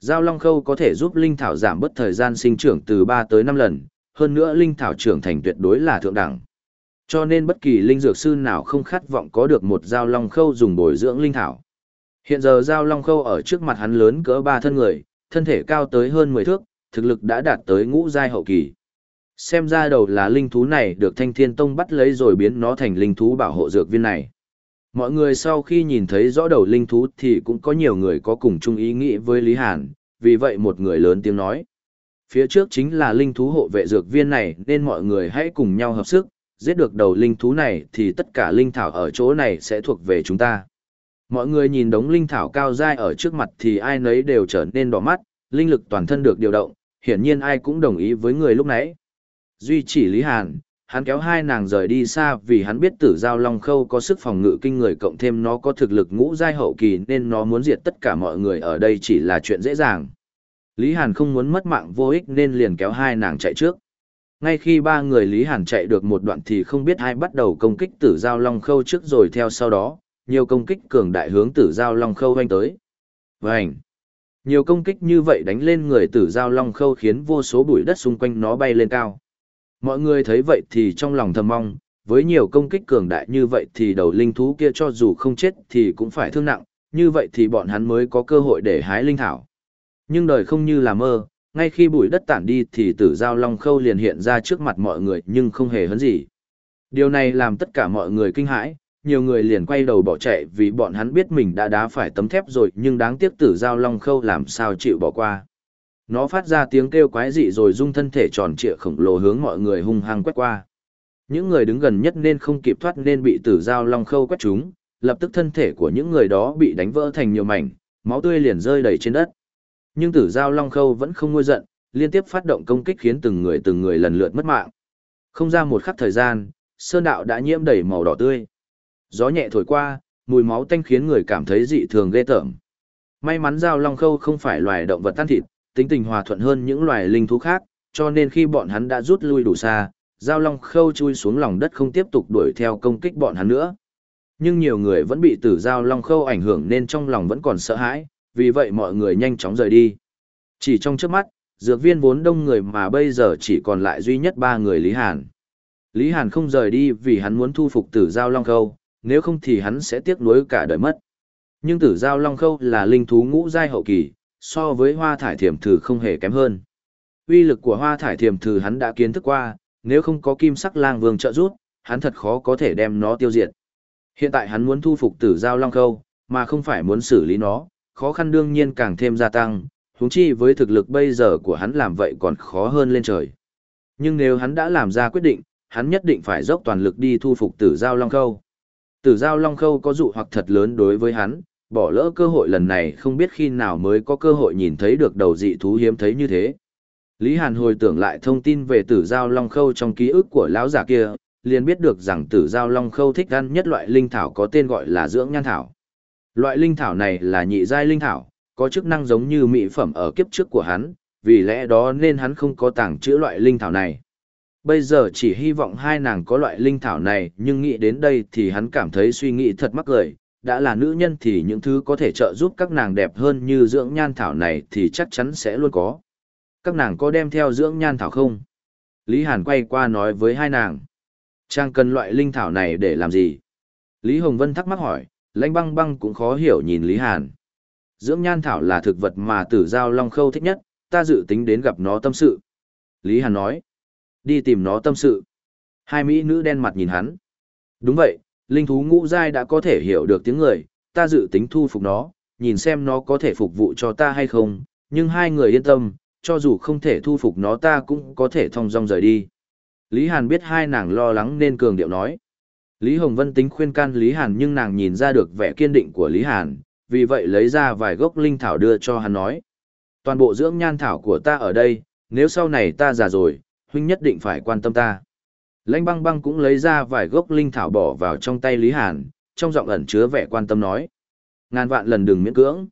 Giao long khâu có thể giúp linh thảo giảm bớt thời gian sinh trưởng từ 3 tới 5 lần, hơn nữa linh thảo trưởng thành tuyệt đối là thượng đẳng. Cho nên bất kỳ linh dược sư nào không khát vọng có được một giao long khâu dùng bồi dưỡng linh thảo. Hiện giờ giao long khâu ở trước mặt hắn lớn cỡ ba thân người, thân thể cao tới hơn 10 thước, thực lực đã đạt tới ngũ giai hậu kỳ. Xem ra đầu là linh thú này được Thanh Thiên Tông bắt lấy rồi biến nó thành linh thú bảo hộ dược viên này. Mọi người sau khi nhìn thấy rõ đầu linh thú thì cũng có nhiều người có cùng chung ý nghĩ với Lý Hàn, vì vậy một người lớn tiếng nói. Phía trước chính là linh thú hộ vệ dược viên này nên mọi người hãy cùng nhau hợp sức, giết được đầu linh thú này thì tất cả linh thảo ở chỗ này sẽ thuộc về chúng ta. Mọi người nhìn đống linh thảo cao dai ở trước mặt thì ai nấy đều trở nên đỏ mắt, linh lực toàn thân được điều động, hiển nhiên ai cũng đồng ý với người lúc nãy. Duy chỉ Lý Hàn, hắn kéo hai nàng rời đi xa vì hắn biết tử giao long khâu có sức phòng ngự kinh người cộng thêm nó có thực lực ngũ giai hậu kỳ nên nó muốn diệt tất cả mọi người ở đây chỉ là chuyện dễ dàng. Lý Hàn không muốn mất mạng vô ích nên liền kéo hai nàng chạy trước. Ngay khi ba người Lý Hàn chạy được một đoạn thì không biết ai bắt đầu công kích tử giao long khâu trước rồi theo sau đó, nhiều công kích cường đại hướng tử giao long khâu hoanh tới. Vành! Nhiều công kích như vậy đánh lên người tử giao long khâu khiến vô số bụi đất xung quanh nó bay lên cao. Mọi người thấy vậy thì trong lòng thầm mong, với nhiều công kích cường đại như vậy thì đầu linh thú kia cho dù không chết thì cũng phải thương nặng, như vậy thì bọn hắn mới có cơ hội để hái linh thảo. Nhưng đời không như là mơ, ngay khi bụi đất tản đi thì tử giao long khâu liền hiện ra trước mặt mọi người nhưng không hề hấn gì. Điều này làm tất cả mọi người kinh hãi, nhiều người liền quay đầu bỏ chạy vì bọn hắn biết mình đã đá phải tấm thép rồi nhưng đáng tiếc tử giao long khâu làm sao chịu bỏ qua. Nó phát ra tiếng kêu quái dị rồi rung thân thể tròn trịa khổng lồ hướng mọi người hung hăng quét qua. Những người đứng gần nhất nên không kịp thoát nên bị tử dao long khâu quét chúng, lập tức thân thể của những người đó bị đánh vỡ thành nhiều mảnh, máu tươi liền rơi đầy trên đất. Nhưng tử dao long khâu vẫn không nguôi giận, liên tiếp phát động công kích khiến từng người từng người lần lượt mất mạng. Không ra một khắc thời gian, sơn đạo đã nhiễm đầy màu đỏ tươi. Gió nhẹ thổi qua, mùi máu tanh khiến người cảm thấy dị thường ghê tởm. May mắn dao long khâu không phải loài động vật tan thịt, tính tình hòa thuận hơn những loài linh thú khác, cho nên khi bọn hắn đã rút lui đủ xa, giao long khâu chui xuống lòng đất không tiếp tục đuổi theo công kích bọn hắn nữa. Nhưng nhiều người vẫn bị tử giao long khâu ảnh hưởng nên trong lòng vẫn còn sợ hãi, vì vậy mọi người nhanh chóng rời đi. Chỉ trong trước mắt, dược viên vốn đông người mà bây giờ chỉ còn lại duy nhất ba người Lý Hàn. Lý Hàn không rời đi vì hắn muốn thu phục tử giao long khâu, nếu không thì hắn sẽ tiếc nuối cả đời mất. Nhưng tử giao long khâu là linh thú ngũ giai hậu kỳ, so với hoa thải thiềm thử không hề kém hơn. Uy lực của hoa thải thiềm thử hắn đã kiến thức qua, nếu không có kim sắc lang vương trợ giúp, hắn thật khó có thể đem nó tiêu diệt. Hiện tại hắn muốn thu phục tử giao long khâu, mà không phải muốn xử lý nó, khó khăn đương nhiên càng thêm gia tăng, huống chi với thực lực bây giờ của hắn làm vậy còn khó hơn lên trời. Nhưng nếu hắn đã làm ra quyết định, hắn nhất định phải dốc toàn lực đi thu phục tử giao long khâu. Tử giao long khâu có dụ hoặc thật lớn đối với hắn, bỏ lỡ cơ hội lần này không biết khi nào mới có cơ hội nhìn thấy được đầu dị thú hiếm thấy như thế. Lý Hàn hồi tưởng lại thông tin về tử giao long khâu trong ký ức của lão giả kia, liền biết được rằng tử giao long khâu thích ăn nhất loại linh thảo có tên gọi là dưỡng nhan thảo. Loại linh thảo này là nhị giai linh thảo, có chức năng giống như mỹ phẩm ở kiếp trước của hắn, vì lẽ đó nên hắn không có tàng trữ loại linh thảo này. Bây giờ chỉ hy vọng hai nàng có loại linh thảo này nhưng nghĩ đến đây thì hắn cảm thấy suy nghĩ thật mắc lời, đã là nữ nhân thì những thứ có thể trợ giúp các nàng đẹp hơn như dưỡng nhan thảo này thì chắc chắn sẽ luôn có. Các nàng có đem theo dưỡng nhan thảo không? Lý Hàn quay qua nói với hai nàng. Trang cần loại linh thảo này để làm gì? Lý Hồng Vân thắc mắc hỏi, lãnh băng băng cũng khó hiểu nhìn Lý Hàn. Dưỡng nhan thảo là thực vật mà tử giao long khâu thích nhất, ta dự tính đến gặp nó tâm sự. Lý Hàn nói, đi tìm nó tâm sự. Hai mỹ nữ đen mặt nhìn hắn. Đúng vậy, linh thú ngũ giai đã có thể hiểu được tiếng người, ta dự tính thu phục nó, nhìn xem nó có thể phục vụ cho ta hay không, nhưng hai người yên tâm, cho dù không thể thu phục nó ta cũng có thể thong dong rời đi. Lý Hàn biết hai nàng lo lắng nên cường điệu nói. Lý Hồng Vân tính khuyên can Lý Hàn nhưng nàng nhìn ra được vẻ kiên định của Lý Hàn, vì vậy lấy ra vài gốc linh thảo đưa cho hắn nói. Toàn bộ dưỡng nhan thảo của ta ở đây, nếu sau này ta già rồi, huynh nhất định phải quan tâm ta. Lãnh băng băng cũng lấy ra vài gốc linh thảo bỏ vào trong tay Lý Hàn, trong giọng ẩn chứa vẻ quan tâm nói. Ngàn vạn lần đừng miễn cưỡng.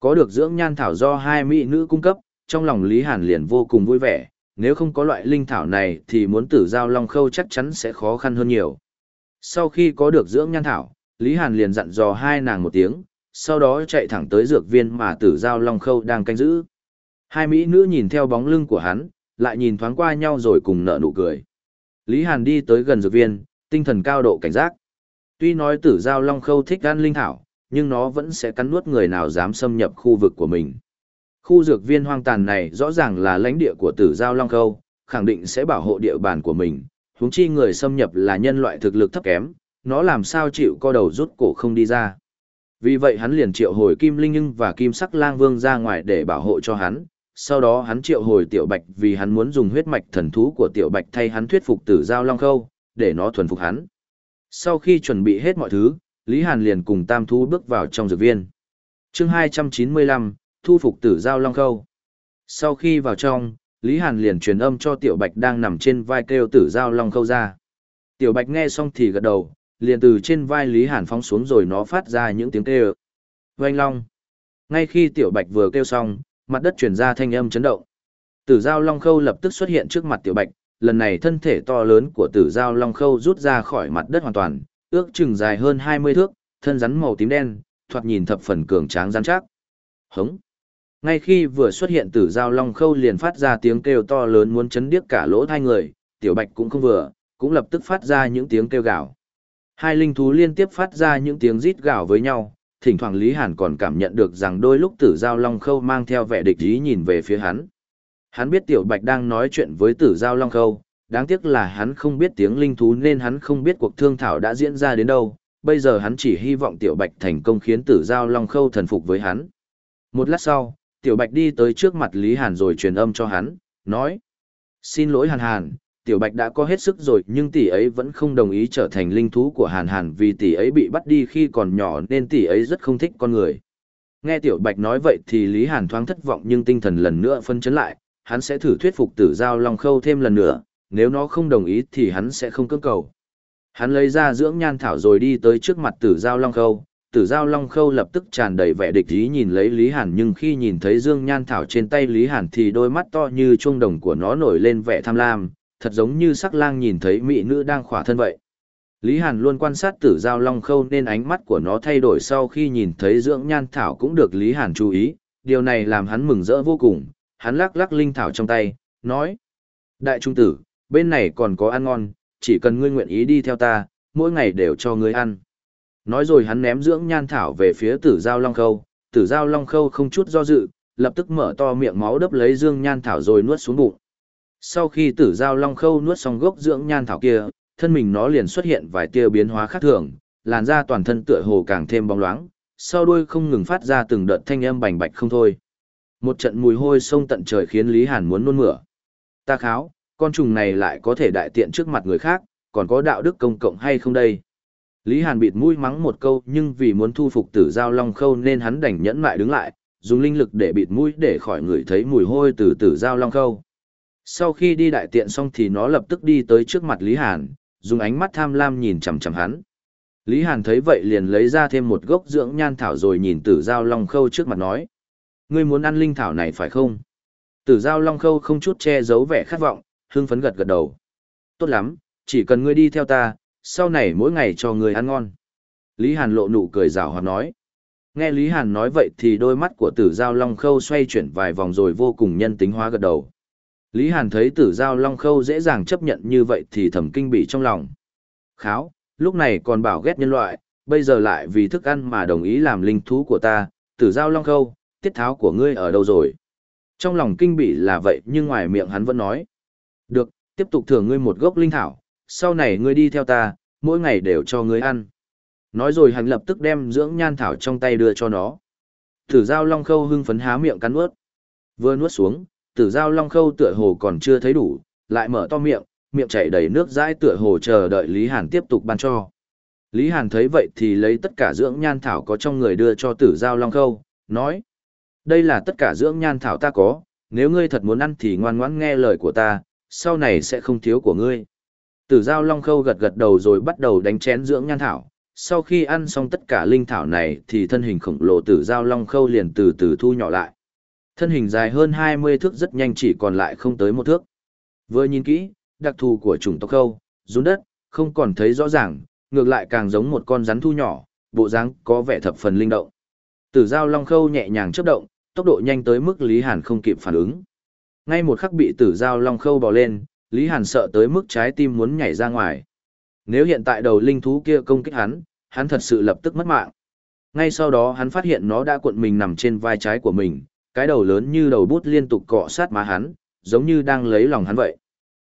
Có được dưỡng nhan thảo do hai mỹ nữ cung cấp, trong lòng Lý Hàn liền vô cùng vui vẻ, nếu không có loại linh thảo này thì muốn tử giao long khâu chắc chắn sẽ khó khăn hơn nhiều. Sau khi có được dưỡng nhan thảo, Lý Hàn liền dặn dò hai nàng một tiếng, sau đó chạy thẳng tới dược viên mà tử giao long khâu đang canh giữ. Hai mỹ nữ nhìn theo bóng lưng của hắn, lại nhìn thoáng qua nhau rồi cùng nở nụ cười. Lý Hàn đi tới gần dược viên, tinh thần cao độ cảnh giác. Tuy nói tử giao long khâu thích ăn linh thảo, nhưng nó vẫn sẽ cắn nuốt người nào dám xâm nhập khu vực của mình. Khu dược viên hoang tàn này rõ ràng là lãnh địa của tử giao long khâu, khẳng định sẽ bảo hộ địa bàn của mình, huống chi người xâm nhập là nhân loại thực lực thấp kém, nó làm sao chịu co đầu rút cổ không đi ra. Vì vậy hắn liền triệu hồi Kim Linh Nhưng và Kim Sắc Lang Vương ra ngoài để bảo hộ cho hắn, sau đó hắn triệu hồi Tiểu Bạch vì hắn muốn dùng huyết mạch thần thú của Tiểu Bạch thay hắn thuyết phục tử giao long khâu, để nó thuần phục hắn. Sau khi chuẩn bị hết mọi thứ, Lý Hàn liền cùng Tam Thú bước vào trong dược viên. chương 295, thu phục tử giao long khâu. Sau khi vào trong, Lý Hàn liền truyền âm cho Tiểu Bạch đang nằm trên vai kêu tử giao long khâu ra. Tiểu Bạch nghe xong thì gật đầu, liền từ trên vai Lý Hàn phóng xuống rồi nó phát ra những tiếng kêu. Vành long. Ngay khi Tiểu Bạch vừa kêu xong, mặt đất truyền ra thanh âm chấn động. Tử giao long khâu lập tức xuất hiện trước mặt Tiểu Bạch, lần này thân thể to lớn của tử giao long khâu rút ra khỏi mặt đất hoàn toàn, ước chừng dài hơn 20 thước, thân rắn màu tím đen, thoạt nhìn thập phần cường tráng rắn chắc. Hống. Ngay khi vừa xuất hiện tử giao long khâu liền phát ra tiếng kêu to lớn muốn chấn điếc cả lỗ thai người, tiểu bạch cũng không vừa, cũng lập tức phát ra những tiếng kêu gào. Hai linh thú liên tiếp phát ra những tiếng rít gào với nhau, thỉnh thoảng Lý Hàn còn cảm nhận được rằng đôi lúc tử giao long khâu mang theo vẻ địch ý nhìn về phía hắn. Hắn biết tiểu bạch đang nói chuyện với tử giao long khâu, đáng tiếc là hắn không biết tiếng linh thú nên hắn không biết cuộc thương thảo đã diễn ra đến đâu, bây giờ hắn chỉ hy vọng tiểu bạch thành công khiến tử giao long khâu thần phục với hắn. Một lát sau, tiểu bạch đi tới trước mặt Lý Hàn rồi truyền âm cho hắn, nói. Xin lỗi Hàn Hàn, tiểu bạch đã có hết sức rồi nhưng tỷ ấy vẫn không đồng ý trở thành linh thú của Hàn Hàn vì tỷ ấy bị bắt đi khi còn nhỏ nên tỷ ấy rất không thích con người. Nghe tiểu bạch nói vậy thì Lý Hàn thoáng thất vọng nhưng tinh thần lần nữa phân chấn lại, hắn sẽ thử thuyết phục tử giao long khâu thêm lần nữa, nếu nó không đồng ý thì hắn sẽ không cưỡng cầu. Hắn lấy ra dưỡng nhan thảo rồi đi tới trước mặt tử giao long khâu, tử giao long khâu lập tức tràn đầy vẻ địch ý nhìn lấy Lý Hàn nhưng khi nhìn thấy dương nhan thảo trên tay Lý Hàn thì đôi mắt to như chuông đồng của nó nổi lên vẻ tham lam, thật giống như sắc lang nhìn thấy mỹ nữ đang khỏa thân vậy. Lý Hàn luôn quan sát tử giao long khâu nên ánh mắt của nó thay đổi sau khi nhìn thấy dưỡng nhan thảo cũng được Lý Hàn chú ý, điều này làm hắn mừng rỡ vô cùng, hắn lắc lắc linh thảo trong tay, nói. Đại trung tử, bên này còn có ăn ngon, chỉ cần ngươi nguyện ý đi theo ta, mỗi ngày đều cho ngươi ăn. Nói rồi hắn ném dưỡng nhan thảo về phía tử giao long khâu, tử giao long khâu không chút do dự, lập tức mở to miệng máu đấp lấy dương nhan thảo rồi nuốt xuống bụng. Sau khi tử giao long khâu nuốt xong gốc dưỡng nhan thảo kia, thân mình nó liền xuất hiện vài tia biến hóa khác thường, làn da toàn thân tựa hồ càng thêm bóng loáng, sau đuôi không ngừng phát ra từng đợt thanh âm bành bạch không thôi. Một trận mùi hôi sông tận trời khiến Lý Hàn muốn nôn mửa. Ta kháo, con trùng này lại có thể đại tiện trước mặt người khác, còn có đạo đức công cộng hay không đây? Lý Hàn bịt mũi mắng một câu nhưng vì muốn thu phục tử giao long khâu nên hắn đành nhẫn mại đứng lại, dùng linh lực để bịt mũi để khỏi người thấy mùi hôi từ tử giao long khâu. Sau khi đi đại tiện xong thì nó lập tức đi tới trước mặt Lý Hàn, dùng ánh mắt tham lam nhìn chằm chằm hắn. Lý Hàn thấy vậy liền lấy ra thêm một gốc dưỡng nhan thảo rồi nhìn tử giao long khâu trước mặt nói. Ngươi muốn ăn linh thảo này phải không? Tử giao long khâu không chút che giấu vẻ khát vọng, hưng phấn gật gật đầu. Tốt lắm, chỉ cần ngươi đi theo ta, sau này mỗi ngày cho ngươi ăn ngon. Lý Hàn lộ nụ cười rào hoạt nói. Nghe Lý Hàn nói vậy thì đôi mắt của tử giao long khâu xoay chuyển vài vòng rồi vô cùng nhân tính hóa gật đầu. Lý Hàn thấy tử giao long khâu dễ dàng chấp nhận như vậy thì thầm kinh bị trong lòng. Kháo, lúc này còn bảo ghét nhân loại, bây giờ lại vì thức ăn mà đồng ý làm linh thú của ta, tử giao long khâu, tiết tháo của ngươi ở đâu rồi? Trong lòng kinh bị là vậy nhưng ngoài miệng hắn vẫn nói. Được, tiếp tục thưởng ngươi một gốc linh thảo, sau này ngươi đi theo ta, mỗi ngày đều cho ngươi ăn. Nói rồi hắn lập tức đem dưỡng nhan thảo trong tay đưa cho nó. Tử giao long khâu hưng phấn há miệng cắn nuốt. Vừa nuốt xuống, tử giao long khâu tựa hồ còn chưa thấy đủ, lại mở to miệng, miệng chảy đầy nước dãi tựa hồ chờ đợi Lý Hàn tiếp tục ban cho. Lý Hàn thấy vậy thì lấy tất cả dưỡng nhan thảo có trong người đưa cho tử giao long khâu, nói. Đây là tất cả dưỡng nhan thảo ta có, nếu ngươi thật muốn ăn thì ngoan ngoãn nghe lời của ta, sau này sẽ không thiếu của ngươi. Tử giao long khâu gật gật đầu rồi bắt đầu đánh chén dưỡng nhan thảo. Sau khi ăn xong tất cả linh thảo này thì thân hình khổng lồ tử giao long khâu liền từ từ thu nhỏ lại. Thân hình dài hơn 20 thước rất nhanh chỉ còn lại không tới một thước. Vừa nhìn kỹ, đặc thù của chủng tộc khâu, run đất, không còn thấy rõ ràng, ngược lại càng giống một con rắn thu nhỏ, bộ dáng có vẻ thập phần linh động. Tử giao long khâu nhẹ nhàng chớp động, tốc độ nhanh tới mức Lý Hàn không kịp phản ứng. Ngay một khắc bị tử giao long khâu bò lên, Lý Hàn sợ tới mức trái tim muốn nhảy ra ngoài. Nếu hiện tại đầu linh thú kia công kích hắn, hắn thật sự lập tức mất mạng. Ngay sau đó hắn phát hiện nó đã cuộn mình nằm trên vai trái của mình, cái đầu lớn như đầu bút liên tục cọ sát má hắn, giống như đang lấy lòng hắn vậy.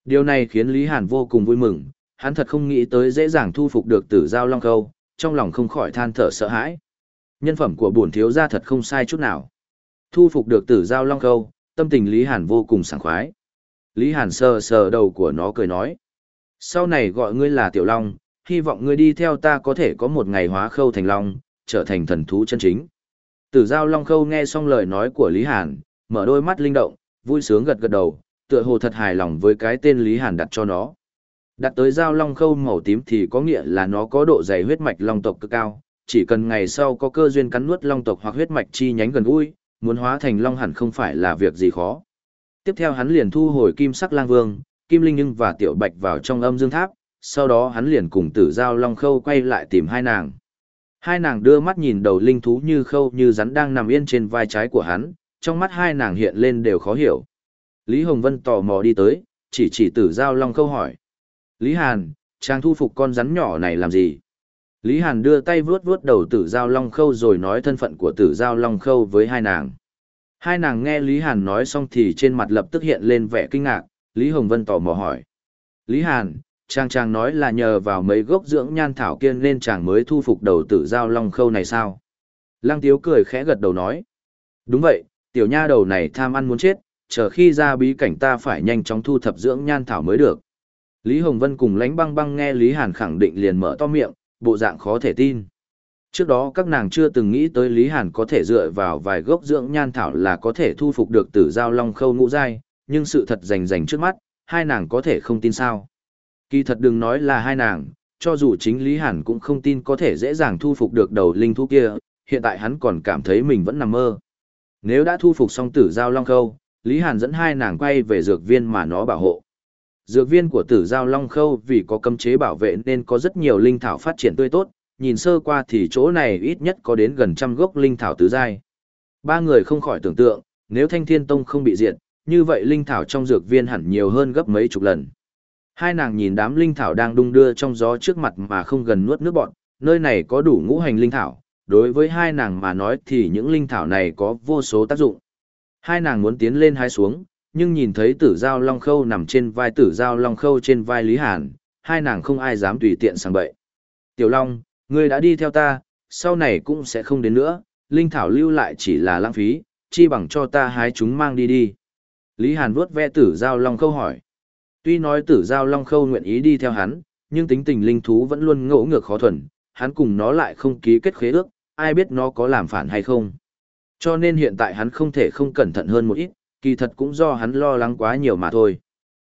Điều này khiến Lý Hàn vô cùng vui mừng, hắn thật không nghĩ tới dễ dàng thu phục được tử giao long Câu, trong lòng không khỏi than thở sợ hãi. Nhân phẩm của bổn thiếu gia thật không sai chút nào. Thu phục được tử giao long Câu, tâm tình Lý Hàn vô cùng sảng khoái. Lý Hàn sờ sờ đầu của nó cười nói. Sau này gọi ngươi là Tiểu Long, hy vọng ngươi đi theo ta có thể có một ngày hóa khâu thành Long, trở thành thần thú chân chính. Tử giao Long khâu nghe xong lời nói của Lý Hàn, mở đôi mắt linh động, vui sướng gật gật đầu, tựa hồ thật hài lòng với cái tên Lý Hàn đặt cho nó. Đặt tới giao long khâu màu tím thì có nghĩa là nó có độ dày huyết mạch long tộc cực cao, chỉ cần ngày sau có cơ duyên cắn nuốt long tộc hoặc huyết mạch chi nhánh gần gũi, muốn hóa thành long hẳn không phải là việc gì khó. Tiếp theo hắn liền thu hồi kim sắc lang vương, kim linh nhưng và tiểu bạch vào trong âm dương tháp, sau đó hắn liền cùng tử giao long khâu quay lại tìm hai nàng. Hai nàng đưa mắt nhìn đầu linh thú như khâu như rắn đang nằm yên trên vai trái của hắn, trong mắt hai nàng hiện lên đều khó hiểu. Lý Hồng Vân tò mò đi tới, chỉ chỉ tử giao long khâu hỏi. Lý Hàn, chàng thu phục con rắn nhỏ này làm gì? Lý Hàn đưa tay vuốt vuốt đầu tử giao long khâu rồi nói thân phận của tử giao long khâu với hai nàng. Hai nàng nghe Lý Hàn nói xong thì trên mặt lập tức hiện lên vẻ kinh ngạc, Lý Hồng Vân tò mò hỏi. Lý Hàn, chàng chàng nói là nhờ vào mấy gốc dưỡng nhan thảo kiên nên chàng mới thu phục đầu tử giao long khâu này sao? Lăng Tiếu cười khẽ gật đầu nói. Đúng vậy, tiểu nha đầu này tham ăn muốn chết, chờ khi ra bí cảnh ta phải nhanh chóng thu thập dưỡng nhan thảo mới được. Lý Hồng Vân cùng lánh băng băng nghe Lý Hàn khẳng định liền mở to miệng, bộ dạng khó thể tin. Trước đó các nàng chưa từng nghĩ tới Lý Hàn có thể dựa vào vài gốc dưỡng nhan thảo là có thể thu phục được tử giao long khâu ngũ giai, nhưng sự thật rành rành trước mắt, hai nàng có thể không tin sao. Kỳ thật đừng nói là hai nàng, cho dù chính Lý Hàn cũng không tin có thể dễ dàng thu phục được đầu linh thú kia, hiện tại hắn còn cảm thấy mình vẫn nằm mơ. Nếu đã thu phục xong tử giao long khâu, Lý Hàn dẫn hai nàng quay về dược viên mà nó bảo hộ. Dược viên của tử giao long khâu vì có cấm chế bảo vệ nên có rất nhiều linh thảo phát triển tươi tốt, nhìn sơ qua thì chỗ này ít nhất có đến gần trăm gốc linh thảo tứ giai. Ba người không khỏi tưởng tượng, nếu thanh thiên tông không bị diệt, như vậy linh thảo trong dược viên hẳn nhiều hơn gấp mấy chục lần. Hai nàng nhìn đám linh thảo đang đung đưa trong gió trước mặt mà không gần nuốt nước bọn, nơi này có đủ ngũ hành linh thảo, đối với hai nàng mà nói thì những linh thảo này có vô số tác dụng. Hai nàng muốn tiến lên hái xuống, nhưng nhìn thấy tử giao long khâu nằm trên vai tử giao long khâu trên vai Lý Hàn, hai nàng không ai dám tùy tiện sang bậy. Tiểu Long, ngươi đã đi theo ta, sau này cũng sẽ không đến nữa, linh thảo lưu lại chỉ là lãng phí, chi bằng cho ta hái chúng mang đi đi. Lý Hàn vuốt ve tử giao long khâu hỏi. Tuy nói tử giao long khâu nguyện ý đi theo hắn, nhưng tính tình linh thú vẫn luôn ngỗ ngược khó thuần, hắn cùng nó lại không ký kết khế ước, ai biết nó có làm phản hay không. Cho nên hiện tại hắn không thể không cẩn thận hơn một ít, kỳ thật cũng do hắn lo lắng quá nhiều mà thôi.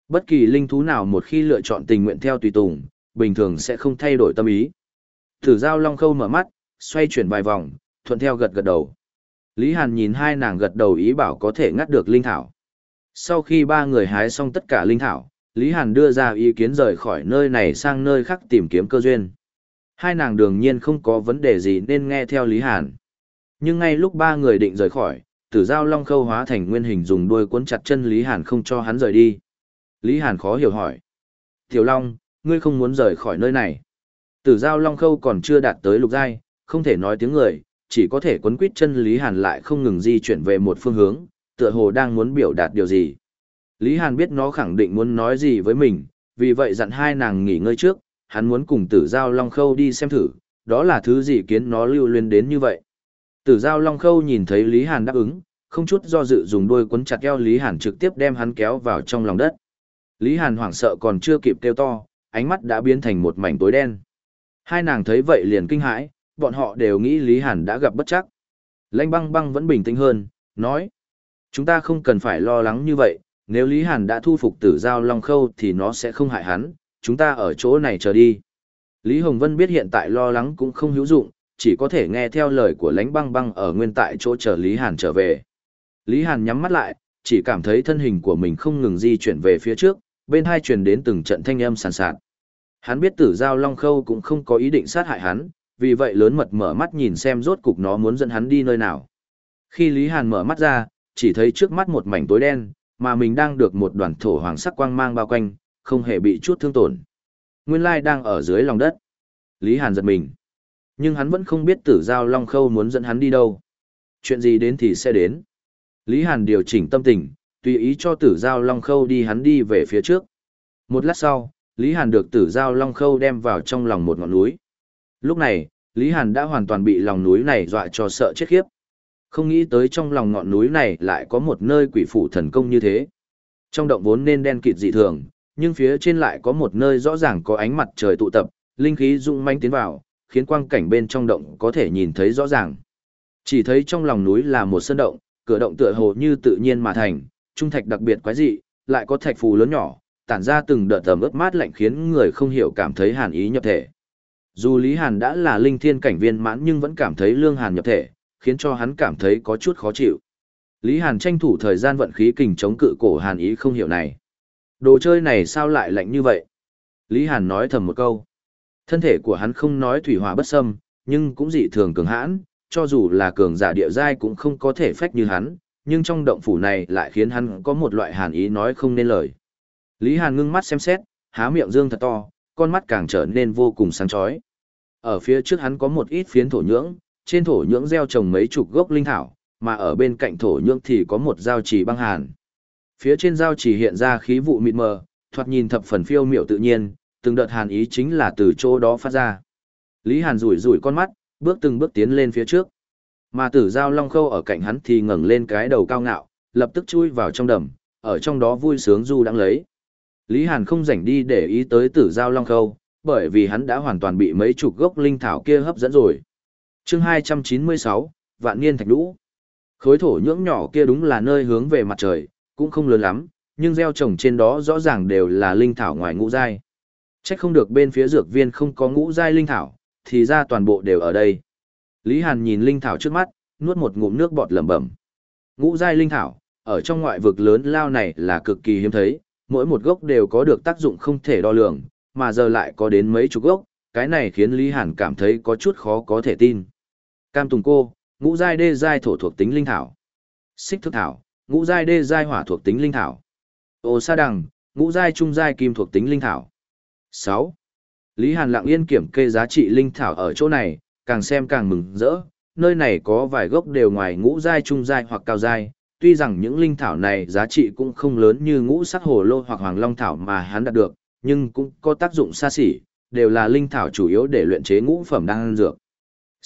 Bất kỳ linh thú nào một khi lựa chọn tình nguyện theo tùy tùng, bình thường sẽ không thay đổi tâm ý. Tử giao long khâu mở mắt, xoay chuyển vài vòng, thuận theo gật gật đầu. Lý Hàn nhìn hai nàng gật đầu ý bảo có thể ngắt được linh thảo. Sau khi ba người hái xong tất cả linh thảo, Lý Hàn đưa ra ý kiến rời khỏi nơi này sang nơi khác tìm kiếm cơ duyên. Hai nàng đương nhiên không có vấn đề gì nên nghe theo Lý Hàn. Nhưng ngay lúc ba người định rời khỏi, tử giao long khâu hóa thành nguyên hình dùng đuôi cuốn chặt chân Lý Hàn không cho hắn rời đi. Lý Hàn khó hiểu hỏi. Tiểu Long, ngươi không muốn rời khỏi nơi này. Tử giao long khâu còn chưa đạt tới lục giai, không thể nói tiếng người, chỉ có thể quấn quít chân Lý Hàn lại không ngừng di chuyển về một phương hướng, tựa hồ đang muốn biểu đạt điều gì. Lý Hàn biết nó khẳng định muốn nói gì với mình, vì vậy dặn hai nàng nghỉ ngơi trước, hắn muốn cùng tử giao long khâu đi xem thử, đó là thứ gì kiến nó lưu luyến đến như vậy. Tử giao long khâu nhìn thấy Lý Hàn đáp ứng, không chút do dự dùng đuôi quấn chặt eo Lý Hàn trực tiếp đem hắn kéo vào trong lòng đất. Lý Hàn hoảng sợ còn chưa kịp kêu to, ánh mắt đã biến thành một mảnh tối đen. Hai nàng thấy vậy liền kinh hãi, bọn họ đều nghĩ Lý Hàn đã gặp bất chắc. Lanh băng băng vẫn bình tĩnh hơn, nói. Chúng ta không cần phải lo lắng như vậy, nếu Lý Hàn đã thu phục tử giao long khâu thì nó sẽ không hại hắn, chúng ta ở chỗ này chờ đi. Lý Hồng Vân biết hiện tại lo lắng cũng không hữu dụng, chỉ có thể nghe theo lời của lánh băng băng ở nguyên tại chỗ chờ Lý Hàn trở về. Lý Hàn nhắm mắt lại, chỉ cảm thấy thân hình của mình không ngừng di chuyển về phía trước, bên hai truyền đến từng trận thanh âm sàn sạt. Hắn biết tử giao long khâu cũng không có ý định sát hại hắn, vì vậy lớn mật mở mắt nhìn xem rốt cục nó muốn dẫn hắn đi nơi nào. Khi Lý Hàn mở mắt ra, chỉ thấy trước mắt một mảnh tối đen, mà mình đang được một đoàn thổ hoàng sắc quang mang bao quanh, không hề bị chút thương tổn. Nguyên lai đang ở dưới lòng đất. Lý Hàn giật mình. Nhưng hắn vẫn không biết tử giao Long Khâu muốn dẫn hắn đi đâu. Chuyện gì đến thì sẽ đến. Lý Hàn điều chỉnh tâm tình, tùy ý cho tử giao Long Khâu đi hắn đi về phía trước. Một lát sau, Lý Hàn được tử giao Long Khâu đem vào trong lòng một ngọn núi. Lúc này, Lý Hàn đã hoàn toàn bị lòng núi này dọa cho sợ chết khiếp. Không nghĩ tới trong lòng ngọn núi này lại có một nơi quỷ phủ thần công như thế. Trong động vốn nên đen kịt dị thường, nhưng phía trên lại có một nơi rõ ràng có ánh mặt trời tụ tập, linh khí rung manh tiến vào, khiến quang cảnh bên trong động có thể nhìn thấy rõ ràng. Chỉ thấy trong lòng núi là một sơn động, cửa động tựa hồ như tự nhiên mà thành, trung thạch đặc biệt quái dị, lại có thạch phù lớn nhỏ, tản ra từng đợt tầm ướt mát lạnh khiến người không hiểu cảm thấy hàn ý nhập thể. Dù Lý Hàn đã là linh thiên cảnh viên mãn nhưng vẫn cảm thấy lương hàn nhập thể, khiến cho hắn cảm thấy có chút khó chịu. Lý Hàn tranh thủ thời gian vận khí kình chống cự cổ hàn ý không hiểu này. Đồ chơi này sao lại lạnh như vậy? Lý Hàn nói thầm một câu. Thân thể của hắn không nói thủy hỏa bất xâm, nhưng cũng dị thường cường hãn, cho dù là cường giả địa giai cũng không có thể phách như hắn, nhưng trong động phủ này lại khiến hắn có một loại hàn ý nói không nên lời. Lý Hàn ngưng mắt xem xét, há miệng dương thật to, con mắt càng trở nên vô cùng sáng chói. Ở phía trước hắn có một ít phiến thổ nhưỡng, trên thổ nhưỡng gieo trồng mấy chục gốc linh thảo, mà ở bên cạnh thổ nhưỡng thì có một giao trì băng hàn. Phía trên giao trì hiện ra khí vụ mịt mờ, thoạt nhìn thập phần phiêu miểu tự nhiên, từng đợt hàn ý chính là từ chỗ đó phát ra. Lý Hàn rủi rủi con mắt, bước từng bước tiến lên phía trước. Mà tử giao long khâu ở cạnh hắn thì ngẩng lên cái đầu cao ngạo, lập tức chui vào trong đầm, ở trong đó vui sướng du đang lấy. Lý Hàn không rảnh đi để ý tới tử giao long khâu, bởi vì hắn đã hoàn toàn bị mấy chục gốc linh thảo kia hấp dẫn rồi chương 296, Vạn Niên Thạch Lũ. Khối thổ nhưỡng nhỏ kia đúng là nơi hướng về mặt trời, cũng không lớn lắm, nhưng gieo trồng trên đó rõ ràng đều là linh thảo ngoài ngũ giai. Chắc không được bên phía dược viên không có ngũ giai linh thảo, thì ra toàn bộ đều ở đây. Lý Hàn nhìn linh thảo trước mắt, nuốt một ngụm nước bọt lẩm bẩm. Ngũ giai linh thảo, ở trong ngoại vực lớn lao này là cực kỳ hiếm thấy, mỗi một gốc đều có được tác dụng không thể đo lường, mà giờ lại có đến mấy chục gốc, cái này khiến Lý Hàn cảm thấy có chút khó có thể tin. Cam Tùng Cô, ngũ giai đê giai thổ thuộc tính linh thảo. Xích thức thảo, ngũ giai đê giai hỏa thuộc tính linh thảo. Ô sa đằng, ngũ giai trung giai kim thuộc tính linh thảo. 6. Lý Hàn lặng yên kiểm kê giá trị linh thảo ở chỗ này, càng xem càng mừng rỡ, nơi này có vài gốc đều ngoài ngũ giai trung giai hoặc cao giai, tuy rằng những linh thảo này giá trị cũng không lớn như ngũ sắc hồ lô hoặc hoàng long thảo mà hắn đạt được, nhưng cũng có tác dụng xa xỉ, đều là linh thảo chủ yếu để luyện chế ngũ phẩm đan dược.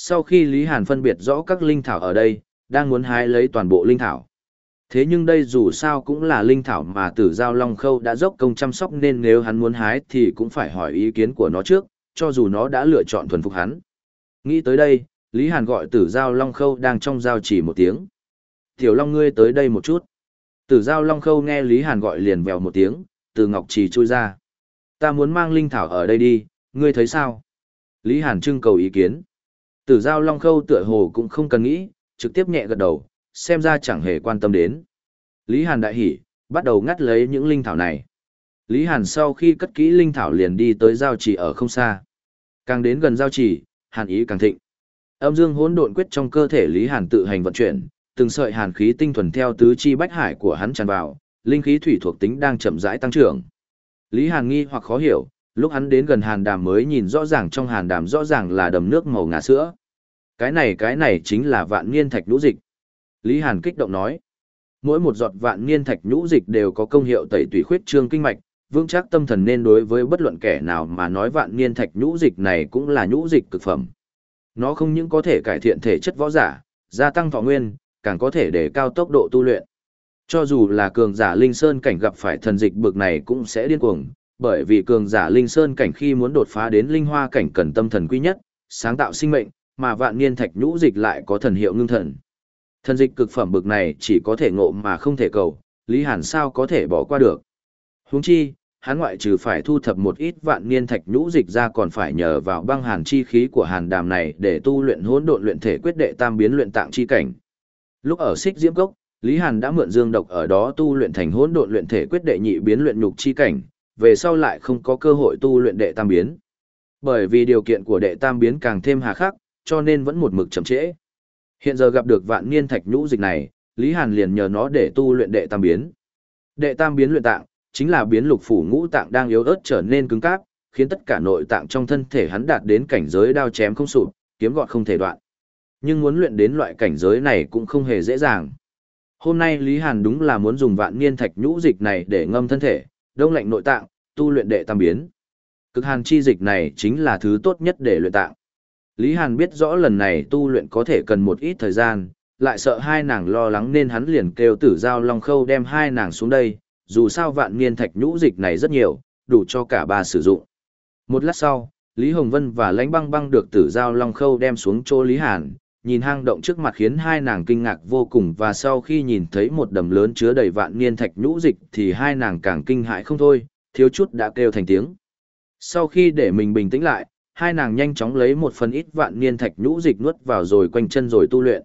Sau khi Lý Hàn phân biệt rõ các linh thảo ở đây, đang muốn hái lấy toàn bộ linh thảo. Thế nhưng đây dù sao cũng là linh thảo mà tử giao long khâu đã dốc công chăm sóc nên nếu hắn muốn hái thì cũng phải hỏi ý kiến của nó trước, cho dù nó đã lựa chọn thuần phục hắn. Nghĩ tới đây, Lý Hàn gọi tử giao long khâu đang trong giao chỉ một tiếng. Tiểu long ngươi tới đây một chút. Tử giao long khâu nghe Lý Hàn gọi liền vèo một tiếng, từ ngọc trì trôi ra. Ta muốn mang linh thảo ở đây đi, ngươi thấy sao? Lý Hàn trưng cầu ý kiến. Tử giao long khâu tựa hồ cũng không cần nghĩ, trực tiếp nhẹ gật đầu, xem ra chẳng hề quan tâm đến. Lý Hàn đại hỉ, bắt đầu ngắt lấy những linh thảo này. Lý Hàn sau khi cất kỹ linh thảo liền đi tới giao trì ở không xa. Càng đến gần giao trì, hàn ý càng thịnh. Âm dương hỗn độn quyết trong cơ thể Lý Hàn tự hành vận chuyển, từng sợi hàn khí tinh thuần theo tứ chi bách hải của hắn tràn vào, linh khí thủy thuộc tính đang chậm rãi tăng trưởng. Lý Hàn nghi hoặc khó hiểu, lúc hắn đến gần hàn đàm mới nhìn rõ ràng trong hàn đàm rõ ràng là đầm nước màu ngà sữa. Cái này cái này chính là vạn niên thạch lũ dịch. Lý Hàn kích động nói. Mỗi một giọt vạn niên thạch nhũ dịch đều có công hiệu tẩy tủy khuyết trương kinh mạch, vững chắc tâm thần nên đối với bất luận kẻ nào mà nói vạn niên thạch nhũ dịch này cũng là nhũ dịch cực phẩm. Nó không những có thể cải thiện thể chất võ giả, gia tăng thọ nguyên, càng có thể để cao tốc độ tu luyện. Cho dù là cường giả linh sơn cảnh gặp phải thần dịch bực này cũng sẽ điên cuồng, bởi vì cường giả linh sơn cảnh khi muốn đột phá đến linh hoa cảnh cần tâm thần quý nhất, sáng tạo sinh mệnh, mà vạn niên thạch nhũ dịch lại có thần hiệu ngưng thần. Thần dịch cực phẩm bực này chỉ có thể ngộ mà không thể cầu, Lý Hàn sao có thể bỏ qua được. Huống chi, hắn ngoại trừ phải thu thập một ít vạn niên thạch nhũ dịch ra còn phải nhờ vào băng hàn chi khí của hàn đàm này để tu luyện hỗn độn luyện thể quyết đệ tam biến luyện tạng chi cảnh. Lúc ở Xích Diễm Cốc, Lý Hàn đã mượn dương độc ở đó tu luyện thành hỗn độn luyện thể quyết đệ nhị biến luyện nhục chi cảnh, về sau lại không có cơ hội tu luyện đệ tam biến. Bởi vì điều kiện của đệ tam biến càng thêm hà khắc, cho nên vẫn một mực chậm trễ. Hiện giờ gặp được vạn niên thạch nhũ dịch này, Lý Hàn liền nhờ nó để tu luyện đệ tam biến. Đệ tam biến luyện tạng, chính là biến lục phủ ngũ tạng đang yếu ớt trở nên cứng cáp, khiến tất cả nội tạng trong thân thể hắn đạt đến cảnh giới đao chém không sụp, kiếm gọt không thể đoạn. Nhưng muốn luyện đến loại cảnh giới này cũng không hề dễ dàng. Hôm nay Lý Hàn đúng là muốn dùng vạn niên thạch nhũ dịch này để ngâm thân thể, đông lạnh nội tạng, tu luyện đệ tam biến. Cực hàn chi dịch này chính là thứ tốt nhất để luyện tạng. Lý Hàn biết rõ lần này tu luyện có thể cần một ít thời gian, lại sợ hai nàng lo lắng nên hắn liền kêu tử giao long khâu đem hai nàng xuống đây, dù sao vạn niên thạch nhũ dịch này rất nhiều, đủ cho cả ba sử dụng. Một lát sau, Lý Hồng Vân và lãnh băng băng được tử giao long khâu đem xuống chỗ Lý Hàn, nhìn hang động trước mặt khiến hai nàng kinh ngạc vô cùng và sau khi nhìn thấy một đầm lớn chứa đầy vạn niên thạch nhũ dịch thì hai nàng càng kinh hãi không thôi, thiếu chút đã kêu thành tiếng. Sau khi để mình bình tĩnh lại, hai nàng nhanh chóng lấy một phần ít vạn niên thạch nhũ dịch nuốt vào rồi quanh chân rồi tu luyện.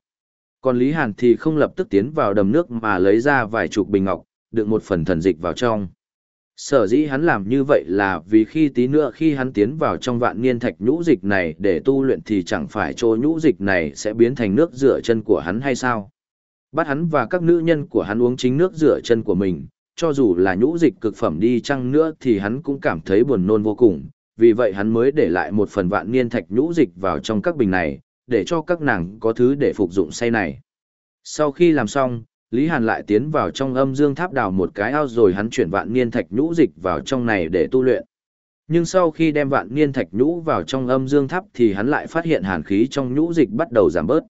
Còn Lý Hàn thì không lập tức tiến vào đầm nước mà lấy ra vài chục bình ngọc, đựng một phần thần dịch vào trong. Sở dĩ hắn làm như vậy là vì khi tí nữa khi hắn tiến vào trong vạn niên thạch nhũ dịch này để tu luyện thì chẳng phải chỗ nhũ dịch này sẽ biến thành nước rửa chân của hắn hay sao. Bắt hắn và các nữ nhân của hắn uống chính nước rửa chân của mình, cho dù là nhũ dịch cực phẩm đi chăng nữa thì hắn cũng cảm thấy buồn nôn vô cùng, vì vậy hắn mới để lại một phần vạn niên thạch nhũ dịch vào trong các bình này, để cho các nàng có thứ để phục dụng say này. Sau khi làm xong, Lý Hàn lại tiến vào trong âm dương tháp đào một cái ao rồi hắn chuyển vạn niên thạch nhũ dịch vào trong này để tu luyện. Nhưng sau khi đem vạn niên thạch nhũ vào trong âm dương tháp thì hắn lại phát hiện hàn khí trong nhũ dịch bắt đầu giảm bớt.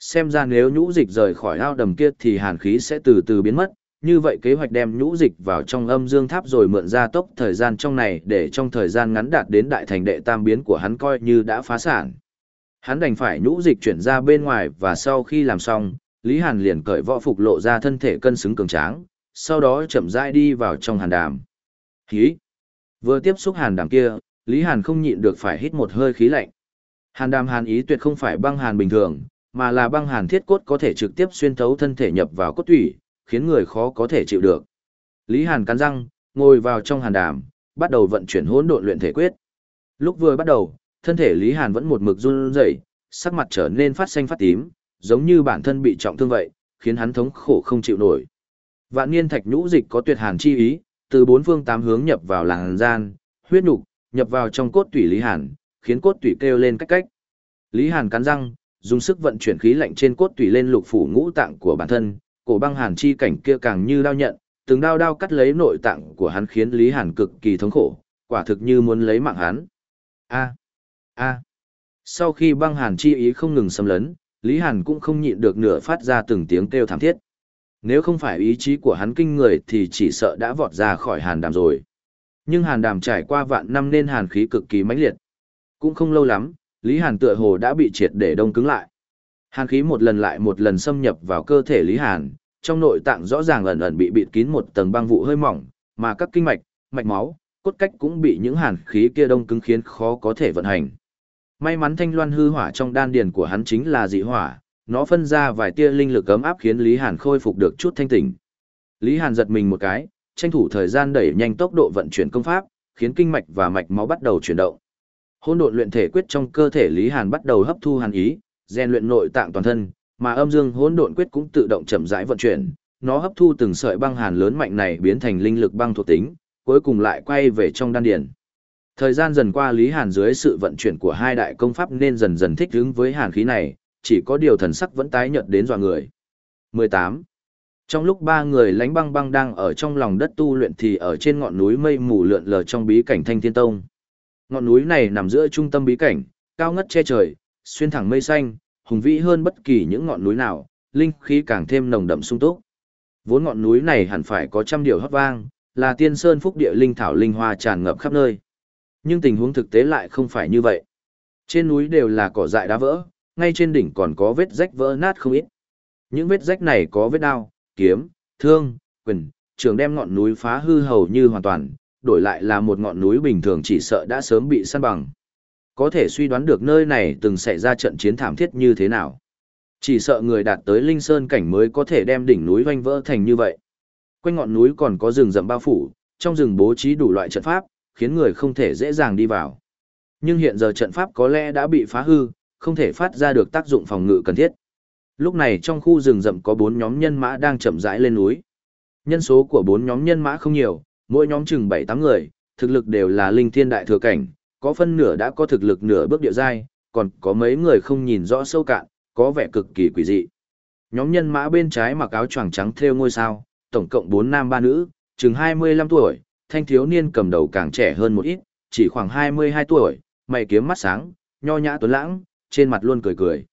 Xem ra nếu nhũ dịch rời khỏi ao đầm kia thì hàn khí sẽ từ từ biến mất, như vậy kế hoạch đem nhũ dịch vào trong âm dương tháp rồi mượn ra tốc thời gian trong này để trong thời gian ngắn đạt đến đại thành đệ tam biến của hắn coi như đã phá sản. Hắn đành phải nhũ dịch chuyển ra bên ngoài và sau khi làm xong, Lý Hàn liền cởi võ phục lộ ra thân thể cân xứng cường tráng, sau đó chậm rãi đi vào trong hàn đàm. Khí! Vừa tiếp xúc hàn đàm kia, Lý Hàn không nhịn được phải hít một hơi khí lạnh. Hàn đàm hàn ý tuyệt không phải băng hàn bình thường, mà là băng hàn thiết cốt có thể trực tiếp xuyên thấu thân thể nhập vào cốt tủy, khiến người khó có thể chịu được. Lý Hàn cắn răng, ngồi vào trong hàn đàm, bắt đầu vận chuyển hỗn độn luyện thể quyết. Lúc vừa bắt đầu, thân thể Lý Hàn vẫn một mực run rẩy, sắc mặt trở nên phát xanh phát tím, giống như bản thân bị trọng thương vậy, khiến hắn thống khổ không chịu nổi. Vạn niên thạch nhũ dịch có tuyệt hàn chi ý, từ bốn phương tám hướng nhập vào làng gian, huyết nục, nhập vào trong cốt tủy Lý Hàn, khiến cốt tủy kêu lên cách cách. Lý Hàn cắn răng, dùng sức vận chuyển khí lạnh trên cốt tủy lên lục phủ ngũ tạng của bản thân, cổ băng hàn chi cảnh kia càng như đao nhận, từng đao đao cắt lấy nội tạng của hắn khiến Lý Hàn cực kỳ thống khổ, quả thực như muốn lấy mạng hắn. A, a. Sau khi băng hàn chi ý không ngừng xâm lấn, Lý Hàn cũng không nhịn được nửa phát ra từng tiếng kêu thảm thiết. Nếu không phải ý chí của hắn kinh người thì chỉ sợ đã vọt ra khỏi hàn đàm rồi. Nhưng hàn đàm trải qua vạn năm nên hàn khí cực kỳ mãnh liệt. Cũng không lâu lắm, Lý Hàn tựa hồ đã bị triệt để đông cứng lại. Hàn khí một lần lại một lần xâm nhập vào cơ thể Lý Hàn, trong nội tạng rõ ràng ẩn ẩn bị bịt kín một tầng băng vụ hơi mỏng, mà các kinh mạch, mạch máu, cốt cách cũng bị những hàn khí kia đông cứng khiến khó có thể vận hành. May mắn thanh loan hư hỏa trong đan điền của hắn chính là dị hỏa, nó phân ra vài tia linh lực ấm áp khiến Lý Hàn khôi phục được chút thanh tỉnh. Lý Hàn giật mình một cái, tranh thủ thời gian đẩy nhanh tốc độ vận chuyển công pháp, khiến kinh mạch và mạch máu bắt đầu chuyển động. Hỗn độn luyện thể quyết trong cơ thể Lý Hàn bắt đầu hấp thu hàn ý, rèn luyện nội tạng toàn thân, mà âm dương hỗn độn quyết cũng tự động chậm rãi vận chuyển, nó hấp thu từng sợi băng hàn lớn mạnh này biến thành linh lực băng thuộc tính, cuối cùng lại quay về trong đan điền. Thời gian dần qua Lý Hàn dưới sự vận chuyển của hai đại công pháp nên dần dần thích ứng với hàn khí này, chỉ có điều thần sắc vẫn tái nhợt đến dọa người. 18. Trong lúc ba người lánh băng băng đang ở trong lòng đất tu luyện thì ở trên ngọn núi mây mù lượn lờ trong bí cảnh Thanh Thiên Tông. Ngọn núi này nằm giữa trung tâm bí cảnh, cao ngất che trời, xuyên thẳng mây xanh, hùng vĩ hơn bất kỳ những ngọn núi nào, linh khí càng thêm nồng đậm sung túc. Vốn ngọn núi này hẳn phải có trăm điều hót vang, là tiên sơn phúc địa linh thảo linh hoa tràn ngập khắp nơi. Nhưng tình huống thực tế lại không phải như vậy. Trên núi đều là cỏ dại đá vỡ, ngay trên đỉnh còn có vết rách vỡ nát không ít. Những vết rách này có vết đao, kiếm, thương, quyền, trường đem ngọn núi phá hư hầu như hoàn toàn, đổi lại là một ngọn núi bình thường chỉ sợ đã sớm bị săn bằng. Có thể suy đoán được nơi này từng xảy ra trận chiến thảm thiết như thế nào. Chỉ sợ người đạt tới linh sơn cảnh mới có thể đem đỉnh núi vanh vỡ thành như vậy. Quanh ngọn núi còn có rừng rậm bao phủ, trong rừng bố trí đủ loại trận pháp, khiến người không thể dễ dàng đi vào. Nhưng hiện giờ trận pháp có lẽ đã bị phá hư, không thể phát ra được tác dụng phòng ngự cần thiết. Lúc này trong khu rừng rậm có bốn nhóm nhân mã đang chậm rãi lên núi. Nhân số của bốn nhóm nhân mã không nhiều, mỗi nhóm chừng 7-8 người, thực lực đều là linh thiên đại thừa cảnh, có phân nửa đã có thực lực nửa bước địa giai, còn có mấy người không nhìn rõ sâu cạn, có vẻ cực kỳ quỷ dị. Nhóm nhân mã bên trái mặc áo choàng trắng thêu ngôi sao, tổng cộng 4 nam 3 nữ, chừng 25 tuổi, thanh thiếu niên cầm đầu càng trẻ hơn một ít, chỉ khoảng 22 tuổi, mày kiếm mắt sáng, nho nhã tuấn lãng, trên mặt luôn cười cười.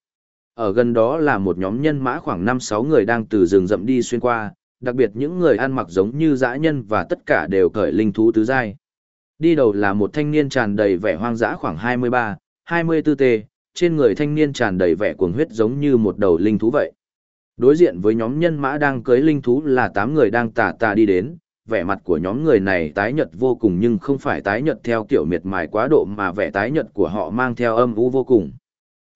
Ở gần đó là một nhóm nhân mã khoảng 5-6 người đang từ rừng rậm đi xuyên qua, đặc biệt những người ăn mặc giống như dã nhân và tất cả đều cởi linh thú tứ giai. Đi đầu là một thanh niên tràn đầy vẻ hoang dã khoảng 23, 24 tê, trên người thanh niên tràn đầy vẻ cuồng huyết giống như một đầu linh thú vậy. Đối diện với nhóm nhân mã đang cưới linh thú là 8 người đang tà tà đi đến, vẻ mặt của nhóm người này tái nhợt vô cùng nhưng không phải tái nhợt theo kiểu miệt mài quá độ mà vẻ tái nhợt của họ mang theo âm u vô cùng.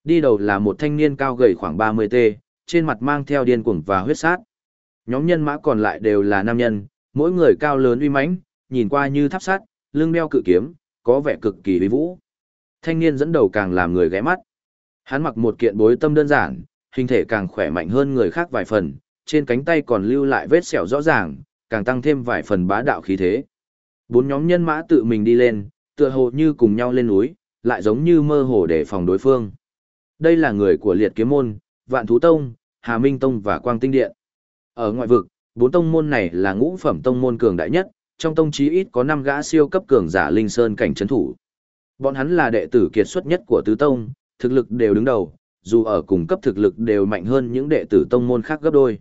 Đi đầu là một thanh niên cao gầy khoảng 30T, trên mặt mang theo điên cuồng và huyết sát. Nhóm nhân mã còn lại đều là nam nhân, mỗi người cao lớn uy mãnh, nhìn qua như tháp sắt, lưng đeo cự kiếm, có vẻ cực kỳ uy vũ. Thanh niên dẫn đầu càng làm người ghé mắt. Hắn mặc một kiện bối tâm đơn giản, hình thể càng khỏe mạnh hơn người khác vài phần, trên cánh tay còn lưu lại vết sẹo rõ ràng, càng tăng thêm vài phần bá đạo khí thế. Bốn nhóm nhân mã tự mình đi lên, tựa hồ như cùng nhau lên núi, lại giống như mơ hồ để phòng đối phương. Đây là người của liệt kiếm môn, vạn thú tông, hà minh tông và quang tinh điện. Ở ngoại vực, bốn tông môn này là ngũ phẩm tông môn cường đại nhất, trong tông chí ít có 5 gã siêu cấp cường giả linh sơn cảnh trấn thủ. Bọn hắn là đệ tử kiệt xuất nhất của tứ tông, thực lực đều đứng đầu, dù ở cùng cấp thực lực đều mạnh hơn những đệ tử tông môn khác gấp đôi.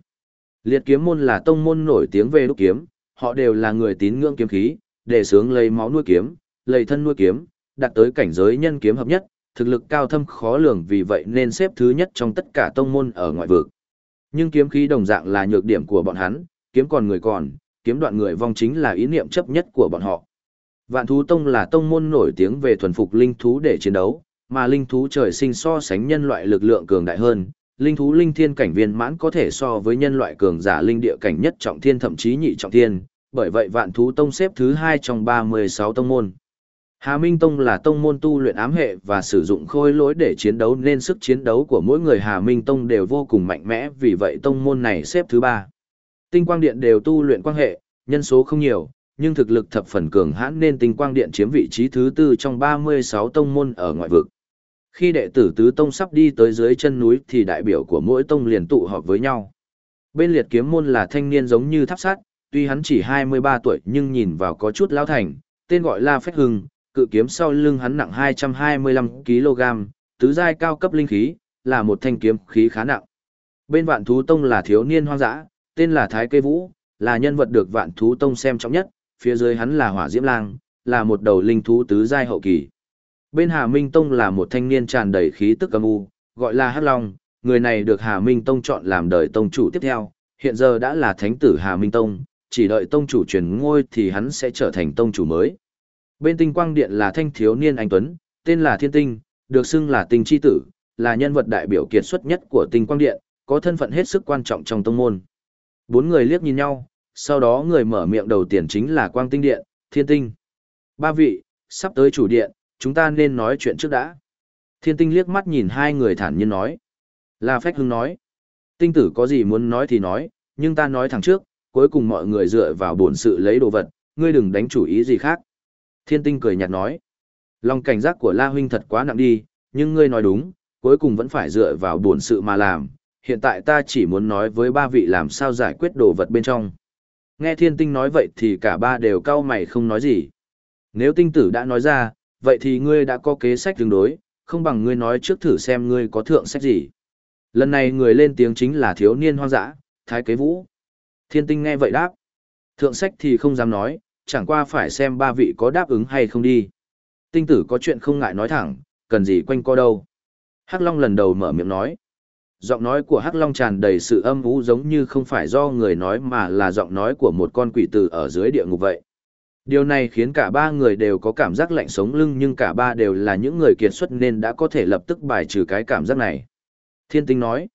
Liệt kiếm môn là tông môn nổi tiếng về đúc kiếm, họ đều là người tín ngưỡng kiếm khí, để sướng lấy máu nuôi kiếm, lấy thân nuôi kiếm, đạt tới cảnh giới nhân kiếm hợp nhất, thực lực cao thâm khó lường vì vậy nên xếp thứ nhất trong tất cả tông môn ở ngoại vực. Nhưng kiếm khí đồng dạng là nhược điểm của bọn hắn, kiếm còn người còn, kiếm đoạn người vong chính là ý niệm chấp nhất của bọn họ. Vạn thú tông là tông môn nổi tiếng về thuần phục linh thú để chiến đấu, mà linh thú trời sinh so sánh nhân loại lực lượng cường đại hơn, linh thú linh thiên cảnh viên mãn có thể so với nhân loại cường giả linh địa cảnh nhất trọng thiên thậm chí nhị trọng thiên, bởi vậy vạn thú tông xếp thứ hai trong 36 tông môn. Hà Minh Tông là tông môn tu luyện ám hệ và sử dụng khôi lỗi để chiến đấu nên sức chiến đấu của mỗi người Hà Minh Tông đều vô cùng mạnh mẽ vì vậy tông môn này xếp thứ ba. Tinh quang điện đều tu luyện quang hệ, nhân số không nhiều, nhưng thực lực thập phần cường hãn nên tinh quang điện chiếm vị trí thứ tư trong 36 tông môn ở ngoại vực. Khi đệ tử tứ tông sắp đi tới dưới chân núi thì đại biểu của mỗi tông liền tụ họp với nhau. Bên liệt kiếm môn là thanh niên giống như tháp sát, tuy hắn chỉ 23 tuổi nhưng nhìn vào có chút lão thành, tên gọi là Phách Hưng, cự kiếm sau lưng hắn nặng 225kg, tứ giai cao cấp linh khí, là một thanh kiếm khí khá nặng. Bên vạn thú tông là thiếu niên hoang dã, tên là Thái Cây Vũ, là nhân vật được vạn thú tông xem trọng nhất, phía dưới hắn là Hỏa Diễm Lang, là một đầu linh thú tứ giai hậu kỳ. Bên Hà Minh Tông là một thanh niên tràn đầy khí tức âm u, gọi là Hắc Long, người này được Hà Minh Tông chọn làm đời tông chủ tiếp theo, hiện giờ đã là thánh tử Hà Minh Tông, chỉ đợi tông chủ truyền ngôi thì hắn sẽ trở thành tông chủ mới. Bên tinh quang điện là thanh thiếu niên anh Tuấn, tên là Thiên Tinh, được xưng là tinh chi tử, là nhân vật đại biểu kiệt xuất nhất của tinh quang điện, có thân phận hết sức quan trọng trong tông môn. Bốn người liếc nhìn nhau, sau đó người mở miệng đầu tiên chính là quang tinh điện, thiên tinh. Ba vị, sắp tới chủ điện, chúng ta nên nói chuyện trước đã. Thiên tinh liếc mắt nhìn hai người thản nhiên nói. La Phách Hưng nói. Tinh tử có gì muốn nói thì nói, nhưng ta nói thẳng trước, cuối cùng mọi người dựa vào bổn sự lấy đồ vật, ngươi đừng đánh chủ ý gì khác. Thiên tinh cười nhạt nói. Lòng cảnh giác của La Huynh thật quá nặng đi, nhưng ngươi nói đúng, cuối cùng vẫn phải dựa vào bổn sự mà làm. Hiện tại ta chỉ muốn nói với ba vị làm sao giải quyết đồ vật bên trong. Nghe thiên tinh nói vậy thì cả ba đều cau mày không nói gì. Nếu tinh tử đã nói ra, vậy thì ngươi đã có kế sách tương đối, không bằng ngươi nói trước thử xem ngươi có thượng sách gì. Lần này người lên tiếng chính là thiếu niên hoang dã, thái kế vũ. Thiên tinh nghe vậy đáp. Thượng sách thì không dám nói, chẳng qua phải xem ba vị có đáp ứng hay không đi. Tinh tử có chuyện không ngại nói thẳng, cần gì quanh co đâu. Hắc Long lần đầu mở miệng nói. Giọng nói của Hắc Long tràn đầy sự âm vũ giống như không phải do người nói mà là giọng nói của một con quỷ tử ở dưới địa ngục vậy. Điều này khiến cả ba người đều có cảm giác lạnh sống lưng nhưng cả ba đều là những người kiệt xuất nên đã có thể lập tức bài trừ cái cảm giác này. Thiên tinh nói,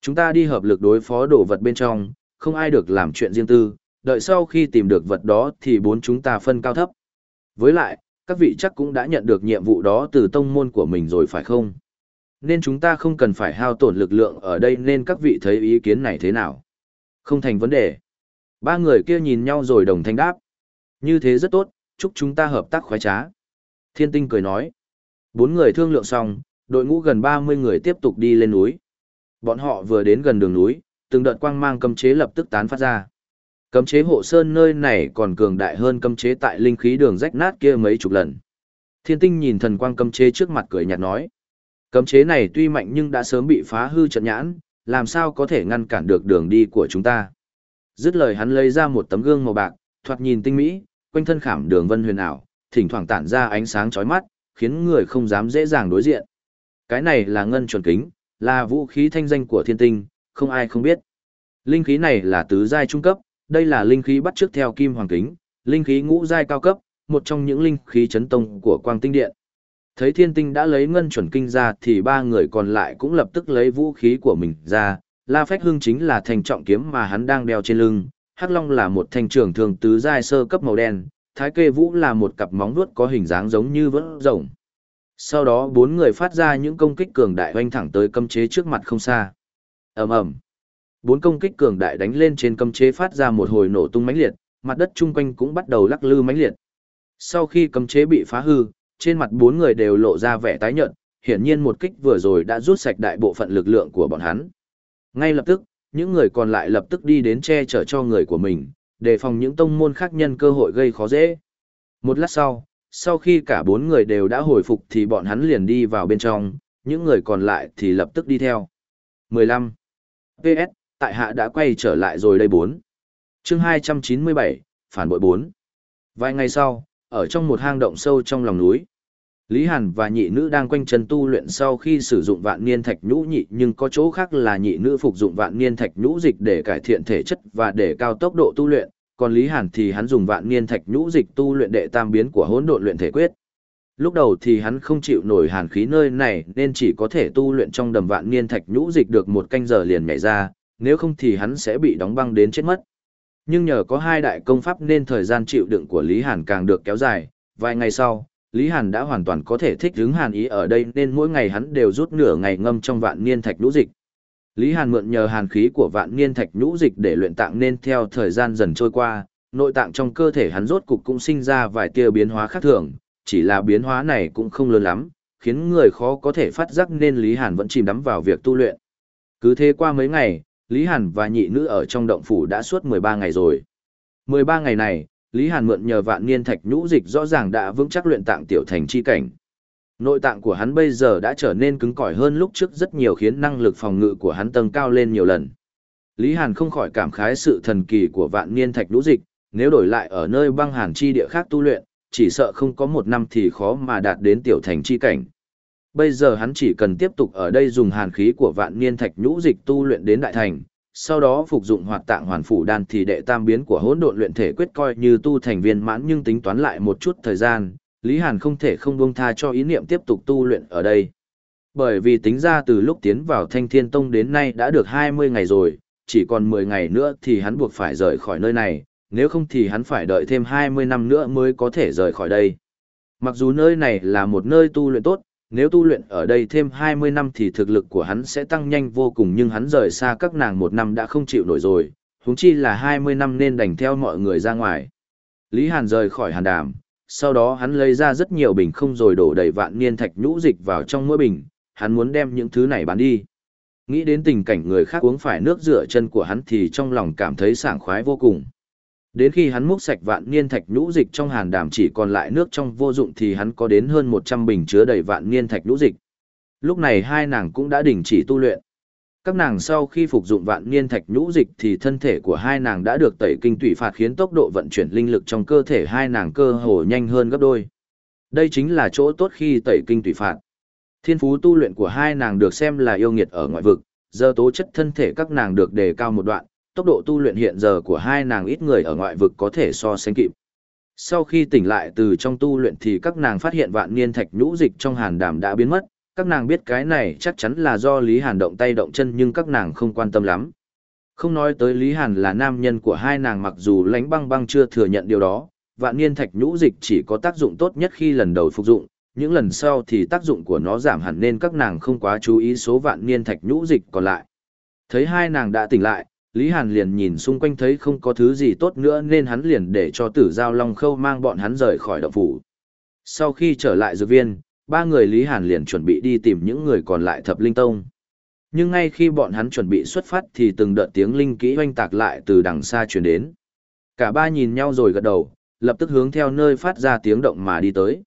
chúng ta đi hợp lực đối phó đồ vật bên trong, không ai được làm chuyện riêng tư, đợi sau khi tìm được vật đó thì bốn chúng ta phân cao thấp. Với lại, Các vị chắc cũng đã nhận được nhiệm vụ đó từ tông môn của mình rồi phải không? Nên chúng ta không cần phải hao tổn lực lượng ở đây nên các vị thấy ý kiến này thế nào? Không thành vấn đề. Ba người kia nhìn nhau rồi đồng thanh đáp. Như thế rất tốt, chúc chúng ta hợp tác khoái trá. Thiên tinh cười nói. Bốn người thương lượng xong, đội ngũ gần 30 người tiếp tục đi lên núi. Bọn họ vừa đến gần đường núi, từng đợt quang mang cấm chế lập tức tán phát ra. Cấm chế hộ sơn nơi này còn cường đại hơn cấm chế tại linh khí đường rách nát kia mấy chục lần. Thiên tinh nhìn thần quang cấm chế trước mặt cười nhạt nói. Cấm chế này tuy mạnh nhưng đã sớm bị phá hư trận nhãn, làm sao có thể ngăn cản được đường đi của chúng ta. Dứt lời hắn lấy ra một tấm gương màu bạc, thoạt nhìn tinh mỹ, quanh thân khảm đường vân huyền ảo, thỉnh thoảng tản ra ánh sáng chói mắt, khiến người không dám dễ dàng đối diện. Cái này là ngân chuẩn kính, là vũ khí thanh danh của thiên tinh, không ai không biết. Linh khí này là tứ giai trung cấp, đây là linh khí bắt trước theo kim hoàng kính, linh khí ngũ giai cao cấp, một trong những linh khí chấn tông của quang tinh điện. Thấy thiên tinh đã lấy ngân chuẩn kinh ra thì ba người còn lại cũng lập tức lấy vũ khí của mình ra. La Phách Hưng chính là thành trọng kiếm mà hắn đang đeo trên lưng, Hắc Long là một thanh trường thường tứ giai sơ cấp màu đen, Thái Kê Vũ là một cặp móng vuốt có hình dáng giống như vỡ rồng. Sau đó bốn người phát ra những công kích cường đại oanh thẳng tới cấm chế trước mặt không xa. ầm ầm, Bốn công kích cường đại đánh lên trên cấm chế phát ra một hồi nổ tung mãnh liệt, mặt đất chung quanh cũng bắt đầu lắc lư mãnh liệt. Sau khi cấm chế bị phá hư, trên mặt bốn người đều lộ ra vẻ tái nhợt, hiển nhiên một kích vừa rồi đã rút sạch đại bộ phận lực lượng của bọn hắn. Ngay lập tức, những người còn lại lập tức đi đến che chở cho người của mình, đề phòng những tông môn khác nhân cơ hội gây khó dễ. Một lát sau, sau khi cả bốn người đều đã hồi phục thì bọn hắn liền đi vào bên trong, những người còn lại thì lập tức đi theo. 15. PS, tại hạ đã quay trở lại rồi đây 4. chương 297, phản bội 4. Vài ngày sau, ở trong một hang động sâu trong lòng núi, Lý Hàn và nhị nữ đang quanh chân tu luyện sau khi sử dụng vạn niên thạch nhũ nhị nhưng có chỗ khác là nhị nữ phục dụng vạn niên thạch nhũ dịch để cải thiện thể chất và để cao tốc độ tu luyện, còn Lý Hàn thì hắn dùng vạn niên thạch nhũ dịch tu luyện đệ tam biến của hỗn độn luyện thể quyết. Lúc đầu thì hắn không chịu nổi hàn khí nơi này nên chỉ có thể tu luyện trong đầm vạn niên thạch nhũ dịch được một canh giờ liền nhảy ra, nếu không thì hắn sẽ bị đóng băng đến chết mất. Nhưng nhờ có hai đại công pháp nên thời gian chịu đựng của Lý Hàn càng được kéo dài, vài ngày sau, Lý Hàn đã hoàn toàn có thể thích ứng hàn ý ở đây nên mỗi ngày hắn đều rút nửa ngày ngâm trong vạn niên thạch nhũ dịch. Lý Hàn mượn nhờ hàn khí của vạn niên thạch nhũ dịch để luyện tạng nên theo thời gian dần trôi qua, nội tạng trong cơ thể hắn rốt cục cũng sinh ra vài tia biến hóa khác thường, chỉ là biến hóa này cũng không lớn lắm, khiến người khó có thể phát giác nên Lý Hàn vẫn chìm đắm vào việc tu luyện. Cứ thế qua mấy ngày, Lý Hàn và nhị nữ ở trong động phủ đã suốt 13 ngày rồi. 13 ngày này, Lý Hàn mượn nhờ vạn niên thạch nhũ dịch rõ ràng đã vững chắc luyện tạng tiểu thành chi cảnh. Nội tạng của hắn bây giờ đã trở nên cứng cỏi hơn lúc trước rất nhiều khiến năng lực phòng ngự của hắn tăng cao lên nhiều lần. Lý Hàn không khỏi cảm khái sự thần kỳ của vạn niên thạch nhũ dịch, nếu đổi lại ở nơi băng hàn chi địa khác tu luyện, chỉ sợ không có một năm thì khó mà đạt đến tiểu thành chi cảnh. Bây giờ hắn chỉ cần tiếp tục ở đây dùng hàn khí của vạn niên thạch nhũ dịch tu luyện đến đại thành, sau đó phục dụng hoạt tạng hoàn phủ đan thì đệ tam biến của hỗn độn luyện thể quyết coi như tu thành viên mãn nhưng tính toán lại một chút thời gian, Lý Hàn không thể không buông tha cho ý niệm tiếp tục tu luyện ở đây. Bởi vì tính ra từ lúc tiến vào Thanh Thiên Tông đến nay đã được 20 ngày rồi, chỉ còn 10 ngày nữa thì hắn buộc phải rời khỏi nơi này, nếu không thì hắn phải đợi thêm 20 năm nữa mới có thể rời khỏi đây. Mặc dù nơi này là một nơi tu luyện tốt, nếu tu luyện ở đây thêm 20 năm thì thực lực của hắn sẽ tăng nhanh vô cùng nhưng hắn rời xa các nàng một năm đã không chịu nổi rồi, huống chi là 20 năm nên đành theo mọi người ra ngoài. Lý Hàn rời khỏi hàn đàm, sau đó hắn lấy ra rất nhiều bình không rồi đổ đầy vạn niên thạch nhũ dịch vào trong mỗi bình, hắn muốn đem những thứ này bán đi. Nghĩ đến tình cảnh người khác uống phải nước rửa chân của hắn thì trong lòng cảm thấy sảng khoái vô cùng. Đến khi hắn múc sạch vạn niên thạch nhũ dịch trong hàn đàm chỉ còn lại nước trong vô dụng thì hắn có đến hơn 100 bình chứa đầy vạn niên thạch nhũ dịch. Lúc này hai nàng cũng đã đình chỉ tu luyện. Các nàng sau khi phục dụng vạn niên thạch nhũ dịch thì thân thể của hai nàng đã được tẩy kinh tủy phạt khiến tốc độ vận chuyển linh lực trong cơ thể hai nàng cơ hồ nhanh hơn gấp đôi. Đây chính là chỗ tốt khi tẩy kinh tủy phạt. Thiên phú tu luyện của hai nàng được xem là yêu nghiệt ở ngoại vực, giờ tố chất thân thể các nàng được đề cao một đoạn, tốc độ tu luyện hiện giờ của hai nàng ít người ở ngoại vực có thể so sánh kịp. Sau khi tỉnh lại từ trong tu luyện thì các nàng phát hiện vạn niên thạch nhũ dịch trong hàn đàm đã biến mất, các nàng biết cái này chắc chắn là do Lý Hàn động tay động chân nhưng các nàng không quan tâm lắm. Không nói tới Lý Hàn là nam nhân của hai nàng mặc dù lánh băng băng chưa thừa nhận điều đó, vạn niên thạch nhũ dịch chỉ có tác dụng tốt nhất khi lần đầu phục dụng, những lần sau thì tác dụng của nó giảm hẳn nên các nàng không quá chú ý số vạn niên thạch nhũ dịch còn lại. Thấy hai nàng đã tỉnh lại, Lý Hàn liền nhìn xung quanh thấy không có thứ gì tốt nữa nên hắn liền để cho tử giao long khâu mang bọn hắn rời khỏi động phủ. Sau khi trở lại dược viên, ba người Lý Hàn liền chuẩn bị đi tìm những người còn lại thập linh tông. Nhưng ngay khi bọn hắn chuẩn bị xuất phát thì từng đợt tiếng linh kỹ oanh tạc lại từ đằng xa truyền đến. Cả ba nhìn nhau rồi gật đầu, lập tức hướng theo nơi phát ra tiếng động mà đi tới.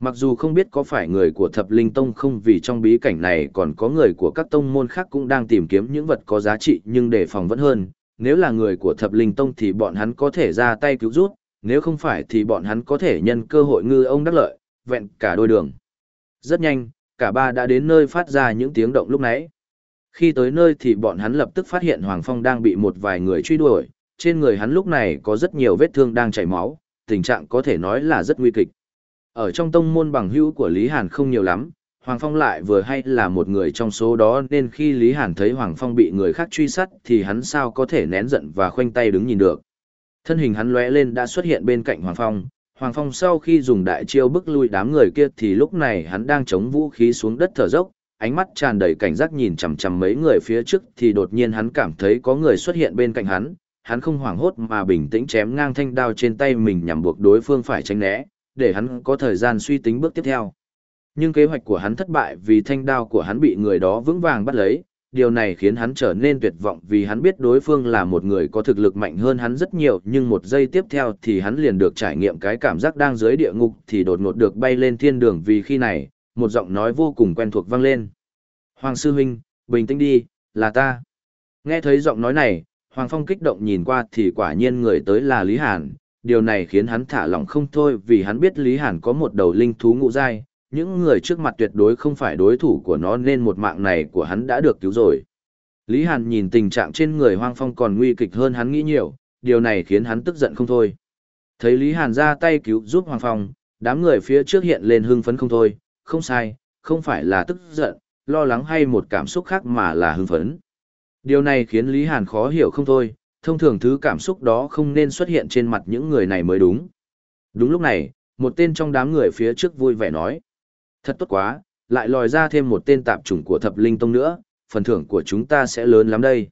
Mặc dù không biết có phải người của thập linh tông không vì trong bí cảnh này còn có người của các tông môn khác cũng đang tìm kiếm những vật có giá trị nhưng đề phòng vẫn hơn. Nếu là người của thập linh tông thì bọn hắn có thể ra tay cứu rút, nếu không phải thì bọn hắn có thể nhân cơ hội ngư ông đắc lợi, vẹn cả đôi đường. Rất nhanh, cả ba đã đến nơi phát ra những tiếng động lúc nãy. Khi tới nơi thì bọn hắn lập tức phát hiện Hoàng Phong đang bị một vài người truy đuổi, trên người hắn lúc này có rất nhiều vết thương đang chảy máu, tình trạng có thể nói là rất nguy kịch. Ở trong tông môn bằng hữu của Lý Hàn không nhiều lắm, Hoàng Phong lại vừa hay là một người trong số đó nên khi Lý Hàn thấy Hoàng Phong bị người khác truy sát thì hắn sao có thể nén giận và khoanh tay đứng nhìn được. Thân hình hắn lóe lên đã xuất hiện bên cạnh Hoàng Phong, Hoàng Phong sau khi dùng đại chiêu bức lui đám người kia thì lúc này hắn đang chống vũ khí xuống đất thở dốc, ánh mắt tràn đầy cảnh giác nhìn chằm chằm mấy người phía trước thì đột nhiên hắn cảm thấy có người xuất hiện bên cạnh hắn, hắn không hoảng hốt mà bình tĩnh chém ngang thanh đao trên tay mình nhằm buộc đối phương phải tránh né, để hắn có thời gian suy tính bước tiếp theo. Nhưng kế hoạch của hắn thất bại vì thanh đao của hắn bị người đó vững vàng bắt lấy, điều này khiến hắn trở nên tuyệt vọng vì hắn biết đối phương là một người có thực lực mạnh hơn hắn rất nhiều nhưng một giây tiếp theo thì hắn liền được trải nghiệm cái cảm giác đang dưới địa ngục thì đột ngột được bay lên thiên đường vì khi này, một giọng nói vô cùng quen thuộc vang lên. Hoàng Sư Huynh, bình tĩnh đi, là ta. Nghe thấy giọng nói này, Hoàng Phong kích động nhìn qua thì quả nhiên người tới là Lý Hàn, điều này khiến hắn thả lỏng không thôi vì hắn biết Lý Hàn có một đầu linh thú ngũ giai, những người trước mặt tuyệt đối không phải đối thủ của nó nên một mạng này của hắn đã được cứu rồi. Lý Hàn nhìn tình trạng trên người Hoang Phong còn nguy kịch hơn hắn nghĩ nhiều, điều này khiến hắn tức giận không thôi. Thấy Lý Hàn ra tay cứu giúp Hoàng Phong, đám người phía trước hiện lên hưng phấn không thôi, không sai, không phải là tức giận, lo lắng hay một cảm xúc khác mà là hưng phấn. Điều này khiến Lý Hàn khó hiểu không thôi, thông thường thứ cảm xúc đó không nên xuất hiện trên mặt những người này mới đúng. Đúng lúc này, một tên trong đám người phía trước vui vẻ nói. Thật tốt quá, lại lòi ra thêm một tên tạp chủng của thập linh tông nữa, phần thưởng của chúng ta sẽ lớn lắm đây.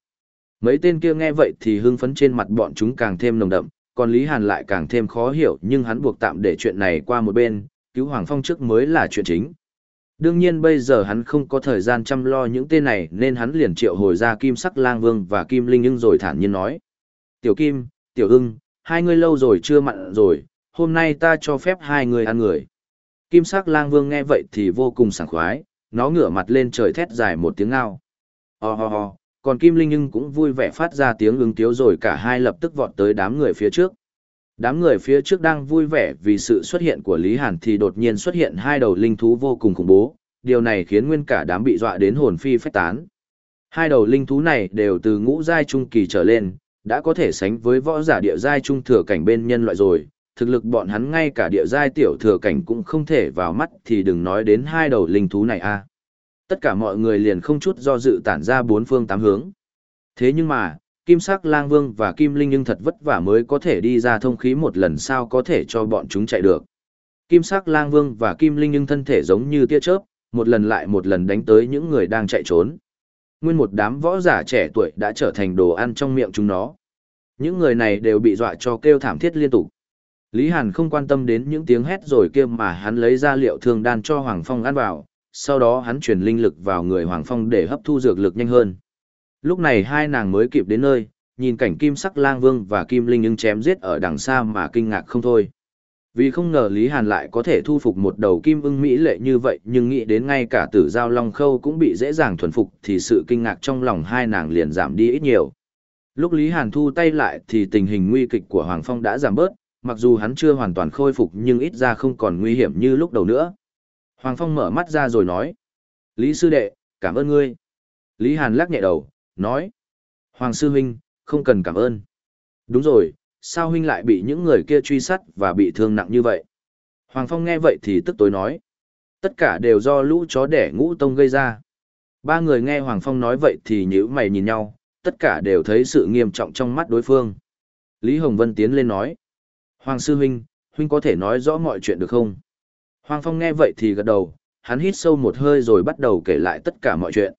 Mấy tên kia nghe vậy thì hưng phấn trên mặt bọn chúng càng thêm nồng đậm, còn Lý Hàn lại càng thêm khó hiểu nhưng hắn buộc tạm để chuyện này qua một bên, cứu Hoàng Phong trước mới là chuyện chính. Đương nhiên bây giờ hắn không có thời gian chăm lo những tên này nên hắn liền triệu hồi ra Kim Sắc Lang Vương và Kim Linh ưng rồi thản nhiên nói. Tiểu Kim, Tiểu ưng, hai người lâu rồi chưa mặn rồi, hôm nay ta cho phép hai người ăn người. Kim Sắc Lang Vương nghe vậy thì vô cùng sảng khoái, nó ngửa mặt lên trời thét dài một tiếng ngao. Ho ho ho, còn Kim Linh ưng cũng vui vẻ phát ra tiếng ứng tiếu rồi cả hai lập tức vọt tới đám người phía trước. Đám người phía trước đang vui vẻ vì sự xuất hiện của Lý Hàn thì đột nhiên xuất hiện hai đầu linh thú vô cùng khủng bố, điều này khiến nguyên cả đám bị dọa đến hồn phi phách tán. Hai đầu linh thú này đều từ ngũ giai trung kỳ trở lên, đã có thể sánh với võ giả địa giai trung thừa cảnh bên nhân loại rồi, thực lực bọn hắn ngay cả địa giai tiểu thừa cảnh cũng không thể vào mắt thì đừng nói đến hai đầu linh thú này a. Tất cả mọi người liền không chút do dự tản ra bốn phương tám hướng. Thế nhưng mà, Kim Sắc Lang Vương và Kim Linh nhưng thật vất vả mới có thể đi ra thông khí một lần sao có thể cho bọn chúng chạy được. Kim Sắc Lang Vương và Kim Linh nhưng thân thể giống như tia chớp, một lần lại một lần đánh tới những người đang chạy trốn. Nguyên một đám võ giả trẻ tuổi đã trở thành đồ ăn trong miệng chúng nó. Những người này đều bị dọa cho kêu thảm thiết liên tục. Lý Hàn không quan tâm đến những tiếng hét rồi kia mà hắn lấy ra liệu thương đan cho Hoàng Phong ăn vào, sau đó hắn truyền linh lực vào người Hoàng Phong để hấp thu dược lực nhanh hơn. Lúc này hai nàng mới kịp đến nơi, nhìn cảnh kim sắc lang vương và kim linh nhưng chém giết ở đằng xa mà kinh ngạc không thôi. Vì không ngờ Lý Hàn lại có thể thu phục một đầu kim ưng mỹ lệ như vậy nhưng nghĩ đến ngay cả tử giao long khâu cũng bị dễ dàng thuần phục thì sự kinh ngạc trong lòng hai nàng liền giảm đi ít nhiều. Lúc Lý Hàn thu tay lại thì tình hình nguy kịch của Hoàng Phong đã giảm bớt, mặc dù hắn chưa hoàn toàn khôi phục nhưng ít ra không còn nguy hiểm như lúc đầu nữa. Hoàng Phong mở mắt ra rồi nói. Lý Sư Đệ, cảm ơn ngươi. Lý Hàn lắc nhẹ đầu, nói. Hoàng Sư Huynh, không cần cảm ơn. Đúng rồi, sao Huynh lại bị những người kia truy sát và bị thương nặng như vậy? Hoàng Phong nghe vậy thì tức tối nói. Tất cả đều do lũ chó đẻ ngũ tông gây ra. Ba người nghe Hoàng Phong nói vậy thì nhíu mày nhìn nhau, tất cả đều thấy sự nghiêm trọng trong mắt đối phương. Lý Hồng Vân tiến lên nói. Hoàng sư huynh, huynh có thể nói rõ mọi chuyện được không? Hoàng Phong nghe vậy thì gật đầu, hắn hít sâu một hơi rồi bắt đầu kể lại tất cả mọi chuyện.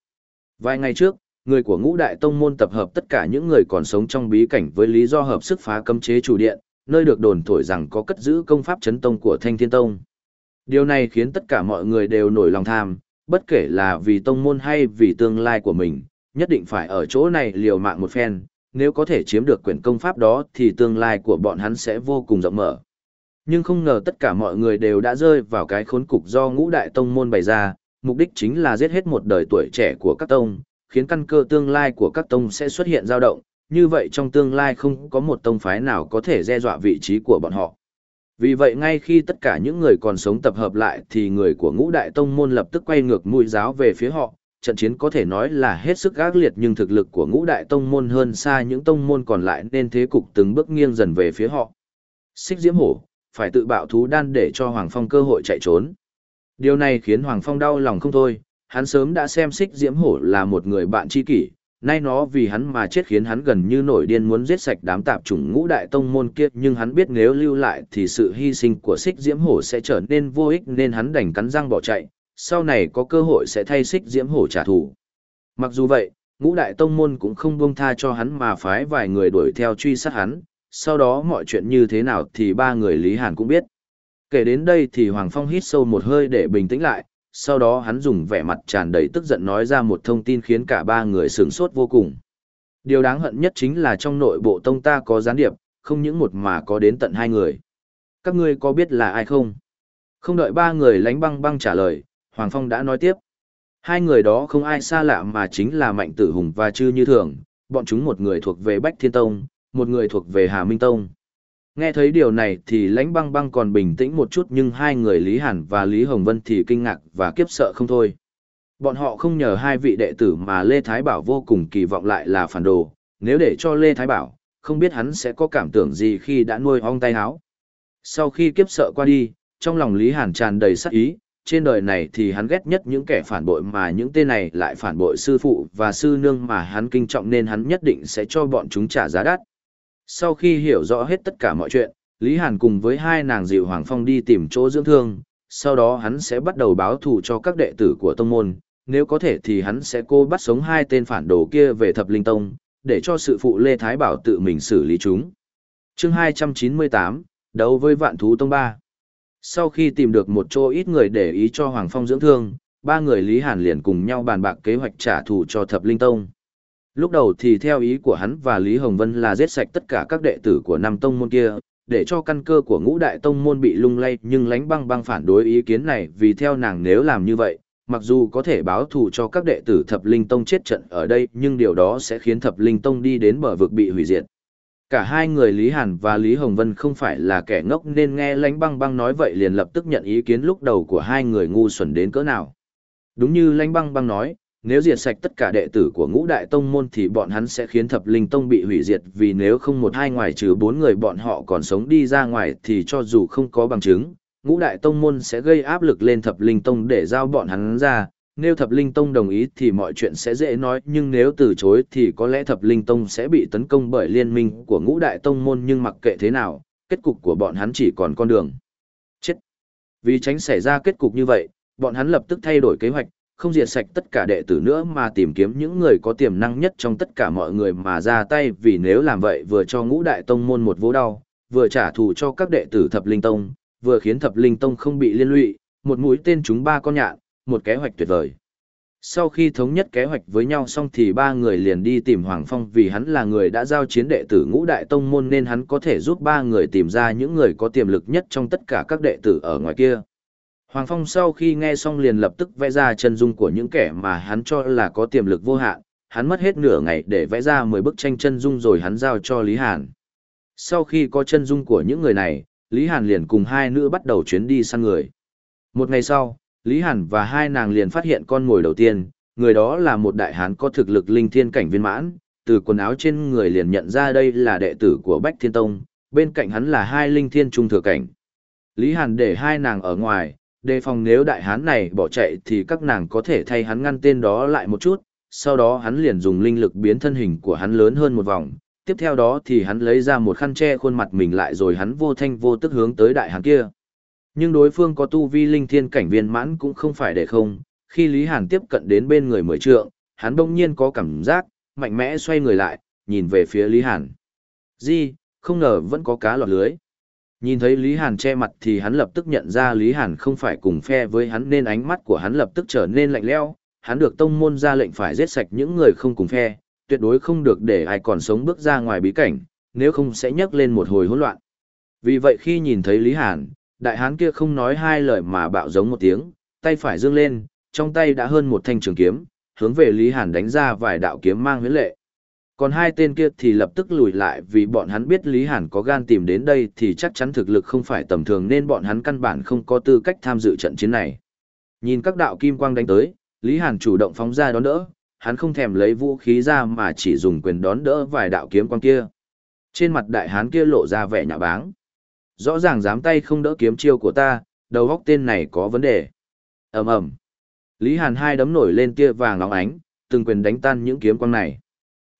Vài ngày trước, người của ngũ đại tông môn tập hợp tất cả những người còn sống trong bí cảnh với lý do hợp sức phá cấm chế chủ điện, nơi được đồn thổi rằng có cất giữ công pháp chấn tông của Thanh Thiên Tông. Điều này khiến tất cả mọi người đều nổi lòng tham, bất kể là vì tông môn hay vì tương lai của mình, nhất định phải ở chỗ này liều mạng một phen, nếu có thể chiếm được quyển công pháp đó thì tương lai của bọn hắn sẽ vô cùng rộng mở. Nhưng không ngờ tất cả mọi người đều đã rơi vào cái khốn cục do ngũ đại tông môn bày ra, mục đích chính là giết hết một đời tuổi trẻ của các tông, khiến căn cơ tương lai của các tông sẽ xuất hiện dao động, như vậy trong tương lai không có một tông phái nào có thể đe dọa vị trí của bọn họ. Vì vậy ngay khi tất cả những người còn sống tập hợp lại thì người của ngũ đại tông môn lập tức quay ngược mũi giáo về phía họ, trận chiến có thể nói là hết sức gác liệt nhưng thực lực của ngũ đại tông môn hơn xa những tông môn còn lại nên thế cục từng bước nghiêng dần về phía họ. Xích diễm hổ, phải tự bạo thú đan để cho Hoàng Phong cơ hội chạy trốn. Điều này khiến Hoàng Phong đau lòng không thôi, hắn sớm đã xem xích diễm hổ là một người bạn tri kỷ, nay nó vì hắn mà chết khiến hắn gần như nổi điên muốn giết sạch đám tạp chủng ngũ đại tông môn kia nhưng hắn biết nếu lưu lại thì sự hy sinh của xích diễm hổ sẽ trở nên vô ích nên hắn đành cắn răng bỏ chạy, sau này có cơ hội sẽ thay xích diễm hổ trả thù. Mặc dù vậy, ngũ đại tông môn cũng không buông tha cho hắn mà phái vài người đuổi theo truy sát hắn, sau đó mọi chuyện như thế nào thì ba người Lý Hàn cũng biết. Kể đến đây thì Hoàng Phong hít sâu một hơi để bình tĩnh lại, sau đó hắn dùng vẻ mặt tràn đầy tức giận nói ra một thông tin khiến cả ba người sửng sốt vô cùng. Điều đáng hận nhất chính là trong nội bộ tông ta có gián điệp, không những một mà có đến tận hai người. Các ngươi có biết là ai không? Không đợi ba người lánh băng băng trả lời, Hoàng Phong đã nói tiếp. Hai người đó không ai xa lạ mà chính là Mạnh Tử Hùng và Chư Như Thường, bọn chúng một người thuộc về Bách Thiên Tông, một người thuộc về Hà Minh Tông. Nghe thấy điều này thì lãnh băng băng còn bình tĩnh một chút nhưng hai người Lý Hàn và Lý Hồng Vân thì kinh ngạc và kiếp sợ không thôi. Bọn họ không nhờ hai vị đệ tử mà Lê Thái Bảo vô cùng kỳ vọng lại là phản đồ, nếu để cho Lê Thái Bảo, không biết hắn sẽ có cảm tưởng gì khi đã nuôi ong tay háo. Sau khi kiếp sợ qua đi, trong lòng Lý Hàn tràn đầy sắc ý, trên đời này thì hắn ghét nhất những kẻ phản bội mà những tên này lại phản bội sư phụ và sư nương mà hắn kinh trọng nên hắn nhất định sẽ cho bọn chúng trả giá đắt. Sau khi hiểu rõ hết tất cả mọi chuyện, Lý Hàn cùng với hai nàng dịu Hoàng Phong đi tìm chỗ dưỡng thương, sau đó hắn sẽ bắt đầu báo thù cho các đệ tử của tông môn, nếu có thể thì hắn sẽ cô bắt sống hai tên phản đồ kia về thập linh tông, để cho sự phụ Lê Thái Bảo tự mình xử lý chúng. chương 298, đấu với vạn thú tông 3. Sau khi tìm được một chỗ ít người để ý cho Hoàng Phong dưỡng thương, ba người Lý Hàn liền cùng nhau bàn bạc kế hoạch trả thù cho thập linh tông. Lúc đầu thì theo ý của hắn và Lý Hồng Vân là giết sạch tất cả các đệ tử của năm tông môn kia, để cho căn cơ của ngũ đại tông môn bị lung lay nhưng lánh băng băng phản đối ý kiến này vì theo nàng nếu làm như vậy, mặc dù có thể báo thù cho các đệ tử thập linh tông chết trận ở đây nhưng điều đó sẽ khiến thập linh tông đi đến bờ vực bị hủy diệt. Cả hai người Lý Hàn và Lý Hồng Vân không phải là kẻ ngốc nên nghe lánh băng băng nói vậy liền lập tức nhận ý kiến lúc đầu của hai người ngu xuẩn đến cỡ nào. Đúng như lánh băng băng nói, nếu diệt sạch tất cả đệ tử của ngũ đại tông môn thì bọn hắn sẽ khiến thập linh tông bị hủy diệt vì nếu không một hai ngoài trừ bốn người bọn họ còn sống đi ra ngoài thì cho dù không có bằng chứng, ngũ đại tông môn sẽ gây áp lực lên thập linh tông để giao bọn hắn ra. Nếu thập linh tông đồng ý thì mọi chuyện sẽ dễ nói nhưng nếu từ chối thì có lẽ thập linh tông sẽ bị tấn công bởi liên minh của ngũ đại tông môn nhưng mặc kệ thế nào, kết cục của bọn hắn chỉ còn con đường. Chết! Vì tránh xảy ra kết cục như vậy, bọn hắn lập tức thay đổi kế hoạch, không diệt sạch tất cả đệ tử nữa mà tìm kiếm những người có tiềm năng nhất trong tất cả mọi người mà ra tay vì nếu làm vậy vừa cho ngũ đại tông môn một vố đau, vừa trả thù cho các đệ tử thập linh tông, vừa khiến thập linh tông không bị liên lụy, một mũi tên chúng ba con nhạn, một kế hoạch tuyệt vời. Sau khi thống nhất kế hoạch với nhau xong thì ba người liền đi tìm Hoàng Phong vì hắn là người đã giao chiến đệ tử ngũ đại tông môn nên hắn có thể giúp ba người tìm ra những người có tiềm lực nhất trong tất cả các đệ tử ở ngoài kia. Hoàng Phong sau khi nghe xong liền lập tức vẽ ra chân dung của những kẻ mà hắn cho là có tiềm lực vô hạn, hắn mất hết nửa ngày để vẽ ra 10 bức tranh chân dung rồi hắn giao cho Lý Hàn. Sau khi có chân dung của những người này, Lý Hàn liền cùng hai nữ bắt đầu chuyến đi săn người. Một ngày sau, Lý Hàn và hai nàng liền phát hiện con mồi đầu tiên, người đó là một đại hán có thực lực linh thiên cảnh viên mãn, từ quần áo trên người liền nhận ra đây là đệ tử của Bách Thiên Tông, bên cạnh hắn là hai linh thiên trung thừa cảnh. Lý Hàn để hai nàng ở ngoài, đề phòng nếu đại hán này bỏ chạy thì các nàng có thể thay hắn ngăn tên đó lại một chút, sau đó hắn liền dùng linh lực biến thân hình của hắn lớn hơn một vòng, tiếp theo đó thì hắn lấy ra một khăn che khuôn mặt mình lại rồi hắn vô thanh vô tức hướng tới đại hán kia. Nhưng đối phương có tu vi linh thiên cảnh viên mãn cũng không phải để không, khi Lý Hàn tiếp cận đến bên người mười trượng, hắn bỗng nhiên có cảm giác, mạnh mẽ xoay người lại, nhìn về phía Lý Hàn. Di, không ngờ vẫn có cá lọt lưới. Nhìn thấy Lý Hàn che mặt thì hắn lập tức nhận ra Lý Hàn không phải cùng phe với hắn nên ánh mắt của hắn lập tức trở nên lạnh lẽo. Hắn được tông môn ra lệnh phải giết sạch những người không cùng phe, tuyệt đối không được để ai còn sống bước ra ngoài bí cảnh, nếu không sẽ nhấc lên một hồi hỗn loạn. Vì vậy khi nhìn thấy Lý Hàn, đại hán kia không nói hai lời mà bạo giống một tiếng, tay phải dương lên, trong tay đã hơn một thanh trường kiếm, hướng về Lý Hàn đánh ra vài đạo kiếm mang huyễn lệ. Còn hai tên kia thì lập tức lùi lại vì bọn hắn biết Lý Hàn có gan tìm đến đây thì chắc chắn thực lực không phải tầm thường nên bọn hắn căn bản không có tư cách tham dự trận chiến này. Nhìn các đạo kim quang đánh tới, Lý Hàn chủ động phóng ra đón đỡ, hắn không thèm lấy vũ khí ra mà chỉ dùng quyền đón đỡ vài đạo kiếm quang kia. Trên mặt đại hán kia lộ ra vẻ nhạ báng. Rõ ràng dám tay không đỡ kiếm chiêu của ta, đầu góc tên này có vấn đề. ầm ầm Lý Hàn hai đấm nổi lên tia vàng óng ánh, từng quyền đánh tan những kiếm quang này.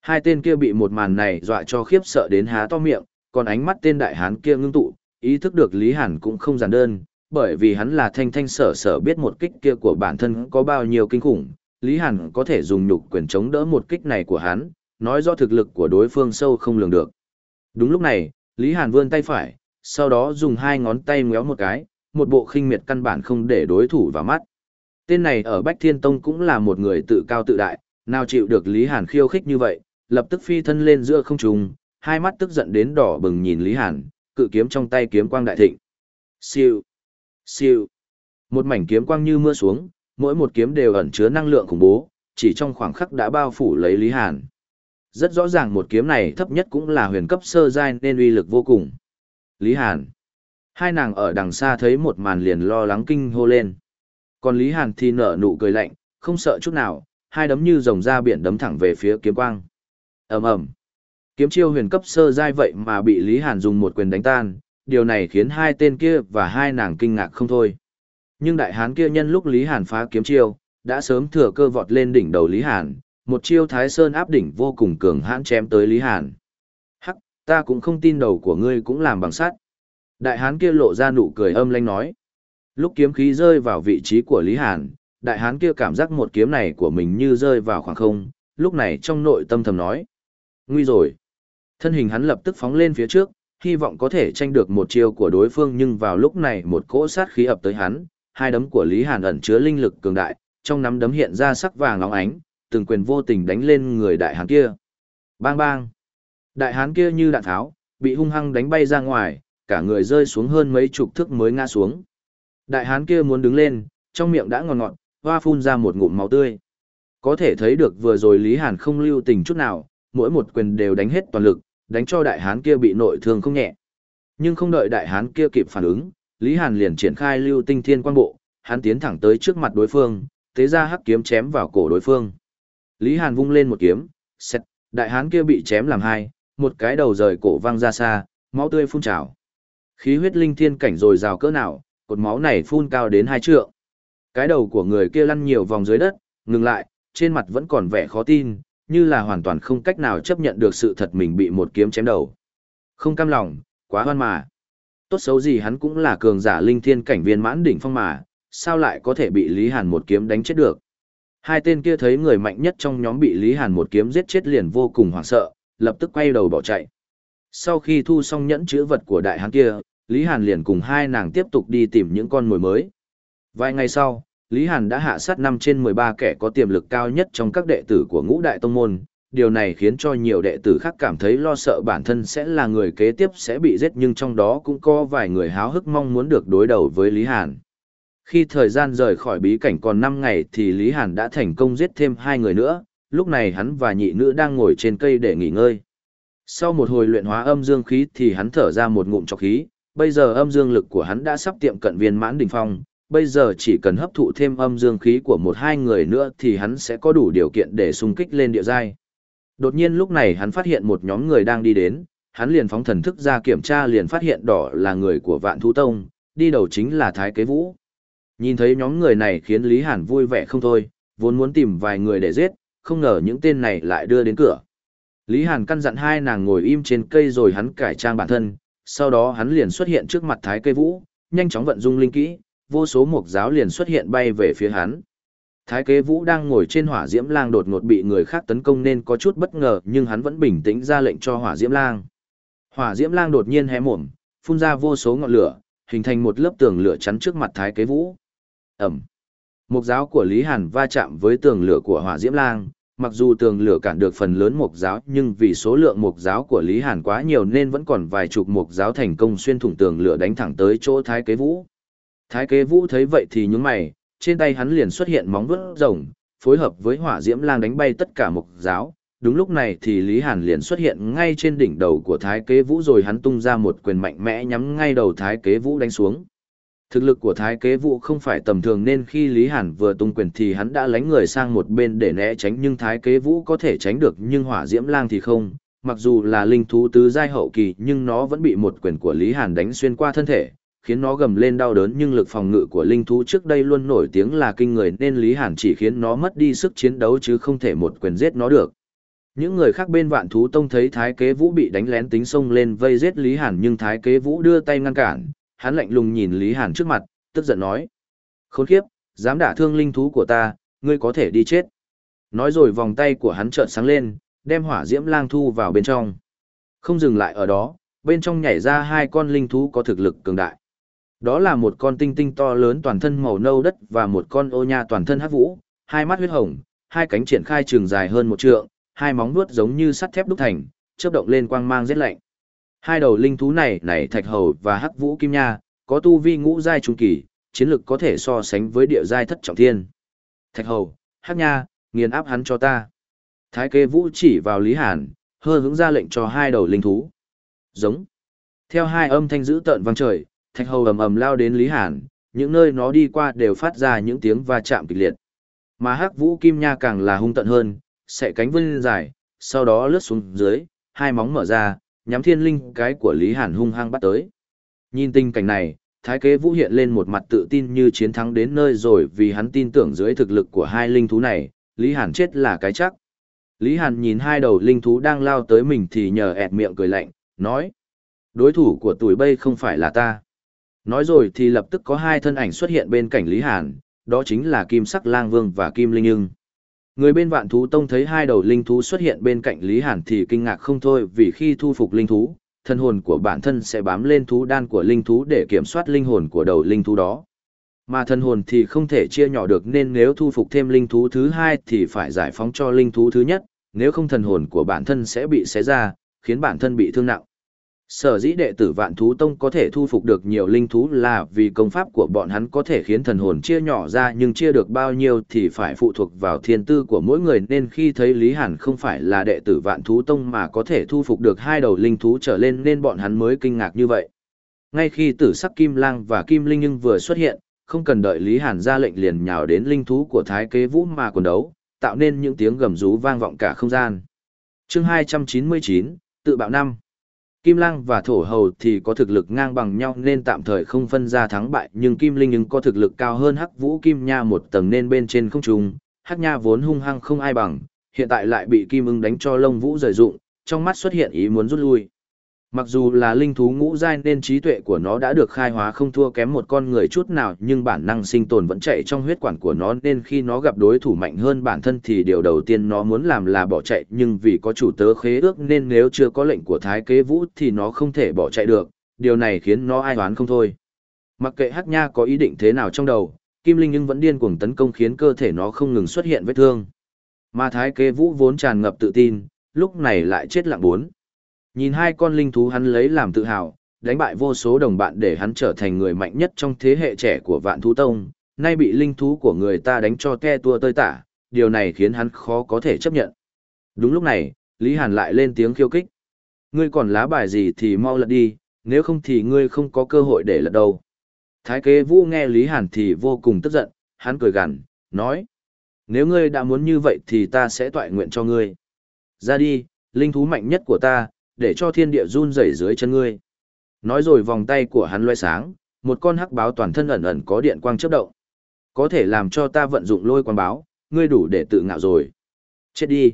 Hai tên kia bị một màn này dọa cho khiếp sợ đến há to miệng, còn ánh mắt tên đại hán kia ngưng tụ, ý thức được Lý Hàn cũng không giản đơn, bởi vì hắn là thanh thanh sở sở biết một kích kia của bản thân có bao nhiêu kinh khủng, Lý Hàn có thể dùng nhục quyền chống đỡ một kích này của hắn, nói do thực lực của đối phương sâu không lường được. Đúng lúc này, Lý Hàn vươn tay phải, sau đó dùng hai ngón tay ngéo một cái, một bộ khinh miệt căn bản không để đối thủ vào mắt. Tên này ở Bách Thiên Tông cũng là một người tự cao tự đại, nào chịu được Lý Hàn khiêu khích như vậy, lập tức phi thân lên giữa không trung, hai mắt tức giận đến đỏ bừng nhìn Lý Hàn, cự kiếm trong tay kiếm quang đại thịnh. Siêu, siêu. Một mảnh kiếm quang như mưa xuống, mỗi một kiếm đều ẩn chứa năng lượng khủng bố, chỉ trong khoảng khắc đã bao phủ lấy Lý Hàn. Rất rõ ràng một kiếm này thấp nhất cũng là huyền cấp sơ giai nên uy lực vô cùng. Lý Hàn. Hai nàng ở đằng xa thấy một màn liền lo lắng kinh hô lên. Còn Lý Hàn thì nở nụ cười lạnh, không sợ chút nào, hai đấm như rồng ra biển đấm thẳng về phía kiếm quang ầm ầm. Kiếm chiêu huyền cấp sơ giai vậy mà bị lý hàn dùng một quyền đánh tan, điều này khiến hai tên kia và hai nàng kinh ngạc không thôi. Nhưng đại hán kia nhân lúc lý hàn phá kiếm chiêu, đã sớm thừa cơ vọt lên đỉnh đầu lý hàn, một chiêu thái sơn áp đỉnh vô cùng cường hãn chém tới lý hàn. Hắc, ta cũng không tin đầu của ngươi cũng làm bằng sắt. Đại hán kia lộ ra nụ cười âm lanh nói. Lúc kiếm khí rơi vào vị trí của lý hàn, đại hán kia cảm giác một kiếm này của mình như rơi vào khoảng không, lúc này trong nội tâm thầm nói. Nguy rồi. Thân hình hắn lập tức phóng lên phía trước, hy vọng có thể tranh được một chiêu của đối phương nhưng vào lúc này một cỗ sát khí ập tới hắn, hai đấm của Lý Hàn ẩn chứa linh lực cường đại, trong nắm đấm hiện ra sắc vàng óng ánh, từng quyền vô tình đánh lên người đại hán kia. Bang bang. Đại hán kia như đạn tháo, bị hung hăng đánh bay ra ngoài, cả người rơi xuống hơn mấy chục thước mới ngã xuống. Đại hán kia muốn đứng lên, trong miệng đã ngọt ngọt, hoa phun ra một ngụm máu tươi. Có thể thấy được vừa rồi Lý Hàn không lưu tình chút nào, mỗi một quyền đều đánh hết toàn lực, đánh cho đại hán kia bị nội thương không nhẹ. Nhưng không đợi đại hán kia kịp phản ứng, Lý Hàn liền triển khai lưu tinh thiên quan bộ, hắn tiến thẳng tới trước mặt đối phương, tế ra hắc kiếm chém vào cổ đối phương. Lý Hàn vung lên một kiếm, xét, đại hán kia bị chém làm hai, một cái đầu rời cổ văng ra xa, máu tươi phun trào. Khí huyết linh thiên cảnh rồi rào cỡ nào, cột máu này phun cao đến hai trượng. Cái đầu của người kia lăn nhiều vòng dưới đất, ngừng lại, trên mặt vẫn còn vẻ khó tin, như là hoàn toàn không cách nào chấp nhận được sự thật mình bị một kiếm chém đầu. Không cam lòng, quá hoan mà. Tốt xấu gì hắn cũng là cường giả linh thiên cảnh viên mãn đỉnh phong mà, sao lại có thể bị Lý Hàn một kiếm đánh chết được. Hai tên kia thấy người mạnh nhất trong nhóm bị Lý Hàn một kiếm giết chết liền vô cùng hoảng sợ, lập tức quay đầu bỏ chạy. Sau khi thu xong nhẫn chữ vật của đại hán kia, Lý Hàn liền cùng hai nàng tiếp tục đi tìm những con mồi mới. Vài ngày sau, Lý Hàn đã hạ sát 5 trên 13 kẻ có tiềm lực cao nhất trong các đệ tử của ngũ đại tông môn. Điều này khiến cho nhiều đệ tử khác cảm thấy lo sợ bản thân sẽ là người kế tiếp sẽ bị giết nhưng trong đó cũng có vài người háo hức mong muốn được đối đầu với Lý Hàn. Khi thời gian rời khỏi bí cảnh còn 5 ngày thì Lý Hàn đã thành công giết thêm hai người nữa, lúc này hắn và nhị nữ đang ngồi trên cây để nghỉ ngơi. Sau một hồi luyện hóa âm dương khí thì hắn thở ra một ngụm trọc khí, bây giờ âm dương lực của hắn đã sắp tiệm cận viên mãn đỉnh phong, bây giờ chỉ cần hấp thụ thêm âm dương khí của một hai người nữa thì hắn sẽ có đủ điều kiện để xung kích lên địa giai. Đột nhiên lúc này hắn phát hiện một nhóm người đang đi đến, hắn liền phóng thần thức ra kiểm tra liền phát hiện đỏ là người của vạn thú tông, đi đầu chính là Thái Kế Vũ. Nhìn thấy nhóm người này khiến Lý Hàn vui vẻ không thôi, vốn muốn tìm vài người để giết, không ngờ những tên này lại đưa đến cửa. Lý Hàn căn dặn hai nàng ngồi im trên cây rồi hắn cải trang bản thân, sau đó hắn liền xuất hiện trước mặt Thái Cây Vũ, nhanh chóng vận dung linh kỹ, vô số mục giáo liền xuất hiện bay về phía hắn. Thái Kế Vũ đang ngồi trên hỏa diễm lang đột ngột bị người khác tấn công nên có chút bất ngờ, nhưng hắn vẫn bình tĩnh ra lệnh cho hỏa diễm lang. Hỏa diễm lang đột nhiên hé mồm, phun ra vô số ngọn lửa, hình thành một lớp tường lửa chắn trước mặt Thái Kế Vũ. Ẩm. Mục giáo của Lý Hàn va chạm với tường lửa của hỏa diễm lang, mặc dù tường lửa cản được phần lớn mục giáo nhưng vì số lượng mục giáo của Lý Hàn quá nhiều nên vẫn còn vài chục mục giáo thành công xuyên thủng tường lửa đánh thẳng tới chỗ Thái Kế Vũ. Thái Kế Vũ thấy vậy thì nhúng mày, trên tay hắn liền xuất hiện móng vuốt rồng, phối hợp với hỏa diễm lang đánh bay tất cả mục giáo. Đúng lúc này thì Lý Hàn liền xuất hiện ngay trên đỉnh đầu của Thái Kế Vũ rồi hắn tung ra một quyền mạnh mẽ nhắm ngay đầu Thái Kế Vũ đánh xuống. Thực lực của Thái Kế Vũ không phải tầm thường nên khi Lý Hàn vừa tung quyền thì hắn đã lánh người sang một bên để né tránh nhưng Thái Kế Vũ có thể tránh được nhưng Hỏa Diễm Lang thì không. Mặc dù là linh thú tứ giai hậu kỳ nhưng nó vẫn bị một quyền của Lý Hàn đánh xuyên qua thân thể, khiến nó gầm lên đau đớn nhưng lực phòng ngự của linh thú trước đây luôn nổi tiếng là kinh người nên Lý Hàn chỉ khiến nó mất đi sức chiến đấu chứ không thể một quyền giết nó được. Những người khác bên vạn thú tông thấy Thái Kế Vũ bị đánh lén tính xông lên vây giết Lý Hàn nhưng Thái Kế Vũ đưa tay ngăn cản, hắn lạnh lùng nhìn Lý Hàn trước mặt, tức giận nói. Khốn kiếp, dám đả thương linh thú của ta, ngươi có thể đi chết. Nói rồi vòng tay của hắn trợn sáng lên, đem hỏa diễm lang thu vào bên trong. Không dừng lại ở đó, bên trong nhảy ra hai con linh thú có thực lực cường đại. Đó là một con tinh tinh to lớn toàn thân màu nâu đất và một con ô nha toàn thân hắc vũ, hai mắt huyết hồng, hai cánh triển khai trường dài hơn một trượng, hai móng vuốt giống như sắt thép đúc thành, chớp động lên quang mang rét lạnh. Hai đầu linh thú này này thạch hầu và hắc vũ kim nha, có tu vi ngũ giai trung kỳ, chiến lực có thể so sánh với địa giai thất trọng thiên. Thạch hầu, hắc nha, nghiền áp hắn cho ta. Thái kê vũ chỉ vào Lý Hàn, hơ hướng ra lệnh cho hai đầu linh thú. Giống. Theo hai âm thanh dữ tợn vang trời, thạch hầu ầm ầm lao đến Lý Hàn, những nơi nó đi qua đều phát ra những tiếng va chạm kịch liệt. Mà hắc vũ kim nha càng là hung tận hơn, sẽ cánh vươn dài, sau đó lướt xuống dưới, hai móng mở ra, nhắm thiên linh cái của Lý Hàn hung hăng bắt tới. Nhìn tình cảnh này, Thái kế vũ hiện lên một mặt tự tin như chiến thắng đến nơi rồi vì hắn tin tưởng dưới thực lực của hai linh thú này, Lý Hàn chết là cái chắc. Lý Hàn nhìn hai đầu linh thú đang lao tới mình thì nhờ ẹt miệng cười lạnh, nói. Đối thủ của tuổi bây không phải là ta. Nói rồi thì lập tức có hai thân ảnh xuất hiện bên cạnh Lý Hàn, đó chính là Kim Sắc Lang Vương và Kim Linh Ưng. Người bên vạn thú tông thấy hai đầu linh thú xuất hiện bên cạnh Lý Hàn thì kinh ngạc không thôi vì khi thu phục linh thú, thân hồn của bản thân sẽ bám lên thú đan của linh thú để kiểm soát linh hồn của đầu linh thú đó. Mà thân hồn thì không thể chia nhỏ được nên nếu thu phục thêm linh thú thứ hai thì phải giải phóng cho linh thú thứ nhất, nếu không thần hồn của bản thân sẽ bị xé ra, khiến bản thân bị thương nặng. Sở dĩ đệ tử vạn thú tông có thể thu phục được nhiều linh thú là vì công pháp của bọn hắn có thể khiến thần hồn chia nhỏ ra nhưng chia được bao nhiêu thì phải phụ thuộc vào thiên tư của mỗi người nên khi thấy Lý Hàn không phải là đệ tử vạn thú tông mà có thể thu phục được hai đầu linh thú trở lên nên bọn hắn mới kinh ngạc như vậy. Ngay khi tử sắc kim lang và kim linh nhưng vừa xuất hiện, không cần đợi Lý Hàn ra lệnh liền nhào đến linh thú của thái kế vũ mà quần đấu, tạo nên những tiếng gầm rú vang vọng cả không gian. chương 299, tự bạo năm Kim Lang và Thổ Hầu thì có thực lực ngang bằng nhau nên tạm thời không phân ra thắng bại nhưng Kim Linh nhưng có thực lực cao hơn Hắc Vũ Kim Nha một tầng nên bên trên không trùng. Hắc Nha vốn hung hăng không ai bằng, hiện tại lại bị Kim ưng đánh cho lông vũ rời dụng, trong mắt xuất hiện ý muốn rút lui. Mặc dù là linh thú ngũ giai nên trí tuệ của nó đã được khai hóa không thua kém một con người chút nào nhưng bản năng sinh tồn vẫn chạy trong huyết quản của nó nên khi nó gặp đối thủ mạnh hơn bản thân thì điều đầu tiên nó muốn làm là bỏ chạy nhưng vì có chủ tớ khế ước nên nếu chưa có lệnh của thái kế vũ thì nó không thể bỏ chạy được, điều này khiến nó ai đoán không thôi. Mặc kệ Hắc Nha có ý định thế nào trong đầu, Kim Linh nhưng vẫn điên cuồng tấn công khiến cơ thể nó không ngừng xuất hiện vết thương. Mà thái kế vũ vốn tràn ngập tự tin, lúc này lại chết lặng bốn. Nhìn hai con linh thú hắn lấy làm tự hào, đánh bại vô số đồng bạn để hắn trở thành người mạnh nhất trong thế hệ trẻ của vạn thú tông, nay bị linh thú của người ta đánh cho te tua tơi tả, điều này khiến hắn khó có thể chấp nhận. Đúng lúc này, Lý Hàn lại lên tiếng khiêu kích. Ngươi còn lá bài gì thì mau lật đi, nếu không thì ngươi không có cơ hội để lật đâu. Thái kế vũ nghe Lý Hàn thì vô cùng tức giận, hắn cười gằn, nói. Nếu ngươi đã muốn như vậy thì ta sẽ tọa nguyện cho ngươi. Ra đi, linh thú mạnh nhất của ta, để cho thiên địa run rẩy dưới chân ngươi. Nói rồi vòng tay của hắn loe sáng, một con hắc báo toàn thân ẩn ẩn có điện quang chớp động. Có thể làm cho ta vận dụng lôi quang báo, ngươi đủ để tự ngạo rồi. Chết đi.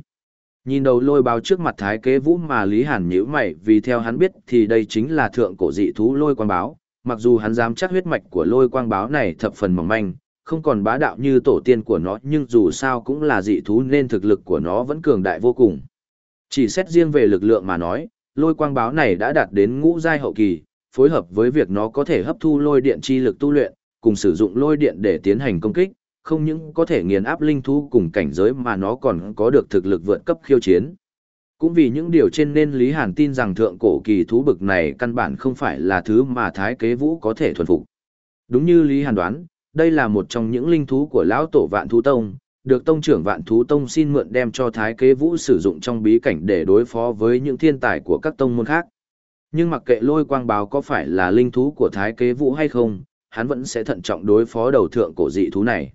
Nhìn đầu lôi báo trước mặt thái kế vũ mà Lý Hàn nhíu mày vì theo hắn biết thì đây chính là thượng cổ dị thú lôi quang báo, mặc dù hắn dám chắc huyết mạch của lôi quang báo này thập phần mỏng manh, không còn bá đạo như tổ tiên của nó nhưng dù sao cũng là dị thú nên thực lực của nó vẫn cường đại vô cùng. Chỉ xét riêng về lực lượng mà nói, lôi quang báo này đã đạt đến ngũ giai hậu kỳ, phối hợp với việc nó có thể hấp thu lôi điện chi lực tu luyện, cùng sử dụng lôi điện để tiến hành công kích, không những có thể nghiền áp linh thú cùng cảnh giới mà nó còn có được thực lực vượt cấp khiêu chiến. Cũng vì những điều trên nên Lý Hàn tin rằng thượng cổ kỳ thú bực này căn bản không phải là thứ mà Thái Kế Vũ có thể thuần phục. Đúng như Lý Hàn đoán, đây là một trong những linh thú của lão tổ Vạn Thú Tông, được tông trưởng Vạn Thú Tông xin mượn đem cho Thái Kế Vũ sử dụng trong bí cảnh để đối phó với những thiên tài của các tông môn khác. Nhưng mặc kệ lôi quang báo có phải là linh thú của Thái Kế Vũ hay không, hắn vẫn sẽ thận trọng đối phó đầu thượng cổ dị thú này.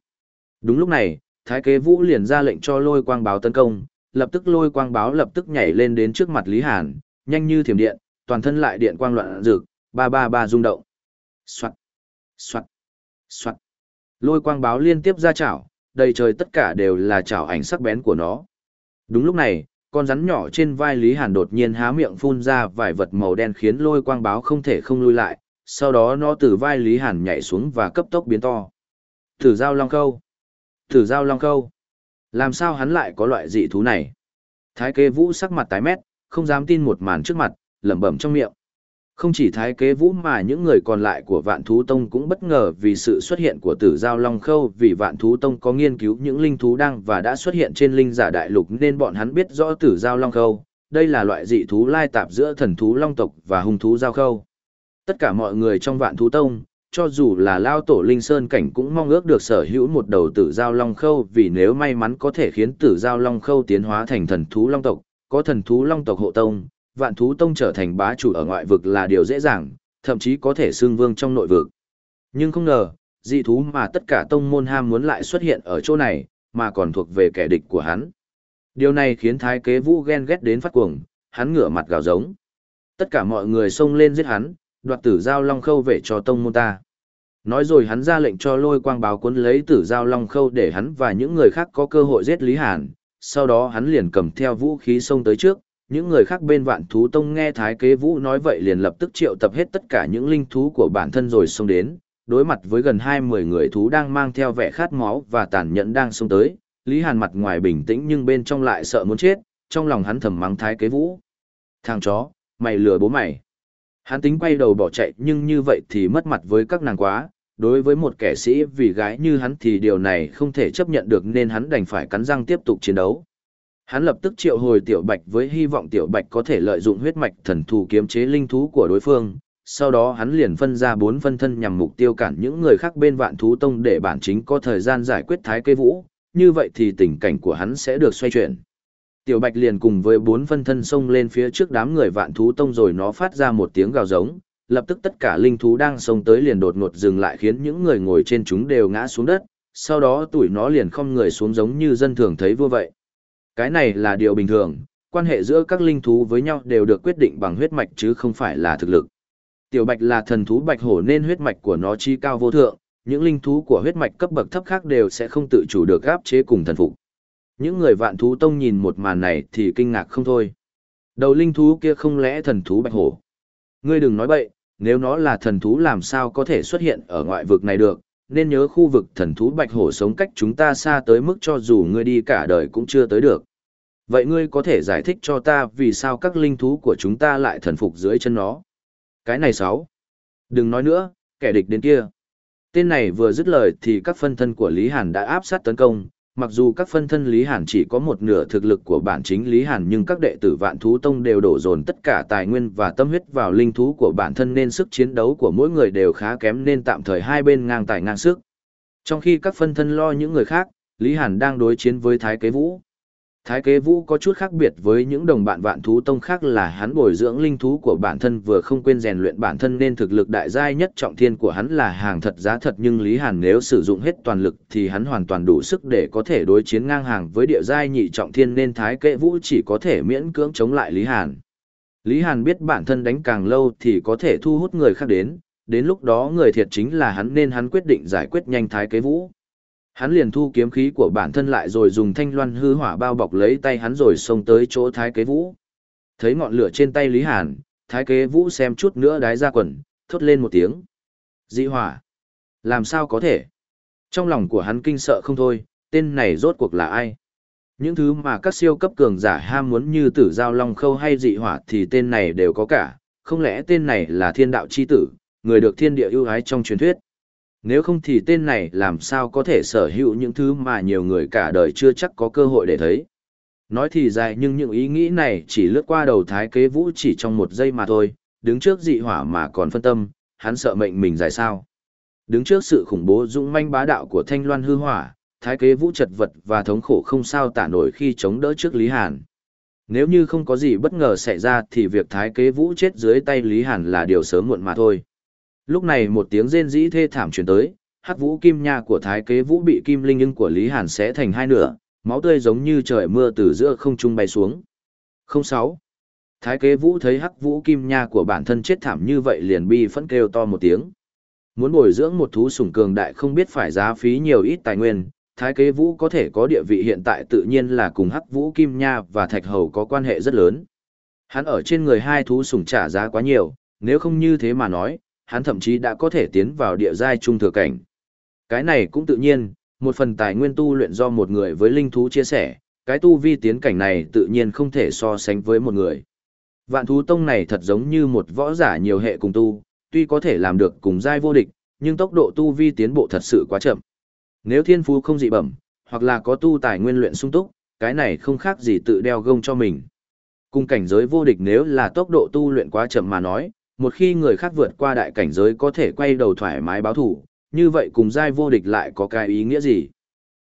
Đúng lúc này, Thái Kế Vũ liền ra lệnh cho lôi quang báo tấn công, lập tức lôi quang báo lập tức nhảy lên đến trước mặt Lý Hàn, nhanh như thiểm điện, toàn thân lại điện quang loạn rực, ba ba ba rung động. Soạt, soạt, soạt. Lôi quang báo liên tiếp ra chảo, đầy trời tất cả đều là chảo ảnh sắc bén của nó. Đúng lúc này, con rắn nhỏ trên vai Lý Hàn đột nhiên há miệng phun ra vài vật màu đen khiến lôi quang báo không thể không lui lại, sau đó nó từ vai Lý Hàn nhảy xuống và cấp tốc biến to. Thử giao long câu. Thử giao long câu. Làm sao hắn lại có loại dị thú này? Thái kê vũ sắc mặt tái mét, không dám tin một màn trước mặt, lẩm bẩm trong miệng. Không chỉ thái kế vũ mà những người còn lại của vạn thú tông cũng bất ngờ vì sự xuất hiện của tử giao long khâu vì vạn thú tông có nghiên cứu những linh thú đang và đã xuất hiện trên linh giả đại lục nên bọn hắn biết rõ tử giao long khâu. Đây là loại dị thú lai tạp giữa thần thú long tộc và hung thú giao khâu. Tất cả mọi người trong vạn thú tông, cho dù là lao tổ linh sơn cảnh cũng mong ước được sở hữu một đầu tử giao long khâu vì nếu may mắn có thể khiến tử giao long khâu tiến hóa thành thần thú long tộc, có thần thú long tộc hộ tông, vạn thú tông trở thành bá chủ ở ngoại vực là điều dễ dàng, thậm chí có thể xương vương trong nội vực. Nhưng không ngờ, dị thú mà tất cả tông môn ham muốn lại xuất hiện ở chỗ này, mà còn thuộc về kẻ địch của hắn. Điều này khiến thái kế vũ ghen ghét đến phát cuồng, hắn ngửa mặt gào giống. Tất cả mọi người xông lên giết hắn, đoạt tử giao long khâu về cho tông môn ta. Nói rồi hắn ra lệnh cho lôi quang báo cuốn lấy tử giao long khâu để hắn và những người khác có cơ hội giết Lý Hàn, sau đó hắn liền cầm theo vũ khí xông tới trước, những người khác bên vạn thú tông nghe thái kế vũ nói vậy liền lập tức triệu tập hết tất cả những linh thú của bản thân rồi xông đến, đối mặt với gần hai mươi người thú đang mang theo vẻ khát máu và tàn nhẫn đang xông tới, Lý Hàn mặt ngoài bình tĩnh nhưng bên trong lại sợ muốn chết, trong lòng hắn thầm mắng thái kế vũ. Thằng chó, mày lừa bố mày. Hắn tính quay đầu bỏ chạy nhưng như vậy thì mất mặt với các nàng quá, đối với một kẻ sĩ vì gái như hắn thì điều này không thể chấp nhận được nên hắn đành phải cắn răng tiếp tục chiến đấu. Hắn lập tức triệu hồi tiểu bạch với hy vọng tiểu bạch có thể lợi dụng huyết mạch thần thù kiếm chế linh thú của đối phương, sau đó hắn liền phân ra bốn phân thân nhằm mục tiêu cản những người khác bên vạn thú tông để bản chính có thời gian giải quyết thái cây vũ, như vậy thì tình cảnh của hắn sẽ được xoay chuyển. Tiểu Bạch liền cùng với bốn phân thân xông lên phía trước đám người vạn thú tông rồi nó phát ra một tiếng gào giống, lập tức tất cả linh thú đang xông tới liền đột ngột dừng lại khiến những người ngồi trên chúng đều ngã xuống đất, sau đó tuổi nó liền không người xuống giống như dân thường thấy vua vậy. Cái này là điều bình thường, quan hệ giữa các linh thú với nhau đều được quyết định bằng huyết mạch chứ không phải là thực lực. Tiểu Bạch là thần thú bạch hổ nên huyết mạch của nó chi cao vô thượng, những linh thú của huyết mạch cấp bậc thấp khác đều sẽ không tự chủ được áp chế cùng thần phục. Những người vạn thú tông nhìn một màn này thì kinh ngạc không thôi. Đầu linh thú kia không lẽ thần thú bạch hổ? Ngươi đừng nói bậy, nếu nó là thần thú làm sao có thể xuất hiện ở ngoại vực này được, nên nhớ khu vực thần thú bạch hổ sống cách chúng ta xa tới mức cho dù ngươi đi cả đời cũng chưa tới được. Vậy ngươi có thể giải thích cho ta vì sao các linh thú của chúng ta lại thần phục dưới chân nó? Cái này sáu. Đừng nói nữa, kẻ địch đến kia. Tên này vừa dứt lời thì các phân thân của Lý Hàn đã áp sát tấn công, mặc dù các phân thân Lý Hàn chỉ có một nửa thực lực của bản chính Lý Hàn nhưng các đệ tử vạn thú tông đều đổ dồn tất cả tài nguyên và tâm huyết vào linh thú của bản thân nên sức chiến đấu của mỗi người đều khá kém nên tạm thời hai bên ngang tài ngang sức. Trong khi các phân thân lo những người khác, Lý Hàn đang đối chiến với Thái Kế Vũ. Thái kế vũ có chút khác biệt với những đồng bạn vạn thú tông khác là hắn bồi dưỡng linh thú của bản thân vừa không quên rèn luyện bản thân nên thực lực đại giai nhất trọng thiên của hắn là hàng thật giá thật nhưng Lý Hàn nếu sử dụng hết toàn lực thì hắn hoàn toàn đủ sức để có thể đối chiến ngang hàng với địa giai nhị trọng thiên nên thái kế vũ chỉ có thể miễn cưỡng chống lại Lý Hàn. Lý Hàn biết bản thân đánh càng lâu thì có thể thu hút người khác đến, đến lúc đó người thiệt chính là hắn nên hắn quyết định giải quyết nhanh thái kế vũ. Hắn liền thu kiếm khí của bản thân lại rồi dùng thanh loan hư hỏa bao bọc lấy tay hắn rồi xông tới chỗ thái kế vũ. Thấy ngọn lửa trên tay Lý Hàn, thái kế vũ xem chút nữa đái ra quần, thốt lên một tiếng. Dị hỏa. Làm sao có thể? Trong lòng của hắn kinh sợ không thôi, tên này rốt cuộc là ai? Những thứ mà các siêu cấp cường giả ham muốn như tử giao long khâu hay dị hỏa thì tên này đều có cả, không lẽ tên này là thiên đạo chi tử, người được thiên địa ưu ái trong truyền thuyết? Nếu không thì tên này làm sao có thể sở hữu những thứ mà nhiều người cả đời chưa chắc có cơ hội để thấy. Nói thì dài nhưng những ý nghĩ này chỉ lướt qua đầu thái kế vũ chỉ trong một giây mà thôi, đứng trước dị hỏa mà còn phân tâm, hắn sợ mệnh mình dài sao. Đứng trước sự khủng bố dũng manh bá đạo của thanh loan hư hỏa, thái kế vũ chật vật và thống khổ không sao tả nổi khi chống đỡ trước Lý Hàn. Nếu như không có gì bất ngờ xảy ra thì việc thái kế vũ chết dưới tay Lý Hàn là điều sớm muộn mà thôi. Lúc này một tiếng rên rĩ thê thảm truyền tới, hắc vũ kim nha của thái kế vũ bị kim linh ưng của Lý Hàn sẽ thành hai nửa, máu tươi giống như trời mưa từ giữa không trung bay xuống. 06. Thái kế vũ thấy hắc vũ kim nha của bản thân chết thảm như vậy liền bi phẫn kêu to một tiếng. Muốn bồi dưỡng một thú sủng cường đại không biết phải giá phí nhiều ít tài nguyên, thái kế vũ có thể có địa vị hiện tại tự nhiên là cùng hắc vũ kim nha và thạch hầu có quan hệ rất lớn. Hắn ở trên người hai thú sủng trả giá quá nhiều, nếu không như thế mà nói, hắn thậm chí đã có thể tiến vào địa giai trung thừa cảnh. Cái này cũng tự nhiên, một phần tài nguyên tu luyện do một người với linh thú chia sẻ, cái tu vi tiến cảnh này tự nhiên không thể so sánh với một người. Vạn thú tông này thật giống như một võ giả nhiều hệ cùng tu, tuy có thể làm được cùng giai vô địch, nhưng tốc độ tu vi tiến bộ thật sự quá chậm. Nếu thiên phú không dị bẩm, hoặc là có tu tài nguyên luyện sung túc, cái này không khác gì tự đeo gông cho mình. Cùng cảnh giới vô địch nếu là tốc độ tu luyện quá chậm mà nói, một khi người khác vượt qua đại cảnh giới có thể quay đầu thoải mái báo thủ, như vậy cùng giai vô địch lại có cái ý nghĩa gì?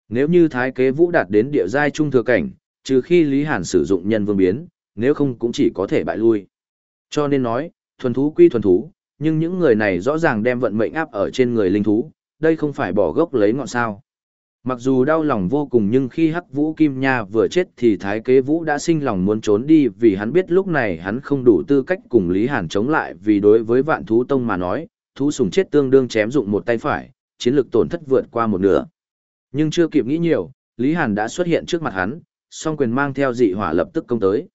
Nếu như thái kế vũ đạt đến địa giai trung thừa cảnh, trừ khi Lý Hàn sử dụng nhân vương biến, nếu không cũng chỉ có thể bại lui. Cho nên nói, thuần thú quy thuần thú, nhưng những người này rõ ràng đem vận mệnh áp ở trên người linh thú, đây không phải bỏ gốc lấy ngọn sao. Mặc dù đau lòng vô cùng nhưng khi Hắc Vũ Kim Nha vừa chết thì Thái Kế Vũ đã sinh lòng muốn trốn đi vì hắn biết lúc này hắn không đủ tư cách cùng Lý Hàn chống lại vì đối với vạn thú tông mà nói, thú sùng chết tương đương chém dụng một tay phải, chiến lực tổn thất vượt qua một nửa. Nhưng chưa kịp nghĩ nhiều, Lý Hàn đã xuất hiện trước mặt hắn, song quyền mang theo dị hỏa lập tức công tới.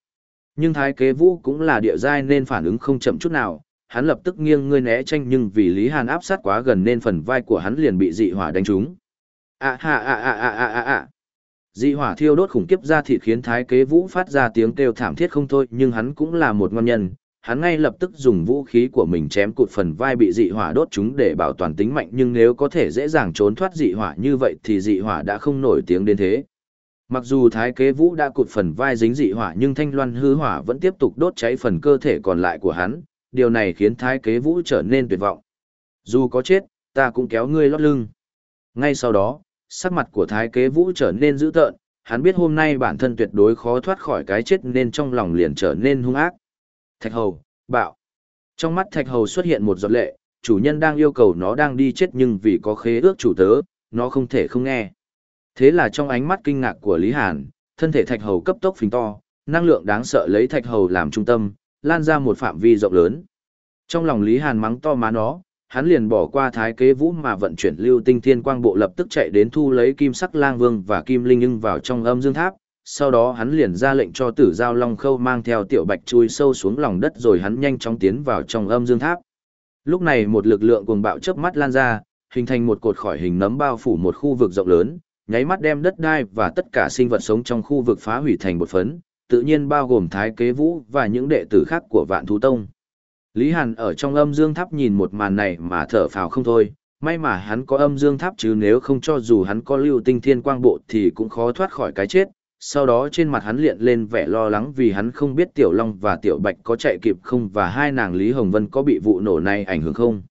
Nhưng Thái Kế Vũ cũng là địa giai nên phản ứng không chậm chút nào, hắn lập tức nghiêng ngươi né tranh nhưng vì Lý Hàn áp sát quá gần nên phần vai của hắn liền bị dị hỏa đánh trúng. À ha à à à à à à. Dị hỏa thiêu đốt khủng khiếp ra thịt khiến Thái Kế Vũ phát ra tiếng kêu thảm thiết không thôi, nhưng hắn cũng là một ngon nhân, hắn ngay lập tức dùng vũ khí của mình chém cụt phần vai bị dị hỏa đốt chúng để bảo toàn tính mạnh, nhưng nếu có thể dễ dàng trốn thoát dị hỏa như vậy thì dị hỏa đã không nổi tiếng đến thế. Mặc dù Thái Kế Vũ đã cụt phần vai dính dị hỏa nhưng thanh loan hư hỏa vẫn tiếp tục đốt cháy phần cơ thể còn lại của hắn, điều này khiến thái kế vũ trở nên tuyệt vọng. Dù có chết, ta cũng kéo ngươi lót lưng. Ngay sau đó, sắc mặt của thái kế vũ trở nên dữ tợn, hắn biết hôm nay bản thân tuyệt đối khó thoát khỏi cái chết nên trong lòng liền trở nên hung ác. Thạch hầu, bạo. Trong mắt thạch hầu xuất hiện một giọt lệ, chủ nhân đang yêu cầu nó đang đi chết nhưng vì có khế ước chủ tớ, nó không thể không nghe. Thế là trong ánh mắt kinh ngạc của Lý Hàn, thân thể thạch hầu cấp tốc phình to, năng lượng đáng sợ lấy thạch hầu làm trung tâm, lan ra một phạm vi rộng lớn. Trong lòng Lý Hàn mắng to má nó, hắn liền bỏ qua thái kế vũ mà vận chuyển lưu tinh thiên quang bộ lập tức chạy đến thu lấy kim sắc lang vương và kim linh ưng vào trong âm dương tháp. Sau đó hắn liền ra lệnh cho tử giao long khâu mang theo tiểu bạch chui sâu xuống lòng đất rồi hắn nhanh chóng tiến vào trong âm dương tháp. Lúc này một lực lượng cuồng bạo chớp mắt lan ra, hình thành một cột khỏi hình nấm bao phủ một khu vực rộng lớn, nháy mắt đem đất đai và tất cả sinh vật sống trong khu vực phá hủy thành một phấn, tự nhiên bao gồm Thái Kế Vũ và những đệ tử khác của Vạn Thú Tông. Lý Hàn ở trong âm dương tháp nhìn một màn này mà thở phào không thôi, may mà hắn có âm dương tháp chứ nếu không cho dù hắn có lưu tinh thiên quang bộ thì cũng khó thoát khỏi cái chết. Sau đó trên mặt hắn liện lên vẻ lo lắng vì hắn không biết Tiểu Long và Tiểu Bạch có chạy kịp không và hai nàng Lý Hồng Vân có bị vụ nổ này ảnh hưởng không.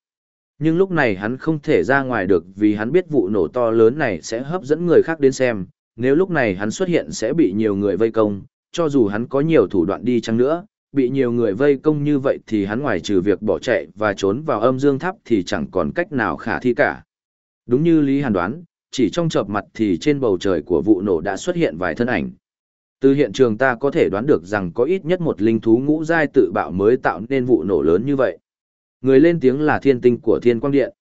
Nhưng lúc này hắn không thể ra ngoài được vì hắn biết vụ nổ to lớn này sẽ hấp dẫn người khác đến xem, nếu lúc này hắn xuất hiện sẽ bị nhiều người vây công, cho dù hắn có nhiều thủ đoạn đi chăng nữa, bị nhiều người vây công như vậy thì hắn ngoài trừ việc bỏ chạy và trốn vào âm dương tháp thì chẳng còn cách nào khả thi cả. Đúng như Lý Hàn đoán, chỉ trong chợp mặt thì trên bầu trời của vụ nổ đã xuất hiện vài thân ảnh. Từ hiện trường ta có thể đoán được rằng có ít nhất một linh thú ngũ giai tự bạo mới tạo nên vụ nổ lớn như vậy. Người lên tiếng là thiên tinh của thiên quang điện.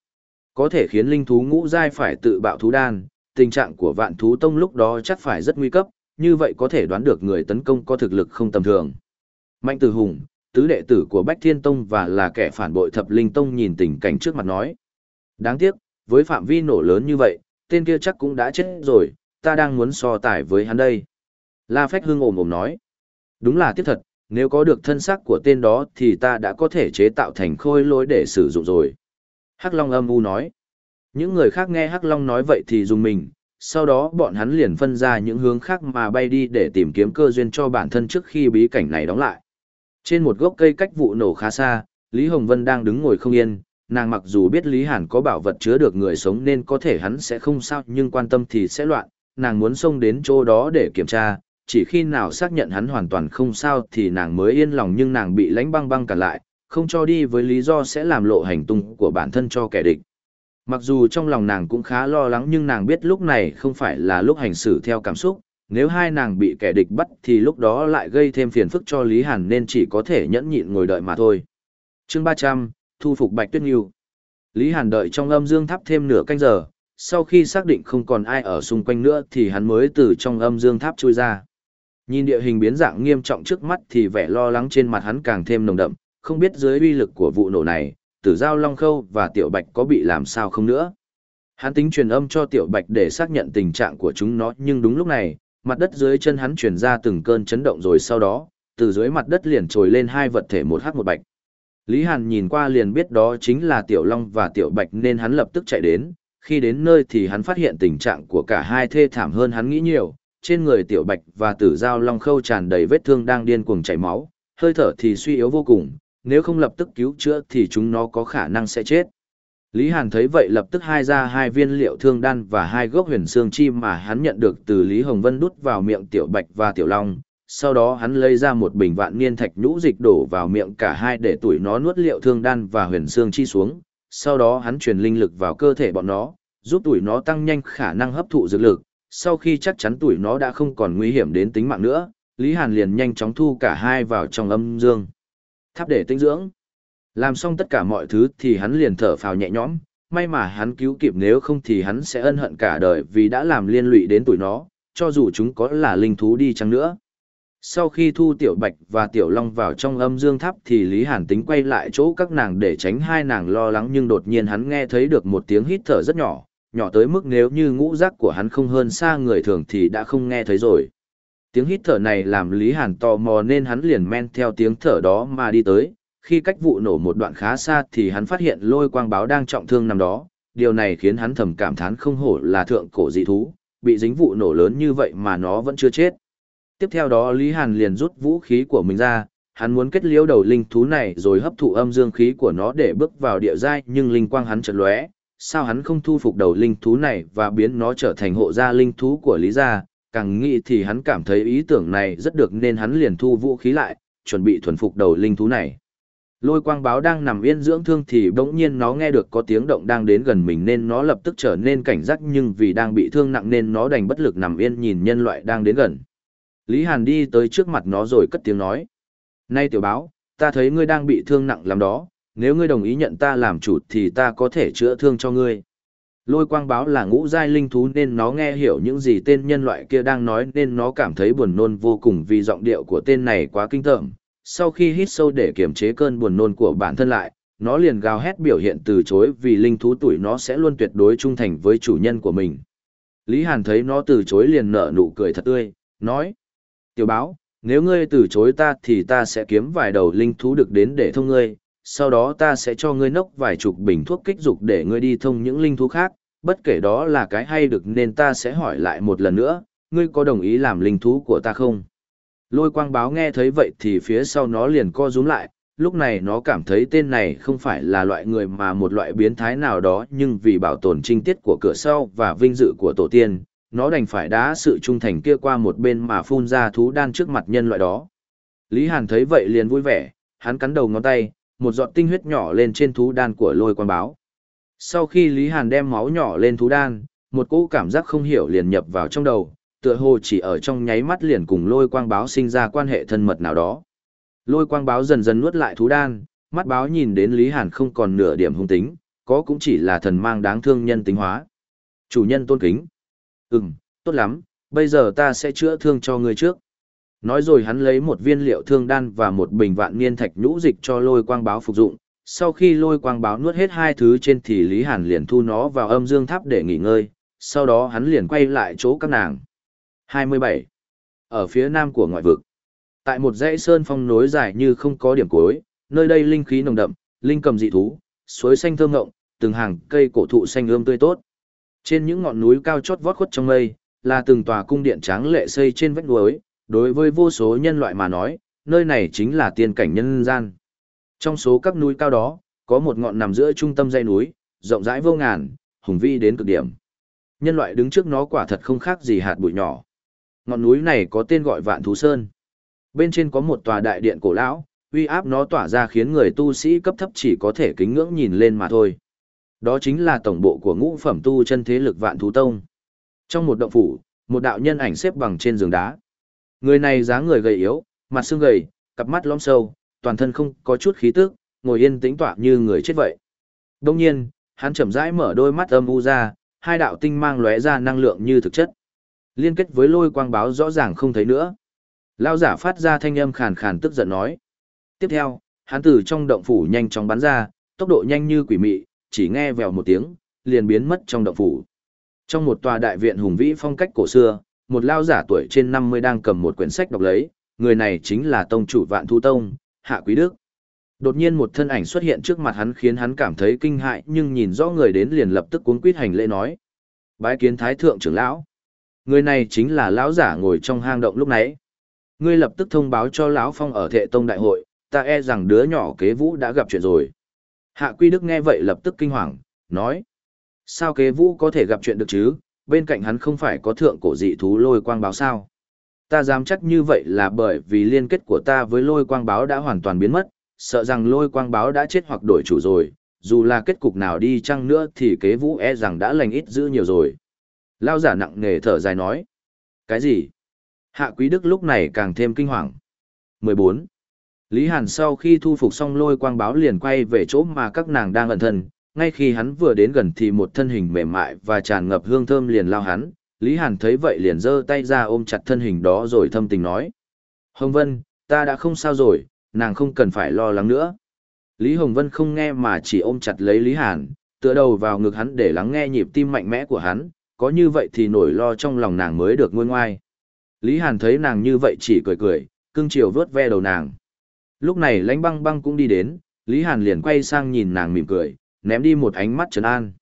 Có thể khiến linh thú ngũ giai phải tự bạo thú đan, tình trạng của vạn thú tông lúc đó chắc phải rất nguy cấp, như vậy có thể đoán được người tấn công có thực lực không tầm thường. Mạnh Tử Hùng, tứ đệ tử của Bách Thiên Tông và là kẻ phản bội thập linh tông nhìn tình cảnh trước mặt nói. Đáng tiếc, với phạm vi nổ lớn như vậy, tên kia chắc cũng đã chết rồi, ta đang muốn so tài với hắn đây. La Phách Hưng ồm ồm nói. Đúng là tiếc thật, nếu có được thân xác của tên đó thì ta đã có thể chế tạo thành khôi lối để sử dụng rồi. Hắc Long âm u nói. Những người khác nghe Hắc Long nói vậy thì dùng mình, sau đó bọn hắn liền phân ra những hướng khác mà bay đi để tìm kiếm cơ duyên cho bản thân trước khi bí cảnh này đóng lại. Trên một gốc cây cách vụ nổ khá xa, Lý Hồng Vân đang đứng ngồi không yên, nàng mặc dù biết Lý Hàn có bảo vật chứa được người sống nên có thể hắn sẽ không sao nhưng quan tâm thì sẽ loạn, nàng muốn xông đến chỗ đó để kiểm tra, chỉ khi nào xác nhận hắn hoàn toàn không sao thì nàng mới yên lòng nhưng nàng bị lánh băng băng cản lại, không cho đi với lý do sẽ làm lộ hành tung của bản thân cho kẻ địch. Mặc dù trong lòng nàng cũng khá lo lắng nhưng nàng biết lúc này không phải là lúc hành xử theo cảm xúc, nếu hai nàng bị kẻ địch bắt thì lúc đó lại gây thêm phiền phức cho Lý Hàn nên chỉ có thể nhẫn nhịn ngồi đợi mà thôi. chương 300, thu phục Bạch Tuyết Nghiêu. Lý Hàn đợi trong âm dương tháp thêm nửa canh giờ, sau khi xác định không còn ai ở xung quanh nữa thì hắn mới từ trong âm dương tháp chui ra. Nhìn địa hình biến dạng nghiêm trọng trước mắt thì vẻ lo lắng trên mặt hắn càng thêm nồng đậm, không biết dưới uy lực của vụ nổ này, tử giao long khâu và tiểu bạch có bị làm sao không nữa. Hắn tính truyền âm cho tiểu bạch để xác nhận tình trạng của chúng nó nhưng đúng lúc này, mặt đất dưới chân hắn truyền ra từng cơn chấn động rồi sau đó, từ dưới mặt đất liền trồi lên hai vật thể một hắc một bạch. Lý Hàn nhìn qua liền biết đó chính là Tiểu Long và Tiểu Bạch nên hắn lập tức chạy đến, khi đến nơi thì hắn phát hiện tình trạng của cả hai thê thảm hơn hắn nghĩ nhiều, trên người Tiểu Bạch và Tử Giao Long khâu tràn đầy vết thương đang điên cuồng chảy máu, hơi thở thì suy yếu vô cùng, nếu không lập tức cứu chữa thì chúng nó có khả năng sẽ chết. Lý Hàn thấy vậy lập tức hai ra hai viên liệu thương đan và hai gốc huyền xương chi mà hắn nhận được từ Lý Hồng Vân đút vào miệng Tiểu Bạch và Tiểu Long. Sau đó hắn lấy ra một bình vạn niên thạch nhũ dịch đổ vào miệng cả hai để tuổi nó nuốt liệu thương đan và huyền xương chi xuống. Sau đó hắn truyền linh lực vào cơ thể bọn nó, giúp tuổi nó tăng nhanh khả năng hấp thụ dược lực. Sau khi chắc chắn tuổi nó đã không còn nguy hiểm đến tính mạng nữa, Lý Hàn liền nhanh chóng thu cả hai vào trong âm dương. Tháp để tinh dưỡng. Làm xong tất cả mọi thứ thì hắn liền thở phào nhẹ nhõm, may mà hắn cứu kịp nếu không thì hắn sẽ ân hận cả đời vì đã làm liên lụy đến tuổi nó, cho dù chúng có là linh thú đi chăng nữa. Sau khi thu Tiểu Bạch và Tiểu Long vào trong âm dương tháp thì Lý Hàn tính quay lại chỗ các nàng để tránh hai nàng lo lắng nhưng đột nhiên hắn nghe thấy được một tiếng hít thở rất nhỏ, nhỏ tới mức nếu như ngũ giác của hắn không hơn xa người thường thì đã không nghe thấy rồi. Tiếng hít thở này làm Lý Hàn tò mò nên hắn liền men theo tiếng thở đó mà đi tới, khi cách vụ nổ một đoạn khá xa thì hắn phát hiện lôi quang báo đang trọng thương nằm đó, điều này khiến hắn thầm cảm thán không hổ là thượng cổ dị thú, bị dính vụ nổ lớn như vậy mà nó vẫn chưa chết. Tiếp theo đó Lý Hàn liền rút vũ khí của mình ra, hắn muốn kết liễu đầu linh thú này rồi hấp thụ âm dương khí của nó để bước vào địa giai nhưng linh quang hắn chợt lóe, sao hắn không thu phục đầu linh thú này và biến nó trở thành hộ gia linh thú của Lý gia, càng nghĩ thì hắn cảm thấy ý tưởng này rất được nên hắn liền thu vũ khí lại, chuẩn bị thuần phục đầu linh thú này. Lôi quang báo đang nằm yên dưỡng thương thì bỗng nhiên nó nghe được có tiếng động đang đến gần mình nên nó lập tức trở nên cảnh giác nhưng vì đang bị thương nặng nên nó đành bất lực nằm yên nhìn nhân loại đang đến gần. Lý Hàn đi tới trước mặt nó rồi cất tiếng nói. Này tiểu báo, ta thấy ngươi đang bị thương nặng lắm đó, nếu ngươi đồng ý nhận ta làm chủ thì ta có thể chữa thương cho ngươi. Lôi quang báo là ngũ giai linh thú nên nó nghe hiểu những gì tên nhân loại kia đang nói nên nó cảm thấy buồn nôn vô cùng vì giọng điệu của tên này quá kinh tởm, sau khi hít sâu để kiềm chế cơn buồn nôn của bản thân lại, nó liền gào hét biểu hiện từ chối vì linh thú tuổi nó sẽ luôn tuyệt đối trung thành với chủ nhân của mình. Lý Hàn thấy nó từ chối liền nở nụ cười thật tươi, nói. Tiểu báo, nếu ngươi từ chối ta thì ta sẽ kiếm vài đầu linh thú được đến để thông ngươi, sau đó ta sẽ cho ngươi nốc vài chục bình thuốc kích dục để ngươi đi thông những linh thú khác, bất kể đó là cái hay được nên ta sẽ hỏi lại một lần nữa, ngươi có đồng ý làm linh thú của ta không? Lôi quang báo nghe thấy vậy thì phía sau nó liền co rúm lại, lúc này nó cảm thấy tên này không phải là loại người mà một loại biến thái nào đó nhưng vì bảo tồn trinh tiết của cửa sau và vinh dự của tổ tiên, nó đành phải đá sự trung thành kia qua một bên mà phun ra thú đan trước mặt nhân loại đó. Lý Hàn thấy vậy liền vui vẻ, hắn cắn đầu ngón tay, một giọt tinh huyết nhỏ lên trên thú đan của lôi quang báo. Sau khi Lý Hàn đem máu nhỏ lên thú đan, một cỗ cảm giác không hiểu liền nhập vào trong đầu, tựa hồ chỉ ở trong nháy mắt liền cùng lôi quang báo sinh ra quan hệ thân mật nào đó. Lôi quang báo dần dần nuốt lại thú đan, mắt báo nhìn đến Lý Hàn không còn nửa điểm hung tính, có cũng chỉ là thần mang đáng thương nhân tính hóa. Chủ nhân tôn kính. Ừm, tốt lắm, bây giờ ta sẽ chữa thương cho ngươi trước. Nói rồi hắn lấy một viên liệu thương đan và một bình vạn niên thạch nhũ dịch cho lôi quang báo phục dụng. Sau khi lôi quang báo nuốt hết hai thứ trên thì Lý Hàn liền thu nó vào âm dương tháp để nghỉ ngơi, sau đó hắn liền quay lại chỗ các nàng. 27. Ở phía nam của ngoại vực, tại một dãy sơn phong nối dài như không có điểm cuối, nơi đây linh khí nồng đậm, linh cầm dị thú, suối xanh thơm ngộng, từng hàng cây cổ thụ xanh ươm tươi tốt. Trên những ngọn núi cao chót vót khuất trong mây, là từng tòa cung điện tráng lệ xây trên vách núi, đối với vô số nhân loại mà nói, nơi này chính là tiên cảnh nhân gian. Trong số các núi cao đó, có một ngọn nằm giữa trung tâm dãy núi, rộng rãi vô ngàn, hùng vĩ đến cực điểm. Nhân loại đứng trước nó quả thật không khác gì hạt bụi nhỏ. Ngọn núi này có tên gọi Vạn Thú Sơn. Bên trên có một tòa đại điện cổ lão, uy áp nó tỏa ra khiến người tu sĩ cấp thấp chỉ có thể kính ngưỡng nhìn lên mà thôi. Đó chính là tổng bộ của ngũ phẩm tu chân thế lực Vạn Thú Tông. Trong một động phủ, một đạo nhân ảnh xếp bằng trên giường đá. Người này dáng người gầy yếu, mặt xương gầy, cặp mắt lõm sâu, toàn thân không có chút khí tức, ngồi yên tĩnh tọa như người chết vậy. Đông nhiên, hắn chậm rãi mở đôi mắt âm u ra, hai đạo tinh mang lóe ra năng lượng như thực chất. Liên kết với lôi quang báo rõ ràng không thấy nữa. Lao giả phát ra thanh âm khàn khàn tức giận nói. Tiếp theo, hắn từ trong động phủ nhanh chóng bắn ra, tốc độ nhanh như quỷ mị, chỉ nghe vèo một tiếng, liền biến mất trong động phủ. Trong một tòa đại viện hùng vĩ phong cách cổ xưa, một lao giả tuổi trên 50 đang cầm một quyển sách đọc lấy, người này chính là tông chủ vạn thu tông, Hạ Quý Đức. Đột nhiên một thân ảnh xuất hiện trước mặt hắn khiến hắn cảm thấy kinh hại nhưng nhìn rõ người đến liền lập tức cuốn quýt hành lễ nói. Bái kiến thái thượng trưởng lão. Người này chính là lão giả ngồi trong hang động lúc nãy. Ngươi lập tức thông báo cho lão phong ở thệ tông đại hội, ta e rằng đứa nhỏ kế vũ đã gặp chuyện rồi. Hạ Quy Đức nghe vậy lập tức kinh hoàng, nói. Sao kế vũ có thể gặp chuyện được chứ, bên cạnh hắn không phải có thượng cổ dị thú lôi quang báo sao? Ta dám chắc như vậy là bởi vì liên kết của ta với lôi quang báo đã hoàn toàn biến mất, sợ rằng lôi quang báo đã chết hoặc đổi chủ rồi, dù là kết cục nào đi chăng nữa thì kế vũ e rằng đã lành ít giữ nhiều rồi. Lao giả nặng nề thở dài nói. Cái gì? Hạ quý đức lúc này càng thêm kinh hoàng. 14. Lý Hàn sau khi thu phục xong lôi quang báo liền quay về chỗ mà các nàng đang ẩn thân, ngay khi hắn vừa đến gần thì một thân hình mềm mại và tràn ngập hương thơm liền lao hắn, Lý Hàn thấy vậy liền giơ tay ra ôm chặt thân hình đó rồi thâm tình nói. Hồng Vân, ta đã không sao rồi, nàng không cần phải lo lắng nữa. Lý Hồng Vân không nghe mà chỉ ôm chặt lấy Lý Hàn, tựa đầu vào ngực hắn để lắng nghe nhịp tim mạnh mẽ của hắn, có như vậy thì nổi lo trong lòng nàng mới được nguôi ngoai. Lý Hàn thấy nàng như vậy chỉ cười cười, cưng chiều vớt ve đầu nàng. Lúc này lãnh băng băng cũng đi đến, Lý Hàn liền quay sang nhìn nàng mỉm cười, ném đi một ánh mắt trấn an.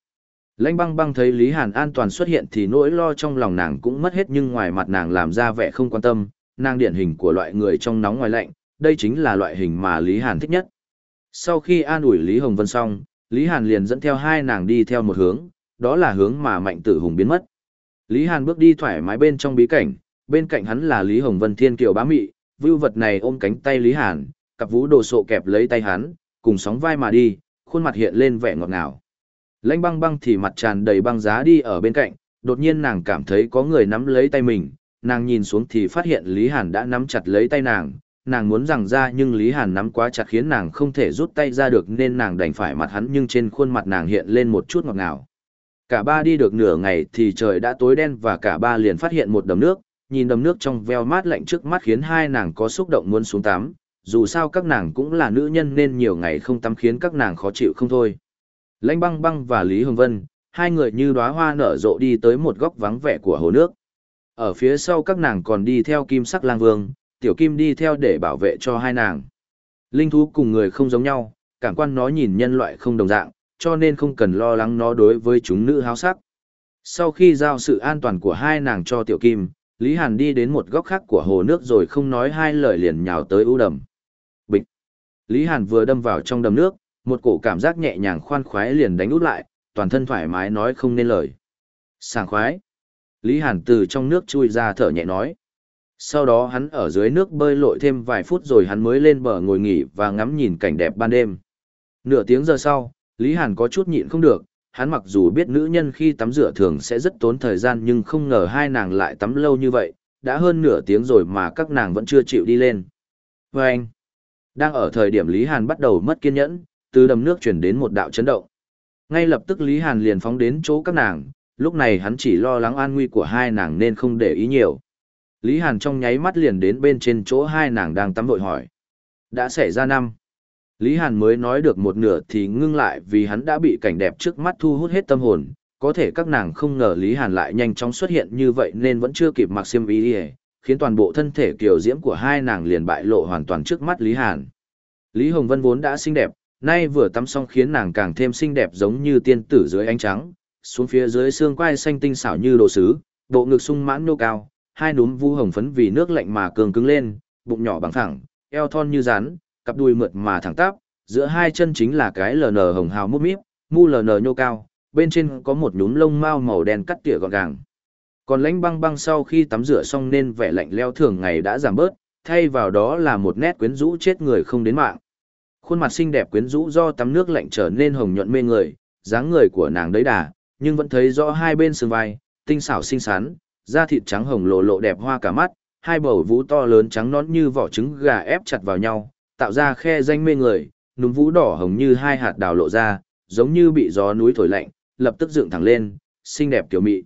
Lãnh băng băng thấy Lý Hàn an toàn xuất hiện thì nỗi lo trong lòng nàng cũng mất hết nhưng ngoài mặt nàng làm ra vẻ không quan tâm, nàng điển hình của loại người trong nóng ngoài lạnh, đây chính là loại hình mà Lý Hàn thích nhất. Sau khi an ủi Lý Hồng Vân xong, Lý Hàn liền dẫn theo hai nàng đi theo một hướng, đó là hướng mà Mạnh Tử Hùng biến mất. Lý Hàn bước đi thoải mái bên trong bí cảnh, bên cạnh hắn là Lý Hồng Vân Thiên Kiều bá mị, vưu vật này ôm cánh tay Lý Hàn, cặp vũ đồ sộ kẹp lấy tay hắn, cùng sóng vai mà đi, khuôn mặt hiện lên vẻ ngọt ngào. Lãnh băng băng thì mặt tràn đầy băng giá đi ở bên cạnh, đột nhiên nàng cảm thấy có người nắm lấy tay mình, nàng nhìn xuống thì phát hiện Lý Hàn đã nắm chặt lấy tay nàng, nàng muốn rằng ra nhưng Lý Hàn nắm quá chặt khiến nàng không thể rút tay ra được nên nàng đành phải mặt hắn nhưng trên khuôn mặt nàng hiện lên một chút ngọt ngào. Cả ba đi được nửa ngày thì trời đã tối đen và cả ba liền phát hiện một đầm nước, nhìn đầm nước trong veo mát lạnh trước mắt khiến hai nàng có xúc động muốn xuống tắm, dù sao các nàng cũng là nữ nhân nên nhiều ngày không tắm khiến các nàng khó chịu không thôi. Lãnh băng băng và Lý Hồng Vân, hai người như đóa hoa nở rộ đi tới một góc vắng vẻ của hồ nước. Ở phía sau các nàng còn đi theo kim sắc lang vương, tiểu kim đi theo để bảo vệ cho hai nàng. Linh thú cùng người không giống nhau, cảm quan nó nhìn nhân loại không đồng dạng, cho nên không cần lo lắng nó đối với chúng nữ háo sắc. Sau khi giao sự an toàn của hai nàng cho tiểu kim, Lý Hàn đi đến một góc khác của hồ nước rồi không nói hai lời liền nhào tới ưu đầm. Bịch! Lý Hàn vừa đâm vào trong đầm nước, một cổ cảm giác nhẹ nhàng khoan khoái liền đánh út lại, toàn thân thoải mái nói không nên lời. Sảng khoái! Lý Hàn từ trong nước chui ra thở nhẹ nói. Sau đó hắn ở dưới nước bơi lội thêm vài phút rồi hắn mới lên bờ ngồi nghỉ và ngắm nhìn cảnh đẹp ban đêm. Nửa tiếng giờ sau, Lý Hàn có chút nhịn không được, hắn mặc dù biết nữ nhân khi tắm rửa thường sẽ rất tốn thời gian nhưng không ngờ hai nàng lại tắm lâu như vậy, đã hơn nửa tiếng rồi mà các nàng vẫn chưa chịu đi lên. Và anh, đang ở thời điểm Lý Hàn bắt đầu mất kiên nhẫn, từ đầm nước chuyển đến một đạo chấn động. Ngay lập tức Lý Hàn liền phóng đến chỗ các nàng, lúc này hắn chỉ lo lắng an nguy của hai nàng nên không để ý nhiều. Lý Hàn trong nháy mắt liền đến bên trên chỗ hai nàng đang tắm vội hỏi. Đã xảy ra năm. Lý Hàn mới nói được một nửa thì ngưng lại vì hắn đã bị cảnh đẹp trước mắt thu hút hết tâm hồn. Có thể các nàng không ngờ Lý Hàn lại nhanh chóng xuất hiện như vậy nên vẫn chưa kịp mặc xiêm y khiến toàn bộ thân thể kiều diễm của hai nàng liền bại lộ hoàn toàn trước mắt Lý Hàn. Lý Hồng Vân vốn đã xinh đẹp, nay vừa tắm xong khiến nàng càng thêm xinh đẹp giống như tiên tử dưới ánh trắng, xuống phía dưới xương quai xanh tinh xảo như đồ sứ, bộ ngực sung mãn nô cao, hai núm vu hồng phấn vì nước lạnh mà cường cứng lên, bụng nhỏ bằng thẳng, eo thon như rắn, cặp đùi mượt mà thẳng tắp, giữa hai chân chính là cái ln hồng hào mút míp, mu ln nhô cao, bên trên có một nhúm lông mao màu đen cắt tỉa gọn gàng. Còn lãnh băng băng sau khi tắm rửa xong nên vẻ lạnh leo thường ngày đã giảm bớt, thay vào đó là một nét quyến rũ chết người không đến mạng. Khuôn mặt xinh đẹp quyến rũ do tắm nước lạnh trở nên hồng nhuận mê người, dáng người của nàng đấy đà, nhưng vẫn thấy rõ hai bên sườn vai, tinh xảo xinh xắn, da thịt trắng hồng lộ lộ đẹp hoa cả mắt, hai bầu vú to lớn trắng nõn như vỏ trứng gà ép chặt vào nhau, tạo ra khe danh mê người, núm vú đỏ hồng như hai hạt đào lộ ra, giống như bị gió núi thổi lạnh, lập tức dựng thẳng lên, xinh đẹp kiểu mị.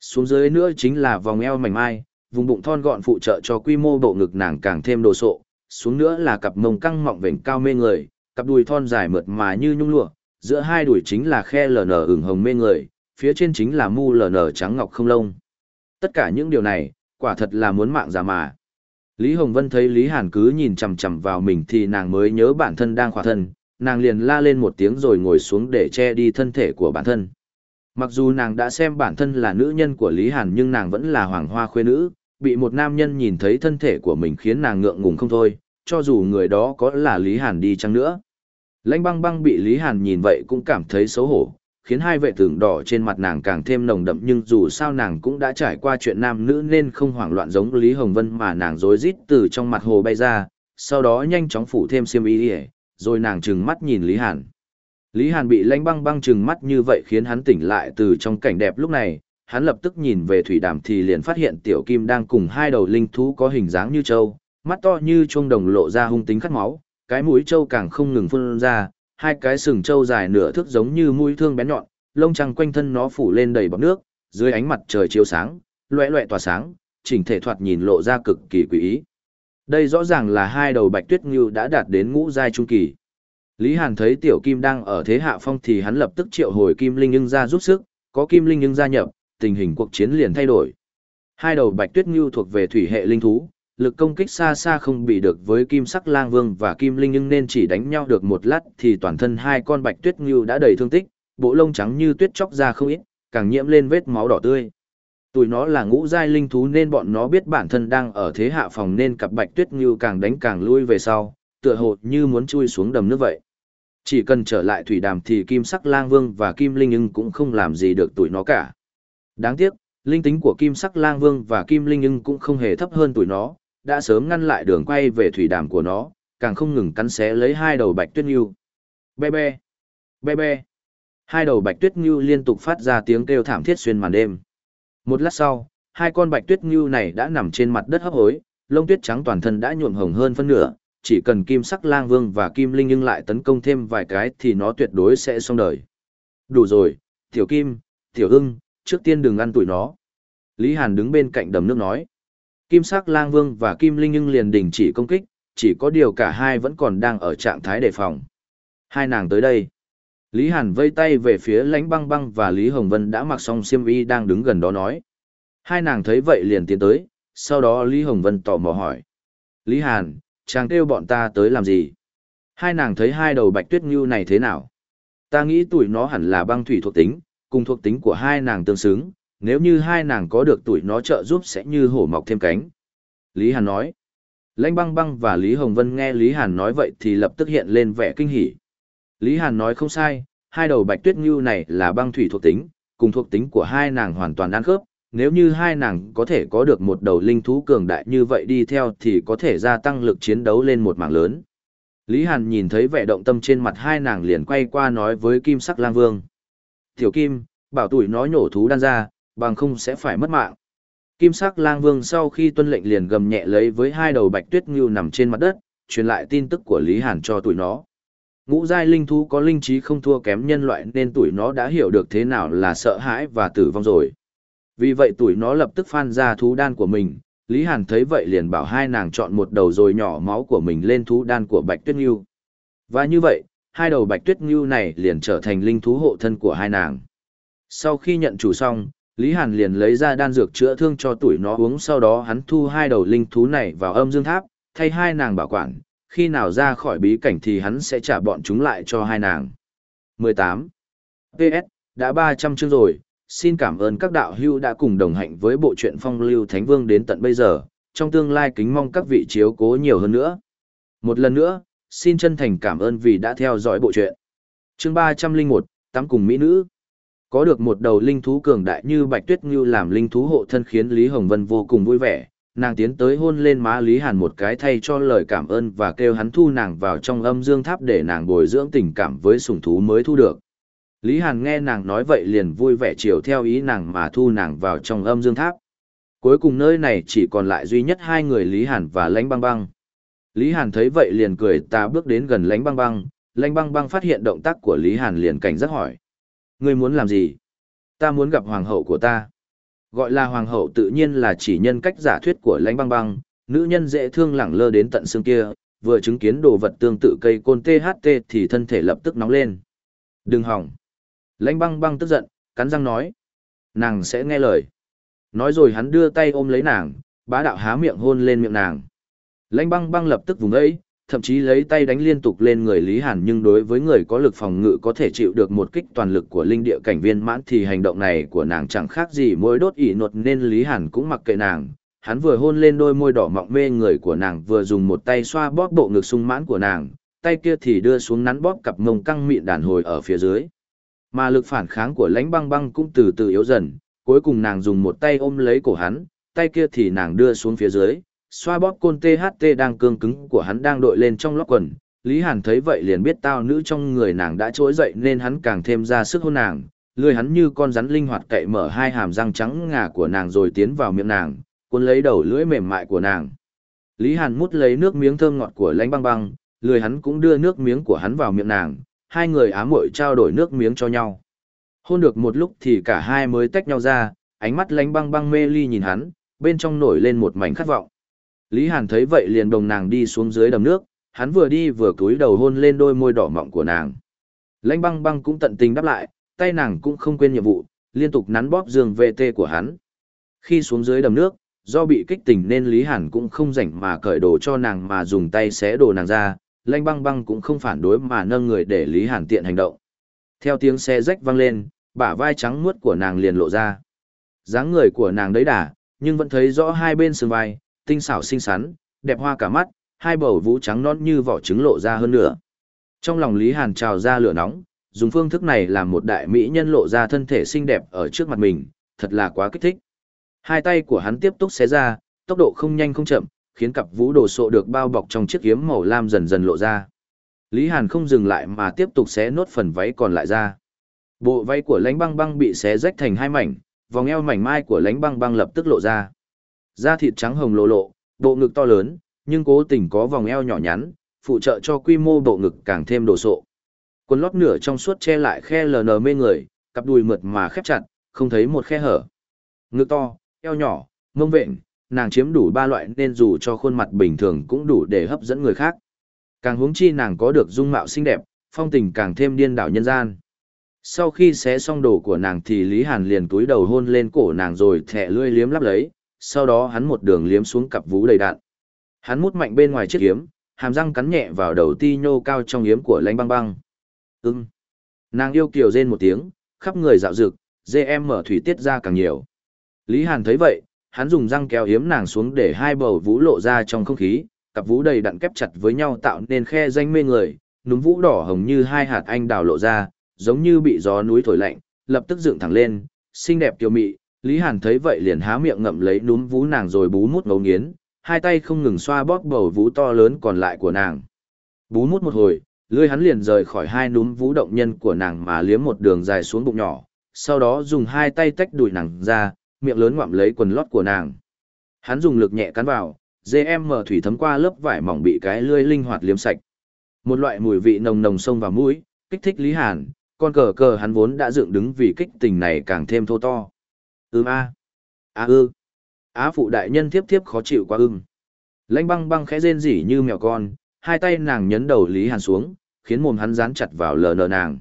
Xuống dưới nữa chính là vòng eo mảnh mai, vùng bụng thon gọn phụ trợ cho quy mô bộ ngực nàng càng thêm đồ sộ, xuống nữa là cặp mông căng mọng vểnh cao mê người, cặp đùi thon dài mượt mà như nhung lụa, giữa hai đùi chính là khe lờ nở ửng hồng mê người, phía trên chính là mu lờ nở trắng ngọc không lông. Tất cả những điều này, quả thật là muốn mạng giả mà. Lý Hồng Vân thấy Lý Hàn cứ nhìn chằm chằm vào mình thì nàng mới nhớ bản thân đang khỏa thân, nàng liền la lên một tiếng rồi ngồi xuống để che đi thân thể của bản thân. Mặc dù nàng đã xem bản thân là nữ nhân của Lý Hàn nhưng nàng vẫn là hoàng hoa khuê nữ, bị một nam nhân nhìn thấy thân thể của mình khiến nàng ngượng ngùng không thôi, cho dù người đó có là Lý Hàn đi chăng nữa. Lãnh băng băng bị Lý Hàn nhìn vậy cũng cảm thấy xấu hổ, khiến hai vệ tường đỏ trên mặt nàng càng thêm nồng đậm nhưng dù sao nàng cũng đã trải qua chuyện nam nữ nên không hoảng loạn giống Lý Hồng Vân mà nàng rối rít từ trong mặt hồ bay ra, sau đó nhanh chóng phủ thêm xiêm y rồi nàng trừng mắt nhìn Lý Hàn. Lý Hàn bị lãnh băng băng trừng mắt như vậy khiến hắn tỉnh lại từ trong cảnh đẹp lúc này, hắn lập tức nhìn về thủy đàm thì liền phát hiện tiểu kim đang cùng hai đầu linh thú có hình dáng như trâu, mắt to như chuông đồng lộ ra hung tính khát máu, cái mũi trâu càng không ngừng phun ra, hai cái sừng trâu dài nửa thước giống như mũi thương bén nhọn, lông trăng quanh thân nó phủ lên đầy bọt nước, dưới ánh mặt trời chiếu sáng, loẹ loẹ tỏa sáng, chỉnh thể thoạt nhìn lộ ra cực kỳ quý ý. Đây rõ ràng là hai đầu bạch tuyết ngưu đã đạt đến ngũ giai trung kỳ. Lý Hàn thấy tiểu kim đang ở thế hạ phong thì hắn lập tức triệu hồi kim linh nhưng ra giúp sức, có kim linh nhưng gia nhập, tình hình cuộc chiến liền thay đổi. Hai đầu bạch tuyết ngưu thuộc về thủy hệ linh thú, lực công kích xa xa không bị được với kim sắc lang vương và kim linh nhưng nên chỉ đánh nhau được một lát thì toàn thân hai con bạch tuyết ngưu đã đầy thương tích, bộ lông trắng như tuyết chóc ra không ít, càng nhiễm lên vết máu đỏ tươi. Tụi nó là ngũ giai linh thú nên bọn nó biết bản thân đang ở thế hạ phòng nên cặp bạch tuyết ngưu càng đánh càng lui về sau, tựa hồ như muốn chui xuống đầm nước vậy. Chỉ cần trở lại thủy đàm thì kim sắc lang vương và kim linh nhưng cũng không làm gì được tụi nó cả. Đáng tiếc, linh tính của kim sắc lang vương và kim linh nhưng cũng không hề thấp hơn tụi nó, đã sớm ngăn lại đường quay về thủy đàm của nó, càng không ngừng cắn xé lấy hai đầu bạch tuyết ngưu. Be be, be be. Hai đầu bạch tuyết ngưu liên tục phát ra tiếng kêu thảm thiết xuyên màn đêm. Một lát sau, hai con bạch tuyết ngưu này đã nằm trên mặt đất hấp hối, lông tuyết trắng toàn thân đã nhuộm hồng hơn phân nửa, chỉ cần kim sắc lang vương và kim linh nhưng lại tấn công thêm vài cái thì nó tuyệt đối sẽ xong đời. Đủ rồi, tiểu kim, tiểu ưng, trước tiên đừng ăn tuổi nó. Lý Hàn đứng bên cạnh đầm nước nói. Kim sắc lang vương và kim linh nhưng liền đình chỉ công kích, chỉ có điều cả hai vẫn còn đang ở trạng thái đề phòng. Hai nàng tới đây. Lý Hàn vây tay về phía lãnh băng băng và Lý Hồng Vân đã mặc xong xiêm y đang đứng gần đó nói. Hai nàng thấy vậy liền tiến tới, sau đó Lý Hồng Vân tò mò hỏi. Lý Hàn, chàng kêu bọn ta tới làm gì? Hai nàng thấy hai đầu bạch tuyết ngưu này thế nào? Ta nghĩ tuổi nó hẳn là băng thủy thuộc tính, cùng thuộc tính của hai nàng tương xứng, nếu như hai nàng có được tuổi nó trợ giúp sẽ như hổ mọc thêm cánh. Lý Hàn nói. Lãnh băng băng và Lý Hồng Vân nghe Lý Hàn nói vậy thì lập tức hiện lên vẻ kinh hỉ. Lý Hàn nói không sai, hai đầu bạch tuyết ngưu này là băng thủy thuộc tính, cùng thuộc tính của hai nàng hoàn toàn ăn khớp, nếu như hai nàng có thể có được một đầu linh thú cường đại như vậy đi theo thì có thể gia tăng lực chiến đấu lên một mảng lớn. Lý Hàn nhìn thấy vẻ động tâm trên mặt hai nàng liền quay qua nói với Kim Sắc Lang Vương. Tiểu Kim, bảo tuổi nói nhổ thú đan ra, bằng không sẽ phải mất mạng. Kim Sắc Lang Vương sau khi tuân lệnh liền gầm nhẹ lấy với hai đầu bạch tuyết ngưu nằm trên mặt đất, truyền lại tin tức của Lý Hàn cho tụi nó. Ngũ giai linh thú có linh trí không thua kém nhân loại nên tuổi nó đã hiểu được thế nào là sợ hãi và tử vong rồi. Vì vậy tuổi nó lập tức phan ra thú đan của mình, Lý Hàn thấy vậy liền bảo hai nàng chọn một đầu rồi nhỏ máu của mình lên thú đan của Bạch Tuyết Ngưu. Và như vậy, hai đầu Bạch Tuyết Ngưu này liền trở thành linh thú hộ thân của hai nàng. Sau khi nhận chủ xong, Lý Hàn liền lấy ra đan dược chữa thương cho tuổi nó uống sau đó hắn thu hai đầu linh thú này vào âm dương tháp, thay hai nàng bảo quản, khi nào ra khỏi bí cảnh thì hắn sẽ trả bọn chúng lại cho hai nàng. 18. PS, đã 300 chương rồi, xin cảm ơn các đạo hữu đã cùng đồng hành với bộ truyện phong lưu Thánh Vương đến tận bây giờ, trong tương lai kính mong các vị chiếu cố nhiều hơn nữa. Một lần nữa, xin chân thành cảm ơn vì đã theo dõi bộ truyện. Chương 301, tắm cùng mỹ nữ. Có được một đầu linh thú cường đại như Bạch Tuyết Ngưu làm linh thú hộ thân khiến Lý Hồng Vân vô cùng vui vẻ, nàng tiến tới hôn lên má Lý Hàn một cái thay cho lời cảm ơn và kêu hắn thu nàng vào trong âm dương tháp để nàng bồi dưỡng tình cảm với sủng thú mới thu được. Lý Hàn nghe nàng nói vậy liền vui vẻ chiều theo ý nàng mà thu nàng vào trong âm dương tháp. Cuối cùng nơi này chỉ còn lại duy nhất hai người Lý Hàn và Lánh Băng Băng. Lý Hàn thấy vậy liền cười ta bước đến gần Lánh Băng Băng, Lánh Băng Băng phát hiện động tác của Lý Hàn liền cảnh giác hỏi. Ngươi muốn làm gì? Ta muốn gặp hoàng hậu của ta. Gọi là hoàng hậu tự nhiên là chỉ nhân cách giả thuyết của Lãnh Băng Băng, nữ nhân dễ thương lẳng lơ đến tận xương kia, vừa chứng kiến đồ vật tương tự cây côn THT thì thân thể lập tức nóng lên. Đừng hỏng. Lãnh băng băng tức giận, cắn răng nói. Nàng sẽ nghe lời. Nói rồi hắn đưa tay ôm lấy nàng, bá đạo há miệng hôn lên miệng nàng. Lãnh băng băng lập tức vùng ấy, thậm chí lấy tay đánh liên tục lên người Lý Hàn nhưng đối với người có lực phòng ngự có thể chịu được một kích toàn lực của linh địa cảnh viên mãn thì hành động này của nàng chẳng khác gì môi đốt ỉ nột nên Lý Hàn cũng mặc kệ nàng. Hắn vừa hôn lên đôi môi đỏ mọng mê người của nàng vừa dùng một tay xoa bóp bộ ngực sung mãn của nàng, tay kia thì đưa xuống nắn bóp cặp mông căng mịn đàn hồi ở phía dưới. Mà lực phản kháng của lãnh băng băng cũng từ từ yếu dần, cuối cùng nàng dùng một tay ôm lấy cổ hắn, tay kia thì nàng đưa xuống phía dưới, xoa bóp côn THT đang cương cứng của hắn đang đội lên trong lóc quần. Lý Hàn thấy vậy liền biết tao nữ trong người nàng đã trỗi dậy nên hắn càng thêm ra sức hôn nàng, lười hắn như con rắn linh hoạt cậy mở hai hàm răng trắng ngà của nàng rồi tiến vào miệng nàng, cuốn lấy đầu lưỡi mềm mại của nàng. Lý Hàn mút lấy nước miếng thơm ngọt của lãnh băng băng, lười hắn cũng đưa nước miếng của hắn vào miệng nàng, hai người ám muội trao đổi nước miếng cho nhau. Hôn được một lúc thì cả hai mới tách nhau ra, ánh mắt lánh băng băng mê ly nhìn hắn, bên trong nổi lên một mảnh khát vọng. Lý Hàn thấy vậy liền đồng nàng đi xuống dưới đầm nước, hắn vừa đi vừa cúi đầu hôn lên đôi môi đỏ mọng của nàng. Lãnh băng băng cũng tận tình đáp lại, tay nàng cũng không quên nhiệm vụ, liên tục nắn bóp giường VT của hắn. Khi xuống dưới đầm nước, do bị kích tỉnh nên Lý Hàn cũng không rảnh mà cởi đồ cho nàng mà dùng tay xé đồ nàng ra, lanh băng băng cũng không phản đối mà nâng người để Lý Hàn tiện hành động. Theo tiếng xe rách vang lên, bả vai trắng muốt của nàng liền lộ ra. dáng người của nàng đấy đà, nhưng vẫn thấy rõ hai bên sườn vai, tinh xảo xinh xắn, đẹp hoa cả mắt, hai bầu vú trắng non như vỏ trứng lộ ra hơn nữa. Trong lòng Lý Hàn trào ra lửa nóng, dùng phương thức này làm một đại mỹ nhân lộ ra thân thể xinh đẹp ở trước mặt mình, thật là quá kích thích. Hai tay của hắn tiếp tục xé ra, tốc độ không nhanh không chậm, khiến cặp vũ đồ sộ được bao bọc trong chiếc kiếm màu lam dần dần lộ ra. Lý Hàn không dừng lại mà tiếp tục xé nốt phần váy còn lại ra. Bộ váy của lánh băng băng bị xé rách thành hai mảnh, vòng eo mảnh mai của lánh băng băng lập tức lộ ra. Da thịt trắng hồng lộ lộ, bộ ngực to lớn, nhưng cố tình có vòng eo nhỏ nhắn, phụ trợ cho quy mô bộ ngực càng thêm đồ sộ. Quần lót nửa trong suốt che lại khe ln mê người, cặp đùi mượt mà khép chặt, không thấy một khe hở. Ngực to, eo nhỏ, mông vện, nàng chiếm đủ ba loại nên dù cho khuôn mặt bình thường cũng đủ để hấp dẫn người khác. Càng huống chi nàng có được dung mạo xinh đẹp, phong tình càng thêm điên đảo nhân gian. Sau khi xé xong đồ của nàng thì Lý Hàn liền túi đầu hôn lên cổ nàng rồi thẻ lươi liếm lắp lấy, sau đó hắn một đường liếm xuống cặp vú đầy đạn. Hắn mút mạnh bên ngoài chiếc kiếm, hàm răng cắn nhẹ vào đầu ti nhô cao trong yếm của lãnh băng băng. ưng, Nàng yêu kiều rên một tiếng, khắp người dạo rực, dê em mở thủy tiết ra càng nhiều. Lý Hàn thấy vậy, hắn dùng răng kéo hiếm nàng xuống để hai bầu vú lộ ra trong không khí, cặp vú đầy đặn kép chặt với nhau tạo nên khe danh mê người, núm vũ đỏ hồng như hai hạt anh đào lộ ra, giống như bị gió núi thổi lạnh, lập tức dựng thẳng lên, xinh đẹp kiều mị, Lý Hàn thấy vậy liền há miệng ngậm lấy núm vú nàng rồi bú mút ngấu nghiến, hai tay không ngừng xoa bóp bầu vú to lớn còn lại của nàng. Bú mút một hồi, lưỡi hắn liền rời khỏi hai núm vú động nhân của nàng mà liếm một đường dài xuống bụng nhỏ, sau đó dùng hai tay tách đùi nàng ra, miệng lớn ngoạm lấy quần lót của nàng. Hắn dùng lực nhẹ cắn vào, GM thủy thấm qua lớp vải mỏng bị cái lưỡi linh hoạt liếm sạch. Một loại mùi vị nồng nồng sông vào mũi, kích thích Lý Hàn, con cờ cờ hắn vốn đã dựng đứng vì kích tình này càng thêm thô to. Ưm a. A ư. Á phụ đại nhân tiếp tiếp khó chịu quá ưng. Lãnh băng băng khẽ rên rỉ như mèo con, hai tay nàng nhấn đầu Lý Hàn xuống, khiến mồm hắn dán chặt vào lờ nờ nàng.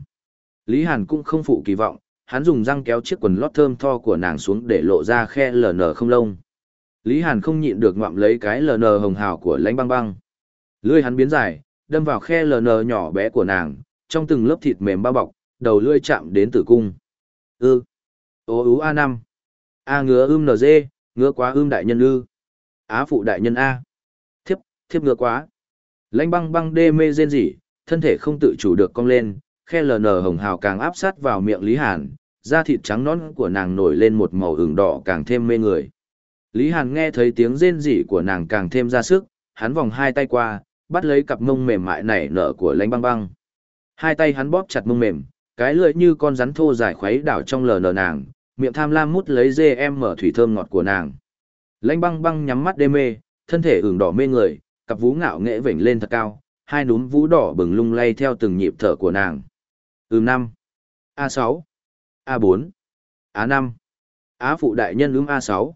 Lý Hàn cũng không phụ kỳ vọng, hắn dùng răng kéo chiếc quần lót thơm tho của nàng xuống để lộ ra khe lờ nờ không lông. Lý Hàn không nhịn được ngoạm lấy cái lờ nờ hồng hào của lãnh băng băng. Lưỡi hắn biến dài, đâm vào khe lờ nờ nhỏ bé của nàng, trong từng lớp thịt mềm bao bọc, đầu lưỡi chạm đến tử cung. Ư. Ô ú A5. A ngứa ưm nz, ngứa quá ưm đại nhân ư. Á phụ đại nhân A. Thiếp, thiếp ngứa quá. Lanh băng băng đê mê rên rỉ, thân thể không tự chủ được cong lên, khe lờ nờ hồng hào càng áp sát vào miệng Lý Hàn, da thịt trắng nõn của nàng nổi lên một màu ửng đỏ càng thêm mê người. Lý Hàn nghe thấy tiếng rên rỉ của nàng càng thêm ra sức, hắn vòng hai tay qua, bắt lấy cặp mông mềm mại nảy nở của Lanh băng băng. Hai tay hắn bóp chặt mông mềm, cái lưỡi như con rắn thô dài khuấy đảo trong lờ nờ nàng, miệng tham lam mút lấy dê em mở thủy thơm ngọt của nàng. Lãnh băng băng nhắm mắt đê mê, thân thể ửng đỏ mê người, cặp vú ngạo nghễ vểnh lên thật cao, hai núm vú đỏ bừng lung lay theo từng nhịp thở của nàng. Ừm năm, a sáu, a bốn, a năm, Á phụ đại nhân ưm a sáu,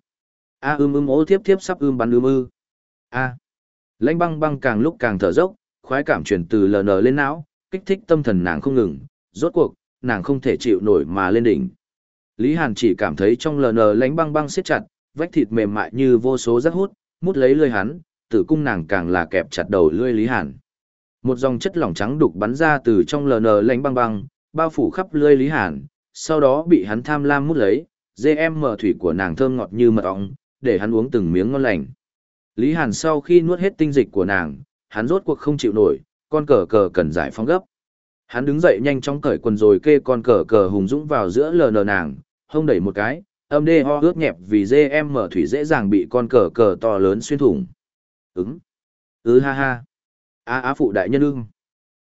A ưm ưm ố tiếp tiếp sắp ưm bắn ưm ư. A. Lãnh băng băng càng lúc càng thở dốc, khoái cảm truyền từ LN lên não, kích thích tâm thần nàng không ngừng, rốt cuộc, nàng không thể chịu nổi mà lên đỉnh. Lý Hàn chỉ cảm thấy trong LN lánh băng băng siết chặt, vách thịt mềm mại như vô số rắc hút, mút lấy lưỡi hắn, tử cung nàng càng là kẹp chặt đầu lưỡi Lý Hàn. Một dòng chất lỏng trắng đục bắn ra từ trong LN lánh băng băng, bao phủ khắp lưỡi Lý Hàn, sau đó bị hắn tham lam mút lấy, GM thủy của nàng thơm ngọt như mật ong, để hắn uống từng miếng ngon lành. Lý Hàn sau khi nuốt hết tinh dịch của nàng, hắn rốt cuộc không chịu nổi, con cờ cờ cần giải phóng gấp. Hắn đứng dậy nhanh chóng cởi quần rồi kê con cờ cờ hùng dũng vào giữa lờ nờ nàng, hông đẩy một cái, âm đê ho ướt nhẹp vì dê em mở thủy dễ dàng bị con cờ cờ to lớn xuyên thủng. Ứng. Ừ ha ha. Á á phụ đại nhân ưng.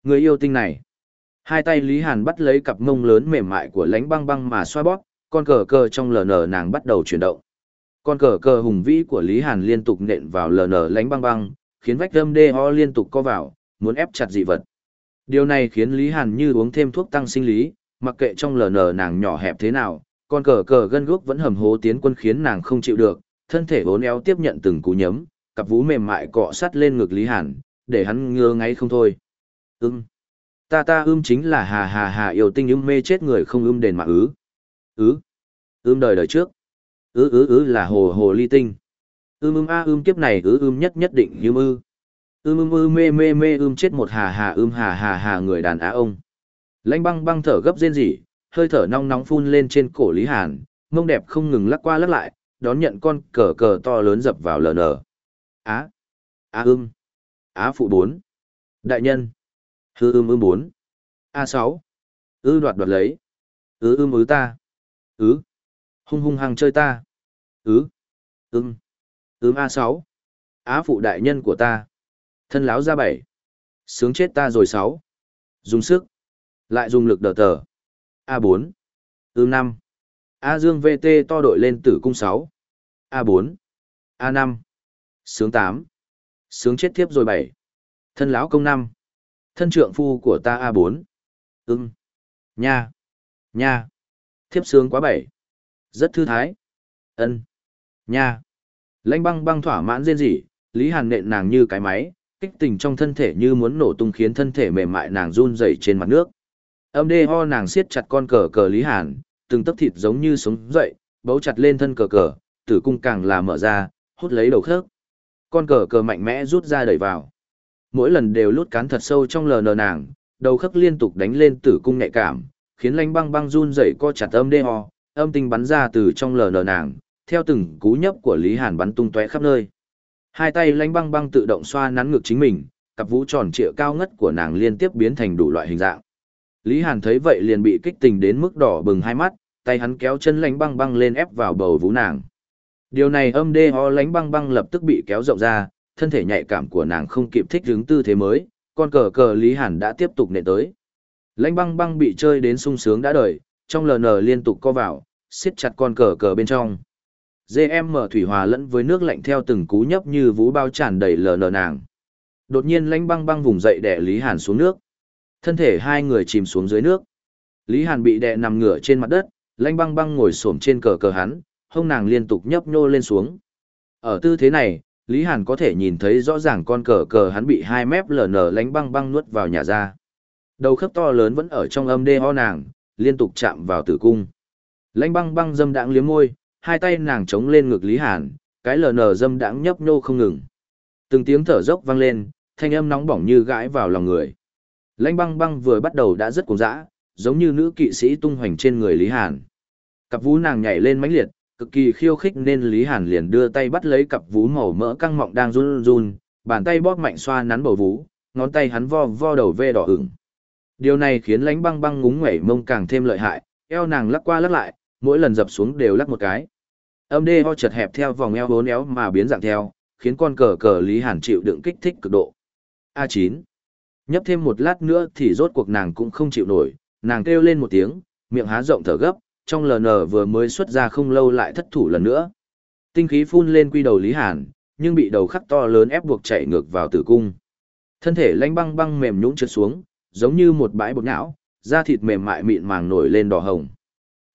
Người yêu tinh này. Hai tay Lý Hàn bắt lấy cặp mông lớn mềm mại của lánh băng băng mà xoa bóp, con cờ cờ trong lờ nở nàng bắt đầu chuyển động. Con cờ cờ hùng vĩ của Lý Hàn liên tục nện vào lờ nở lánh băng băng, khiến vách âm đê ho liên tục co vào, muốn ép chặt dị vật. Điều này khiến Lý Hàn như uống thêm thuốc tăng sinh lý, mặc kệ trong lờ nở nàng nhỏ hẹp thế nào, con cờ cờ gân guốc vẫn hầm hố tiến quân khiến nàng không chịu được, thân thể vốn éo tiếp nhận từng cú nhấm, cặp vú mềm mại cọ sát lên ngực Lý Hàn, để hắn ngơ ngáy không thôi. Ưm. Ta ta ưm chính là hà hà hà yêu tinh ưm mê chết người không ưm đền mà ứ. Ứ. Ưm đời đời trước ứ ứ ứ là hồ hồ ly tinh ưm ưm a ưm kiếp này ứ ưm nhất nhất định như ư ưm ưm ư mê mê mê ưm chết một hà hà ưm hà hà hà người đàn á ông lãnh băng băng thở gấp rên rỉ hơi thở nong nóng phun lên trên cổ lý hàn, mông đẹp không ngừng lắc qua lắc lại, đón nhận con cờ cờ to lớn dập vào lờ nờ á á ưm, á phụ bốn đại nhân, hư ưm ưm bốn a sáu ư đoạt đoạt lấy ư ưm ứ ta ứ Hung hung hăng chơi ta. Ứ. Ưng. Ưm A6. Á phụ đại nhân của ta. Thân láo ra bảy. Sướng chết ta rồi sáu. Dùng sức. Lại dùng lực đờ tờ. A4. Ưng 5. A dương VT to đội lên tử cung 6. A4. A5. Sướng 8. Sướng chết thiếp rồi 7. Thân lão công 5. Thân trượng phu của ta A4. Ưng. Ừ. Nha. Nha. Thiếp sướng quá 7. Rất thư thái. ân Nha. Lãnh băng băng thỏa mãn rên rỉ, Lý Hàn nện nàng như cái máy, kích tình trong thân thể như muốn nổ tung khiến thân thể mềm mại nàng run rẩy trên mặt nước. Âm đê ho nàng siết chặt con cờ cờ Lý Hàn, từng tấc thịt giống như sống dậy, bấu chặt lên thân cờ cờ, tử cung càng là mở ra, hút lấy đầu khớp. Con cờ cờ mạnh mẽ rút ra đẩy vào. Mỗi lần đều lút cán thật sâu trong lờ nờ nàng, đầu khớp liên tục đánh lên tử cung nhạy cảm, khiến lanh băng băng run rẩy co chặt âm đê ho, âm tinh bắn ra từ trong lờ nờ nàng, theo từng cú nhấp của Lý Hàn bắn tung tóe khắp nơi. Hai tay lanh băng băng tự động xoa nắn ngực chính mình, cặp vũ tròn trịa cao ngất của nàng liên tiếp biến thành đủ loại hình dạng. Lý Hàn thấy vậy liền bị kích tình đến mức đỏ bừng hai mắt, tay hắn kéo chân lánh băng băng lên ép vào bầu vú nàng. Điều này âm đê ho lánh băng băng lập tức bị kéo rộng ra, thân thể nhạy cảm của nàng không kịp thích hướng tư thế mới, con cờ cờ Lý Hàn đã tiếp tục nệ tới. Lánh băng băng bị chơi đến sung sướng đã đời, trong LN liên tục co vào, siết chặt con cờ cờ bên trong. GM thủy hòa lẫn với nước lạnh theo từng cú nhấp như vú bao tràn đầy LN nàng. Đột nhiên lánh băng băng vùng dậy đè Lý Hàn xuống nước. Thân thể hai người chìm xuống dưới nước. Lý Hàn bị đè nằm ngửa trên mặt đất, Lanh băng băng ngồi xổm trên cờ cờ hắn, hông nàng liên tục nhấp nhô lên xuống. Ở tư thế này, Lý Hàn có thể nhìn thấy rõ ràng con cờ cờ hắn bị hai mép lở nở lánh băng băng nuốt vào nhà ra. Đầu khớp to lớn vẫn ở trong âm đê ho nàng, liên tục chạm vào tử cung. Lánh băng băng dâm đãng liếm môi, hai tay nàng chống lên ngực Lý Hàn, cái lờ nở dâm đãng nhấp nhô không ngừng. Từng tiếng thở dốc vang lên, thanh âm nóng bỏng như gãi vào lòng người. Lãnh băng băng vừa bắt đầu đã rất cuồng dã, giống như nữ kỵ sĩ tung hoành trên người Lý Hàn. Cặp vú nàng nhảy lên mãnh liệt, cực kỳ khiêu khích nên Lý Hàn liền đưa tay bắt lấy cặp vú màu mỡ căng mọng đang run run, bàn tay bóp mạnh xoa nắn bầu vú, ngón tay hắn vo vo đầu vê đỏ ửng. Điều này khiến lánh băng băng ngúng nguẩy mông càng thêm lợi hại, eo nàng lắc qua lắc lại, mỗi lần dập xuống đều lắc một cái. Âm đê ho chật hẹp theo vòng eo bốn éo mà biến dạng theo, khiến con cờ cờ Lý Hàn chịu đựng kích thích cực độ. A9. Nhấp thêm một lát nữa thì rốt cuộc nàng cũng không chịu nổi, nàng kêu lên một tiếng, miệng há rộng thở gấp, trong LN vừa mới xuất ra không lâu lại thất thủ lần nữa. Tinh khí phun lên quy đầu Lý Hàn, nhưng bị đầu khắc to lớn ép buộc chạy ngược vào tử cung. Thân thể lanh băng băng mềm nhũn trượt xuống, giống như một bãi bột não, da thịt mềm mại mịn màng nổi lên đỏ hồng.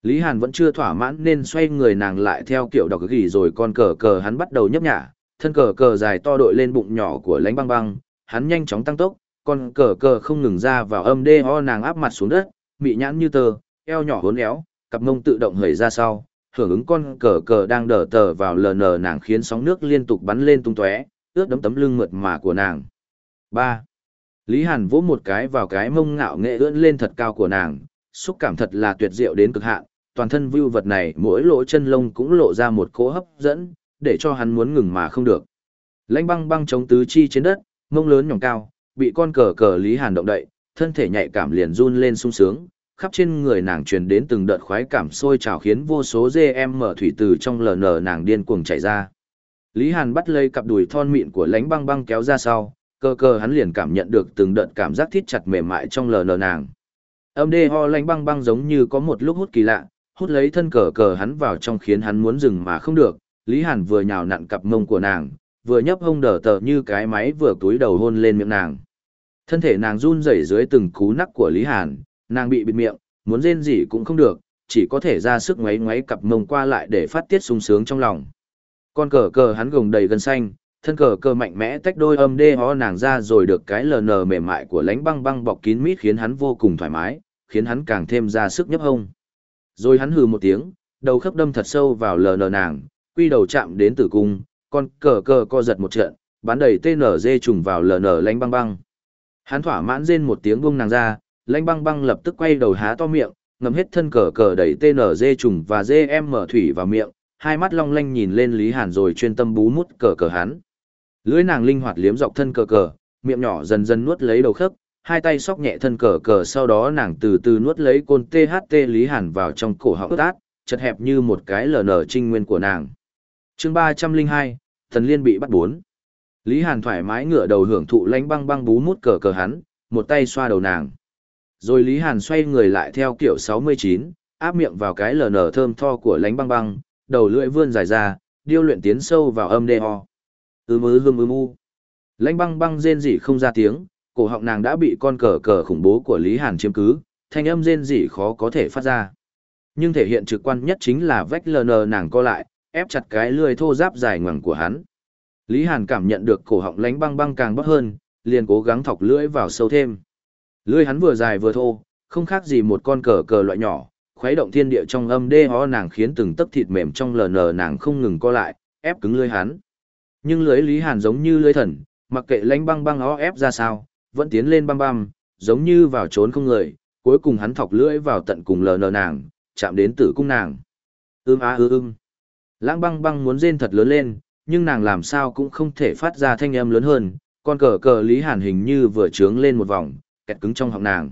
Lý Hàn vẫn chưa thỏa mãn nên xoay người nàng lại theo kiểu đọc gỉ rồi con cờ cờ hắn bắt đầu nhấp nhả, thân cờ cờ dài to đội lên bụng nhỏ của lánh băng băng, hắn nhanh chóng tăng tốc, con cờ cờ không ngừng ra vào âm đê ho nàng áp mặt xuống đất, mị nhãn như tờ, eo nhỏ hốn éo, cặp mông tự động hởi ra sau, hưởng ứng con cờ cờ đang đờ tờ vào lờ nờ nàng khiến sóng nước liên tục bắn lên tung tóe, ướt đấm tấm lưng mượt mà của nàng. ba Lý Hàn vỗ một cái vào cái mông ngạo nghệ ưỡn lên thật cao của nàng, xúc cảm thật là tuyệt diệu đến cực hạn, toàn thân vưu vật này mỗi lỗ chân lông cũng lộ ra một cỗ hấp dẫn, để cho hắn muốn ngừng mà không được. Lãnh băng băng chống tứ chi trên đất, mông lớn nhỏng cao, bị con cờ cờ Lý Hàn động đậy, thân thể nhạy cảm liền run lên sung sướng, khắp trên người nàng truyền đến từng đợt khoái cảm sôi trào khiến vô số dê em mở thủy từ trong lờ nở nàng điên cuồng chảy ra. Lý Hàn bắt lấy cặp đùi thon mịn của lánh băng băng kéo ra sau, cơ cơ hắn liền cảm nhận được từng đợt cảm giác thít chặt mềm mại trong lờ nở nàng. Âm đê ho lánh băng băng giống như có một lúc hút kỳ lạ, hút lấy thân cờ cờ hắn vào trong khiến hắn muốn dừng mà không được. Lý Hàn vừa nhào nặn cặp mông của nàng, vừa nhấp hông đờ tờ như cái máy vừa túi đầu hôn lên miệng nàng. Thân thể nàng run rẩy dưới từng cú nắc của Lý Hàn, nàng bị bịt miệng, muốn rên gì cũng không được, chỉ có thể ra sức ngoáy ngoáy cặp mông qua lại để phát tiết sung sướng trong lòng. Con cờ cờ hắn gồng đầy gân xanh, thân cờ cờ mạnh mẽ tách đôi âm đê ho nàng ra rồi được cái lờ nờ mềm mại của lánh băng băng bọc kín mít khiến hắn vô cùng thoải mái, khiến hắn càng thêm ra sức nhấp hông. Rồi hắn hừ một tiếng, đầu khớp đâm thật sâu vào lờ nờ nàng, quy đầu chạm đến tử cung, con cờ cờ co giật một trận, bắn đầy TNZ trùng vào lờ nờ lánh băng băng. Hắn thỏa mãn rên một tiếng buông nàng ra, lanh băng băng lập tức quay đầu há to miệng, ngầm hết thân cờ cờ đẩy TNG trùng và GM mở thủy vào miệng, hai mắt long lanh nhìn lên Lý Hàn rồi chuyên tâm bú mút cờ cờ hắn. Lưỡi nàng linh hoạt liếm dọc thân cờ cờ, miệng nhỏ dần dần nuốt lấy đầu khớp, hai tay xóc nhẹ thân cờ cờ sau đó nàng từ từ nuốt lấy côn THT Lý Hàn vào trong cổ họng ướt át, chật hẹp như một cái lờ nở trinh nguyên của nàng chương ba trăm linh hai Thần Liên bị bắt bốn. Lý Hàn thoải mái ngửa đầu hưởng thụ lánh băng băng bú mút cờ cờ hắn, một tay xoa đầu nàng. Rồi Lý Hàn xoay người lại theo kiểu 69, áp miệng vào cái lờ nở thơm tho của lánh băng băng, đầu lưỡi vươn dài ra, điêu luyện tiến sâu vào âm đê ho. Ưm ư hương ưm u. Lánh băng băng rên rỉ không ra tiếng, cổ họng nàng đã bị con cờ cờ khủng bố của Lý Hàn chiếm cứ, thanh âm rên rỉ khó có thể phát ra. Nhưng thể hiện trực quan nhất chính là vách lờ nờ nàng co lại, ép chặt cái lưỡi thô giáp dài ngoằng của hắn. Lý Hàn cảm nhận được cổ họng lánh băng băng càng bớt hơn, liền cố gắng thọc lưỡi vào sâu thêm. Lưỡi hắn vừa dài vừa thô, không khác gì một con cờ cờ loại nhỏ, khuấy động thiên địa trong âm đê ho nàng khiến từng tấc thịt mềm trong lờ nờ nàng không ngừng co lại, ép cứng lưỡi hắn. Nhưng lưỡi Lý Hàn giống như lưỡi thần, mặc kệ lánh băng băng ó ép ra sao, vẫn tiến lên băng băng, giống như vào trốn không người, cuối cùng hắn thọc lưỡi vào tận cùng lờ nờ nàng, chạm đến tử cung nàng. Ưm á ư ưm. Lãng băng băng muốn rên thật lớn lên, nhưng nàng làm sao cũng không thể phát ra thanh âm lớn hơn, con cờ cờ Lý Hàn hình như vừa trướng lên một vòng, kẹt cứng trong họng nàng.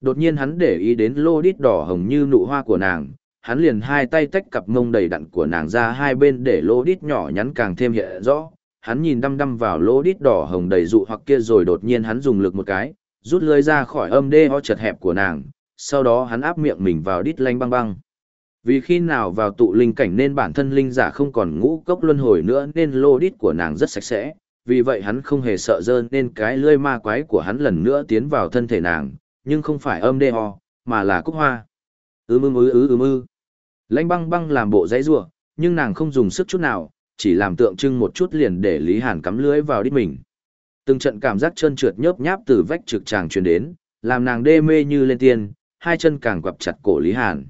Đột nhiên hắn để ý đến lô đít đỏ hồng như nụ hoa của nàng, hắn liền hai tay tách cặp mông đầy đặn của nàng ra hai bên để lô đít nhỏ nhắn càng thêm hiện rõ. Hắn nhìn đăm đăm vào lô đít đỏ hồng đầy dụ hoặc kia rồi đột nhiên hắn dùng lực một cái, rút lưới ra khỏi âm đê ho chật hẹp của nàng, sau đó hắn áp miệng mình vào đít lanh băng băng. Vì khi nào vào tụ linh cảnh nên bản thân linh giả không còn ngũ cốc luân hồi nữa nên lô đít của nàng rất sạch sẽ, vì vậy hắn không hề sợ dơ nên cái lưỡi ma quái của hắn lần nữa tiến vào thân thể nàng, nhưng không phải âm đê ho, mà là cúc hoa. Ưm ưm ư ư ưm ư. Lãnh băng băng làm bộ dãy rủa nhưng nàng không dùng sức chút nào, chỉ làm tượng trưng một chút liền để Lý Hàn cắm lưới vào đít mình. Từng trận cảm giác chân trượt nhớp nháp từ vách trực tràng truyền đến, làm nàng đê mê như lên tiên, hai chân càng quặp chặt cổ Lý Hàn.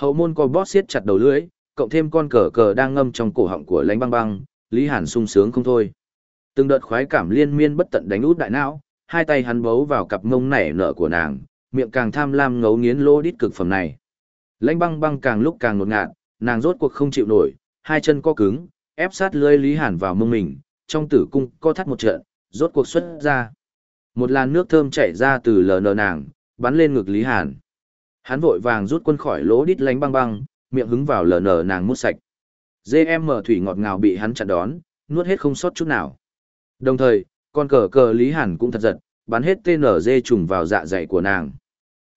Hậu môn co bót siết chặt đầu lưỡi, cộng thêm con cờ cờ đang ngâm trong cổ họng của lãnh băng băng, Lý Hàn sung sướng không thôi. Từng đợt khoái cảm liên miên bất tận đánh út đại não, hai tay hắn bấu vào cặp mông nảy nở của nàng, miệng càng tham lam ngấu nghiến lô đít cực phẩm này. Lãnh băng băng càng lúc càng ngột ngạt, nàng rốt cuộc không chịu nổi, hai chân co cứng, ép sát lưỡi Lý Hàn vào mông mình, trong tử cung co thắt một trận, rốt cuộc xuất ra. Một làn nước thơm chảy ra từ lờ nờ nàng, bắn lên ngực Lý Hàn. Hắn vội vàng rút quân khỏi lỗ đít lánh băng băng, miệng hứng vào lờ nờ nàng mút sạch. mở thủy ngọt ngào bị hắn chặn đón, nuốt hết không sót chút nào. Đồng thời, con cờ cờ Lý Hàn cũng thật giật, bắn hết TNG trùng vào dạ dày của nàng.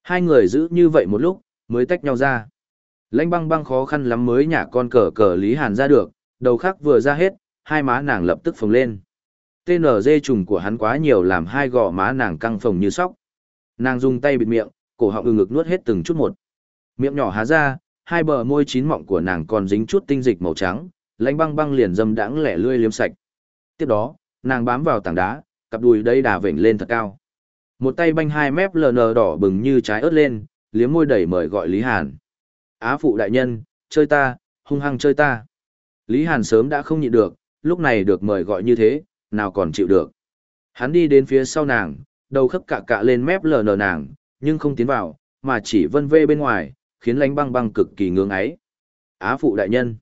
Hai người giữ như vậy một lúc, mới tách nhau ra. Lãnh băng băng khó khăn lắm mới nhả con cờ cờ Lý Hàn ra được, đầu khắc vừa ra hết, hai má nàng lập tức phồng lên. TNG trùng của hắn quá nhiều làm hai gò má nàng căng phồng như sóc. Nàng dùng tay bịt miệng, cổ họng ư ngực nuốt hết từng chút một. Miệng nhỏ há ra, hai bờ môi chín mọng của nàng còn dính chút tinh dịch màu trắng, lạnh băng băng liền dâm đãng lẻ lươi liếm sạch. Tiếp đó, nàng bám vào tảng đá, cặp đùi đây đà vểnh lên thật cao. Một tay banh hai mép lờ đỏ bừng như trái ớt lên, liếm môi đẩy mời gọi Lý Hàn. Á phụ đại nhân, chơi ta, hung hăng chơi ta. Lý Hàn sớm đã không nhịn được, lúc này được mời gọi như thế, nào còn chịu được. Hắn đi đến phía sau nàng, đầu khấp cạ cạ lên mép lờ nờ nàng, nhưng không tiến vào, mà chỉ vân vê bên ngoài, khiến lánh băng băng cực kỳ ngưỡng ấy. Á phụ đại nhân,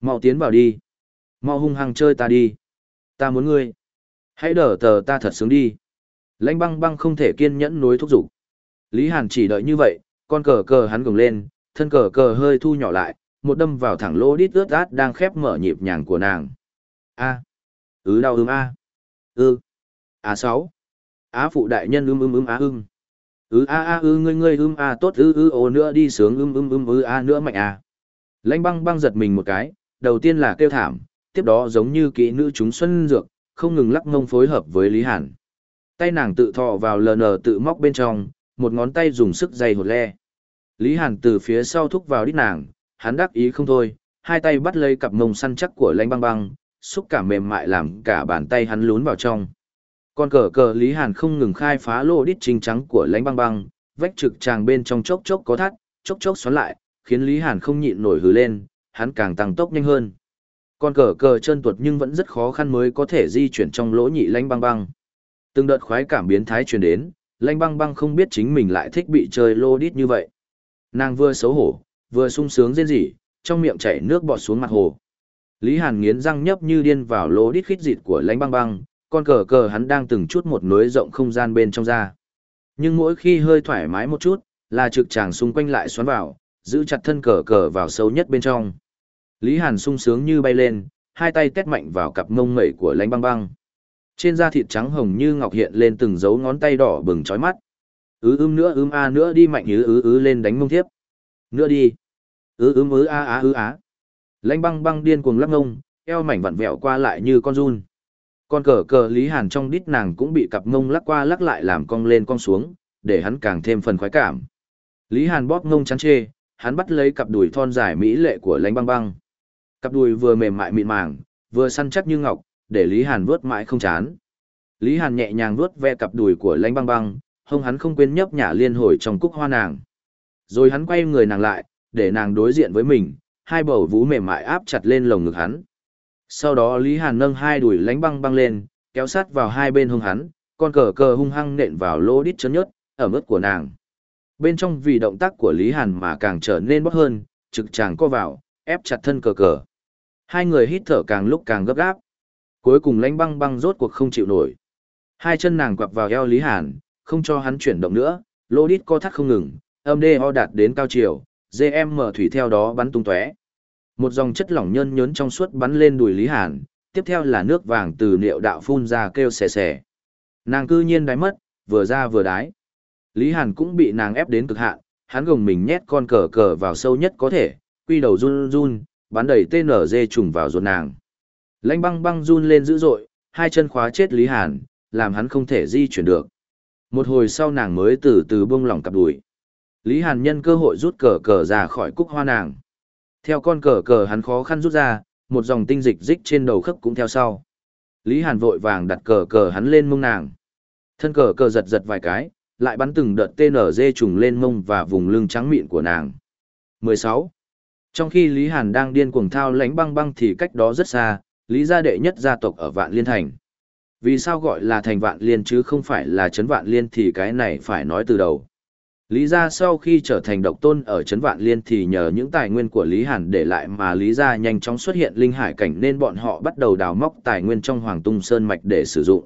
mau tiến vào đi. Mau hung hăng chơi ta đi. Ta muốn ngươi. Hãy đỡ tờ ta thật sướng đi. Lãnh băng băng không thể kiên nhẫn nối thúc giục. Lý Hàn chỉ đợi như vậy, con cờ cờ hắn gồng lên, thân cờ cờ hơi thu nhỏ lại, một đâm vào thẳng lỗ đít ướt át đang khép mở nhịp nhàng của nàng. A. Ứ đau ưm A. Ư. A sáu. Á phụ đại nhân ưm ưm ưm á ưm. Ư a a ư ngươi ngươi ưm a tốt ư ư ô nữa đi sướng ưm ưm ưm ư a nữa mạnh a. Lãnh băng băng giật mình một cái, đầu tiên là kêu thảm, tiếp đó giống như kỹ nữ chúng xuân dược, không ngừng lắc mông phối hợp với Lý Hàn. Tay nàng tự thọ vào LN tự móc bên trong, một ngón tay dùng sức dày hột le. Lý Hàn từ phía sau thúc vào đít nàng, hắn đắc ý không thôi, hai tay bắt lấy cặp mông săn chắc của lãnh băng băng, xúc cảm mềm mại làm cả bàn tay hắn lún vào trong. Con cờ cờ Lý Hàn không ngừng khai phá lô đít trinh trắng của lãnh băng băng, vách trực tràng bên trong chốc chốc có thắt, chốc chốc xoắn lại, khiến Lý Hàn không nhịn nổi hừ lên, hắn càng tăng tốc nhanh hơn. Con cờ cờ chân tuột nhưng vẫn rất khó khăn mới có thể di chuyển trong lỗ nhị lãnh băng băng. Từng đợt khoái cảm biến thái truyền đến, lãnh băng băng không biết chính mình lại thích bị chơi lô đít như vậy. Nàng vừa xấu hổ, vừa sung sướng rên rỉ, trong miệng chảy nước bọt xuống mặt hồ. Lý Hàn nghiến răng nhấp như điên vào lỗ đít khít dịt của lãnh băng băng, con cờ cờ hắn đang từng chút một nối rộng không gian bên trong ra. Nhưng mỗi khi hơi thoải mái một chút, là trực tràng xung quanh lại xoắn vào, giữ chặt thân cờ cờ vào sâu nhất bên trong. Lý Hàn sung sướng như bay lên, hai tay tét mạnh vào cặp mông mẩy của lánh băng băng. Trên da thịt trắng hồng như ngọc hiện lên từng dấu ngón tay đỏ bừng chói mắt. Ứ ưm nữa ưm a nữa đi mạnh ứ ứ ứ lên đánh mông thiếp. Nữa đi. Ứ ưm ứ a a ứ á. Lánh băng băng điên cuồng lắc ngông, eo mảnh vặn vẹo qua lại như con run. Con cờ cờ Lý Hàn trong đít nàng cũng bị cặp ngông lắc qua lắc lại làm cong lên cong xuống, để hắn càng thêm phần khoái cảm. Lý Hàn bóp ngông chán chê, hắn bắt lấy cặp đùi thon dài mỹ lệ của lãnh băng băng. Cặp đùi vừa mềm mại mịn màng, vừa săn chắc như ngọc, để Lý Hàn vuốt mãi không chán. Lý Hàn nhẹ nhàng vuốt ve cặp đùi của lãnh băng băng, hông hắn không quên nhấp nhả liên hồi trong cúc hoa nàng. Rồi hắn quay người nàng lại, để nàng đối diện với mình, hai bầu vú mềm mại áp chặt lên lồng ngực hắn. Sau đó Lý Hàn nâng hai đùi lãnh băng băng lên, kéo sát vào hai bên hông hắn, con cờ cờ hung hăng nện vào lỗ đít chớn nhớt, ở mức của nàng. Bên trong vì động tác của Lý Hàn mà càng trở nên bốc hơn, trực chàng co vào, ép chặt thân cờ cờ. Hai người hít thở càng lúc càng gấp gáp. Cuối cùng lãnh băng băng rốt cuộc không chịu nổi. Hai chân nàng quặp vào eo Lý Hàn, không cho hắn chuyển động nữa, lô đít co thắt không ngừng, âm đê ho đạt đến cao chiều, GM mở thủy theo đó bắn tung tóe. Một dòng chất lỏng nhân nhớn trong suốt bắn lên đùi Lý Hàn, tiếp theo là nước vàng từ niệu đạo phun ra kêu xè xè. Nàng cư nhiên đáy mất, vừa ra vừa đái. Lý Hàn cũng bị nàng ép đến cực hạn, hắn gồng mình nhét con cờ cờ vào sâu nhất có thể, quy đầu run run, bắn đầy TNG trùng vào ruột nàng. Lãnh băng băng run lên dữ dội, hai chân khóa chết Lý Hàn, làm hắn không thể di chuyển được. Một hồi sau nàng mới từ từ buông lỏng cặp đùi. Lý Hàn nhân cơ hội rút cờ cờ ra khỏi cúc hoa nàng. Theo con cờ cờ hắn khó khăn rút ra, một dòng tinh dịch dích trên đầu khớp cũng theo sau. Lý Hàn vội vàng đặt cờ cờ hắn lên mông nàng. Thân cờ cờ giật giật vài cái, lại bắn từng đợt TNZ trùng lên mông và vùng lưng trắng mịn của nàng. 16. Trong khi Lý Hàn đang điên cuồng thao lánh băng băng thì cách đó rất xa, Lý gia đệ nhất gia tộc ở Vạn Liên Thành. Vì sao gọi là thành Vạn Liên chứ không phải là Trấn Vạn Liên thì cái này phải nói từ đầu. Lý gia sau khi trở thành độc tôn ở Trấn Vạn Liên thì nhờ những tài nguyên của Lý Hàn để lại mà Lý gia nhanh chóng xuất hiện linh hải cảnh nên bọn họ bắt đầu đào móc tài nguyên trong Hoàng Tung Sơn Mạch để sử dụng.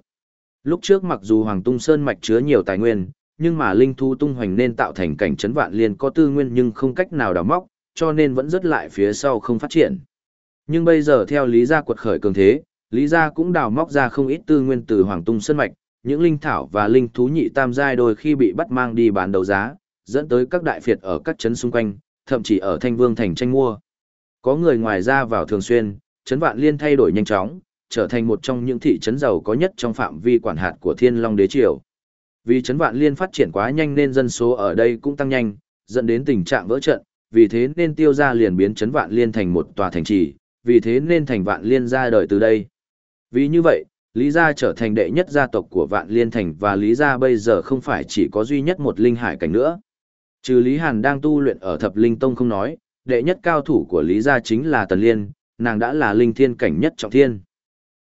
Lúc trước mặc dù Hoàng Tung Sơn Mạch chứa nhiều tài nguyên, nhưng mà linh thu tung hoành nên tạo thành cảnh Trấn Vạn Liên có tư nguyên nhưng không cách nào đào móc, cho nên vẫn rất lại phía sau không phát triển. Nhưng bây giờ theo Lý gia quật khởi cường thế, Lý gia cũng đào móc ra không ít tư nguyên từ Hoàng Tung Sơn Mạch, những linh thảo và linh thú nhị tam giai đôi khi bị bắt mang đi bán đấu giá, dẫn tới các đại phiệt ở các trấn xung quanh, thậm chí ở Thanh Vương thành tranh mua. Có người ngoài ra vào thường xuyên, trấn Vạn Liên thay đổi nhanh chóng, trở thành một trong những thị trấn giàu có nhất trong phạm vi quản hạt của Thiên Long Đế Triều. Vì trấn Vạn Liên phát triển quá nhanh nên dân số ở đây cũng tăng nhanh, dẫn đến tình trạng vỡ trận, vì thế nên tiêu gia liền biến trấn Vạn Liên thành một tòa thành trì, vì thế nên thành Vạn Liên ra đời từ đây. Vì như vậy, Lý Gia trở thành đệ nhất gia tộc của Vạn Liên Thành và Lý Gia bây giờ không phải chỉ có duy nhất một linh hải cảnh nữa. Trừ Lý Hàn đang tu luyện ở Thập Linh Tông không nói, đệ nhất cao thủ của Lý Gia chính là Tần Liên, nàng đã là linh thiên cảnh nhất trọng thiên.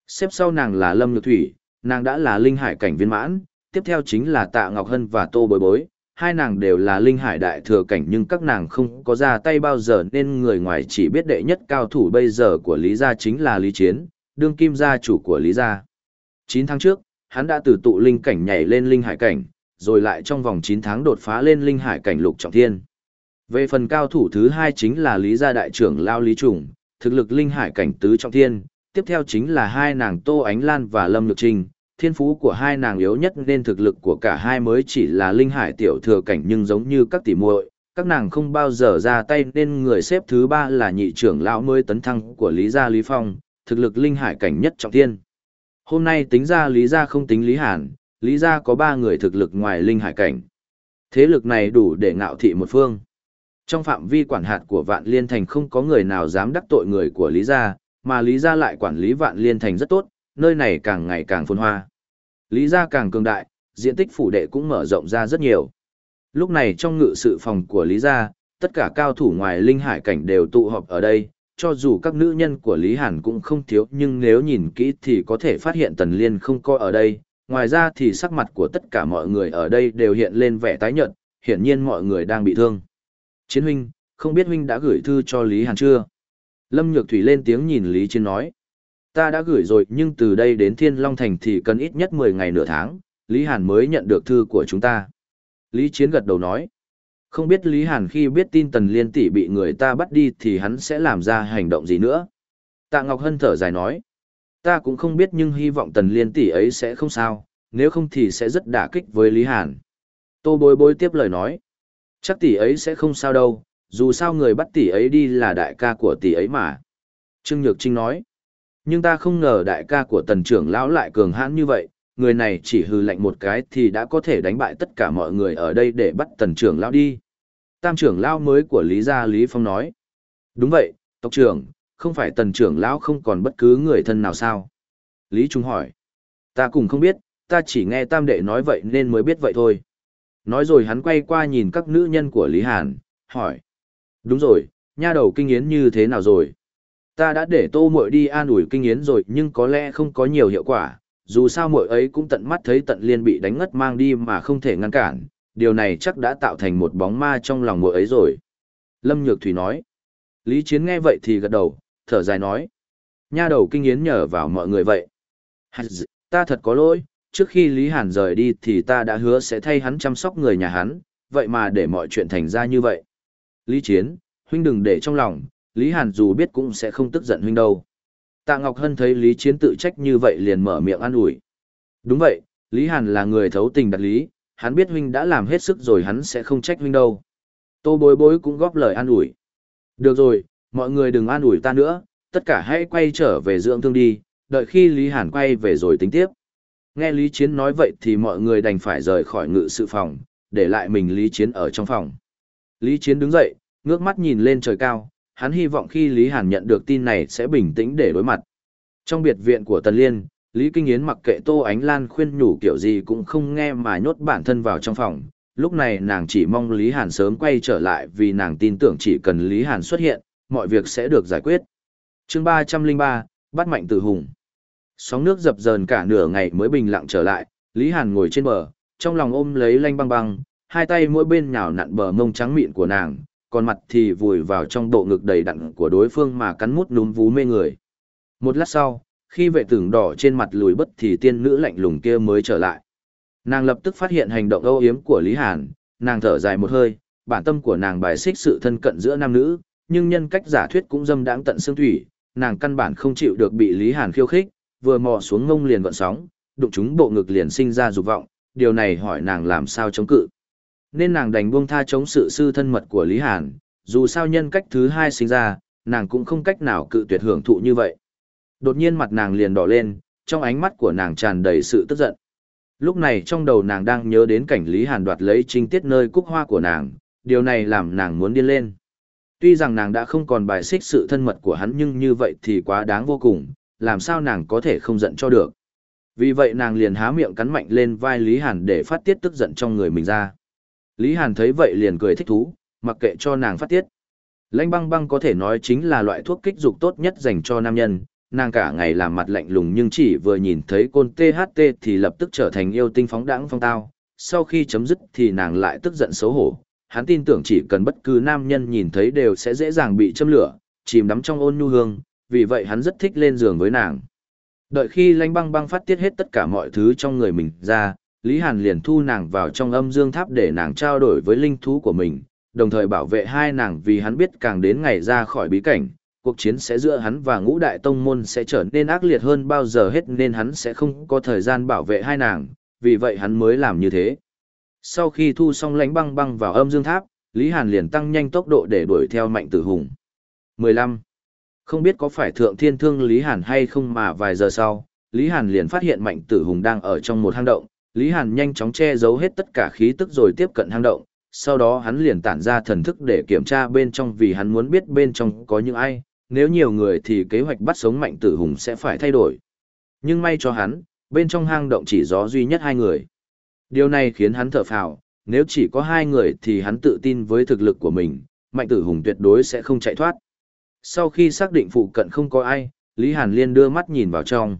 Xếp sau nàng là Lâm Nhược Thủy, nàng đã là linh hải cảnh viên mãn, tiếp theo chính là Tạ Ngọc Hân và Tô Bối Bối, hai nàng đều là linh hải đại thừa cảnh nhưng các nàng không có ra tay bao giờ nên người ngoài chỉ biết đệ nhất cao thủ bây giờ của Lý Gia chính là Lý Chiến, đương kim gia chủ của Lý Gia. 9 tháng trước, hắn đã từ tụ linh cảnh nhảy lên linh hải cảnh, rồi lại trong vòng 9 tháng đột phá lên linh hải cảnh lục trọng thiên. Về phần cao thủ thứ hai chính là Lý gia đại trưởng Lao Lý Trùng, thực lực linh hải cảnh tứ trọng thiên, tiếp theo chính là hai nàng Tô Ánh Lan và Lâm Nhược Trinh, thiên phú của hai nàng yếu nhất nên thực lực của cả hai mới chỉ là linh hải tiểu thừa cảnh nhưng giống như các tỷ muội, các nàng không bao giờ ra tay nên người xếp thứ ba là nhị trưởng lão mới tấn thăng của Lý gia Lý Phong, thực lực linh hải cảnh nhất trọng thiên. Hôm nay tính ra Lý gia không tính Lý Hàn, Lý gia có ba người thực lực ngoài linh hải cảnh. Thế lực này đủ để ngạo thị một phương. Trong phạm vi quản hạt của Vạn Liên Thành không có người nào dám đắc tội người của Lý gia, mà Lý gia lại quản lý Vạn Liên Thành rất tốt, nơi này càng ngày càng phồn hoa. Lý gia càng cường đại, diện tích phủ đệ cũng mở rộng ra rất nhiều. Lúc này trong ngự sự phòng của Lý gia, tất cả cao thủ ngoài linh hải cảnh đều tụ họp ở đây, cho dù các nữ nhân của Lý Hàn cũng không thiếu nhưng nếu nhìn kỹ thì có thể phát hiện Tần Liên không có ở đây, ngoài ra thì sắc mặt của tất cả mọi người ở đây đều hiện lên vẻ tái nhợt, hiển nhiên mọi người đang bị thương. Chiến huynh, không biết huynh đã gửi thư cho Lý Hàn chưa? Lâm Nhược Thủy lên tiếng nhìn Lý Chiến nói. Ta đã gửi rồi nhưng từ đây đến Thiên Long Thành thì cần ít nhất 10 ngày nửa tháng, Lý Hàn mới nhận được thư của chúng ta. Lý Chiến gật đầu nói. Không biết Lý Hàn khi biết tin Tần Liên tỷ bị người ta bắt đi thì hắn sẽ làm ra hành động gì nữa. Tạ Ngọc Hân thở dài nói. Ta cũng không biết nhưng hy vọng Tần Liên tỷ ấy sẽ không sao, nếu không thì sẽ rất đả kích với Lý Hàn. Tô bối bối tiếp lời nói. Chắc tỷ ấy sẽ không sao đâu, dù sao người bắt tỷ ấy đi là đại ca của tỷ ấy mà. Trương Nhược Trinh nói. Nhưng ta không ngờ đại ca của tần trưởng lão lại cường hãn như vậy, người này chỉ hư lạnh một cái thì đã có thể đánh bại tất cả mọi người ở đây để bắt tần trưởng lão đi. Tam trưởng lão mới của Lý gia Lý Phong nói. Đúng vậy, tộc trưởng, không phải tần trưởng lão không còn bất cứ người thân nào sao? Lý Trung hỏi. Ta cũng không biết, ta chỉ nghe tam đệ nói vậy nên mới biết vậy thôi. Nói rồi hắn quay qua nhìn các nữ nhân của Lý Hàn, hỏi. Đúng rồi, nha đầu kinh yến như thế nào rồi? Ta đã để tô muội đi an ủi kinh yến rồi nhưng có lẽ không có nhiều hiệu quả, dù sao muội ấy cũng tận mắt thấy tận liên bị đánh ngất mang đi mà không thể ngăn cản, điều này chắc đã tạo thành một bóng ma trong lòng muội ấy rồi. Lâm Nhược Thủy nói. Lý Chiến nghe vậy thì gật đầu, thở dài nói. Nha đầu kinh yến nhờ vào mọi người vậy. Ta thật có lỗi, trước khi Lý Hàn rời đi thì ta đã hứa sẽ thay hắn chăm sóc người nhà hắn, vậy mà để mọi chuyện thành ra như vậy. Lý Chiến, huynh đừng để trong lòng, Lý Hàn dù biết cũng sẽ không tức giận huynh đâu. Tạ Ngọc Hân thấy Lý Chiến tự trách như vậy liền mở miệng an ủi. Đúng vậy, Lý Hàn là người thấu tình đặt lý, hắn biết huynh đã làm hết sức rồi hắn sẽ không trách huynh đâu. Tô bối bối cũng góp lời an ủi. Được rồi, mọi người đừng an ủi ta nữa, tất cả hãy quay trở về dưỡng thương đi, đợi khi Lý Hàn quay về rồi tính tiếp. Nghe Lý Chiến nói vậy thì mọi người đành phải rời khỏi ngự sự phòng, để lại mình Lý Chiến ở trong phòng. Lý Chiến đứng dậy, ngước mắt nhìn lên trời cao, hắn hy vọng khi Lý Hàn nhận được tin này sẽ bình tĩnh để đối mặt. Trong biệt viện của Tần Liên, Lý Kinh Yến mặc kệ Tô Ánh Lan khuyên nhủ kiểu gì cũng không nghe mà nhốt bản thân vào trong phòng. Lúc này nàng chỉ mong Lý Hàn sớm quay trở lại vì nàng tin tưởng chỉ cần Lý Hàn xuất hiện, mọi việc sẽ được giải quyết. chương 303, bắt mạnh tử hùng. Sóng nước dập dờn cả nửa ngày mới bình lặng trở lại, Lý Hàn ngồi trên bờ, trong lòng ôm lấy lanh băng băng, hai tay mỗi bên nhào nặn bờ mông trắng mịn của nàng, còn mặt thì vùi vào trong bộ ngực đầy đặn của đối phương mà cắn mút núm vú mê người. Một lát sau, khi vệ tưởng đỏ trên mặt lùi bất thì tiên nữ lạnh lùng kia mới trở lại. Nàng lập tức phát hiện hành động âu yếm của Lý Hàn, nàng thở dài một hơi, bản tâm của nàng bài xích sự thân cận giữa nam nữ, nhưng nhân cách giả thuyết cũng dâm đãng tận xương thủy, nàng căn bản không chịu được bị Lý Hàn khiêu khích, vừa mò xuống ngông liền gọn sóng, đụng chúng bộ ngực liền sinh ra dục vọng, điều này hỏi nàng làm sao chống cự. Nên nàng đành buông tha chống sự sư thân mật của Lý Hàn, dù sao nhân cách thứ hai sinh ra, nàng cũng không cách nào cự tuyệt hưởng thụ như vậy. Đột nhiên mặt nàng liền đỏ lên, trong ánh mắt của nàng tràn đầy sự tức giận. Lúc này trong đầu nàng đang nhớ đến cảnh Lý Hàn đoạt lấy trinh tiết nơi cúc hoa của nàng, điều này làm nàng muốn điên lên. Tuy rằng nàng đã không còn bài xích sự thân mật của hắn nhưng như vậy thì quá đáng vô cùng, làm sao nàng có thể không giận cho được. Vì vậy nàng liền há miệng cắn mạnh lên vai Lý Hàn để phát tiết tức giận trong người mình ra. Lý Hàn thấy vậy liền cười thích thú, mặc kệ cho nàng phát tiết. Lãnh băng băng có thể nói chính là loại thuốc kích dục tốt nhất dành cho nam nhân, nàng cả ngày làm mặt lạnh lùng nhưng chỉ vừa nhìn thấy côn THT thì lập tức trở thành yêu tinh phóng đãng phong tao. Sau khi chấm dứt thì nàng lại tức giận xấu hổ, hắn tin tưởng chỉ cần bất cứ nam nhân nhìn thấy đều sẽ dễ dàng bị châm lửa, chìm đắm trong ôn nhu hương, vì vậy hắn rất thích lên giường với nàng. Đợi khi lãnh băng băng phát tiết hết tất cả mọi thứ trong người mình ra, Lý Hàn liền thu nàng vào trong âm dương tháp để nàng trao đổi với linh thú của mình, đồng thời bảo vệ hai nàng vì hắn biết càng đến ngày ra khỏi bí cảnh, cuộc chiến sẽ giữa hắn và ngũ đại tông môn sẽ trở nên ác liệt hơn bao giờ hết nên hắn sẽ không có thời gian bảo vệ hai nàng, vì vậy hắn mới làm như thế. Sau khi thu xong lánh băng băng vào âm dương tháp, Lý Hàn liền tăng nhanh tốc độ để đuổi theo mạnh tử hùng. 15. Không biết có phải thượng thiên thương Lý Hàn hay không mà vài giờ sau, Lý Hàn liền phát hiện mạnh tử hùng đang ở trong một hang động. Lý Hàn nhanh chóng che giấu hết tất cả khí tức rồi tiếp cận hang động, sau đó hắn liền tản ra thần thức để kiểm tra bên trong vì hắn muốn biết bên trong có những ai, nếu nhiều người thì kế hoạch bắt sống mạnh tử hùng sẽ phải thay đổi. Nhưng may cho hắn, bên trong hang động chỉ gió duy nhất hai người. Điều này khiến hắn thở phào, nếu chỉ có hai người thì hắn tự tin với thực lực của mình, mạnh tử hùng tuyệt đối sẽ không chạy thoát. Sau khi xác định phụ cận không có ai, Lý Hàn Liên đưa mắt nhìn vào trong.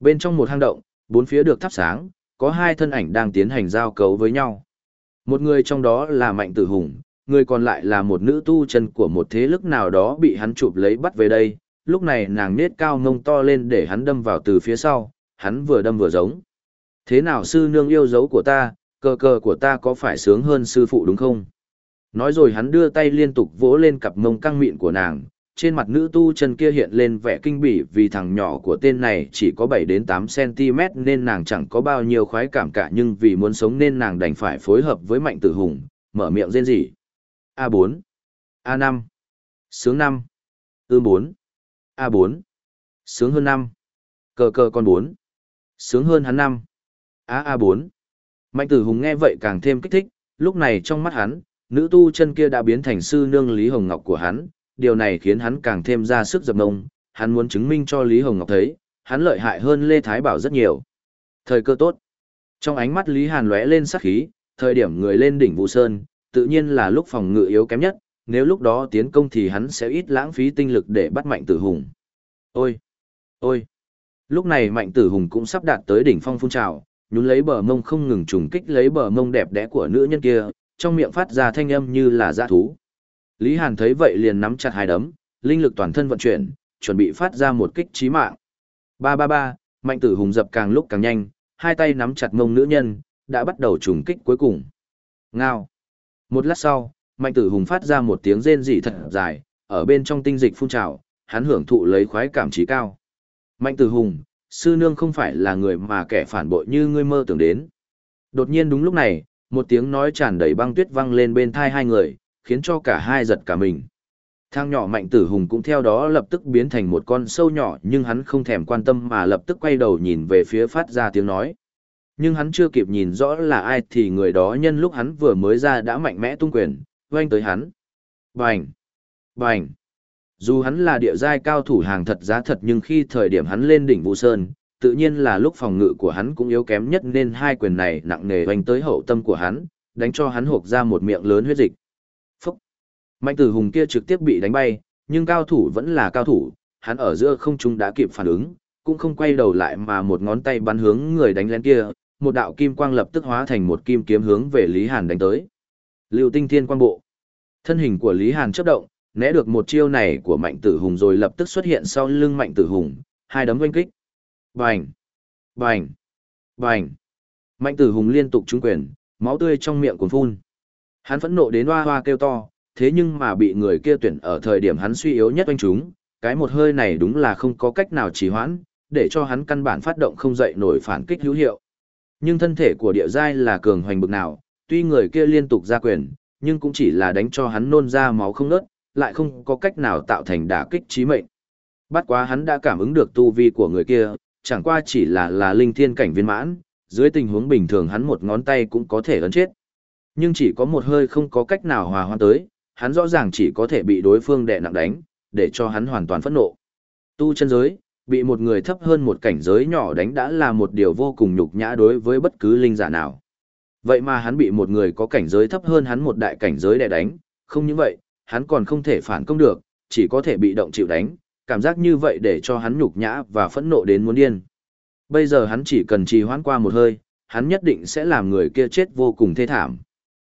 Bên trong một hang động, bốn phía được thắp sáng, có hai thân ảnh đang tiến hành giao cấu với nhau. Một người trong đó là Mạnh Tử Hùng, người còn lại là một nữ tu chân của một thế lực nào đó bị hắn chụp lấy bắt về đây. Lúc này nàng nết cao ngông to lên để hắn đâm vào từ phía sau, hắn vừa đâm vừa giống. Thế nào sư nương yêu dấu của ta, cờ cờ của ta có phải sướng hơn sư phụ đúng không? Nói rồi hắn đưa tay liên tục vỗ lên cặp mông căng mịn của nàng, trên mặt nữ tu chân kia hiện lên vẻ kinh bỉ vì thằng nhỏ của tên này chỉ có 7 đến 8 cm nên nàng chẳng có bao nhiêu khoái cảm cả nhưng vì muốn sống nên nàng đành phải phối hợp với mạnh tử hùng, mở miệng rên rỉ. A4, A5, sướng 5, ư 4, A4, sướng hơn 5, cờ cờ con 4, sướng hơn hắn 5, A A4. Mạnh tử hùng nghe vậy càng thêm kích thích, lúc này trong mắt hắn, nữ tu chân kia đã biến thành sư nương Lý Hồng Ngọc của hắn, điều này khiến hắn càng thêm ra sức dập nông, hắn muốn chứng minh cho Lý Hồng Ngọc thấy, hắn lợi hại hơn Lê Thái Bảo rất nhiều. Thời cơ tốt. Trong ánh mắt Lý Hàn lóe lên sắc khí, thời điểm người lên đỉnh Vũ Sơn, tự nhiên là lúc phòng ngự yếu kém nhất, nếu lúc đó tiến công thì hắn sẽ ít lãng phí tinh lực để bắt Mạnh Tử Hùng. Ôi! Ôi! Lúc này Mạnh Tử Hùng cũng sắp đạt tới đỉnh phong phun trào, nhún lấy bờ mông không ngừng trùng kích lấy bờ mông đẹp đẽ của nữ nhân kia, trong miệng phát ra thanh âm như là dã thú. Lý Hàn thấy vậy liền nắm chặt hai đấm, linh lực toàn thân vận chuyển, chuẩn bị phát ra một kích chí mạng. Ba ba ba, mạnh tử hùng dập càng lúc càng nhanh, hai tay nắm chặt mông nữ nhân, đã bắt đầu trùng kích cuối cùng. Ngao. Một lát sau, mạnh tử hùng phát ra một tiếng rên rỉ thật dài, ở bên trong tinh dịch phun trào, hắn hưởng thụ lấy khoái cảm trí cao. Mạnh tử hùng, sư nương không phải là người mà kẻ phản bội như ngươi mơ tưởng đến. Đột nhiên đúng lúc này, một tiếng nói tràn đầy băng tuyết vang lên bên thai hai người, khiến cho cả hai giật cả mình. Thang nhỏ mạnh tử hùng cũng theo đó lập tức biến thành một con sâu nhỏ nhưng hắn không thèm quan tâm mà lập tức quay đầu nhìn về phía phát ra tiếng nói. Nhưng hắn chưa kịp nhìn rõ là ai thì người đó nhân lúc hắn vừa mới ra đã mạnh mẽ tung quyền, oanh tới hắn. Bành! Bành! Dù hắn là địa giai cao thủ hàng thật giá thật nhưng khi thời điểm hắn lên đỉnh Vũ Sơn, tự nhiên là lúc phòng ngự của hắn cũng yếu kém nhất nên hai quyền này nặng nề oanh tới hậu tâm của hắn, đánh cho hắn hộp ra một miệng lớn huyết dịch. Phúc! Mạnh tử hùng kia trực tiếp bị đánh bay, nhưng cao thủ vẫn là cao thủ, hắn ở giữa không trung đã kịp phản ứng, cũng không quay đầu lại mà một ngón tay bắn hướng người đánh lén kia, một đạo kim quang lập tức hóa thành một kim kiếm hướng về Lý Hàn đánh tới. Lưu Tinh Thiên Quang Bộ. Thân hình của Lý Hàn chớp động, né được một chiêu này của Mạnh Tử Hùng rồi lập tức xuất hiện sau lưng Mạnh Tử Hùng, hai đấm vênh kích. Bành! Bành! Bành! Mạnh Tử Hùng liên tục trúng quyền, máu tươi trong miệng cuồn phun. Hắn phẫn nộ đến hoa hoa kêu to, thế nhưng mà bị người kia tuyển ở thời điểm hắn suy yếu nhất oanh chúng, cái một hơi này đúng là không có cách nào trì hoãn, để cho hắn căn bản phát động không dậy nổi phản kích hữu hiệu. Nhưng thân thể của địa giai là cường hoành bực nào, tuy người kia liên tục ra quyền, nhưng cũng chỉ là đánh cho hắn nôn ra máu không nớt, lại không có cách nào tạo thành đả kích chí mệnh. Bắt quá hắn đã cảm ứng được tu vi của người kia, chẳng qua chỉ là là linh thiên cảnh viên mãn, dưới tình huống bình thường hắn một ngón tay cũng có thể ấn chết. Nhưng chỉ có một hơi không có cách nào hòa hoãn tới, hắn rõ ràng chỉ có thể bị đối phương đè nặng đánh, để cho hắn hoàn toàn phẫn nộ. Tu chân giới, bị một người thấp hơn một cảnh giới nhỏ đánh đã là một điều vô cùng nhục nhã đối với bất cứ linh giả nào. Vậy mà hắn bị một người có cảnh giới thấp hơn hắn một đại cảnh giới để đánh, không những vậy, hắn còn không thể phản công được, chỉ có thể bị động chịu đánh, cảm giác như vậy để cho hắn nhục nhã và phẫn nộ đến muốn điên. Bây giờ hắn chỉ cần trì hoãn qua một hơi, hắn nhất định sẽ làm người kia chết vô cùng thê thảm.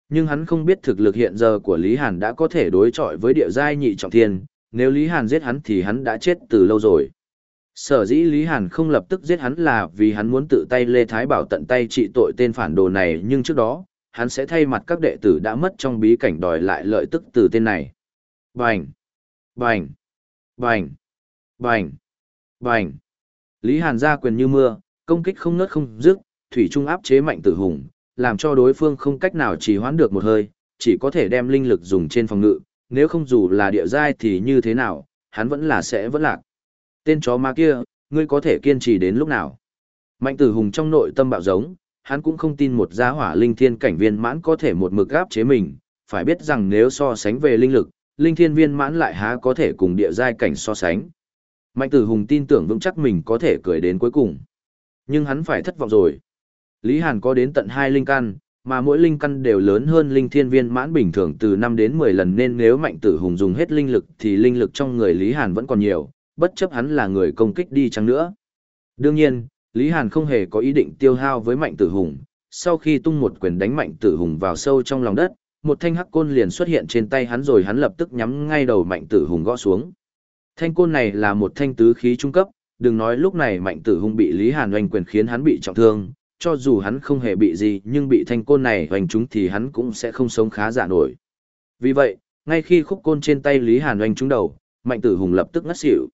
Nhưng hắn không biết thực lực hiện giờ của Lý Hàn đã có thể đối chọi với địa giai nhị trọng thiên, nếu Lý Hàn giết hắn thì hắn đã chết từ lâu rồi. Sở dĩ Lý Hàn không lập tức giết hắn là vì hắn muốn tự tay Lê Thái Bảo tận tay trị tội tên phản đồ này nhưng trước đó, hắn sẽ thay mặt các đệ tử đã mất trong bí cảnh đòi lại lợi tức từ tên này. Bành! Bành! Bành! Bành! Bành! Lý Hàn ra quyền như mưa, công kích không nớt không dứt, thủy trung áp chế mạnh tử hùng, làm cho đối phương không cách nào trì hoãn được một hơi, chỉ có thể đem linh lực dùng trên phòng ngự, nếu không dù là địa giai thì như thế nào, hắn vẫn là sẽ vẫn lạc. Tên chó ma kia, ngươi có thể kiên trì đến lúc nào? Mạnh tử hùng trong nội tâm bạo giống, hắn cũng không tin một gia hỏa linh thiên cảnh viên mãn có thể một mực gáp chế mình, phải biết rằng nếu so sánh về linh lực, linh thiên viên mãn lại há có thể cùng địa giai cảnh so sánh. Mạnh tử hùng tin tưởng vững chắc mình có thể cười đến cuối cùng. Nhưng hắn phải thất vọng rồi. Lý Hàn có đến tận hai linh căn, mà mỗi linh căn đều lớn hơn linh thiên viên mãn bình thường từ năm đến 10 lần nên nếu mạnh tử hùng dùng hết linh lực thì linh lực trong người Lý Hàn vẫn còn nhiều, bất chấp hắn là người công kích đi chăng nữa. Đương nhiên, Lý Hàn không hề có ý định tiêu hao với mạnh tử hùng, sau khi tung một quyền đánh mạnh tử hùng vào sâu trong lòng đất, một thanh hắc côn liền xuất hiện trên tay hắn rồi hắn lập tức nhắm ngay đầu mạnh tử hùng gõ xuống. Thanh côn này là một thanh tứ khí trung cấp, đừng nói lúc này mạnh tử hùng bị Lý Hàn oanh quyền khiến hắn bị trọng thương, cho dù hắn không hề bị gì nhưng bị thanh côn này oanh trúng thì hắn cũng sẽ không sống khá giả nổi. Vì vậy, ngay khi khúc côn trên tay Lý Hàn oanh trúng đầu, mạnh tử hùng lập tức ngất xỉu.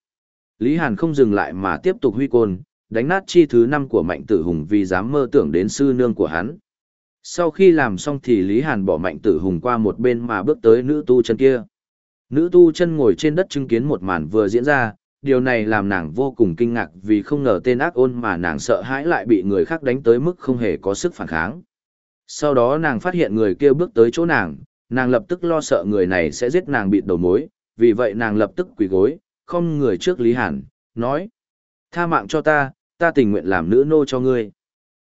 Lý Hàn không dừng lại mà tiếp tục huy côn, đánh nát chi thứ năm của mạnh tử hùng vì dám mơ tưởng đến sư nương của hắn. Sau khi làm xong thì Lý Hàn bỏ mạnh tử hùng qua một bên mà bước tới nữ tu chân kia. Nữ tu chân ngồi trên đất chứng kiến một màn vừa diễn ra, điều này làm nàng vô cùng kinh ngạc vì không ngờ tên ác ôn mà nàng sợ hãi lại bị người khác đánh tới mức không hề có sức phản kháng. Sau đó nàng phát hiện người kia bước tới chỗ nàng, nàng lập tức lo sợ người này sẽ giết nàng bị đầu mối, vì vậy nàng lập tức quỳ gối, không người trước Lý Hàn, nói. Tha mạng cho ta, ta tình nguyện làm nữ nô cho ngươi.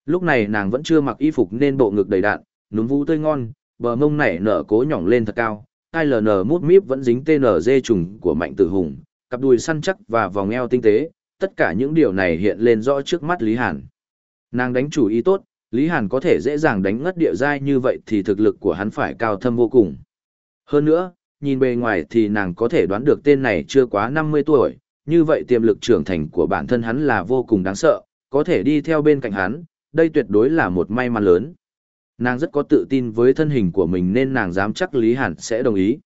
Lúc này nàng vẫn chưa mặc y phục nên bộ ngực đầy đạn, núm vũ tươi ngon, bờ mông nảy nở cố nhỏng lên thật cao, ai ln mút míp vẫn dính TNG trùng của mạnh tử hùng, cặp đùi săn chắc và vòng eo tinh tế, tất cả những điều này hiện lên rõ trước mắt Lý Hàn. Nàng đánh chủ ý tốt, Lý Hàn có thể dễ dàng đánh ngất địa giai như vậy thì thực lực của hắn phải cao thâm vô cùng. Hơn nữa, nhìn bề ngoài thì nàng có thể đoán được tên này chưa quá 50 tuổi, như vậy tiềm lực trưởng thành của bản thân hắn là vô cùng đáng sợ, có thể đi theo bên cạnh hắn, đây tuyệt đối là một may mắn lớn. Nàng rất có tự tin với thân hình của mình nên nàng dám chắc Lý Hàn sẽ đồng ý.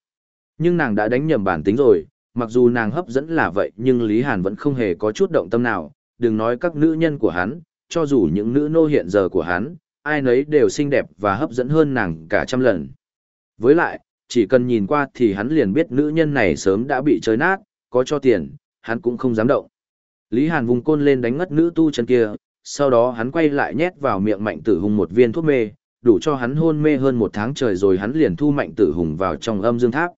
Nhưng nàng đã đánh nhầm bản tính rồi, mặc dù nàng hấp dẫn là vậy nhưng Lý Hàn vẫn không hề có chút động tâm nào, đừng nói các nữ nhân của hắn, cho dù những nữ nô hiện giờ của hắn, ai nấy đều xinh đẹp và hấp dẫn hơn nàng cả trăm lần. Với lại, chỉ cần nhìn qua thì hắn liền biết nữ nhân này sớm đã bị chơi nát, có cho tiền, hắn cũng không dám động. Lý Hàn vùng côn lên đánh ngất nữ tu chân kia, sau đó hắn quay lại nhét vào miệng mạnh tử hùng một viên thuốc mê, đủ cho hắn hôn mê hơn một tháng trời rồi hắn liền thu mạnh tử hùng vào trong âm dương tháp.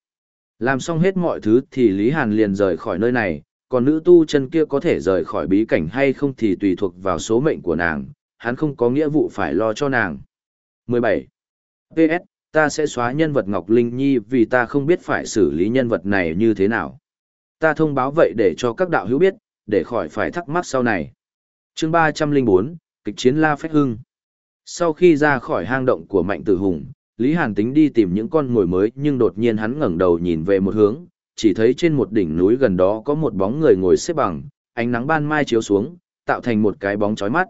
Làm xong hết mọi thứ thì Lý Hàn liền rời khỏi nơi này, còn nữ tu chân kia có thể rời khỏi bí cảnh hay không thì tùy thuộc vào số mệnh của nàng, hắn không có nghĩa vụ phải lo cho nàng. 17. PS, ta sẽ xóa nhân vật Ngọc Linh Nhi vì ta không biết phải xử lý nhân vật này như thế nào. Ta thông báo vậy để cho các đạo hữu biết, để khỏi phải thắc mắc sau này. chương 304, kịch chiến La Phách Hưng. Sau khi ra khỏi hang động của Mạnh Tử Hùng, Lý Hàn tính đi tìm những con ngồi mới nhưng đột nhiên hắn ngẩng đầu nhìn về một hướng, chỉ thấy trên một đỉnh núi gần đó có một bóng người ngồi xếp bằng, ánh nắng ban mai chiếu xuống, tạo thành một cái bóng chói mắt.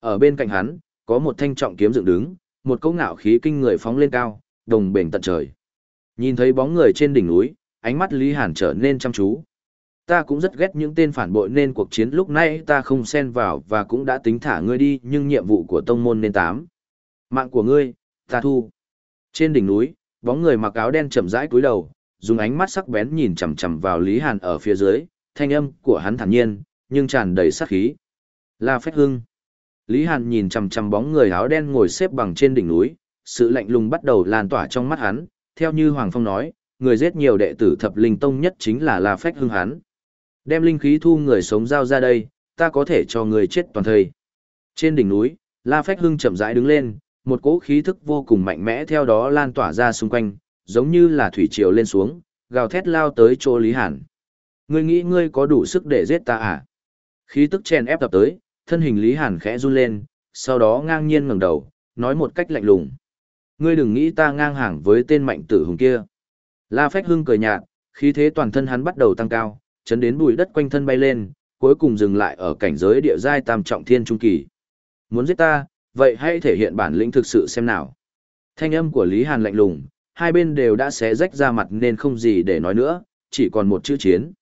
Ở bên cạnh hắn, có một thanh trọng kiếm dựng đứng, một cỗ ngạo khí kinh người phóng lên cao, đồng bền tận trời. Nhìn thấy bóng người trên đỉnh núi, ánh mắt Lý Hàn trở nên chăm chú. Ta cũng rất ghét những tên phản bội nên cuộc chiến lúc nãy ta không xen vào và cũng đã tính thả ngươi đi nhưng nhiệm vụ của tông môn nên tám. Mạng của ngươi, ta thu. Trên đỉnh núi, bóng người mặc áo đen chậm rãi cúi đầu, dùng ánh mắt sắc bén nhìn chằm chằm vào Lý Hàn ở phía dưới, thanh âm của hắn thản nhiên, nhưng tràn đầy sát khí. La Phách Hưng. Lý Hàn nhìn chằm chằm bóng người áo đen ngồi xếp bằng trên đỉnh núi, sự lạnh lùng bắt đầu lan tỏa trong mắt hắn, theo như Hoàng Phong nói, người giết nhiều đệ tử thập linh tông nhất chính là La Phách Hưng hắn. Đem linh khí thu người sống giao ra đây, ta có thể cho người chết toàn thời. Trên đỉnh núi, La Phách Hưng chậm rãi đứng lên, một cỗ khí thức vô cùng mạnh mẽ theo đó lan tỏa ra xung quanh, giống như là thủy triều lên xuống, gào thét lao tới chỗ Lý Hàn. Ngươi nghĩ ngươi có đủ sức để giết ta à? Khí tức chen ép tập tới, thân hình Lý Hàn khẽ run lên, sau đó ngang nhiên ngẩng đầu, nói một cách lạnh lùng. Ngươi đừng nghĩ ta ngang hàng với tên mạnh tử hùng kia. La Phách Hưng cười nhạt, khí thế toàn thân hắn bắt đầu tăng cao, chấn đến bụi đất quanh thân bay lên, cuối cùng dừng lại ở cảnh giới địa giai tam trọng thiên trung kỳ. Muốn giết ta, vậy hãy thể hiện bản lĩnh thực sự xem nào. Thanh âm của Lý Hàn lạnh lùng, hai bên đều đã xé rách ra mặt nên không gì để nói nữa, chỉ còn một chữ chiến.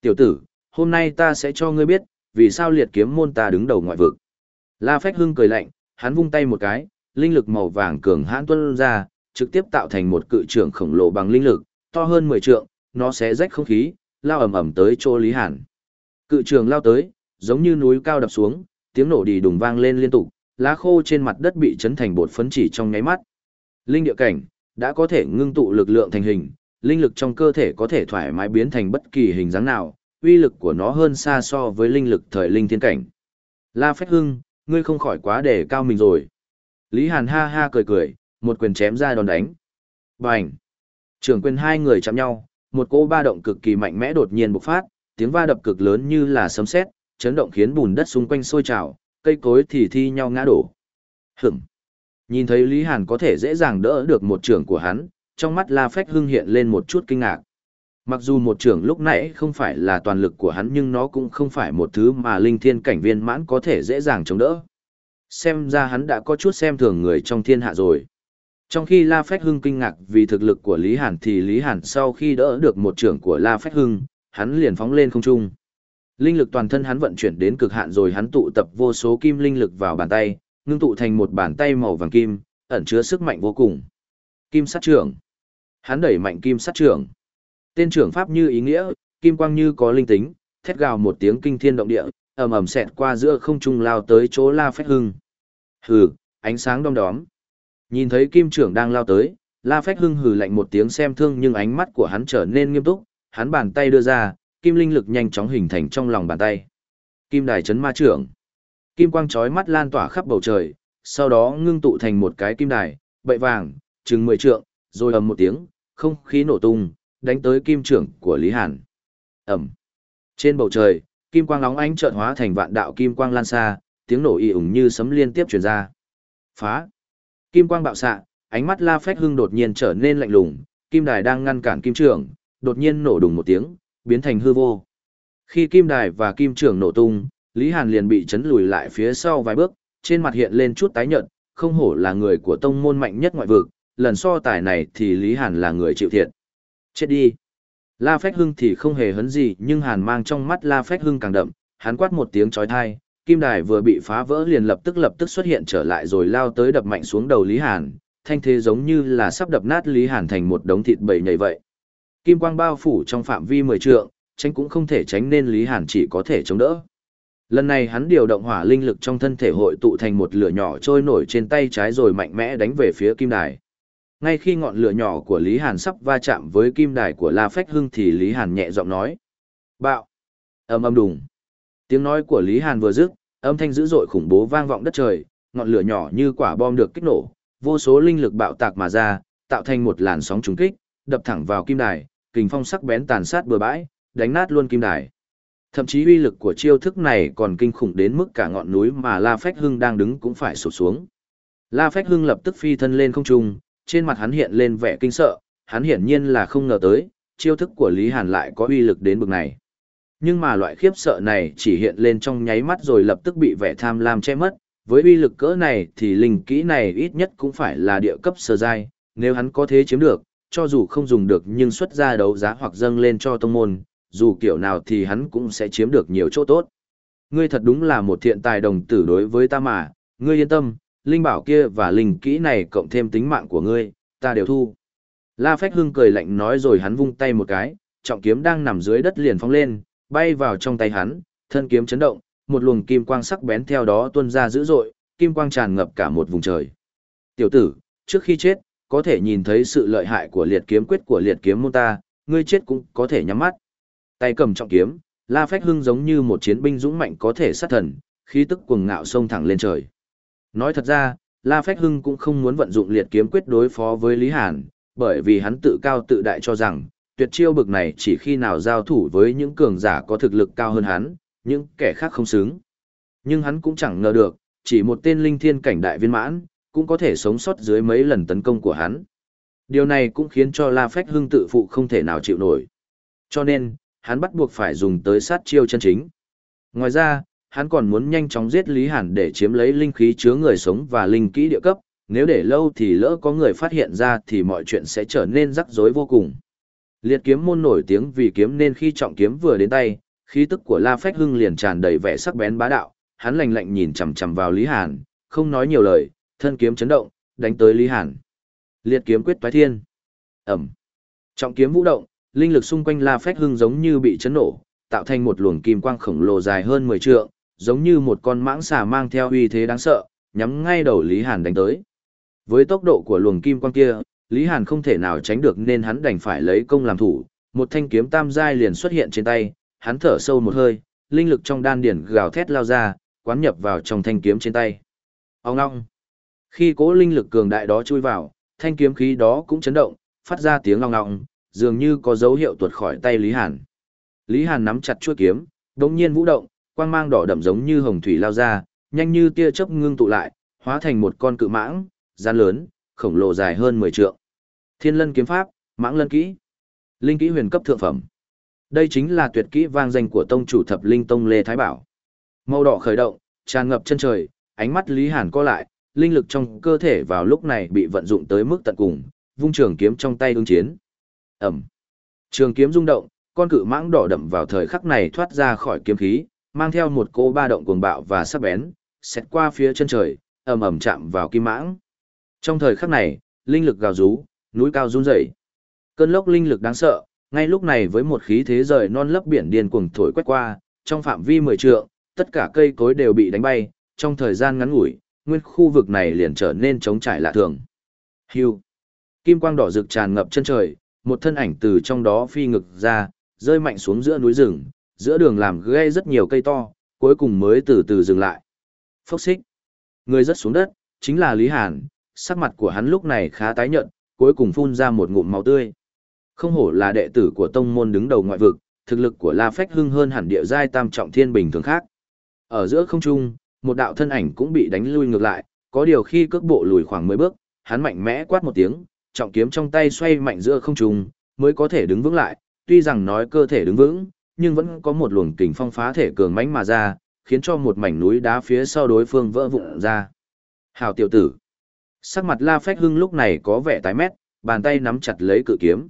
Tiểu tử, hôm nay ta sẽ cho ngươi biết, vì sao liệt kiếm môn ta đứng đầu ngoại vực. La Phách Hưng cười lạnh, hắn vung tay một cái, linh lực màu vàng cường hãn tuôn ra, trực tiếp tạo thành một cự trưởng khổng lồ bằng linh lực, to hơn 10 trượng, nó sẽ rách không khí, lao ầm ầm tới chỗ Lý Hàn. Cự trường lao tới, giống như núi cao đập xuống, tiếng nổ đi đùng vang lên liên tục, lá khô trên mặt đất bị chấn thành bột phấn chỉ trong nháy mắt. Linh địa cảnh đã có thể ngưng tụ lực lượng thành hình, linh lực trong cơ thể có thể thoải mái biến thành bất kỳ hình dáng nào, uy lực của nó hơn xa so với linh lực thời linh thiên cảnh. La Phách Hưng, ngươi không khỏi quá để cao mình rồi. Lý Hàn ha ha cười cười, một quyền chém ra đòn đánh. Bành! Trường quyền hai người chạm nhau, một cỗ ba động cực kỳ mạnh mẽ đột nhiên bộc phát, tiếng va đập cực lớn như là sấm sét, chấn động khiến bùn đất xung quanh sôi trào, cây cối thì thi nhau ngã đổ. Hửm. Nhìn thấy Lý Hàn có thể dễ dàng đỡ được một trưởng của hắn, trong mắt La Phách Hưng hiện lên một chút kinh ngạc. Mặc dù một trưởng lúc nãy không phải là toàn lực của hắn nhưng nó cũng không phải một thứ mà linh thiên cảnh viên mãn có thể dễ dàng chống đỡ. Xem ra hắn đã có chút xem thường người trong thiên hạ rồi. Trong khi La Phách Hưng kinh ngạc vì thực lực của Lý Hàn thì Lý Hàn sau khi đỡ được một trưởng của La Phách Hưng, hắn liền phóng lên không trung. Linh lực toàn thân hắn vận chuyển đến cực hạn rồi hắn tụ tập vô số kim linh lực vào bàn tay, ngưng tụ thành một bàn tay màu vàng kim, ẩn chứa sức mạnh vô cùng. Kim sát trưởng. Hắn đẩy mạnh kim sát trưởng. Tên trưởng pháp như ý nghĩa, kim quang như có linh tính, thét gào một tiếng kinh thiên động địa, ầm ầm xẹt qua giữa không trung lao tới chỗ La Phách Hưng. Hừ, ánh sáng đom đóm. Nhìn thấy kim trưởng đang lao tới, La Phách Hưng hừ lạnh một tiếng xem thương nhưng ánh mắt của hắn trở nên nghiêm túc, hắn bàn tay đưa ra, kim linh lực nhanh chóng hình thành trong lòng bàn tay. Kim đài chấn ma trưởng. Kim quang chói mắt lan tỏa khắp bầu trời, sau đó ngưng tụ thành một cái kim đài, bậy vàng, chừng 10 trượng, rồi ầm một tiếng, không khí nổ tung, đánh tới kim trưởng của Lý Hàn. Ầm. Trên bầu trời, kim quang nóng ánh chợt hóa thành vạn đạo kim quang lan xa, tiếng nổ y ủng như sấm liên tiếp truyền ra. Phá. Kim quang bạo xạ, ánh mắt La Phách Hưng đột nhiên trở nên lạnh lùng, kim đài đang ngăn cản kim trưởng, đột nhiên nổ đùng một tiếng, biến thành hư vô. Khi kim đài và kim trưởng nổ tung, Lý Hàn liền bị chấn lùi lại phía sau vài bước, trên mặt hiện lên chút tái nhợt, không hổ là người của tông môn mạnh nhất ngoại vực, lần so tài này thì Lý Hàn là người chịu thiệt. Chết đi. La Phách Hưng thì không hề hấn gì, nhưng Hàn mang trong mắt La Phách Hưng càng đậm, hắn quát một tiếng chói tai, kim đài vừa bị phá vỡ liền lập tức lập tức xuất hiện trở lại rồi lao tới đập mạnh xuống đầu Lý Hàn, thanh thế giống như là sắp đập nát Lý Hàn thành một đống thịt bầy nhảy vậy. Kim quang bao phủ trong phạm vi mười trượng, tránh cũng không thể tránh nên Lý Hàn chỉ có thể chống đỡ. Lần này hắn điều động hỏa linh lực trong thân thể hội tụ thành một lửa nhỏ trôi nổi trên tay trái rồi mạnh mẽ đánh về phía kim đài. Ngay khi ngọn lửa nhỏ của Lý Hàn sắp va chạm với kim đài của La Phách Hưng thì Lý Hàn nhẹ giọng nói. Bạo! ầm ầm đùng. Tiếng nói của Lý Hàn vừa dứt, âm thanh dữ dội khủng bố vang vọng đất trời, ngọn lửa nhỏ như quả bom được kích nổ, vô số linh lực bạo tạc mà ra, tạo thành một làn sóng trùng kích, đập thẳng vào kim đài, kình phong sắc bén tàn sát bừa bãi, đánh nát luôn kim đài. Thậm chí uy lực của chiêu thức này còn kinh khủng đến mức cả ngọn núi mà La Phách Hưng đang đứng cũng phải sụp xuống. La Phách Hưng lập tức phi thân lên không trung, trên mặt hắn hiện lên vẻ kinh sợ, hắn hiển nhiên là không ngờ tới, chiêu thức của Lý Hàn lại có uy lực đến bực này. Nhưng mà loại khiếp sợ này chỉ hiện lên trong nháy mắt rồi lập tức bị vẻ tham lam che mất, với uy lực cỡ này thì linh kỹ này ít nhất cũng phải là địa cấp sơ giai, nếu hắn có thế chiếm được, cho dù không dùng được nhưng xuất ra đấu giá hoặc dâng lên cho tông môn, dù kiểu nào thì hắn cũng sẽ chiếm được nhiều chỗ tốt. Ngươi thật đúng là một thiện tài đồng tử đối với ta mà, ngươi yên tâm, linh bảo kia và linh kỹ này cộng thêm tính mạng của ngươi, ta đều thu. La Phách Hưng cười lạnh nói rồi hắn vung tay một cái, trọng kiếm đang nằm dưới đất liền phóng lên, bay vào trong tay hắn, thân kiếm chấn động, một luồng kim quang sắc bén theo đó tuôn ra dữ dội, kim quang tràn ngập cả một vùng trời. Tiểu tử, trước khi chết, có thể nhìn thấy sự lợi hại của liệt kiếm quyết của liệt kiếm môn ta, ngươi chết cũng có thể nhắm mắt. Tay cầm trọng kiếm, La Phách Hưng giống như một chiến binh dũng mạnh có thể sát thần, khí tức cuồng ngạo xông thẳng lên trời. Nói thật ra, La Phách Hưng cũng không muốn vận dụng liệt kiếm quyết đối phó với Lý Hàn, bởi vì hắn tự cao tự đại cho rằng, tuyệt chiêu bực này chỉ khi nào giao thủ với những cường giả có thực lực cao hơn hắn, những kẻ khác không xứng. Nhưng hắn cũng chẳng ngờ được, chỉ một tên linh thiên cảnh đại viên mãn, cũng có thể sống sót dưới mấy lần tấn công của hắn. Điều này cũng khiến cho La Phách Hưng tự phụ không thể nào chịu nổi. Cho nên, hắn bắt buộc phải dùng tới sát chiêu chân chính. Ngoài ra, hắn còn muốn nhanh chóng giết Lý Hàn để chiếm lấy linh khí chứa người sống và linh kỹ địa cấp, nếu để lâu thì lỡ có người phát hiện ra thì mọi chuyện sẽ trở nên rắc rối vô cùng. Liệt kiếm môn nổi tiếng vì kiếm nên khi trọng kiếm vừa đến tay, khí tức của La Phách Hưng liền tràn đầy vẻ sắc bén bá đạo, hắn lạnh lạnh nhìn chằm chằm vào Lý Hàn, không nói nhiều lời, thân kiếm chấn động, đánh tới Lý Hàn. Liệt kiếm quyết toái thiên. Ẩm. Trọng kiếm vũ động, linh lực xung quanh La Phách Hưng giống như bị chấn nổ, tạo thành một luồng kim quang khổng lồ dài hơn 10 trượng, giống như một con mãng xà mang theo uy thế đáng sợ, nhắm ngay đầu Lý Hàn đánh tới. Với tốc độ của luồng kim quang kia, Lý Hàn không thể nào tránh được nên hắn đành phải lấy công làm thủ, một thanh kiếm tam giai liền xuất hiện trên tay, hắn thở sâu một hơi, linh lực trong đan điển gào thét lao ra, quán nhập vào trong thanh kiếm trên tay. Ông ngong. Khi cố linh lực cường đại đó chui vào, thanh kiếm khí đó cũng chấn động, phát ra tiếng ngong ngọng, dường như có dấu hiệu tuột khỏi tay Lý Hàn. Lý Hàn nắm chặt chuôi kiếm, đống nhiên vũ động, quang mang đỏ đậm giống như hồng thủy lao ra, nhanh như tia chớp ngưng tụ lại, hóa thành một con cự mãng, gian lớn, khổng lồ dài hơn 10 trượng. Thiên lân kiếm pháp, mãng lân kỹ. Linh kỹ huyền cấp thượng phẩm. Đây chính là tuyệt kỹ vang danh của tông chủ thập linh tông Lê Thái Bảo. Màu đỏ khởi động, tràn ngập chân trời, ánh mắt Lý Hàn co lại, linh lực trong cơ thể vào lúc này bị vận dụng tới mức tận cùng, vung trường kiếm trong tay ứng chiến. ầm, Trường kiếm rung động, con cự mãng đỏ đậm vào thời khắc này thoát ra khỏi kiếm khí, mang theo một cỗ ba động cuồng bạo và sắc bén, xét qua phía chân trời, ầm ầm chạm vào kim mãng. Trong thời khắc này, linh lực gào rú, núi cao run rẩy. Cơn lốc linh lực đáng sợ, ngay lúc này với một khí thế rời non lấp biển điên cuồng thổi quét qua, trong phạm vi mười trượng, tất cả cây cối đều bị đánh bay, trong thời gian ngắn ngủi, nguyên khu vực này liền trở nên trống trải lạ thường. Hưu. Kim quang đỏ rực tràn ngập chân trời, một thân ảnh từ trong đó phi ngực ra, rơi mạnh xuống giữa núi rừng, giữa đường làm gây rất nhiều cây to, cuối cùng mới từ từ dừng lại. Phốc xích. Người rất xuống đất, chính là Lý Hàn, sắc mặt của hắn lúc này khá tái nhợt, cuối cùng phun ra một ngụm máu tươi. Không hổ là đệ tử của tông môn đứng đầu ngoại vực, thực lực của La Phách hưng hơn hẳn địa giai tam trọng thiên bình thường khác. Ở giữa không trung, một đạo thân ảnh cũng bị đánh lui ngược lại, có điều khi cước bộ lùi khoảng 10 bước, hắn mạnh mẽ quát một tiếng, trọng kiếm trong tay xoay mạnh giữa không trung, mới có thể đứng vững lại, tuy rằng nói cơ thể đứng vững, nhưng vẫn có một luồng kình phong phá thể cường mãnh mà ra, khiến cho một mảnh núi đá phía sau đối phương vỡ vụn ra. Hào tiểu tử. Sắc mặt La Phách Hưng lúc này có vẻ tái mét, bàn tay nắm chặt lấy cự kiếm.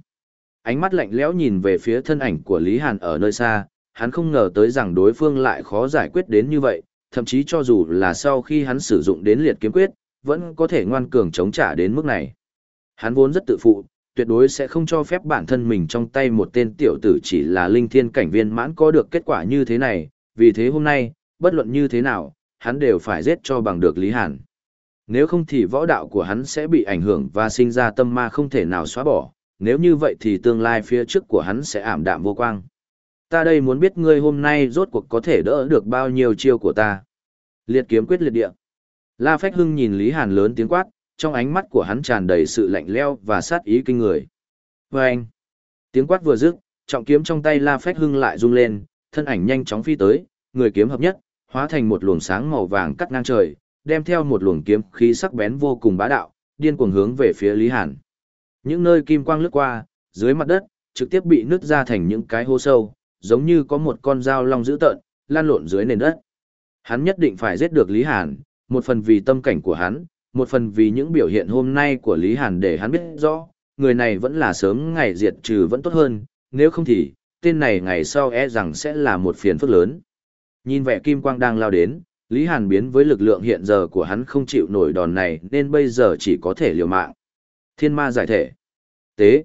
Ánh mắt lạnh lẽo nhìn về phía thân ảnh của Lý Hàn ở nơi xa, hắn không ngờ tới rằng đối phương lại khó giải quyết đến như vậy, thậm chí cho dù là sau khi hắn sử dụng đến liệt kiếm quyết, vẫn có thể ngoan cường chống trả đến mức này. Hắn vốn rất tự phụ, tuyệt đối sẽ không cho phép bản thân mình trong tay một tên tiểu tử chỉ là linh thiên cảnh viên mãn có được kết quả như thế này, vì thế hôm nay, bất luận như thế nào, hắn đều phải giết cho bằng được Lý Hàn. Nếu không thì võ đạo của hắn sẽ bị ảnh hưởng và sinh ra tâm ma không thể nào xóa bỏ, nếu như vậy thì tương lai phía trước của hắn sẽ ảm đạm vô quang. Ta đây muốn biết ngươi hôm nay rốt cuộc có thể đỡ được bao nhiêu chiêu của ta. Liệt kiếm quyết liệt địa. La Phách Hưng nhìn Lý Hàn lớn tiếng quát, trong ánh mắt của hắn tràn đầy sự lạnh leo và sát ý kinh người. Và anh, tiếng quát vừa dứt, trọng kiếm trong tay La Phách Hưng lại rung lên, thân ảnh nhanh chóng phi tới, người kiếm hợp nhất, hóa thành một luồng sáng màu vàng cắt ngang trời, đem theo một luồng kiếm khí sắc bén vô cùng bá đạo, điên cuồng hướng về phía Lý Hàn. Những nơi kim quang lướt qua, dưới mặt đất, trực tiếp bị nứt ra thành những cái hố sâu, giống như có một con dao long dữ tợn, lan lộn dưới nền đất. Hắn nhất định phải giết được Lý Hàn, một phần vì tâm cảnh của hắn, một phần vì những biểu hiện hôm nay của Lý Hàn để hắn biết rõ, người này vẫn là sớm ngày diệt trừ vẫn tốt hơn, nếu không thì, tên này ngày sau e rằng sẽ là một phiền phức lớn. Nhìn vẻ kim quang đang lao đến, Lý Hàn biến với lực lượng hiện giờ của hắn không chịu nổi đòn này nên bây giờ chỉ có thể liều mạng. Thiên ma giải thể. Tế.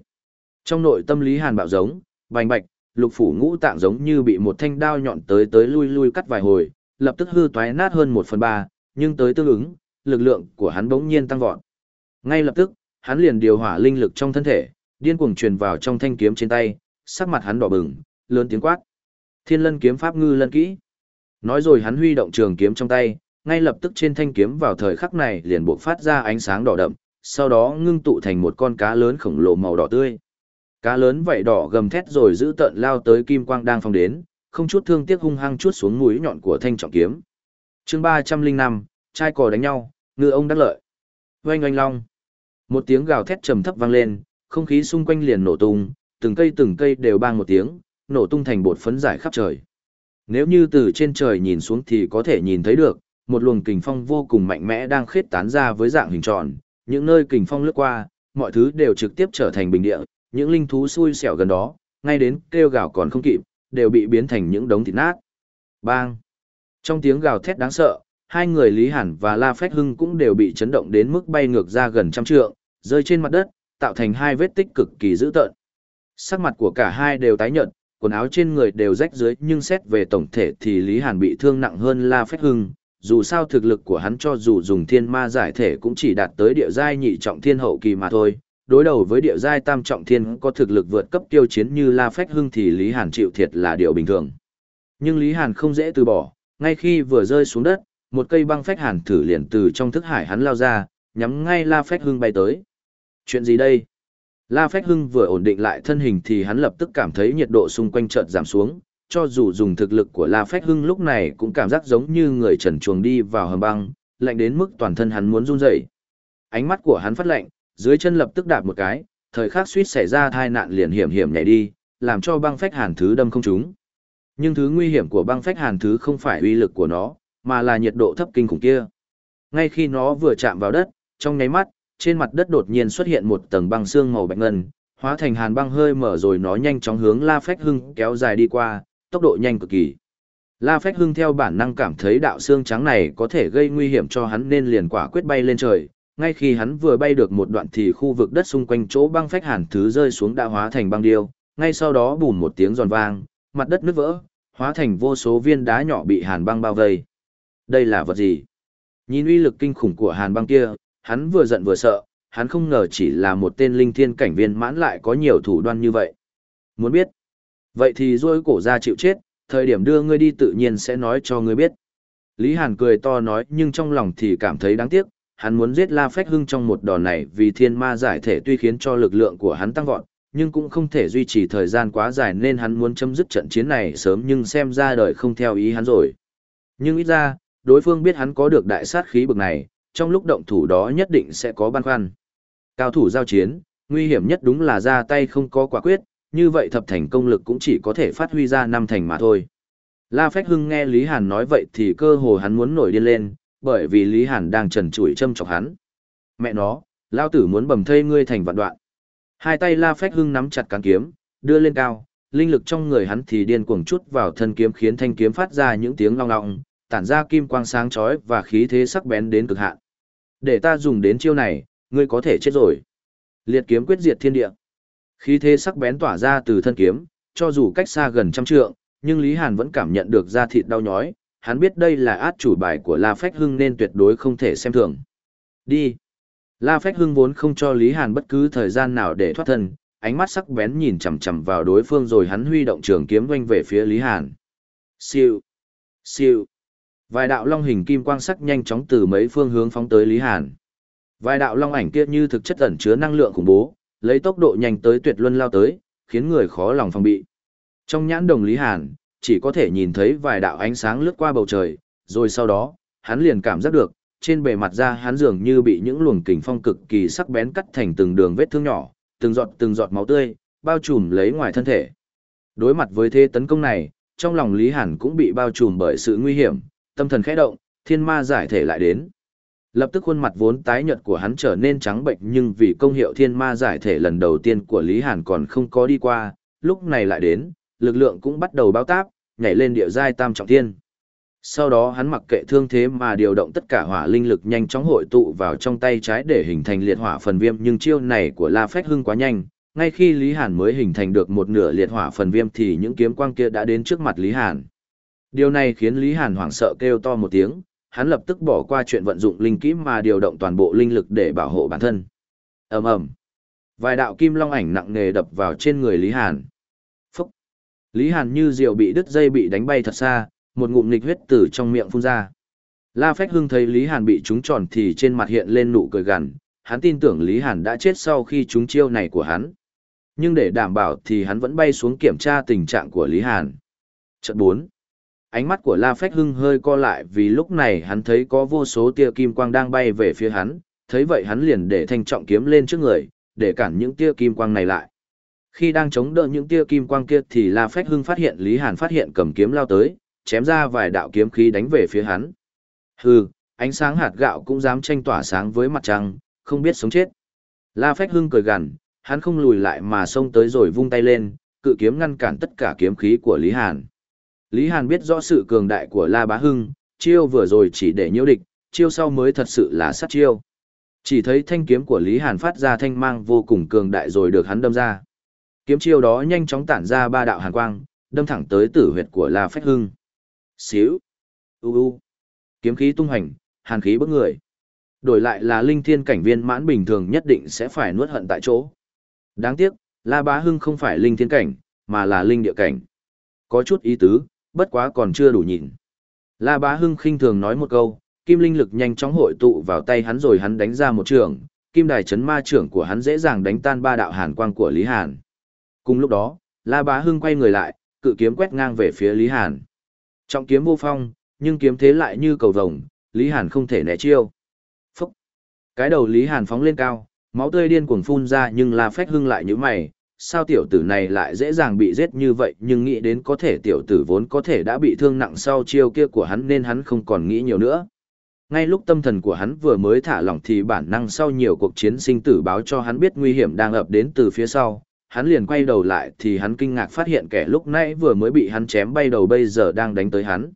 Trong nội tâm Lý Hàn bạo giống, bành bạch, lục phủ ngũ tạng giống như bị một thanh đao nhọn tới tới lui lui cắt vài hồi, lập tức hư toái nát hơn một phần ba, nhưng tới tương ứng, lực lượng của hắn bỗng nhiên tăng vọt. Ngay lập tức, hắn liền điều hỏa linh lực trong thân thể, điên cuồng truyền vào trong thanh kiếm trên tay, sắc mặt hắn đỏ bừng, lớn tiếng quát. Thiên lân kiếm pháp ngư lân kỹ. Nói rồi hắn huy động trường kiếm trong tay, ngay lập tức trên thanh kiếm vào thời khắc này liền bộc phát ra ánh sáng đỏ đậm, sau đó ngưng tụ thành một con cá lớn khổng lồ màu đỏ tươi. Cá lớn vảy đỏ gầm thét rồi giữ tận lao tới kim quang đang phong đến, không chút thương tiếc hung hăng chuốt xuống mũi nhọn của thanh trọng kiếm. Chương ba trăm linh năm, trai cò đánh nhau, ngư ông đắc lợi. Oanh oanh long. Một tiếng gào thét trầm thấp vang lên, không khí xung quanh liền nổ tung, từng cây từng cây đều bang một tiếng, nổ tung thành bột phấn giải khắp trời. Nếu như từ trên trời nhìn xuống thì có thể nhìn thấy được, một luồng kình phong vô cùng mạnh mẽ đang khết tán ra với dạng hình tròn, những nơi kình phong lướt qua, mọi thứ đều trực tiếp trở thành bình địa, những linh thú xui xẻo gần đó, ngay đến kêu gào còn không kịp, đều bị biến thành những đống thịt nát. Bang! Trong tiếng gào thét đáng sợ, hai người Lý Hàn và La Phách Hưng cũng đều bị chấn động đến mức bay ngược ra gần trăm trượng, rơi trên mặt đất, tạo thành hai vết tích cực kỳ dữ tợn. Sắc mặt của cả hai đều tái nhợt, quần áo trên người đều rách dưới nhưng xét về tổng thể thì Lý Hàn bị thương nặng hơn La Phách Hưng, dù sao thực lực của hắn cho dù dùng thiên ma giải thể cũng chỉ đạt tới địa giai nhị trọng thiên hậu kỳ mà thôi. Đối đầu với địa giai tam trọng thiên có thực lực vượt cấp tiêu chiến như La Phách Hưng thì Lý Hàn chịu thiệt là điều bình thường. Nhưng Lý Hàn không dễ từ bỏ, ngay khi vừa rơi xuống đất, một cây băng phách hàn thử liền từ trong thức hải hắn lao ra, nhắm ngay La Phách Hưng bay tới. Chuyện gì đây? La Phách Hưng vừa ổn định lại thân hình thì hắn lập tức cảm thấy nhiệt độ xung quanh chợt giảm xuống, cho dù dùng thực lực của La Phách Hưng lúc này cũng cảm giác giống như người trần chuồng đi vào hầm băng, lạnh đến mức toàn thân hắn muốn run rẩy. Ánh mắt của hắn phát lạnh, dưới chân lập tức đạp một cái, thời khắc suýt xảy ra tai nạn liền hiểm hiểm nhảy đi, làm cho băng phách hàn thứ đâm không trúng. Nhưng thứ nguy hiểm của băng phách hàn thứ không phải uy lực của nó, mà là nhiệt độ thấp kinh khủng kia. Ngay khi nó vừa chạm vào đất, trong nháy mắt, trên mặt đất đột nhiên xuất hiện một tầng băng xương màu bạch ngân, hóa thành hàn băng hơi mở rồi nó nhanh chóng hướng La Phách Hưng kéo dài đi qua, tốc độ nhanh cực kỳ. La Phách Hưng theo bản năng cảm thấy đạo xương trắng này có thể gây nguy hiểm cho hắn nên liền quả quyết bay lên trời. Ngay khi hắn vừa bay được một đoạn thì khu vực đất xung quanh chỗ băng phách hàn thứ rơi xuống đã hóa thành băng điêu, ngay sau đó bùn một tiếng giòn vang, mặt đất nứt vỡ, hóa thành vô số viên đá nhỏ bị hàn băng bao vây. Đây là vật gì? Nhìn uy lực kinh khủng của hàn băng kia, hắn vừa giận vừa sợ, hắn không ngờ chỉ là một tên linh thiên cảnh viên mãn lại có nhiều thủ đoan như vậy. Muốn biết? Vậy thì rôi cổ ra chịu chết, thời điểm đưa ngươi đi tự nhiên sẽ nói cho ngươi biết. Lý Hàn cười to nói nhưng trong lòng thì cảm thấy đáng tiếc, hắn muốn giết La Phách Hưng trong một đòn này vì thiên ma giải thể tuy khiến cho lực lượng của hắn tăng vọt, nhưng cũng không thể duy trì thời gian quá dài nên hắn muốn chấm dứt trận chiến này sớm nhưng xem ra đời không theo ý hắn rồi. Nhưng ít ra, đối phương biết hắn có được đại sát khí bực này, trong lúc động thủ đó nhất định sẽ có băn khoăn. Cao thủ giao chiến, nguy hiểm nhất đúng là ra tay không có quả quyết, như vậy thập thành công lực cũng chỉ có thể phát huy ra năm thành mà thôi. La Phách Hưng nghe Lý Hàn nói vậy thì cơ hồ hắn muốn nổi điên lên, bởi vì Lý Hàn đang trần trụi châm chọc hắn. Mẹ nó, lao tử muốn bầm thây ngươi thành vạn đoạn. Hai tay La Phách Hưng nắm chặt cán kiếm, đưa lên cao, linh lực trong người hắn thì điên cuồng chút vào thân kiếm khiến thanh kiếm phát ra những tiếng long ngọng, tản ra kim quang sáng chói và khí thế sắc bén đến cực hạn. Để ta dùng đến chiêu này, ngươi có thể chết rồi. Liệt kiếm quyết diệt thiên địa. Khí thế sắc bén tỏa ra từ thân kiếm, cho dù cách xa gần trăm trượng, nhưng Lý Hàn vẫn cảm nhận được da thịt đau nhói, hắn biết đây là át chủ bài của La Phách Hưng nên tuyệt đối không thể xem thường. Đi. La Phách Hưng vốn không cho Lý Hàn bất cứ thời gian nào để thoát thân, ánh mắt sắc bén nhìn chằm chằm vào đối phương rồi hắn huy động trường kiếm quanh về phía Lý Hàn. Siêu. Siêu. Vài đạo long hình kim quang sắc nhanh chóng từ mấy phương hướng phóng tới Lý Hàn. Vài đạo long ảnh kia như thực chất ẩn chứa năng lượng khủng bố, lấy tốc độ nhanh tới tuyệt luân lao tới, khiến người khó lòng phòng bị. Trong nhãn đồng Lý Hàn, chỉ có thể nhìn thấy vài đạo ánh sáng lướt qua bầu trời, rồi sau đó, hắn liền cảm giác được, trên bề mặt da hắn dường như bị những luồng kình phong cực kỳ sắc bén cắt thành từng đường vết thương nhỏ, từng giọt từng giọt máu tươi, bao trùm lấy ngoài thân thể. Đối mặt với thế tấn công này, trong lòng Lý Hàn cũng bị bao trùm bởi sự nguy hiểm, tâm thần khẽ động, thiên ma giải thể lại đến. Lập tức khuôn mặt vốn tái nhợt của hắn trở nên trắng bệnh nhưng vì công hiệu thiên ma giải thể lần đầu tiên của Lý Hàn còn không có đi qua, lúc này lại đến, lực lượng cũng bắt đầu bao táp, nhảy lên địa giai tam trọng thiên. Sau đó hắn mặc kệ thương thế mà điều động tất cả hỏa linh lực nhanh chóng hội tụ vào trong tay trái để hình thành liệt hỏa phần viêm nhưng chiêu này của La Phách Hưng quá nhanh, ngay khi Lý Hàn mới hình thành được một nửa liệt hỏa phần viêm thì những kiếm quang kia đã đến trước mặt Lý Hàn. Điều này khiến Lý Hàn hoảng sợ kêu to một tiếng, hắn lập tức bỏ qua chuyện vận dụng linh kỹ mà điều động toàn bộ linh lực để bảo hộ bản thân. Ầm ầm. Vài đạo kim long ảnh nặng nề đập vào trên người Lý Hàn. Phúc. Lý Hàn như diều bị đứt dây bị đánh bay thật xa, một ngụm nghịch huyết từ trong miệng phun ra. La Phách Hưng thấy Lý Hàn bị trúng tròn thì trên mặt hiện lên nụ cười gằn, hắn tin tưởng Lý Hàn đã chết sau khi trúng chiêu này của hắn. Nhưng để đảm bảo thì hắn vẫn bay xuống kiểm tra tình trạng của Lý Hàn. Trận 4 Ánh mắt của La Phách Hưng hơi co lại vì lúc này hắn thấy có vô số tia kim quang đang bay về phía hắn, thấy vậy hắn liền để thanh trọng kiếm lên trước người, để cản những tia kim quang này lại. Khi đang chống đỡ những tia kim quang kia thì La Phách Hưng phát hiện Lý Hàn phát hiện cầm kiếm lao tới, chém ra vài đạo kiếm khí đánh về phía hắn. Hừ, ánh sáng hạt gạo cũng dám tranh tỏa sáng với mặt trăng, không biết sống chết. La Phách Hưng cười gằn, hắn không lùi lại mà xông tới rồi vung tay lên, cự kiếm ngăn cản tất cả kiếm khí của Lý Hàn. Lý Hàn biết rõ sự cường đại của La Bá Hưng, chiêu vừa rồi chỉ để nhiễu địch, chiêu sau mới thật sự là sát chiêu. Chỉ thấy thanh kiếm của Lý Hàn phát ra thanh mang vô cùng cường đại rồi được hắn đâm ra. Kiếm chiêu đó nhanh chóng tản ra ba đạo hàn quang, đâm thẳng tới tử huyệt của La Phách Hưng. Xíu. U u. Kiếm khí tung hành, hàn khí bức người. Đổi lại là linh thiên cảnh viên mãn bình thường nhất định sẽ phải nuốt hận tại chỗ. Đáng tiếc, La Bá Hưng không phải linh thiên cảnh, mà là linh địa cảnh. Có chút ý tứ, bất quá còn chưa đủ nhìn. La Bá Hưng khinh thường nói một câu, kim linh lực nhanh chóng hội tụ vào tay hắn rồi hắn đánh ra một trường, kim đài chấn ma trưởng của hắn dễ dàng đánh tan ba đạo hàn quang của Lý Hàn. Cùng lúc đó, La Bá Hưng quay người lại, cự kiếm quét ngang về phía Lý Hàn. Trọng kiếm vô phong, nhưng kiếm thế lại như cầu vồng, Lý Hàn không thể né chiêu. Phúc! Cái đầu Lý Hàn phóng lên cao, máu tươi điên cuồng phun ra nhưng La Phách Hưng lại như mày, sao tiểu tử này lại dễ dàng bị giết như vậy nhưng nghĩ đến có thể tiểu tử vốn có thể đã bị thương nặng sau chiêu kia của hắn nên hắn không còn nghĩ nhiều nữa. Ngay lúc tâm thần của hắn vừa mới thả lỏng thì bản năng sau nhiều cuộc chiến sinh tử báo cho hắn biết nguy hiểm đang ập đến từ phía sau, hắn liền quay đầu lại thì hắn kinh ngạc phát hiện kẻ lúc nãy vừa mới bị hắn chém bay đầu bây giờ đang đánh tới hắn.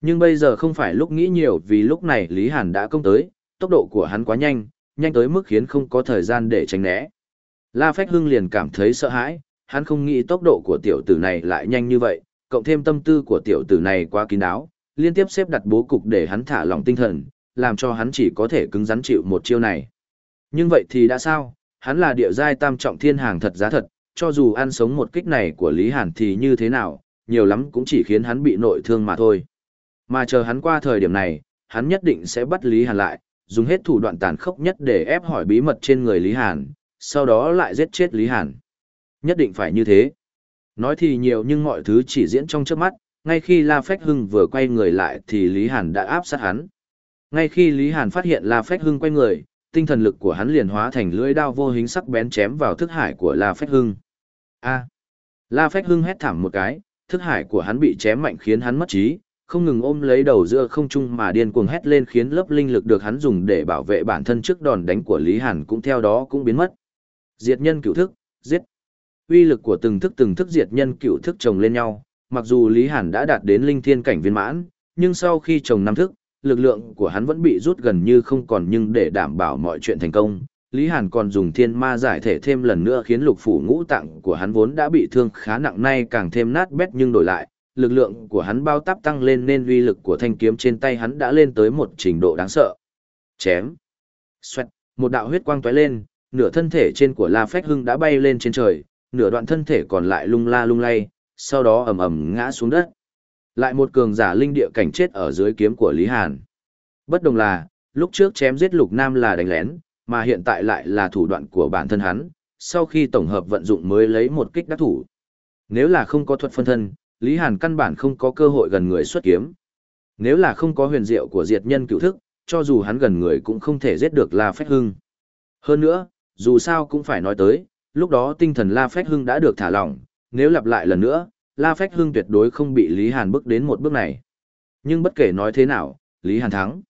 Nhưng bây giờ không phải lúc nghĩ nhiều vì lúc này Lý Hàn đã công tới, tốc độ của hắn quá nhanh, nhanh tới mức khiến không có thời gian để tránh né. La Phách Hưng liền cảm thấy sợ hãi, hắn không nghĩ tốc độ của tiểu tử này lại nhanh như vậy, cộng thêm tâm tư của tiểu tử này quá kín đáo, liên tiếp xếp đặt bố cục để hắn thả lỏng tinh thần, làm cho hắn chỉ có thể cứng rắn chịu một chiêu này. Nhưng vậy thì đã sao, hắn là địa giai tam trọng thiên hàng thật giá thật, cho dù ăn sống một kích này của Lý Hàn thì như thế nào, nhiều lắm cũng chỉ khiến hắn bị nội thương mà thôi. Mà chờ hắn qua thời điểm này, hắn nhất định sẽ bắt Lý Hàn lại, dùng hết thủ đoạn tàn khốc nhất để ép hỏi bí mật trên người Lý Hàn, sau đó lại giết chết Lý Hàn. Nhất định phải như thế. Nói thì nhiều nhưng mọi thứ chỉ diễn trong trước mắt, ngay khi La Phách Hưng vừa quay người lại thì Lý Hàn đã áp sát hắn. Ngay khi Lý Hàn phát hiện La Phách Hưng quay người, tinh thần lực của hắn liền hóa thành lưỡi đao vô hình sắc bén chém vào thức hải của La Phách Hưng. A. La Phách Hưng hét thảm một cái, thức hải của hắn bị chém mạnh khiến hắn mất trí, không ngừng ôm lấy đầu giữa không trung mà điên cuồng hét lên khiến lớp linh lực được hắn dùng để bảo vệ bản thân trước đòn đánh của Lý Hàn cũng theo đó cũng biến mất. Diệt nhân cửu thức, giết. Uy lực của từng thức từng thức diệt nhân cửu thức chồng lên nhau, mặc dù Lý Hàn đã đạt đến linh thiên cảnh viên mãn, nhưng sau khi chồng năm thức, lực lượng của hắn vẫn bị rút gần như không còn nhưng để đảm bảo mọi chuyện thành công, Lý Hàn còn dùng thiên ma giải thể thêm lần nữa khiến lục phủ ngũ tạng của hắn vốn đã bị thương khá nặng nay càng thêm nát bét nhưng đổi lại, lực lượng của hắn bao táp tăng lên nên uy lực của thanh kiếm trên tay hắn đã lên tới một trình độ đáng sợ. Chém. Xoẹt, một đạo huyết quang tóe lên, nửa thân thể trên của La Phách Hưng đã bay lên trên trời, nửa đoạn thân thể còn lại lung la lung lay, sau đó ầm ầm ngã xuống đất. Lại một cường giả linh địa cảnh chết ở dưới kiếm của Lý Hàn. Bất đồng là, lúc trước chém giết Lục Nam là đánh lén, mà hiện tại lại là thủ đoạn của bản thân hắn, sau khi tổng hợp vận dụng mới lấy một kích đắc thủ. Nếu là không có thuật phân thân, Lý Hàn căn bản không có cơ hội gần người xuất kiếm. Nếu là không có huyền diệu của diệt nhân cựu thức, cho dù hắn gần người cũng không thể giết được La Phách Hưng. Hơn nữa, dù sao cũng phải nói tới, lúc đó tinh thần La Phách Hưng đã được thả lỏng, nếu lặp lại lần nữa, La Phách Hưng tuyệt đối không bị Lý Hàn bước đến một bước này. Nhưng bất kể nói thế nào, Lý Hàn thắng.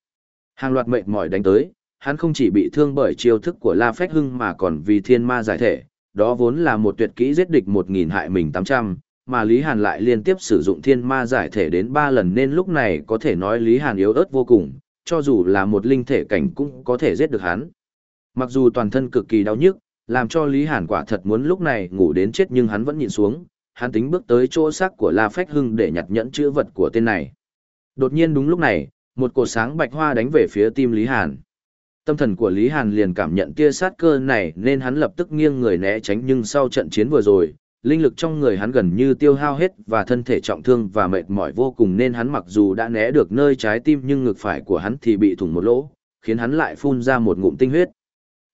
Hàng loạt mệnh mỏi đánh tới, hắn không chỉ bị thương bởi chiêu thức của La Phách Hưng mà còn vì thiên ma giải thể, đó vốn là một tuyệt kỹ giết địch 1000 hại mình 800, mà Lý Hàn lại liên tiếp sử dụng thiên ma giải thể đến 3 lần nên lúc này có thể nói Lý Hàn yếu ớt vô cùng, cho dù là một linh thể cảnh cũng có thể giết được hắn. Mặc dù toàn thân cực kỳ đau nhức, làm cho Lý Hàn quả thật muốn lúc này ngủ đến chết nhưng hắn vẫn nhìn xuống, hắn tính bước tới chỗ xác của La Phách Hưng để nhặt nhẫn chữ vật của tên này. Đột nhiên đúng lúc này, một cột sáng bạch hoa đánh về phía tim Lý Hàn. Tâm thần của Lý Hàn liền cảm nhận tia sát cơ này nên hắn lập tức nghiêng người né tránh nhưng sau trận chiến vừa rồi, linh lực trong người hắn gần như tiêu hao hết và thân thể trọng thương và mệt mỏi vô cùng nên hắn mặc dù đã né được nơi trái tim nhưng ngực phải của hắn thì bị thủng một lỗ, khiến hắn lại phun ra một ngụm tinh huyết.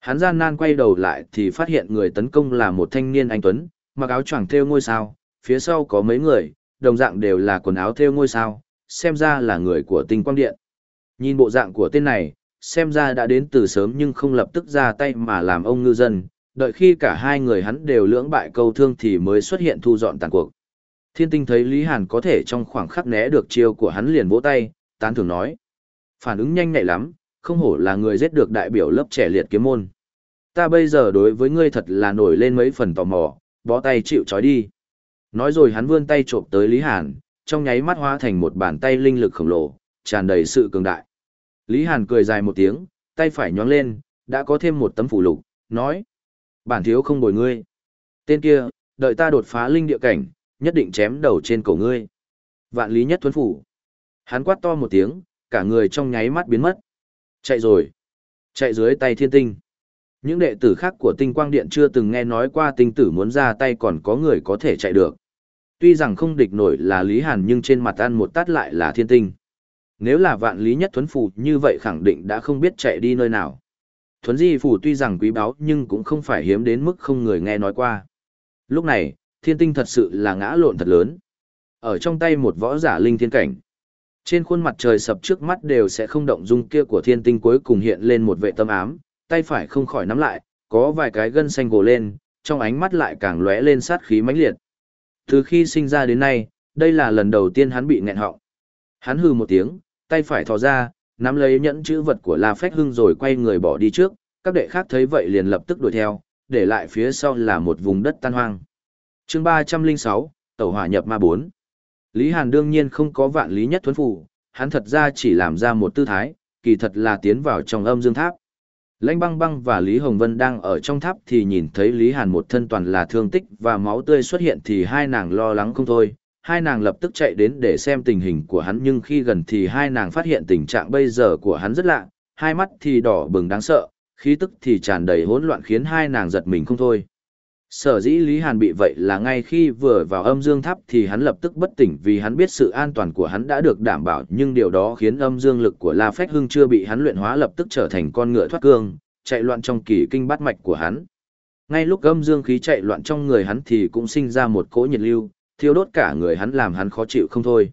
Hắn gian nan quay đầu lại thì phát hiện người tấn công là một thanh niên anh Tuấn, mặc áo choàng theo ngôi sao, phía sau có mấy người, đồng dạng đều là quần áo theo ngôi sao, xem ra là người của tinh quang điện. Nhìn bộ dạng của tên này, xem ra đã đến từ sớm nhưng không lập tức ra tay mà làm ông ngư dân, đợi khi cả hai người hắn đều lưỡng bại câu thương thì mới xuất hiện thu dọn tàn cuộc. Thiên tinh thấy Lý Hàn có thể trong khoảng khắc né được chiêu của hắn liền vỗ tay, tán thưởng nói. Phản ứng nhanh nhạy lắm, không hổ là người giết được đại biểu lớp trẻ liệt kiếm môn. Ta bây giờ đối với ngươi thật là nổi lên mấy phần tò mò, bó tay chịu trói đi. Nói rồi hắn vươn tay trộm tới Lý Hàn, trong nháy mắt hóa thành một bàn tay linh lực khổng lồ, tràn đầy sự cường đại. Lý Hàn cười dài một tiếng, tay phải nhón lên, đã có thêm một tấm phủ lục, nói. Bản thiếu không bồi ngươi. Tên kia, đợi ta đột phá linh địa cảnh, nhất định chém đầu trên cổ ngươi. Vạn lý nhất thuấn phủ. Hắn quát to một tiếng, cả người trong nháy mắt biến mất. Chạy rồi. Chạy dưới tay thiên tinh. Những đệ tử khác của tinh quang điện chưa từng nghe nói qua tinh tử muốn ra tay còn có người có thể chạy được. Tuy rằng không địch nổi là Lý Hàn nhưng trên mặt ăn một tát lại là thiên tinh. Nếu là vạn lý nhất thuấn phù như vậy khẳng định đã không biết chạy đi nơi nào. Thuấn di phù tuy rằng quý báu nhưng cũng không phải hiếm đến mức không người nghe nói qua. Lúc này, thiên tinh thật sự là ngã lộn thật lớn. Ở trong tay một võ giả linh thiên cảnh. Trên khuôn mặt trời sập trước mắt đều sẽ không động dung kia của thiên tinh cuối cùng hiện lên một vệ tâm ám, tay phải không khỏi nắm lại, có vài cái gân xanh gồ lên, trong ánh mắt lại càng lóe lên sát khí mãnh liệt. Từ khi sinh ra đến nay, đây là lần đầu tiên hắn bị nghẹn họng. Hắn hừ một tiếng, tay phải thò ra, nắm lấy nhẫn chữ vật của La Phách Hưng rồi quay người bỏ đi trước, các đệ khác thấy vậy liền lập tức đuổi theo, để lại phía sau là một vùng đất tan hoang. chương 306, Tẩu hỏa nhập ma 4. Lý Hàn đương nhiên không có vạn lý nhất thuấn phụ, hắn thật ra chỉ làm ra một tư thái, kỳ thật là tiến vào trong âm dương tháp. Lãnh băng băng và Lý Hồng Vân đang ở trong tháp thì nhìn thấy Lý Hàn một thân toàn là thương tích và máu tươi xuất hiện thì hai nàng lo lắng không thôi. Hai nàng lập tức chạy đến để xem tình hình của hắn nhưng khi gần thì hai nàng phát hiện tình trạng bây giờ của hắn rất lạ, hai mắt thì đỏ bừng đáng sợ, khí tức thì tràn đầy hỗn loạn khiến hai nàng giật mình không thôi. Sở dĩ Lý Hàn bị vậy là ngay khi vừa vào âm dương tháp thì hắn lập tức bất tỉnh vì hắn biết sự an toàn của hắn đã được đảm bảo nhưng điều đó khiến âm dương lực của La Phách Hưng chưa bị hắn luyện hóa lập tức trở thành con ngựa thoát cương, chạy loạn trong kỳ kinh bát mạch của hắn. Ngay lúc âm dương khí chạy loạn trong người hắn thì cũng sinh ra một cỗ nhiệt lưu, thiêu đốt cả người hắn làm hắn khó chịu không thôi.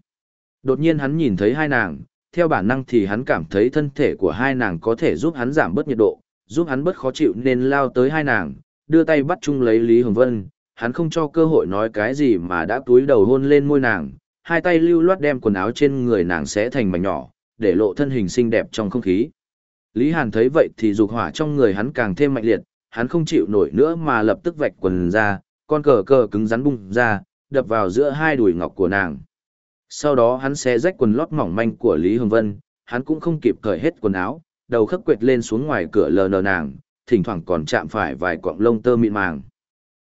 Đột nhiên hắn nhìn thấy hai nàng, theo bản năng thì hắn cảm thấy thân thể của hai nàng có thể giúp hắn giảm bớt nhiệt độ, giúp hắn bớt khó chịu nên lao tới hai nàng, đưa tay bắt chung lấy Lý Hồng Vân, hắn không cho cơ hội nói cái gì mà đã túi đầu hôn lên môi nàng, hai tay lưu loát đem quần áo trên người nàng xé thành mảnh nhỏ, để lộ thân hình xinh đẹp trong không khí. Lý Hàn thấy vậy thì dục hỏa trong người hắn càng thêm mạnh liệt, hắn không chịu nổi nữa mà lập tức vạch quần ra, con cờ cờ cứng rắn bung ra, đập vào giữa hai đùi ngọc của nàng. Sau đó hắn sẽ rách quần lót mỏng manh của Lý Hồng Vân, hắn cũng không kịp cởi hết quần áo, đầu khấp quệt lên xuống ngoài cửa lờ nờ nàng, thỉnh thoảng còn chạm phải vài quặng lông tơ mịn màng.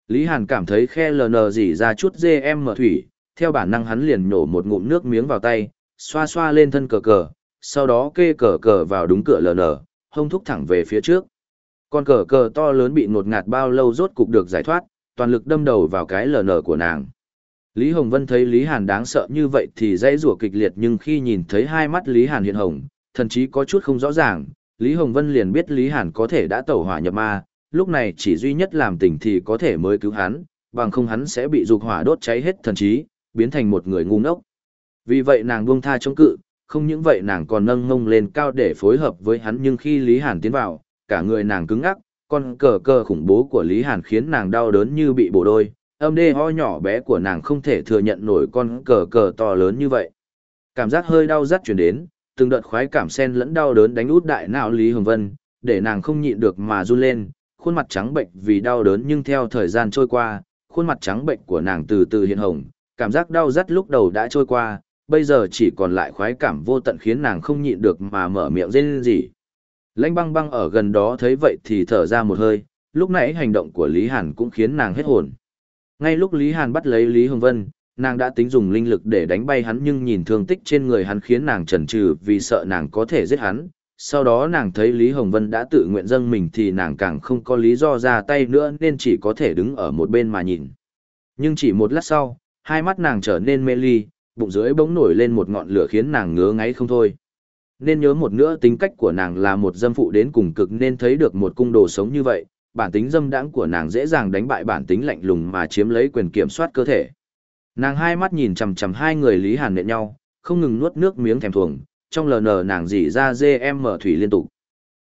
Lý Hàn cảm thấy khe ln gì ra chút dê em mở thủy, theo bản năng hắn liền nổ một ngụm nước miếng vào tay, xoa xoa lên thân cờ cờ, sau đó kê cờ cờ vào đúng cửa ln, hông thúc thẳng về phía trước. Con cờ cờ to lớn bị ngột ngạt bao lâu rốt cục được giải thoát, toàn lực đâm đầu vào cái ln của nàng. Lý Hồng Vân thấy Lý Hàn đáng sợ như vậy thì dãy rủa kịch liệt nhưng khi nhìn thấy hai mắt Lý Hàn hiện hồng, thậm chí có chút không rõ ràng, Lý Hồng Vân liền biết Lý Hàn có thể đã tẩu hỏa nhập ma, lúc này chỉ duy nhất làm tỉnh thì có thể mới cứu hắn, bằng không hắn sẽ bị dục hỏa đốt cháy hết thần trí, biến thành một người ngu ngốc. Vì vậy nàng buông tha chống cự, không những vậy nàng còn nâng ngông lên cao để phối hợp với hắn nhưng khi Lý Hàn tiến vào, cả người nàng cứng ngắc, con cờ cờ khủng bố của Lý Hàn khiến nàng đau đớn như bị bổ đôi, âm đê ho nhỏ bé của nàng không thể thừa nhận nổi con cờ cờ to lớn như vậy. Cảm giác hơi đau rắt chuyển đến, từng đợt khoái cảm sen lẫn đau đớn đánh út đại não Lý Hồng Vân, để nàng không nhịn được mà run lên, khuôn mặt trắng bệnh vì đau đớn nhưng theo thời gian trôi qua, khuôn mặt trắng bệnh của nàng từ từ hiện hồng, cảm giác đau rắt lúc đầu đã trôi qua, bây giờ chỉ còn lại khoái cảm vô tận khiến nàng không nhịn được mà mở miệng rên rỉ. Lãnh băng băng ở gần đó thấy vậy thì thở ra một hơi, lúc nãy hành động của Lý Hàn cũng khiến nàng hết hồn. Ngay lúc Lý Hàn bắt lấy Lý Hồng Vân, nàng đã tính dùng linh lực để đánh bay hắn nhưng nhìn thương tích trên người hắn khiến nàng chần chừ vì sợ nàng có thể giết hắn. Sau đó nàng thấy Lý Hồng Vân đã tự nguyện dâng mình thì nàng càng không có lý do ra tay nữa nên chỉ có thể đứng ở một bên mà nhìn. Nhưng chỉ một lát sau, hai mắt nàng trở nên mê ly, bụng dưới bỗng nổi lên một ngọn lửa khiến nàng ngứa ngáy không thôi. Nên nhớ một nữa tính cách của nàng là một dâm phụ đến cùng cực nên thấy được một cung đồ sống như vậy, bản tính dâm đãng của nàng dễ dàng đánh bại bản tính lạnh lùng mà chiếm lấy quyền kiểm soát cơ thể. Nàng hai mắt nhìn chằm chằm hai người Lý Hàn nện nhau, không ngừng nuốt nước miếng thèm thuồng, trong lờ nờ nàng dỉ ra dê em mở thủy liên tục.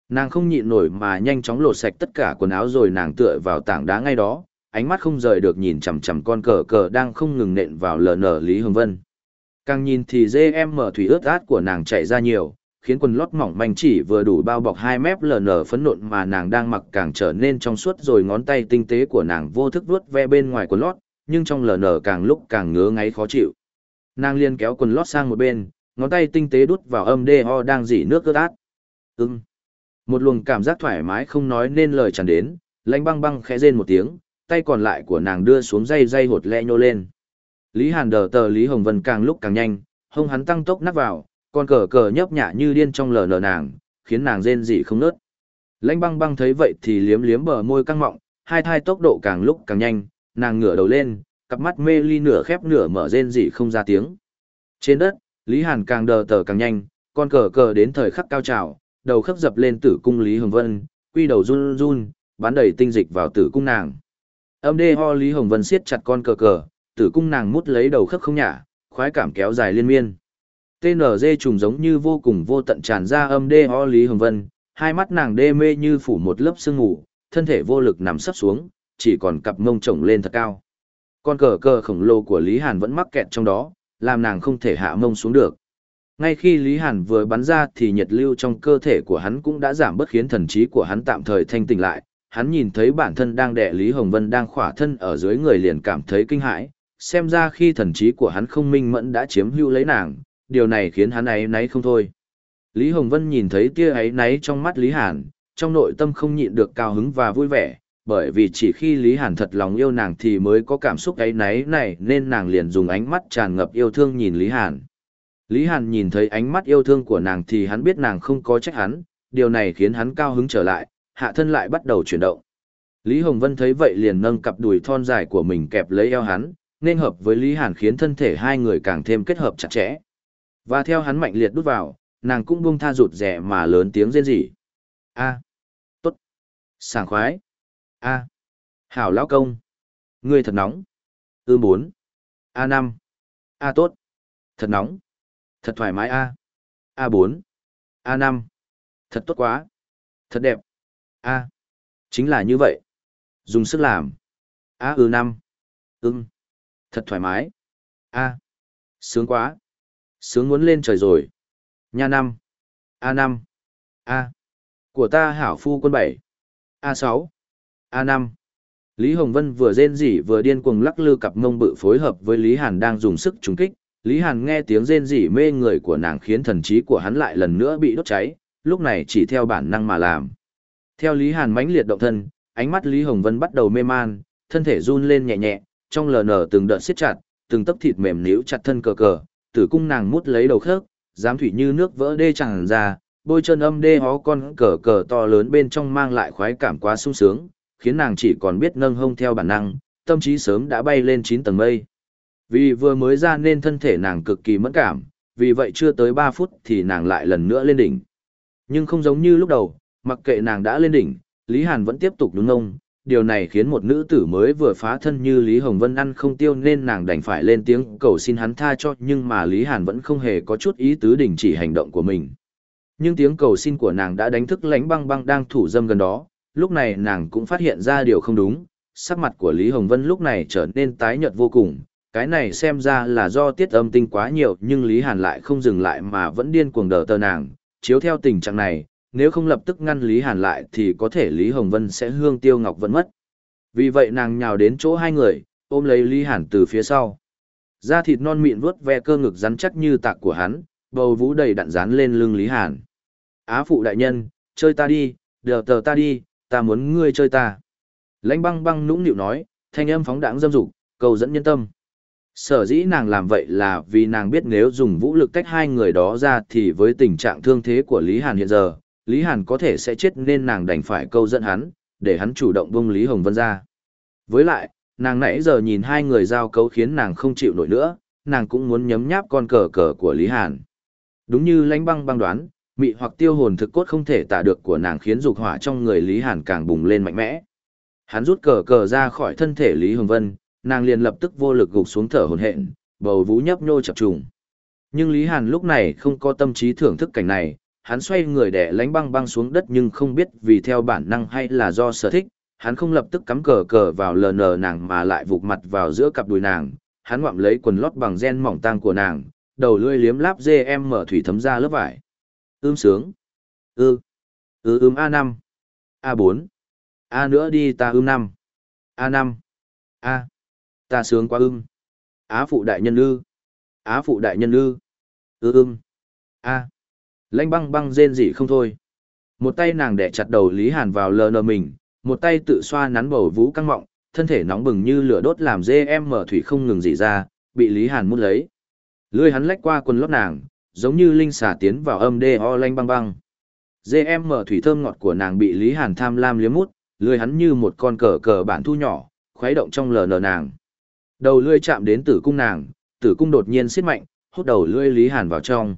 Nàng không nhịn nổi mà nhanh chóng lột sạch tất cả quần áo rồi nàng tựa vào tảng đá ngay đó, ánh mắt không rời được nhìn chằm chằm con cờ cờ đang không ngừng nện vào lờ nờ Lý Hồng Vân. Càng nhìn thì dê em mở thủy ướt át của nàng chạy ra nhiều, khiến quần lót mỏng manh chỉ vừa đủ bao bọc hai mép lờ nở phấn nộn mà nàng đang mặc càng trở nên trong suốt rồi ngón tay tinh tế của nàng vô thức vuốt ve bên ngoài quần lót, nhưng trong lờ nở càng lúc càng ngứa ngáy khó chịu. Nàng liên kéo quần lót sang một bên, ngón tay tinh tế đút vào âm đê ho đang dỉ nước ướt át. Ừm. Một luồng cảm giác thoải mái không nói nên lời tràn đến, lãnh băng băng khẽ rên một tiếng, tay còn lại của nàng đưa xuống dây dây hột lẹ nhô lên. Lý Hàn đờ tờ Lý Hồng Vân càng lúc càng nhanh, hông hắn tăng tốc nắp vào, con cờ cờ nhấp nhả như điên trong lờ nở nàng, khiến nàng rên rỉ không nớt. Lãnh băng băng thấy vậy thì liếm liếm bờ môi căng mọng, hai thai tốc độ càng lúc càng nhanh, nàng ngửa đầu lên, cặp mắt mê ly nửa khép nửa mở rên rỉ không ra tiếng. Trên đất, Lý Hàn càng đờ tờ càng nhanh, con cờ cờ đến thời khắc cao trào, đầu khắc dập lên tử cung Lý Hồng Vân, quy đầu run run, bắn đầy tinh dịch vào tử cung nàng. Âm đê ho Lý Hồng Vân siết chặt con cờ cờ, tử cung nàng mút lấy đầu khắc không nhả, khoái cảm kéo dài liên miên. TNG trùng giống như vô cùng vô tận tràn ra âm đê ho Lý Hồng Vân, hai mắt nàng đê mê như phủ một lớp sương ngủ, thân thể vô lực nằm sấp xuống, chỉ còn cặp mông trồng lên thật cao. Con cờ cờ khổng lồ của Lý Hàn vẫn mắc kẹt trong đó, làm nàng không thể hạ mông xuống được. Ngay khi Lý Hàn vừa bắn ra thì nhiệt lưu trong cơ thể của hắn cũng đã giảm bớt khiến thần trí của hắn tạm thời thanh tỉnh lại. Hắn nhìn thấy bản thân đang đè Lý Hồng Vân đang khỏa thân ở dưới người liền cảm thấy kinh hãi. Xem ra khi thần trí của hắn không minh mẫn đã chiếm hữu lấy nàng, điều này khiến hắn ấy náy không thôi. Lý Hồng Vân nhìn thấy tia ấy náy trong mắt Lý Hàn, trong nội tâm không nhịn được cao hứng và vui vẻ, bởi vì chỉ khi Lý Hàn thật lòng yêu nàng thì mới có cảm xúc ấy náy này nên nàng liền dùng ánh mắt tràn ngập yêu thương nhìn Lý Hàn. Lý Hàn nhìn thấy ánh mắt yêu thương của nàng thì hắn biết nàng không có trách hắn, điều này khiến hắn cao hứng trở lại, hạ thân lại bắt đầu chuyển động. Lý Hồng Vân thấy vậy liền nâng cặp đùi thon dài của mình kẹp lấy eo hắn, nên hợp với Lý Hàn khiến thân thể hai người càng thêm kết hợp chặt chẽ. Và theo hắn mạnh liệt đút vào, nàng cũng buông tha rụt rẻ mà lớn tiếng rên rỉ. A. Tốt. Sảng khoái. A. Hảo lão công. Ngươi thật nóng. Ư bốn. a năm. A tốt. Thật nóng. Thật thoải mái A. a bốn. a năm. Thật tốt quá. Thật đẹp. A. Chính là như vậy. Dùng sức làm. A ư năm. Ưng. Thật thoải mái. A. Sướng quá. Sướng muốn lên trời rồi. Nha năm. a năm. A. Của ta hảo phu quân bảy. a sáu a năm. Lý Hồng Vân vừa rên rỉ vừa điên cuồng lắc lư cặp mông bự phối hợp với Lý Hàn đang dùng sức trúng kích, Lý Hàn nghe tiếng rên rỉ mê người của nàng khiến thần trí của hắn lại lần nữa bị đốt cháy, lúc này chỉ theo bản năng mà làm. Theo Lý Hàn mãnh liệt động thân, ánh mắt Lý Hồng Vân bắt đầu mê man, thân thể run lên nhẹ nhẹ, trong lờ nở từng đợt siết chặt, từng tấc thịt mềm níu chặt thân cờ cờ, tử cung nàng mút lấy đầu khớp, dám thủy như nước vỡ đê chẳng ra, bôi chân âm đê hó con cờ cờ to lớn bên trong mang lại khoái cảm quá sung sướng, khiến nàng chỉ còn biết nâng hông theo bản năng, tâm trí sớm đã bay lên 9 tầng mây. Vì vừa mới ra nên thân thể nàng cực kỳ mẫn cảm, vì vậy chưa tới 3 phút thì nàng lại lần nữa lên đỉnh. Nhưng không giống như lúc đầu, mặc kệ nàng đã lên đỉnh, Lý Hàn vẫn tiếp tục đúng ngông, điều này khiến một nữ tử mới vừa phá thân như Lý Hồng Vân ăn không tiêu nên nàng đành phải lên tiếng cầu xin hắn tha cho nhưng mà Lý Hàn vẫn không hề có chút ý tứ đình chỉ hành động của mình. Nhưng tiếng cầu xin của nàng đã đánh thức lánh băng băng đang thủ dâm gần đó, lúc này nàng cũng phát hiện ra điều không đúng, sắc mặt của Lý Hồng Vân lúc này trở nên tái nhợt vô cùng, cái này xem ra là do tiết âm tinh quá nhiều nhưng Lý Hàn lại không dừng lại mà vẫn điên cuồng đờ tờ nàng, chiếu theo tình trạng này, nếu không lập tức ngăn Lý Hàn lại thì có thể Lý Hồng Vân sẽ hương tiêu ngọc vẫn mất. Vì vậy nàng nhào đến chỗ hai người, ôm lấy Lý Hàn từ phía sau. Da thịt non mịn vuốt ve cơ ngực rắn chắc như tạc của hắn, bầu vũ đầy đặn dán lên lưng Lý Hàn. Á phụ đại nhân, chơi ta đi, đờ tờ ta đi, ta muốn ngươi chơi ta. Lãnh băng băng nũng nịu nói, thanh âm phóng đãng dâm dục, cầu dẫn nhân tâm. Sở dĩ nàng làm vậy là vì nàng biết nếu dùng vũ lực tách hai người đó ra thì với tình trạng thương thế của Lý Hàn hiện giờ, Lý Hàn có thể sẽ chết nên nàng đành phải câu dẫn hắn, để hắn chủ động bông Lý Hồng Vân ra. Với lại, nàng nãy giờ nhìn hai người giao cấu khiến nàng không chịu nổi nữa, nàng cũng muốn nhấm nháp con cờ cờ của Lý Hàn. Đúng như lãnh băng băng đoán, mị hoặc tiêu hồn thực cốt không thể tả được của nàng khiến dục hỏa trong người Lý Hàn càng bùng lên mạnh mẽ. Hắn rút cờ cờ ra khỏi thân thể Lý Hồng Vân, nàng liền lập tức vô lực gục xuống thở hổn hển, bầu vú nhấp nhô chập trùng. Nhưng Lý Hàn lúc này không có tâm trí thưởng thức cảnh này, hắn xoay người để lánh băng băng xuống đất nhưng không biết vì theo bản năng hay là do sở thích, hắn không lập tức cắm cờ cờ vào lờ nờ nàng mà lại vụt mặt vào giữa cặp đùi nàng, hắn ngoạm lấy quần lót bằng gen mỏng tang của nàng, đầu lưỡi liếm láp dê em mở thủy thấm ra lớp vải. Ưm sướng. Ư. Ư ưm a năm, a bốn, A nữa đi ta ưm năm, a năm, A. Ta sướng quá ưm. Á phụ đại nhân ư. Á phụ đại nhân ư. Ư ưm. A. lanh băng băng rên rỉ không thôi. Một tay nàng đẻ chặt đầu Lý Hàn vào lờ nờ mình, một tay tự xoa nắn bầu vũ căng mọng, thân thể nóng bừng như lửa đốt làm dê em mở thủy không ngừng dỉ ra, bị Lý Hàn mút lấy. Lưỡi hắn lách qua quần lót nàng, giống như linh xà tiến vào âm đê ho lanh băng băng. Dê em mở thủy thơm ngọt của nàng bị Lý Hàn tham lam liếm mút, lưỡi hắn như một con cờ cờ bản thu nhỏ, khuấy động trong lờ nờ nàng. Đầu lưỡi chạm đến tử cung nàng, tử cung đột nhiên siết mạnh, hút đầu lưỡi Lý Hàn vào trong.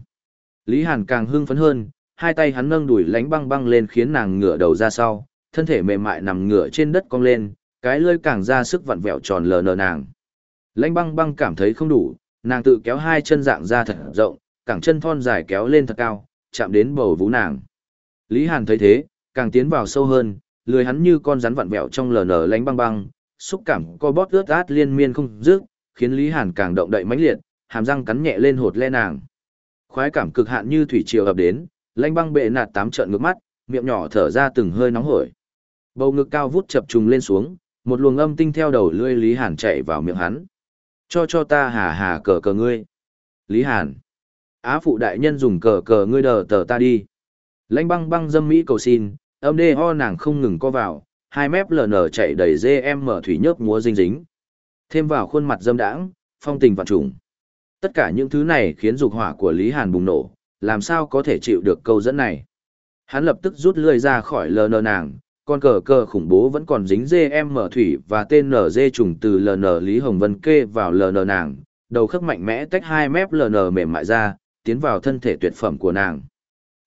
Lý Hàn càng hưng phấn hơn, hai tay hắn nâng đùi lánh băng băng lên khiến nàng ngửa đầu ra sau, thân thể mềm mại nằm ngửa trên đất cong lên, cái lưỡi càng ra sức vặn vẹo tròn lờ nờ nàng. Lánh băng băng cảm thấy không đủ, nàng tự kéo hai chân dạng ra thật rộng, cẳng chân thon dài kéo lên thật cao, chạm đến bầu vú nàng. Lý Hàn thấy thế, càng tiến vào sâu hơn, lười hắn như con rắn vặn vẹo trong lờ nở lánh băng băng, xúc cảm co bóp ướt át liên miên không dứt, khiến Lý Hàn càng động đậy mãnh liệt, hàm răng cắn nhẹ lên hột le nàng. Khoái cảm cực hạn như thủy triều ập đến, lanh băng bệ nạt tám trận ngước mắt, miệng nhỏ thở ra từng hơi nóng hổi. Bầu ngực cao vút chập trùng lên xuống, một luồng âm tinh theo đầu lưỡi Lý Hàn chạy vào miệng hắn. Cho cho ta hà hà cờ cờ ngươi. Lý Hàn. Á phụ đại nhân dùng cờ cờ ngươi đờ tờ ta đi. Lanh băng băng dâm mỹ cầu xin, âm đê ho nàng không ngừng co vào, hai mép lờ nở chạy đầy dê em mở thủy nhớp múa dinh dính. Thêm vào khuôn mặt dâm đãng, phong tình vạn trùng. Tất cả những thứ này khiến dục hỏa của Lý Hàn bùng nổ, làm sao có thể chịu được câu dẫn này. Hắn lập tức rút lươi ra khỏi lờ nờ nàng, con cờ cờ khủng bố vẫn còn dính dê em mở thủy và tên nở dê trùng từ lờ nờ Lý Hồng Vân kê vào lờ nờ nàng, đầu khớp mạnh mẽ tách hai mép lờ nờ mềm mại ra, tiến vào thân thể tuyệt phẩm của nàng.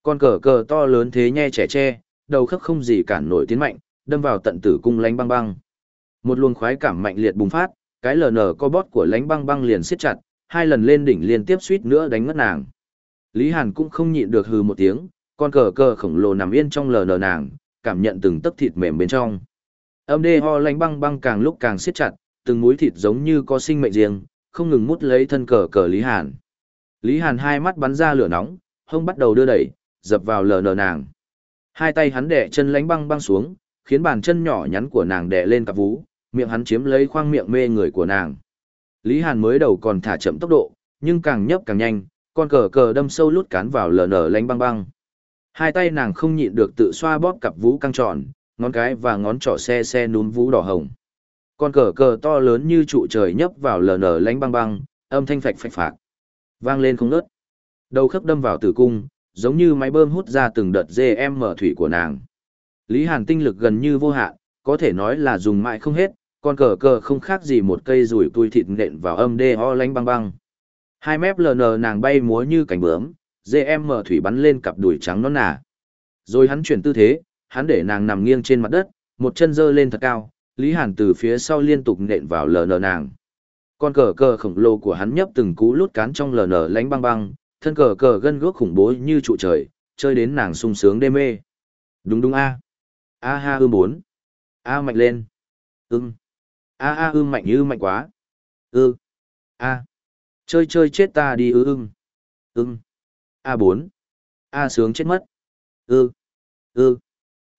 Con cờ cờ to lớn thế nhe trẻ tre, đầu khớp không gì cản nổi tiến mạnh, đâm vào tận tử cung lánh băng băng. Một luồng khoái cảm mạnh liệt bùng phát, cái lờ nở co bót của lánh băng băng liền siết chặt, hai lần lên đỉnh liên tiếp suýt nữa đánh ngất nàng. Lý Hàn cũng không nhịn được hừ một tiếng, con cờ cờ khổng lồ nằm yên trong lờ nở nàng, cảm nhận từng tấc thịt mềm bên trong. Âm đê ho lánh băng băng càng lúc càng siết chặt, từng múi thịt giống như có sinh mệnh riêng, không ngừng mút lấy thân cờ cờ Lý Hàn. Lý Hàn hai mắt bắn ra lửa nóng, hông bắt đầu đưa đẩy, dập vào lờ nờ nàng. Hai tay hắn đè chân lánh băng băng xuống, khiến bàn chân nhỏ nhắn của nàng đè lên cặp vú, miệng hắn chiếm lấy khoang miệng mê người của nàng. Lý Hàn mới đầu còn thả chậm tốc độ, nhưng càng nhấp càng nhanh, con cờ cờ đâm sâu lút cán vào lờ nở lánh băng băng. Hai tay nàng không nhịn được tự xoa bóp cặp vú căng tròn, ngón cái và ngón trỏ xe xe núm vú đỏ hồng. Con cờ cờ to lớn như trụ trời nhấp vào lờ nở lánh băng băng, âm thanh phạch phạch phạc. Vang lên không ngớt. Đầu khớp đâm vào tử cung, giống như máy bơm hút ra từng đợt GM mở thủy của nàng. Lý Hàn tinh lực gần như vô hạn, có thể nói là dùng mãi không hết, con cờ cờ không khác gì một cây rủi tui thịt nện vào âm đê ho lánh băng băng. Hai mép ln nàng bay múa như cánh bướm, GM mở thủy bắn lên cặp đùi trắng non nà. Rồi hắn chuyển tư thế, hắn để nàng nằm nghiêng trên mặt đất, một chân dơ lên thật cao, Lý Hàn từ phía sau liên tục nện vào ln nàng. Con cờ cờ khổng lồ của hắn nhấp từng cú lút cán trong ln lánh băng băng, thân cờ cờ gân guốc khủng bố như trụ trời, chơi đến nàng sung sướng đê mê. Đúng đúng a. A ha ư bốn. A mạnh lên. Ưng. A a ư mạnh như mạnh quá. Ư. A. Chơi chơi chết ta đi ư ưng. Ưng. A bốn. A sướng chết mất. Ư. Ư.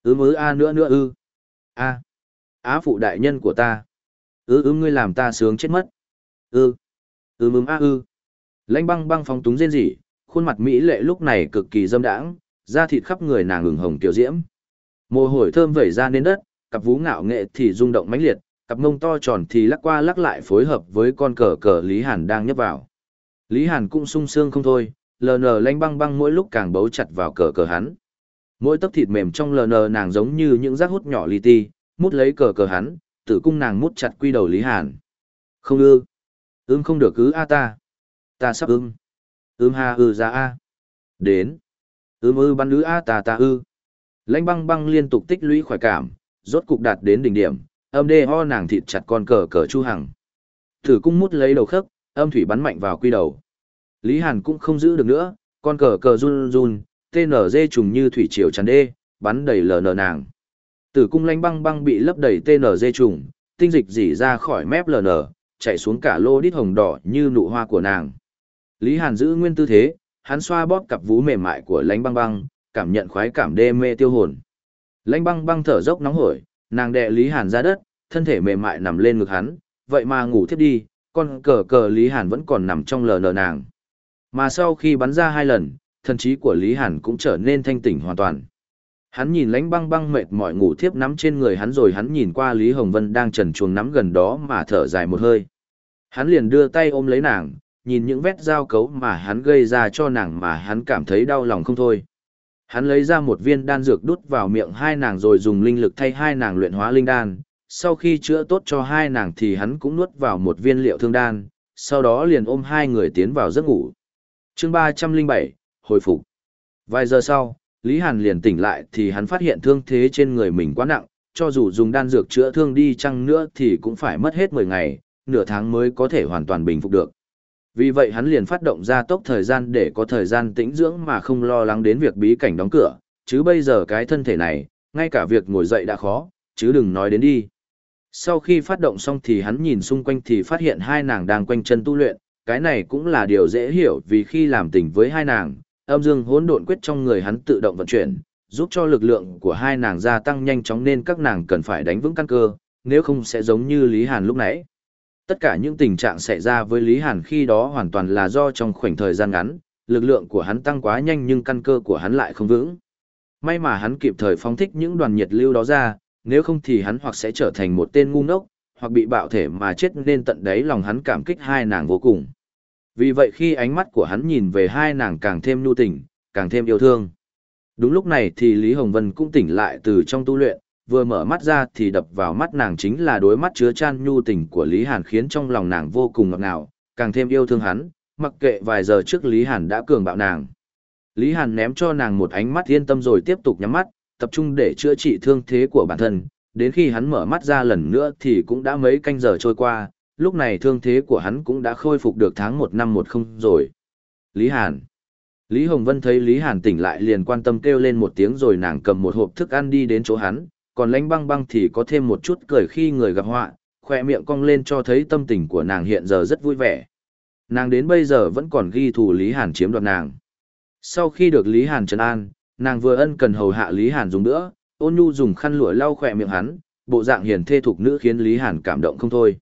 ư ư A nữa nữa ư. A. Á phụ đại nhân của ta. Ư ư ngươi làm ta sướng chết mất. Ư. ư mừng A ư. Lãnh băng băng phóng túng rên rỉ, khuôn mặt mỹ lệ lúc này cực kỳ dâm đãng, da thịt khắp người nàng ửng hồng tiểu diễm. Mồ hôi thơm vẩy ra nên đất, cặp vú ngạo nghệ thì rung động mãnh liệt, cặp mông to tròn thì lắc qua lắc lại phối hợp với con cờ cờ Lý Hàn đang nhấp vào. Lý Hàn cũng sung sướng không thôi, lờ nờ lanh băng băng mỗi lúc càng bấu chặt vào cờ cờ hắn. Mỗi tấc thịt mềm trong lờ nờ nàng giống như những rác hút nhỏ li ti, mút lấy cờ cờ hắn, tử cung nàng mút chặt quy đầu Lý Hàn. Không ư, ưm không được cứ a ta, ta sắp ưm, ưm ha ư ra a, đến, ưm ư bắn ư a ta ta ư. Lãnh băng băng liên tục tích lũy khoái cảm, rốt cục đạt đến đỉnh điểm, âm đê ho nàng thịt chặt con cờ cờ chu hằng. Thử cung mút lấy đầu khớp, âm thủy bắn mạnh vào quy đầu. Lý Hàn cũng không giữ được nữa, con cờ cờ run run, TNZ trùng như thủy triều tràn đê, bắn đầy lờ nờ nàng. Tử cung lanh băng băng bị lấp đầy TNZ trùng, tinh dịch dỉ ra khỏi mép lờ nờ, chạy xuống cả lô đít hồng đỏ như nụ hoa của nàng. Lý Hàn giữ nguyên tư thế, hắn xoa bóp cặp vú mềm mại của lánh băng băng, cảm nhận khoái cảm đê mê tiêu hồn. Lánh băng băng thở dốc nóng hổi, nàng đè Lý Hàn ra đất, thân thể mềm mại nằm lên ngực hắn, vậy mà ngủ thiếp đi, con cờ cờ Lý Hàn vẫn còn nằm trong lờ nờ nàng. Mà sau khi bắn ra hai lần, thần trí của Lý Hàn cũng trở nên thanh tỉnh hoàn toàn. Hắn nhìn lánh băng băng mệt mỏi ngủ thiếp nắm trên người hắn rồi hắn nhìn qua Lý Hồng Vân đang trần chuồng nắm gần đó mà thở dài một hơi. Hắn liền đưa tay ôm lấy nàng, nhìn những vết dao cấu mà hắn gây ra cho nàng mà hắn cảm thấy đau lòng không thôi. Hắn lấy ra một viên đan dược đút vào miệng hai nàng rồi dùng linh lực thay hai nàng luyện hóa linh đan. Sau khi chữa tốt cho hai nàng thì hắn cũng nuốt vào một viên liệu thương đan, sau đó liền ôm hai người tiến vào giấc ngủ. chương ba trăm linh bảy hồi phục. Vài giờ sau, Lý Hàn liền tỉnh lại thì hắn phát hiện thương thế trên người mình quá nặng, cho dù dùng đan dược chữa thương đi chăng nữa thì cũng phải mất hết mười ngày, nửa tháng mới có thể hoàn toàn bình phục được. Vì vậy hắn liền phát động ra tốc thời gian để có thời gian tĩnh dưỡng mà không lo lắng đến việc bí cảnh đóng cửa, chứ bây giờ cái thân thể này, ngay cả việc ngồi dậy đã khó, chứ đừng nói đến đi. Sau khi phát động xong thì hắn nhìn xung quanh thì phát hiện hai nàng đang quanh chân tu luyện, cái này cũng là điều dễ hiểu vì khi làm tình với hai nàng, âm dương hỗn độn quyết trong người hắn tự động vận chuyển, giúp cho lực lượng của hai nàng gia tăng nhanh chóng nên các nàng cần phải đánh vững căn cơ, nếu không sẽ giống như Lý Hàn lúc nãy. Tất cả những tình trạng xảy ra với Lý Hàn khi đó hoàn toàn là do trong khoảnh thời gian ngắn, lực lượng của hắn tăng quá nhanh nhưng căn cơ của hắn lại không vững. May mà hắn kịp thời phóng thích những đoàn nhiệt lưu đó ra, nếu không thì hắn hoặc sẽ trở thành một tên ngu ngốc, hoặc bị bạo thể mà chết nên tận đấy lòng hắn cảm kích hai nàng vô cùng. Vì vậy khi ánh mắt của hắn nhìn về hai nàng càng thêm nhu tình, càng thêm yêu thương. Đúng lúc này thì Lý Hồng Vân cũng tỉnh lại từ trong tu luyện, vừa mở mắt ra thì đập vào mắt nàng chính là đối mắt chứa chan nhu tình của Lý Hàn khiến trong lòng nàng vô cùng ngọt ngào, càng thêm yêu thương hắn, mặc kệ vài giờ trước Lý Hàn đã cường bạo nàng. Lý Hàn ném cho nàng một ánh mắt yên tâm rồi tiếp tục nhắm mắt, tập trung để chữa trị thương thế của bản thân, đến khi hắn mở mắt ra lần nữa thì cũng đã mấy canh giờ trôi qua, lúc này thương thế của hắn cũng đã khôi phục được tháng một năm một không rồi. Lý Hàn Lý Hồng Vân thấy Lý Hàn tỉnh lại liền quan tâm kêu lên một tiếng rồi nàng cầm một hộp thức ăn đi đến chỗ hắn, còn lãnh băng băng thì có thêm một chút cười khi người gặp họa, khoe miệng cong lên cho thấy tâm tình của nàng hiện giờ rất vui vẻ. Nàng đến bây giờ vẫn còn ghi thù Lý Hàn chiếm đoạt nàng. Sau khi được Lý Hàn trấn an, nàng vừa ân cần hầu hạ Lý Hàn dùng nữa, ôn nhu dùng khăn lụa lau khỏe miệng hắn, bộ dạng hiền thê thục nữ khiến Lý Hàn cảm động không thôi.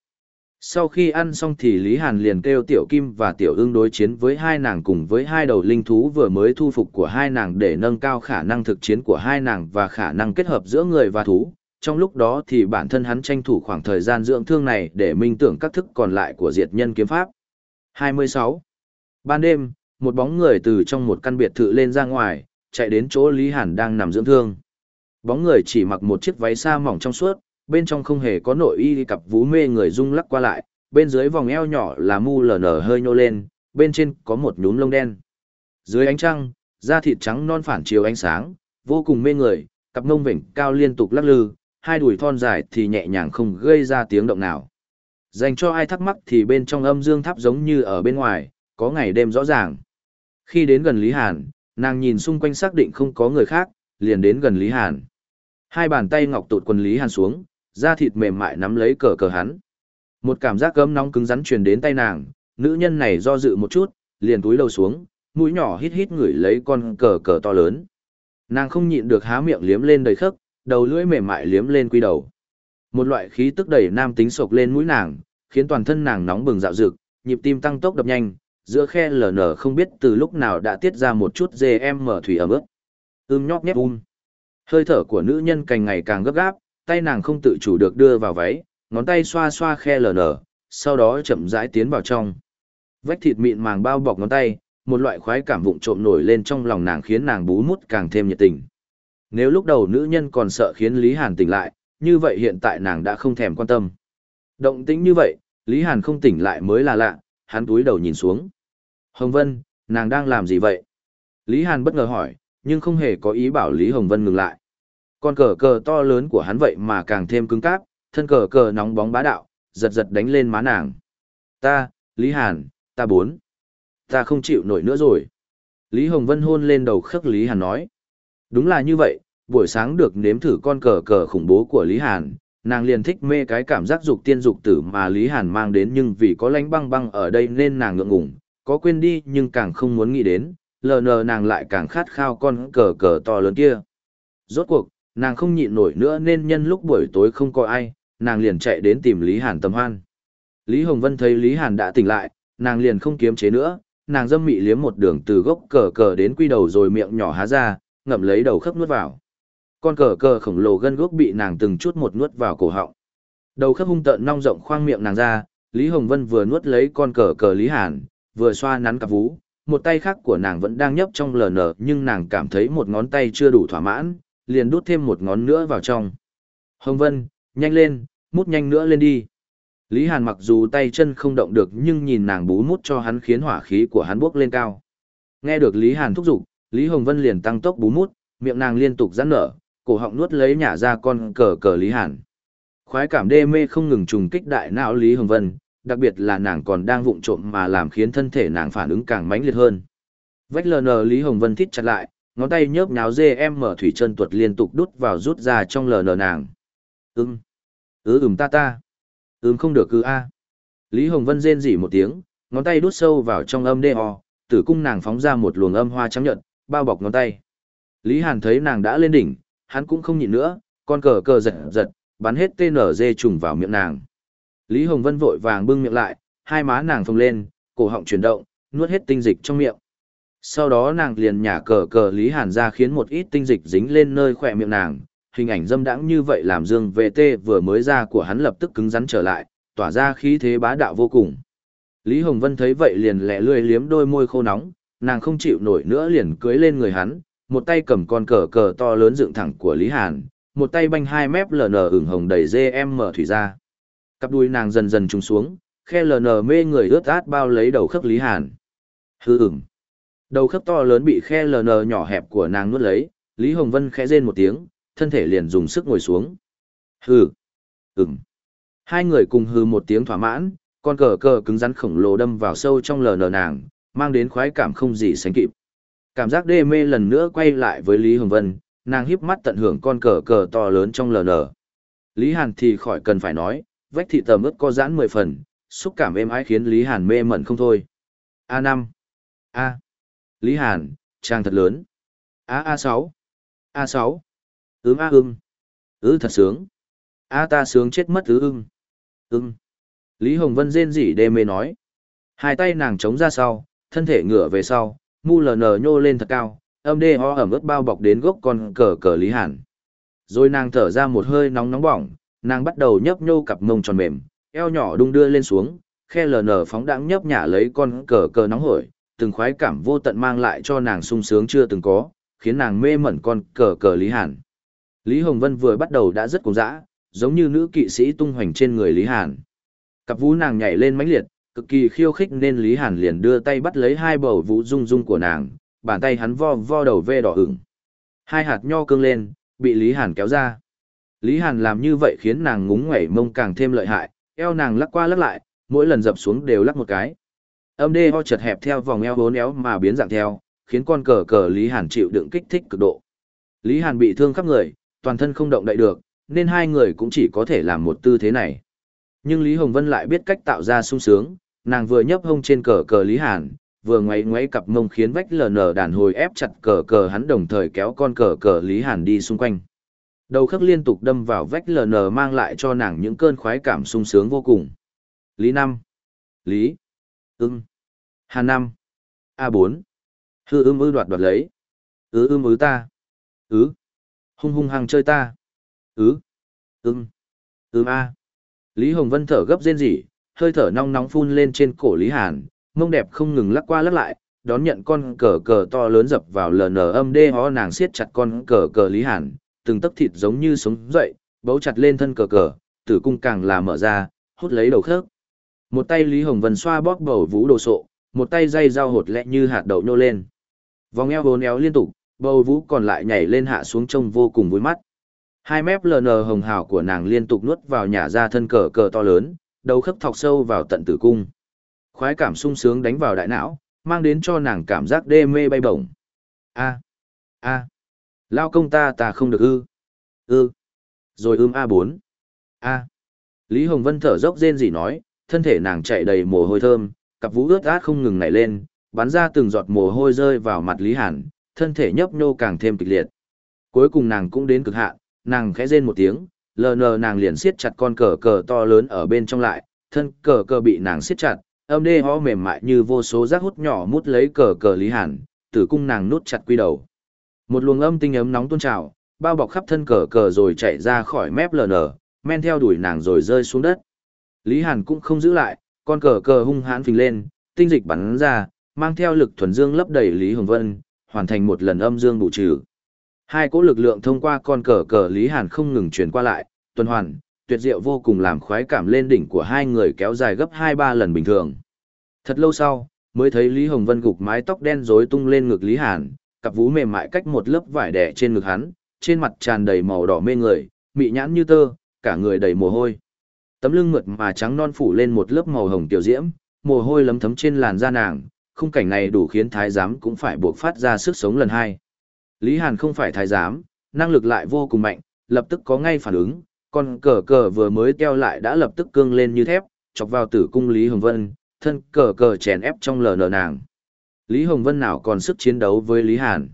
Sau khi ăn xong thì Lý Hàn liền kêu Tiểu Kim và Tiểu Ưng đối chiến với hai nàng cùng với hai đầu linh thú vừa mới thu phục của hai nàng để nâng cao khả năng thực chiến của hai nàng và khả năng kết hợp giữa người và thú. Trong lúc đó thì bản thân hắn tranh thủ khoảng thời gian dưỡng thương này để minh tưởng các thức còn lại của diệt nhân kiếm pháp. 26. Ban đêm, một bóng người từ trong một căn biệt thự lên ra ngoài, chạy đến chỗ Lý Hàn đang nằm dưỡng thương. Bóng người chỉ mặc một chiếc váy sa mỏng trong suốt, bên trong không hề có nội y cặp vú mê người rung lắc qua lại, bên dưới vòng eo nhỏ là mu lờ nở hơi nhô lên, bên trên có một nhúm lông đen. Dưới ánh trăng, da thịt trắng non phản chiếu ánh sáng, vô cùng mê người, cặp mông vểnh cao liên tục lắc lư, hai đùi thon dài thì nhẹ nhàng không gây ra tiếng động nào. Dành cho ai thắc mắc thì bên trong âm dương tháp giống như ở bên ngoài, có ngày đêm rõ ràng. Khi đến gần Lý Hàn, nàng nhìn xung quanh xác định không có người khác, liền đến gần Lý Hàn. Hai bàn tay ngọc tụt quần Lý Hàn xuống, da thịt mềm mại nắm lấy cờ cờ hắn. Một cảm giác gấm nóng cứng rắn truyền đến tay nàng, nữ nhân này do dự một chút, liền túi lầu xuống, mũi nhỏ hít hít ngửi lấy con cờ cờ to lớn. Nàng không nhịn được há miệng liếm lên đầy khớp, đầu lưỡi mềm mại liếm lên quy đầu. Một loại khí tức đầy nam tính sộc lên mũi nàng, khiến toàn thân nàng nóng bừng dạo dực, nhịp tim tăng tốc đập nhanh, giữa khe lở nở không biết từ lúc nào đã tiết ra một chút dê em mở thủy ẩm ướt. Ưm nhóc nhép um. Hơi thở của nữ nhân càng ngày càng gấp gáp, tay nàng không tự chủ được đưa vào váy, ngón tay xoa xoa khe lở nở, sau đó chậm rãi tiến vào trong. Vách thịt mịn màng bao bọc ngón tay, một loại khoái cảm vụng trộm nổi lên trong lòng nàng khiến nàng bú mút càng thêm nhiệt tình. Nếu lúc đầu nữ nhân còn sợ khiến Lý Hàn tỉnh lại, như vậy hiện tại nàng đã không thèm quan tâm. Động tĩnh như vậy, Lý Hàn không tỉnh lại mới là lạ, hắn túi đầu nhìn xuống. Hồng Vân, nàng đang làm gì vậy? Lý Hàn bất ngờ hỏi, nhưng không hề có ý bảo Lý Hồng Vân ngừng lại. Con cờ cờ to lớn của hắn vậy mà càng thêm cứng cáp, thân cờ cờ nóng bóng bá đạo, giật giật đánh lên má nàng. Ta, Lý Hàn, ta bốn. Ta không chịu nổi nữa rồi. Lý Hồng Vân hôn lên đầu khắc Lý Hàn nói. Đúng là như vậy, buổi sáng được nếm thử con cờ cờ khủng bố của Lý Hàn, nàng liền thích mê cái cảm giác dục tiên dục tử mà Lý Hàn mang đến nhưng vì có lánh băng băng ở đây nên nàng ngượng ngùng, có quên đi nhưng càng không muốn nghĩ đến, lờ nờ nàng lại càng khát khao con cờ cờ to lớn kia. Rốt cuộc, nàng không nhịn nổi nữa nên nhân lúc buổi tối không có ai, nàng liền chạy đến tìm Lý Hàn tầm hoan. Lý Hồng Vân thấy Lý Hàn đã tỉnh lại, nàng liền không kiếm chế nữa, nàng dâm mị liếm một đường từ gốc cờ cờ đến quy đầu rồi miệng nhỏ há ra, ngậm lấy đầu khớp nuốt vào. Con cờ cờ khổng lồ gân gốc bị nàng từng chút một nuốt vào cổ họng. Đầu khớp hung tợn nong rộng khoang miệng nàng ra, Lý Hồng Vân vừa nuốt lấy con cờ cờ Lý Hàn, vừa xoa nắn cặp vú, một tay khác của nàng vẫn đang nhấp trong lờ nở nhưng nàng cảm thấy một ngón tay chưa đủ thỏa mãn, liền đút thêm một ngón nữa vào trong. Hồng Vân, nhanh lên, mút nhanh nữa lên đi. Lý Hàn mặc dù tay chân không động được nhưng nhìn nàng bú mút cho hắn khiến hỏa khí của hắn bốc lên cao. Nghe được Lý Hàn thúc giục, Lý Hồng Vân liền tăng tốc bú mút, miệng nàng liên tục giãn nở, cổ họng nuốt lấy nhả ra con cờ cờ Lý Hàn. Khoái cảm đê mê không ngừng trùng kích đại não Lý Hồng Vân, đặc biệt là nàng còn đang vụng trộm mà làm khiến thân thể nàng phản ứng càng mãnh liệt hơn. Vách LN Lý Hồng Vân thít chặt lại, ngón tay nhớp nháo dê em mở thủy chân tuột liên tục đút vào rút ra trong lờ lờ nàng. Ừm. Ừ ừm ta ta. Ừm không được cứ a. Lý Hồng Vân rên rỉ một tiếng, ngón tay đút sâu vào trong âm đê ho, tử cung nàng phóng ra một luồng âm hoa trắng nhợt, bao bọc ngón tay. Lý Hàn thấy nàng đã lên đỉnh, hắn cũng không nhịn nữa, con cờ cờ giật giật, bắn hết TNG trùng vào miệng nàng. Lý Hồng Vân vội vàng bưng miệng lại, hai má nàng phồng lên, cổ họng chuyển động, nuốt hết tinh dịch trong miệng. Sau đó nàng liền nhả cờ cờ Lý Hàn ra khiến một ít tinh dịch dính lên nơi khỏe miệng nàng, hình ảnh dâm đãng như vậy làm Dương vệ tê vừa mới ra của hắn lập tức cứng rắn trở lại, tỏa ra khí thế bá đạo vô cùng. Lý Hồng Vân thấy vậy liền lẹ lươi liếm đôi môi khô nóng, nàng không chịu nổi nữa liền cưới lên người hắn, một tay cầm con cờ cờ to lớn dựng thẳng của Lý Hàn, một tay banh hai mép lờ nờ ửng hồng đầy dê em mở thủy ra. Cặp đuôi nàng dần dần trùng xuống, khe lờ nờ mê người ướt át bao lấy đầu khớp Lý Hàn. Hư ửng. Đầu khớp to lớn bị khe ln nhỏ hẹp của nàng nuốt lấy, Lý Hồng Vân khẽ rên một tiếng, thân thể liền dùng sức ngồi xuống. Hừ. Ừm. Hai người cùng hừ một tiếng thỏa mãn, con cờ cờ cứng rắn khổng lồ đâm vào sâu trong ln nàng, mang đến khoái cảm không gì sánh kịp. Cảm giác đê mê lần nữa quay lại với Lý Hồng Vân, nàng híp mắt tận hưởng con cờ cờ to lớn trong ln. Lý Hàn thì khỏi cần phải nói, vách thị tầm ướt có giãn mười phần, xúc cảm êm ái khiến Lý Hàn mê mẩn không thôi. a năm A. Lý Hàn, trang thật lớn. A a sáu a sáu ướm a ưng. Ư thật sướng. A ta sướng chết mất ứ ưng. Ưng. Lý Hồng Vân rên rỉ đê mê nói. Hai tay nàng chống ra sau, thân thể ngửa về sau, mu lờ nờ nhô lên thật cao, âm đê ho ẩm ướt bao bọc đến gốc con cờ cờ Lý Hàn. Rồi nàng thở ra một hơi nóng nóng bỏng, nàng bắt đầu nhấp nhô cặp mông tròn mềm, eo nhỏ đung đưa lên xuống, khe lờ nờ phóng đãng nhấp nhả lấy con cờ cờ nóng hổi, từng khoái cảm vô tận mang lại cho nàng sung sướng chưa từng có, khiến nàng mê mẩn con cờ cờ Lý Hàn. Lý Hồng Vân vừa bắt đầu đã rất cuồng dã, giống như nữ kỵ sĩ tung hoành trên người Lý Hàn. Cặp vú nàng nhảy lên mãnh liệt, cực kỳ khiêu khích nên Lý Hàn liền đưa tay bắt lấy hai bầu vũ rung rung của nàng, bàn tay hắn vo vo đầu ve đỏ ửng. Hai hạt nho cương lên, bị Lý Hàn kéo ra. Lý Hàn làm như vậy khiến nàng ngúng ngoẩy mông càng thêm lợi hại, eo nàng lắc qua lắc lại, mỗi lần dập xuống đều lắc một cái. Âm đê ho chật hẹp theo vòng eo bốn éo mà biến dạng theo, khiến con cờ cờ Lý Hàn chịu đựng kích thích cực độ. Lý Hàn bị thương khắp người, toàn thân không động đậy được, nên hai người cũng chỉ có thể làm một tư thế này. Nhưng Lý Hồng Vân lại biết cách tạo ra sung sướng, nàng vừa nhấp hông trên cờ cờ Lý Hàn, vừa ngoáy ngoáy cặp mông khiến vách lờ nở đàn hồi ép chặt cờ cờ hắn đồng thời kéo con cờ cờ Lý Hàn đi xung quanh. Đầu khắc liên tục đâm vào vách lờ nở mang lại cho nàng những cơn khoái cảm sung sướng vô cùng. Lý Năm Lý Ưng Hà Năm A4 Hư ưm ư đoạt đoạt lấy. Ứ ưm ứ ta. Ứ. Hung hung hăng chơi ta. Ứ. Ưng. Ưm A. Lý Hồng Vân thở gấp rên rỉ, hơi thở nóng nóng phun lên trên cổ Lý Hàn, mông đẹp không ngừng lắc qua lắc lại, đón nhận con cờ cờ to lớn dập vào lờ nở âm đê ho nàng siết chặt con cờ cờ Lý Hàn, từng tấc thịt giống như sống dậy, bấu chặt lên thân cờ cờ, tử cung càng là mở ra, hút lấy đầu khớp. Một tay Lý Hồng Vân xoa bóp bầu vú đồ sộ, một tay dây dao hột lẹ như hạt đậu nhô lên. Vòng eo bốn éo liên tục, bầu vú còn lại nhảy lên hạ xuống trông vô cùng vui mắt. Hai mép lờ nờ hồng hào của nàng liên tục nuốt vào nhả ra thân cờ cờ to lớn, đầu khớp thọc sâu vào tận tử cung. Khoái cảm sung sướng đánh vào đại não, mang đến cho nàng cảm giác đê mê bay bổng. A. A. Lao công ta ta không được ư. Ư. Rồi ưm a bốn, A. Lý Hồng Vân thở dốc rên rỉ nói, thân thể nàng chạy đầy mồ hôi thơm, cặp vũ ướt át không ngừng nảy lên, bắn ra từng giọt mồ hôi rơi vào mặt Lý Hàn, thân thể nhấp nhô càng thêm kịch liệt. Cuối cùng nàng cũng đến cực hạn, nàng khẽ rên một tiếng, lờ nờ nàng liền siết chặt con cờ cờ to lớn ở bên trong lại, thân cờ cờ bị nàng siết chặt, âm đê ho mềm mại như vô số rác hút nhỏ mút lấy cờ cờ Lý Hàn, tử cung nàng nút chặt quy đầu. Một luồng âm tinh ấm nóng tuôn trào, bao bọc khắp thân cờ cờ rồi chạy ra khỏi mép lờ nờ, men theo đuổi nàng rồi rơi xuống đất. Lý Hàn cũng không giữ lại, con cờ cờ hung hãn phình lên, tinh dịch bắn ra, mang theo lực thuần dương lấp đầy Lý Hồng Vân, hoàn thành một lần âm dương bù trừ. Hai cỗ lực lượng thông qua con cờ cờ Lý Hàn không ngừng truyền qua lại, tuần hoàn, tuyệt diệu vô cùng làm khoái cảm lên đỉnh của hai người kéo dài gấp hai ba lần bình thường. Thật lâu sau, mới thấy Lý Hồng Vân gục mái tóc đen rối tung lên ngực Lý Hàn, cặp vú mềm mại cách một lớp vải đẻ trên ngực hắn, trên mặt tràn đầy màu đỏ mê người, mị nhãn như tơ, cả người đầy mồ hôi. Tấm lưng mượt mà trắng non phủ lên một lớp màu hồng tiểu diễm, mồ hôi lấm thấm trên làn da nàng, khung cảnh này đủ khiến thái giám cũng phải buộc phát ra sức sống lần hai. Lý Hàn không phải thái giám, năng lực lại vô cùng mạnh, lập tức có ngay phản ứng, con cờ cờ vừa mới teo lại đã lập tức cương lên như thép, chọc vào tử cung Lý Hồng Vân, thân cờ cờ chèn ép trong lờ nở nàng. Lý Hồng Vân nào còn sức chiến đấu với Lý Hàn.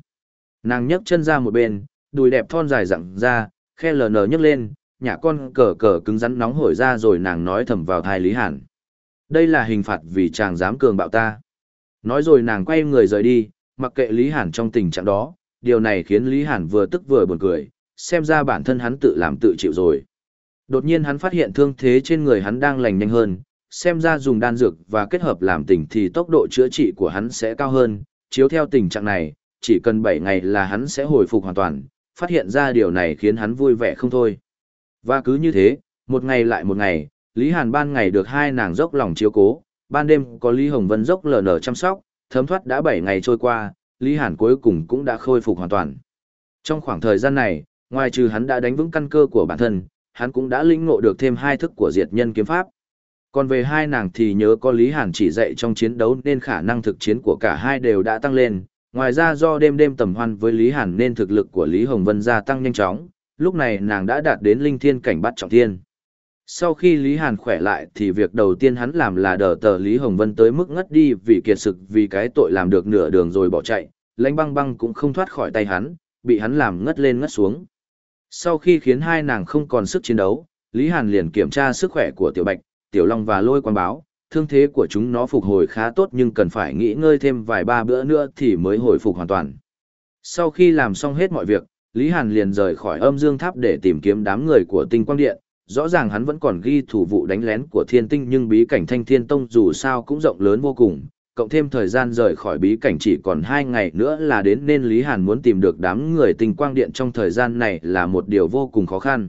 Nàng nhấc chân ra một bên, đùi đẹp thon dài dặn ra, khe lờ nở nhấc lên, nhà con cờ cờ cứng rắn nóng hổi ra rồi nàng nói thầm vào thai Lý Hàn. Đây là hình phạt vì chàng dám cường bạo ta. Nói rồi nàng quay người rời đi, mặc kệ Lý Hàn trong tình trạng đó, điều này khiến Lý Hàn vừa tức vừa buồn cười, xem ra bản thân hắn tự làm tự chịu rồi. Đột nhiên hắn phát hiện thương thế trên người hắn đang lành nhanh hơn, xem ra dùng đan dược và kết hợp làm tình thì tốc độ chữa trị của hắn sẽ cao hơn, chiếu theo tình trạng này, chỉ cần 7 ngày là hắn sẽ hồi phục hoàn toàn, phát hiện ra điều này khiến hắn vui vẻ không thôi. Và cứ như thế, một ngày lại một ngày, Lý Hàn ban ngày được hai nàng dốc lòng chiếu cố, ban đêm có Lý Hồng Vân dốc lờ nở chăm sóc, thấm thoát đã 7 ngày trôi qua, Lý Hàn cuối cùng cũng đã khôi phục hoàn toàn. Trong khoảng thời gian này, ngoài trừ hắn đã đánh vững căn cơ của bản thân, hắn cũng đã lĩnh ngộ được thêm hai thức của diệt nhân kiếm pháp. Còn về hai nàng thì nhớ có Lý Hàn chỉ dạy trong chiến đấu nên khả năng thực chiến của cả hai đều đã tăng lên. Ngoài ra do đêm đêm tầm hoan với Lý Hàn nên thực lực của Lý Hồng Vân gia tăng nhanh chóng, lúc này nàng đã đạt đến linh thiên cảnh bắt trọng thiên. Sau khi Lý Hàn khỏe lại thì việc đầu tiên hắn làm là đờ tờ Lý Hồng Vân tới mức ngất đi vì kiệt sực vì cái tội làm được nửa đường rồi bỏ chạy, lãnh băng băng cũng không thoát khỏi tay hắn, bị hắn làm ngất lên ngất xuống. Sau khi khiến hai nàng không còn sức chiến đấu, Lý Hàn liền kiểm tra sức khỏe của Tiểu Bạch, tiểu long và lôi quan báo, thương thế của chúng nó phục hồi khá tốt nhưng cần phải nghỉ ngơi thêm vài ba bữa nữa thì mới hồi phục hoàn toàn. Sau khi làm xong hết mọi việc, Lý Hàn liền rời khỏi âm dương tháp để tìm kiếm đám người của tinh quang điện. Rõ ràng hắn vẫn còn ghi thủ vụ đánh lén của thiên tinh nhưng bí cảnh thanh thiên tông dù sao cũng rộng lớn vô cùng, cộng thêm thời gian rời khỏi bí cảnh chỉ còn hai ngày nữa là đến nên Lý Hàn muốn tìm được đám người tinh quang điện trong thời gian này là một điều vô cùng khó khăn.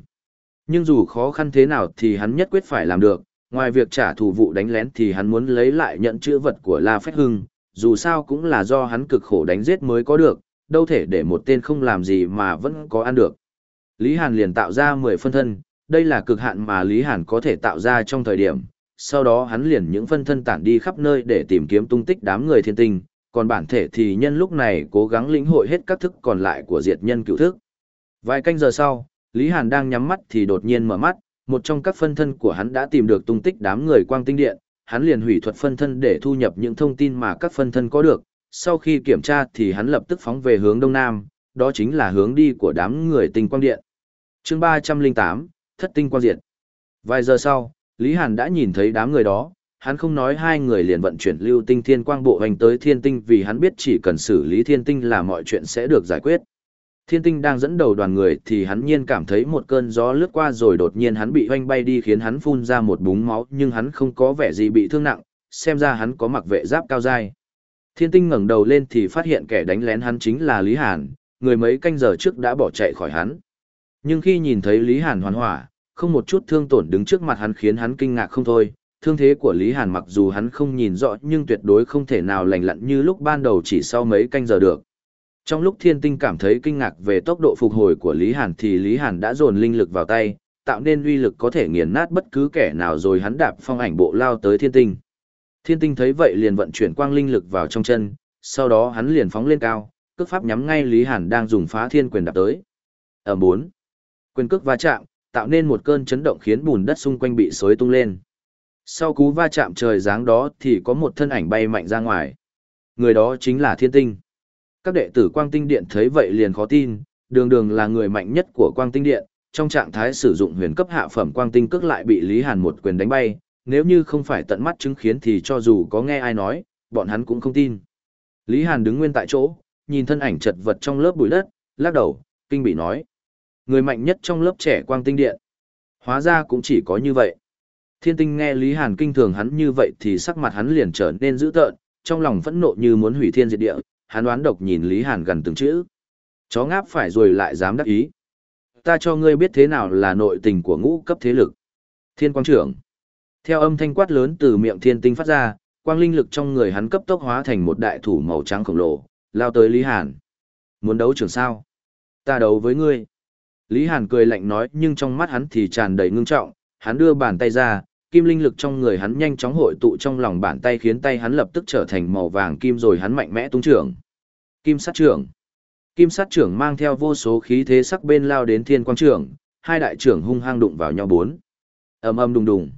Nhưng dù khó khăn thế nào thì hắn nhất quyết phải làm được, ngoài việc trả thù vụ đánh lén thì hắn muốn lấy lại nhận chữ vật của La Phách Hưng, dù sao cũng là do hắn cực khổ đánh giết mới có được, đâu thể để một tên không làm gì mà vẫn có ăn được. Lý Hàn liền tạo ra 10 phân thân, đây là cực hạn mà Lý Hàn có thể tạo ra trong thời điểm, sau đó hắn liền những phân thân tản đi khắp nơi để tìm kiếm tung tích đám người thiên tinh, còn bản thể thì nhân lúc này cố gắng lĩnh hội hết các thức còn lại của diệt nhân cựu thức. Vài canh giờ sau, Lý Hàn đang nhắm mắt thì đột nhiên mở mắt, một trong các phân thân của hắn đã tìm được tung tích đám người quang tinh điện, hắn liền hủy thuật phân thân để thu nhập những thông tin mà các phân thân có được, sau khi kiểm tra thì hắn lập tức phóng về hướng đông nam, đó chính là hướng đi của đám người tinh quang điện. chương 308, Thất tinh quang diệt. Vài giờ sau, Lý Hàn đã nhìn thấy đám người đó, hắn không nói hai người liền vận chuyển lưu tinh thiên quang bộ hành tới thiên tinh vì hắn biết chỉ cần xử lý thiên tinh là mọi chuyện sẽ được giải quyết. Thiên tinh đang dẫn đầu đoàn người thì hắn nhiên cảm thấy một cơn gió lướt qua rồi đột nhiên hắn bị hoanh bay đi khiến hắn phun ra một búng máu nhưng hắn không có vẻ gì bị thương nặng, xem ra hắn có mặc vệ giáp cao dai. Thiên tinh ngẩng đầu lên thì phát hiện kẻ đánh lén hắn chính là Lý Hàn, người mấy canh giờ trước đã bỏ chạy khỏi hắn. Nhưng khi nhìn thấy Lý Hàn hoàn hỏa, không một chút thương tổn đứng trước mặt hắn khiến hắn kinh ngạc không thôi. Thương thế của Lý Hàn mặc dù hắn không nhìn rõ nhưng tuyệt đối không thể nào lành lặn như lúc ban đầu chỉ sau mấy canh giờ được. Trong lúc thiên tinh cảm thấy kinh ngạc về tốc độ phục hồi của Lý Hàn thì Lý Hàn đã dồn linh lực vào tay, tạo nên uy lực có thể nghiền nát bất cứ kẻ nào rồi hắn đạp phong ảnh bộ lao tới thiên tinh. Thiên tinh thấy vậy liền vận chuyển quang linh lực vào trong chân, sau đó hắn liền phóng lên cao, cước pháp nhắm ngay Lý Hàn đang dùng phá thiên quyền đạp tới. Ở bốn, quyền cước va chạm, tạo nên một cơn chấn động khiến bùn đất xung quanh bị xối tung lên. Sau cú va chạm trời giáng đó thì có một thân ảnh bay mạnh ra ngoài. Người đó chính là thiên tinh. Các đệ tử quang tinh điện thấy vậy liền khó tin, đường đường là người mạnh nhất của quang tinh điện, trong trạng thái sử dụng huyền cấp hạ phẩm quang tinh cước lại bị Lý Hàn một quyền đánh bay, nếu như không phải tận mắt chứng kiến thì cho dù có nghe ai nói, bọn hắn cũng không tin. Lý Hàn đứng nguyên tại chỗ, nhìn thân ảnh chật vật trong lớp bụi đất, lắc đầu, kinh bị nói. Người mạnh nhất trong lớp trẻ quang tinh điện. Hóa ra cũng chỉ có như vậy. Thiên tinh nghe Lý Hàn kinh thường hắn như vậy thì sắc mặt hắn liền trở nên dữ tợn, trong lòng phẫn nộ như muốn hủy thiên diệt địa, hắn đoán độc nhìn Lý Hàn gần từng chữ. Chó ngáp phải rồi lại dám đắc ý. Ta cho ngươi biết thế nào là nội tình của ngũ cấp thế lực. Thiên quang trưởng. Theo âm thanh quát lớn từ miệng thiên tinh phát ra, quang linh lực trong người hắn cấp tốc hóa thành một đại thủ màu trắng khổng lồ, lao tới Lý Hàn. Muốn đấu trường sao? Ta đấu với ngươi. Lý Hàn cười lạnh nói nhưng trong mắt hắn thì tràn đầy ngưng trọng, hắn đưa bàn tay ra, kim linh lực trong người hắn nhanh chóng hội tụ trong lòng bàn tay khiến tay hắn lập tức trở thành màu vàng kim rồi hắn mạnh mẽ tung trưởng. Kim sát trưởng. Kim sát trưởng mang theo vô số khí thế sắc bên lao đến thiên quang trưởng, hai đại trưởng hung hăng đụng vào nhau bốn. ầm ầm đùng đùng.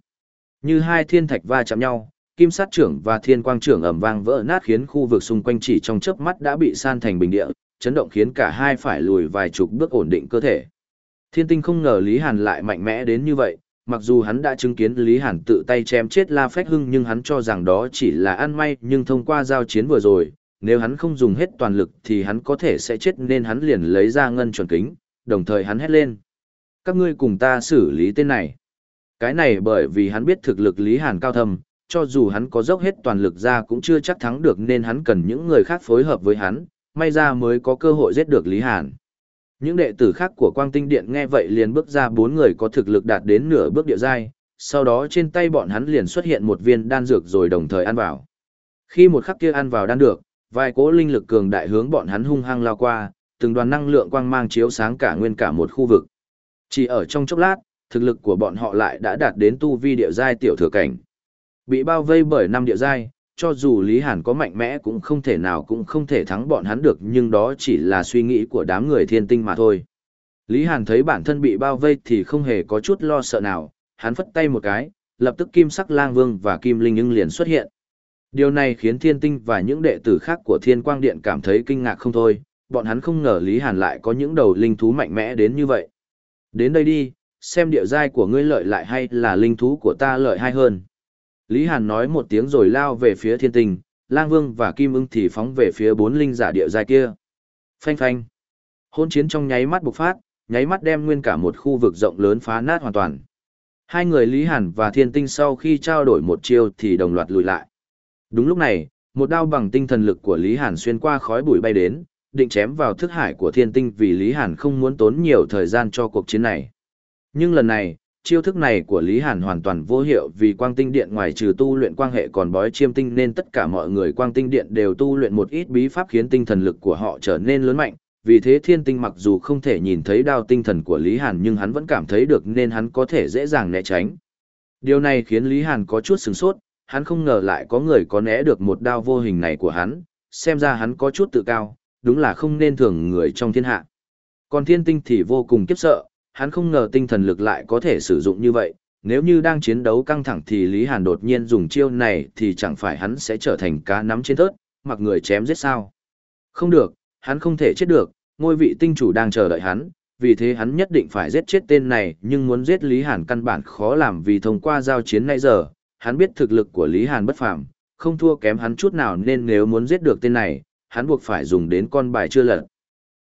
Như hai thiên thạch va chạm nhau, kim sát trưởng và thiên quang trưởng ầm vang vỡ nát khiến khu vực xung quanh chỉ trong chớp mắt đã bị san thành bình địa, chấn động khiến cả hai phải lùi vài chục bước ổn định cơ thể. Thiên tinh không ngờ Lý Hàn lại mạnh mẽ đến như vậy, mặc dù hắn đã chứng kiến Lý Hàn tự tay chém chết La Phách Hưng nhưng hắn cho rằng đó chỉ là ăn may nhưng thông qua giao chiến vừa rồi, nếu hắn không dùng hết toàn lực thì hắn có thể sẽ chết nên hắn liền lấy ra ngân chuẩn kính, đồng thời hắn hét lên. Các ngươi cùng ta xử lý tên này. Cái này bởi vì hắn biết thực lực Lý Hàn cao thâm, cho dù hắn có dốc hết toàn lực ra cũng chưa chắc thắng được nên hắn cần những người khác phối hợp với hắn, may ra mới có cơ hội giết được Lý Hàn. Những đệ tử khác của Quang Tinh Điện nghe vậy liền bước ra bốn người có thực lực đạt đến nửa bước địa giai, sau đó trên tay bọn hắn liền xuất hiện một viên đan dược rồi đồng thời ăn vào. Khi một khắc kia ăn vào đan được, vài cỗ linh lực cường đại hướng bọn hắn hung hăng lao qua, từng đoàn năng lượng quang mang chiếu sáng cả nguyên cả một khu vực. Chỉ ở trong chốc lát, thực lực của bọn họ lại đã đạt đến tu vi địa giai tiểu thừa cảnh. Bị bao vây bởi năm địa giai, cho dù Lý Hàn có mạnh mẽ cũng không thể nào cũng không thể thắng bọn hắn được nhưng đó chỉ là suy nghĩ của đám người thiên tinh mà thôi. Lý Hàn thấy bản thân bị bao vây thì không hề có chút lo sợ nào, hắn phất tay một cái, lập tức kim sắc lang vương và kim linh ưng liền xuất hiện. Điều này khiến thiên tinh và những đệ tử khác của thiên quang điện cảm thấy kinh ngạc không thôi, bọn hắn không ngờ Lý Hàn lại có những đầu linh thú mạnh mẽ đến như vậy. Đến đây đi, xem địa giai của ngươi lợi lại hay là linh thú của ta lợi hay hơn. Lý Hàn nói một tiếng rồi lao về phía thiên tinh, lang vương và kim ưng thì phóng về phía bốn linh giả địa giai kia. Phanh phanh. Hôn chiến trong nháy mắt bộc phát, nháy mắt đem nguyên cả một khu vực rộng lớn phá nát hoàn toàn. Hai người Lý Hàn và Thiên Tinh sau khi trao đổi một chiêu thì đồng loạt lùi lại. Đúng lúc này, một đao bằng tinh thần lực của Lý Hàn xuyên qua khói bụi bay đến, định chém vào thức hải của Thiên Tinh vì Lý Hàn không muốn tốn nhiều thời gian cho cuộc chiến này. Nhưng lần này, chiêu thức này của Lý Hàn hoàn toàn vô hiệu vì quang tinh điện ngoài trừ tu luyện quang hệ còn bói chiêm tinh nên tất cả mọi người quang tinh điện đều tu luyện một ít bí pháp khiến tinh thần lực của họ trở nên lớn mạnh, vì thế thiên tinh mặc dù không thể nhìn thấy đao tinh thần của Lý Hàn nhưng hắn vẫn cảm thấy được nên hắn có thể dễ dàng né tránh. Điều này khiến Lý Hàn có chút sửng sốt, hắn không ngờ lại có người có né được một đao vô hình này của hắn, xem ra hắn có chút tự cao, đúng là không nên thường người trong thiên hạ. Còn thiên tinh thì vô cùng kiếp sợ, hắn không ngờ tinh thần lực lại có thể sử dụng như vậy, nếu như đang chiến đấu căng thẳng thì Lý Hàn đột nhiên dùng chiêu này thì chẳng phải hắn sẽ trở thành cá nắm trên thớt, mặc người chém giết sao. Không được, hắn không thể chết được, ngôi vị tinh chủ đang chờ đợi hắn, vì thế hắn nhất định phải giết chết tên này, nhưng muốn giết Lý Hàn căn bản khó làm vì thông qua giao chiến nãy giờ, hắn biết thực lực của Lý Hàn bất phàm, không thua kém hắn chút nào nên nếu muốn giết được tên này, hắn buộc phải dùng đến con bài chưa lật.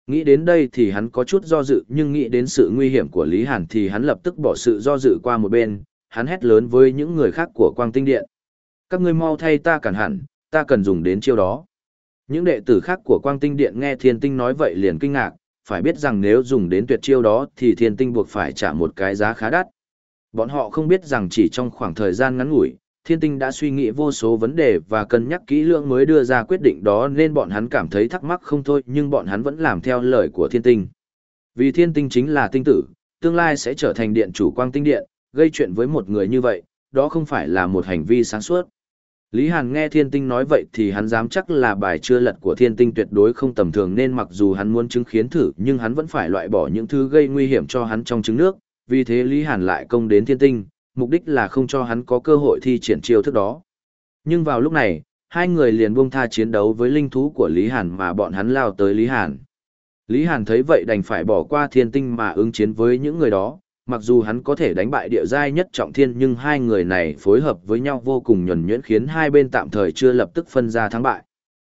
Nghĩ đến đây thì hắn có chút do dự nhưng nghĩ đến sự nguy hiểm của Lý Hàn thì hắn lập tức bỏ sự do dự qua một bên, hắn hét lớn với những người khác của Quang Tinh Điện. Các ngươi mau thay ta cản hẳn, ta cần dùng đến chiêu đó. Những đệ tử khác của Quang Tinh Điện nghe Thiên Tinh nói vậy liền kinh ngạc, phải biết rằng nếu dùng đến tuyệt chiêu đó thì Thiên Tinh buộc phải trả một cái giá khá đắt. Bọn họ không biết rằng chỉ trong khoảng thời gian ngắn ngủi, Thiên Tinh đã suy nghĩ vô số vấn đề và cân nhắc kỹ lưỡng mới đưa ra quyết định đó nên bọn hắn cảm thấy thắc mắc không thôi nhưng bọn hắn vẫn làm theo lời của Thiên Tinh. Vì Thiên Tinh chính là tinh tử, tương lai sẽ trở thành điện chủ Quang Tinh Điện, gây chuyện với một người như vậy, đó không phải là một hành vi sáng suốt. Lý Hàn nghe thiên tinh nói vậy thì hắn dám chắc là bài chưa lật của thiên tinh tuyệt đối không tầm thường nên mặc dù hắn muốn chứng khiến thử nhưng hắn vẫn phải loại bỏ những thứ gây nguy hiểm cho hắn trong trứng nước, vì thế Lý Hàn lại công đến thiên tinh, mục đích là không cho hắn có cơ hội thi triển chiêu thức đó. Nhưng vào lúc này, hai người liền buông tha chiến đấu với linh thú của Lý Hàn mà bọn hắn lao tới Lý Hàn. Lý Hàn thấy vậy đành phải bỏ qua thiên tinh mà ứng chiến với những người đó, mặc dù hắn có thể đánh bại địa giai nhất trọng thiên nhưng hai người này phối hợp với nhau vô cùng nhuần nhuyễn khiến hai bên tạm thời chưa lập tức phân ra thắng bại.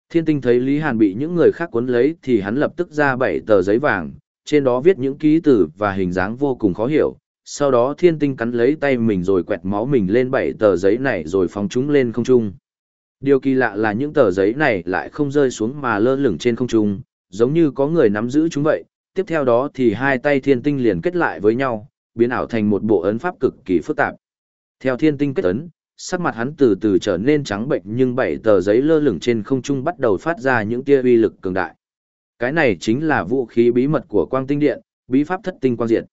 Thiên tinh thấy Lý Hàn bị những người khác cuốn lấy thì hắn lập tức ra bảy tờ giấy vàng, trên đó viết những ký từ và hình dáng vô cùng khó hiểu. Sau đó thiên tinh cắn lấy tay mình rồi quẹt máu mình lên bảy tờ giấy này rồi phóng chúng lên không trung. Điều kỳ lạ là những tờ giấy này lại không rơi xuống mà lơ lửng trên không trung, giống như có người nắm giữ chúng vậy. Tiếp theo đó thì hai tay thiên tinh liền kết lại với nhau, biến ảo thành một bộ ấn pháp cực kỳ phức tạp. Theo thiên tinh kết ấn, sắc mặt hắn từ từ trở nên trắng bệnh nhưng bảy tờ giấy lơ lửng trên không trung bắt đầu phát ra những tia uy lực cường đại. Cái này chính là vũ khí bí mật của quang tinh điện, bí pháp thất tinh quang diện.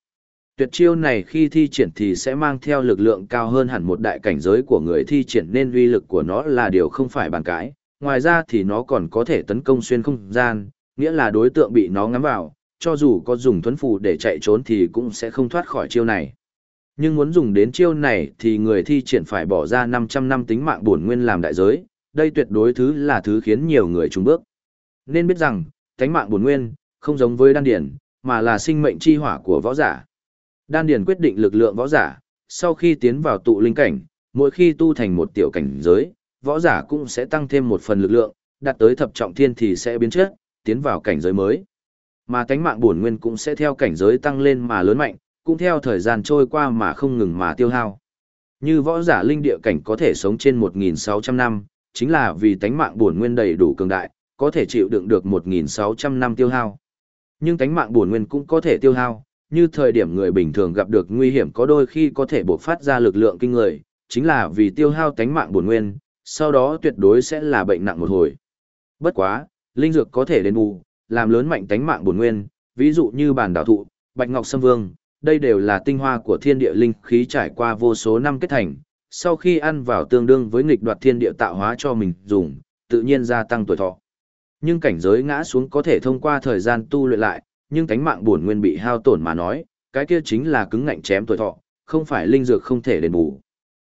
Tuyệt chiêu này khi thi triển thì sẽ mang theo lực lượng cao hơn hẳn một đại cảnh giới của người thi triển nên uy lực của nó là điều không phải bàn cãi. Ngoài ra thì nó còn có thể tấn công xuyên không gian, nghĩa là đối tượng bị nó ngắm vào, cho dù có dùng thuấn phù để chạy trốn thì cũng sẽ không thoát khỏi chiêu này. Nhưng muốn dùng đến chiêu này thì người thi triển phải bỏ ra 500 năm tính mạng bổn nguyên làm đại giới, đây tuyệt đối thứ là thứ khiến nhiều người trùng bước. Nên biết rằng, tính mạng bổn nguyên, không giống với đan điển, mà là sinh mệnh chi hỏa của võ giả. Đan Điền quyết định lực lượng võ giả, sau khi tiến vào tụ linh cảnh, mỗi khi tu thành một tiểu cảnh giới, võ giả cũng sẽ tăng thêm một phần lực lượng, đạt tới thập trọng thiên thì sẽ biến chất, tiến vào cảnh giới mới. Mà cánh mạng bổn nguyên cũng sẽ theo cảnh giới tăng lên mà lớn mạnh, cũng theo thời gian trôi qua mà không ngừng mà tiêu hao. Như võ giả linh địa cảnh có thể sống trên 1.600 năm, chính là vì tánh mạng bổn nguyên đầy đủ cường đại, có thể chịu đựng được 1.600 năm tiêu hao. Nhưng tánh mạng bổn nguyên cũng có thể tiêu hao, như thời điểm người bình thường gặp được nguy hiểm có đôi khi có thể bộc phát ra lực lượng kinh người, chính là vì tiêu hao tánh mạng bổn nguyên, sau đó tuyệt đối sẽ là bệnh nặng một hồi. Bất quá, linh dược có thể đến bù, làm lớn mạnh tánh mạng bổn nguyên, ví dụ như bản đảo thụ, bạch ngọc sâm vương, đây đều là tinh hoa của thiên địa linh khí trải qua vô số năm kết thành, sau khi ăn vào tương đương với nghịch đoạt thiên địa tạo hóa cho mình dùng, tự nhiên gia tăng tuổi thọ. Nhưng cảnh giới ngã xuống có thể thông qua thời gian tu luyện lại, nhưng cánh mạng bổn nguyên bị hao tổn mà nói, cái kia chính là cứng ngạnh chém tuổi thọ, không phải linh dược không thể đền bù.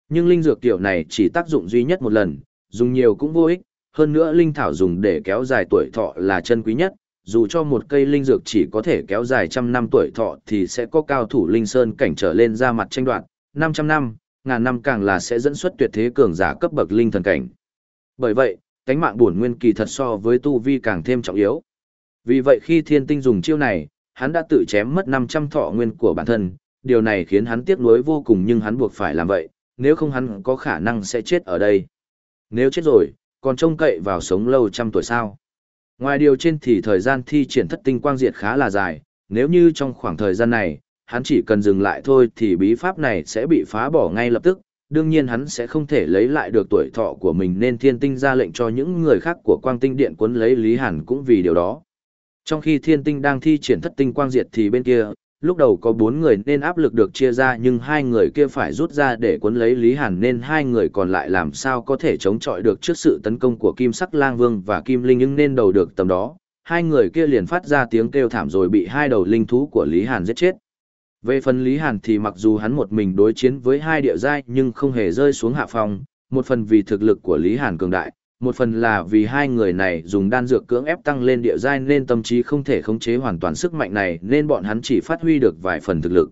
Nhưng linh dược tiểu này chỉ tác dụng duy nhất một lần, dùng nhiều cũng vô ích, hơn nữa linh thảo dùng để kéo dài tuổi thọ là chân quý nhất, dù cho một cây linh dược chỉ có thể kéo dài trăm năm tuổi thọ thì sẽ có cao thủ linh sơn cảnh trở lên ra mặt tranh đoạt, 500 năm, ngàn năm càng là sẽ dẫn xuất tuyệt thế cường giả cấp bậc linh thần cảnh. Bởi vậy, cánh mạng bổn nguyên kỳ thật so với tu vi càng thêm trọng yếu. Vì vậy khi thiên tinh dùng chiêu này, hắn đã tự chém mất 500 thọ nguyên của bản thân, điều này khiến hắn tiếc nuối vô cùng nhưng hắn buộc phải làm vậy, nếu không hắn có khả năng sẽ chết ở đây. Nếu chết rồi, còn trông cậy vào sống lâu trăm tuổi sao. Ngoài điều trên thì thời gian thi triển thất tinh quang diệt khá là dài, nếu như trong khoảng thời gian này, hắn chỉ cần dừng lại thôi thì bí pháp này sẽ bị phá bỏ ngay lập tức, đương nhiên hắn sẽ không thể lấy lại được tuổi thọ của mình nên thiên tinh ra lệnh cho những người khác của quang tinh điện cuốn lấy Lý Hàn cũng vì điều đó. Trong khi thiên tinh đang thi triển thất tinh quang diệt thì bên kia, lúc đầu có bốn người nên áp lực được chia ra nhưng hai người kia phải rút ra để cuốn lấy Lý Hàn nên hai người còn lại làm sao có thể chống chọi được trước sự tấn công của Kim Sắc Lang Vương và Kim Linh nhưng nên đầu được tầm đó. Hai người kia liền phát ra tiếng kêu thảm rồi bị hai đầu linh thú của Lý Hàn giết chết. Về phần Lý Hàn thì mặc dù hắn một mình đối chiến với hai địa giai nhưng không hề rơi xuống hạ phòng một phần vì thực lực của Lý Hàn cường đại, một phần là vì hai người này dùng đan dược cưỡng ép tăng lên địa giai nên tâm trí không thể khống chế hoàn toàn sức mạnh này nên bọn hắn chỉ phát huy được vài phần thực lực.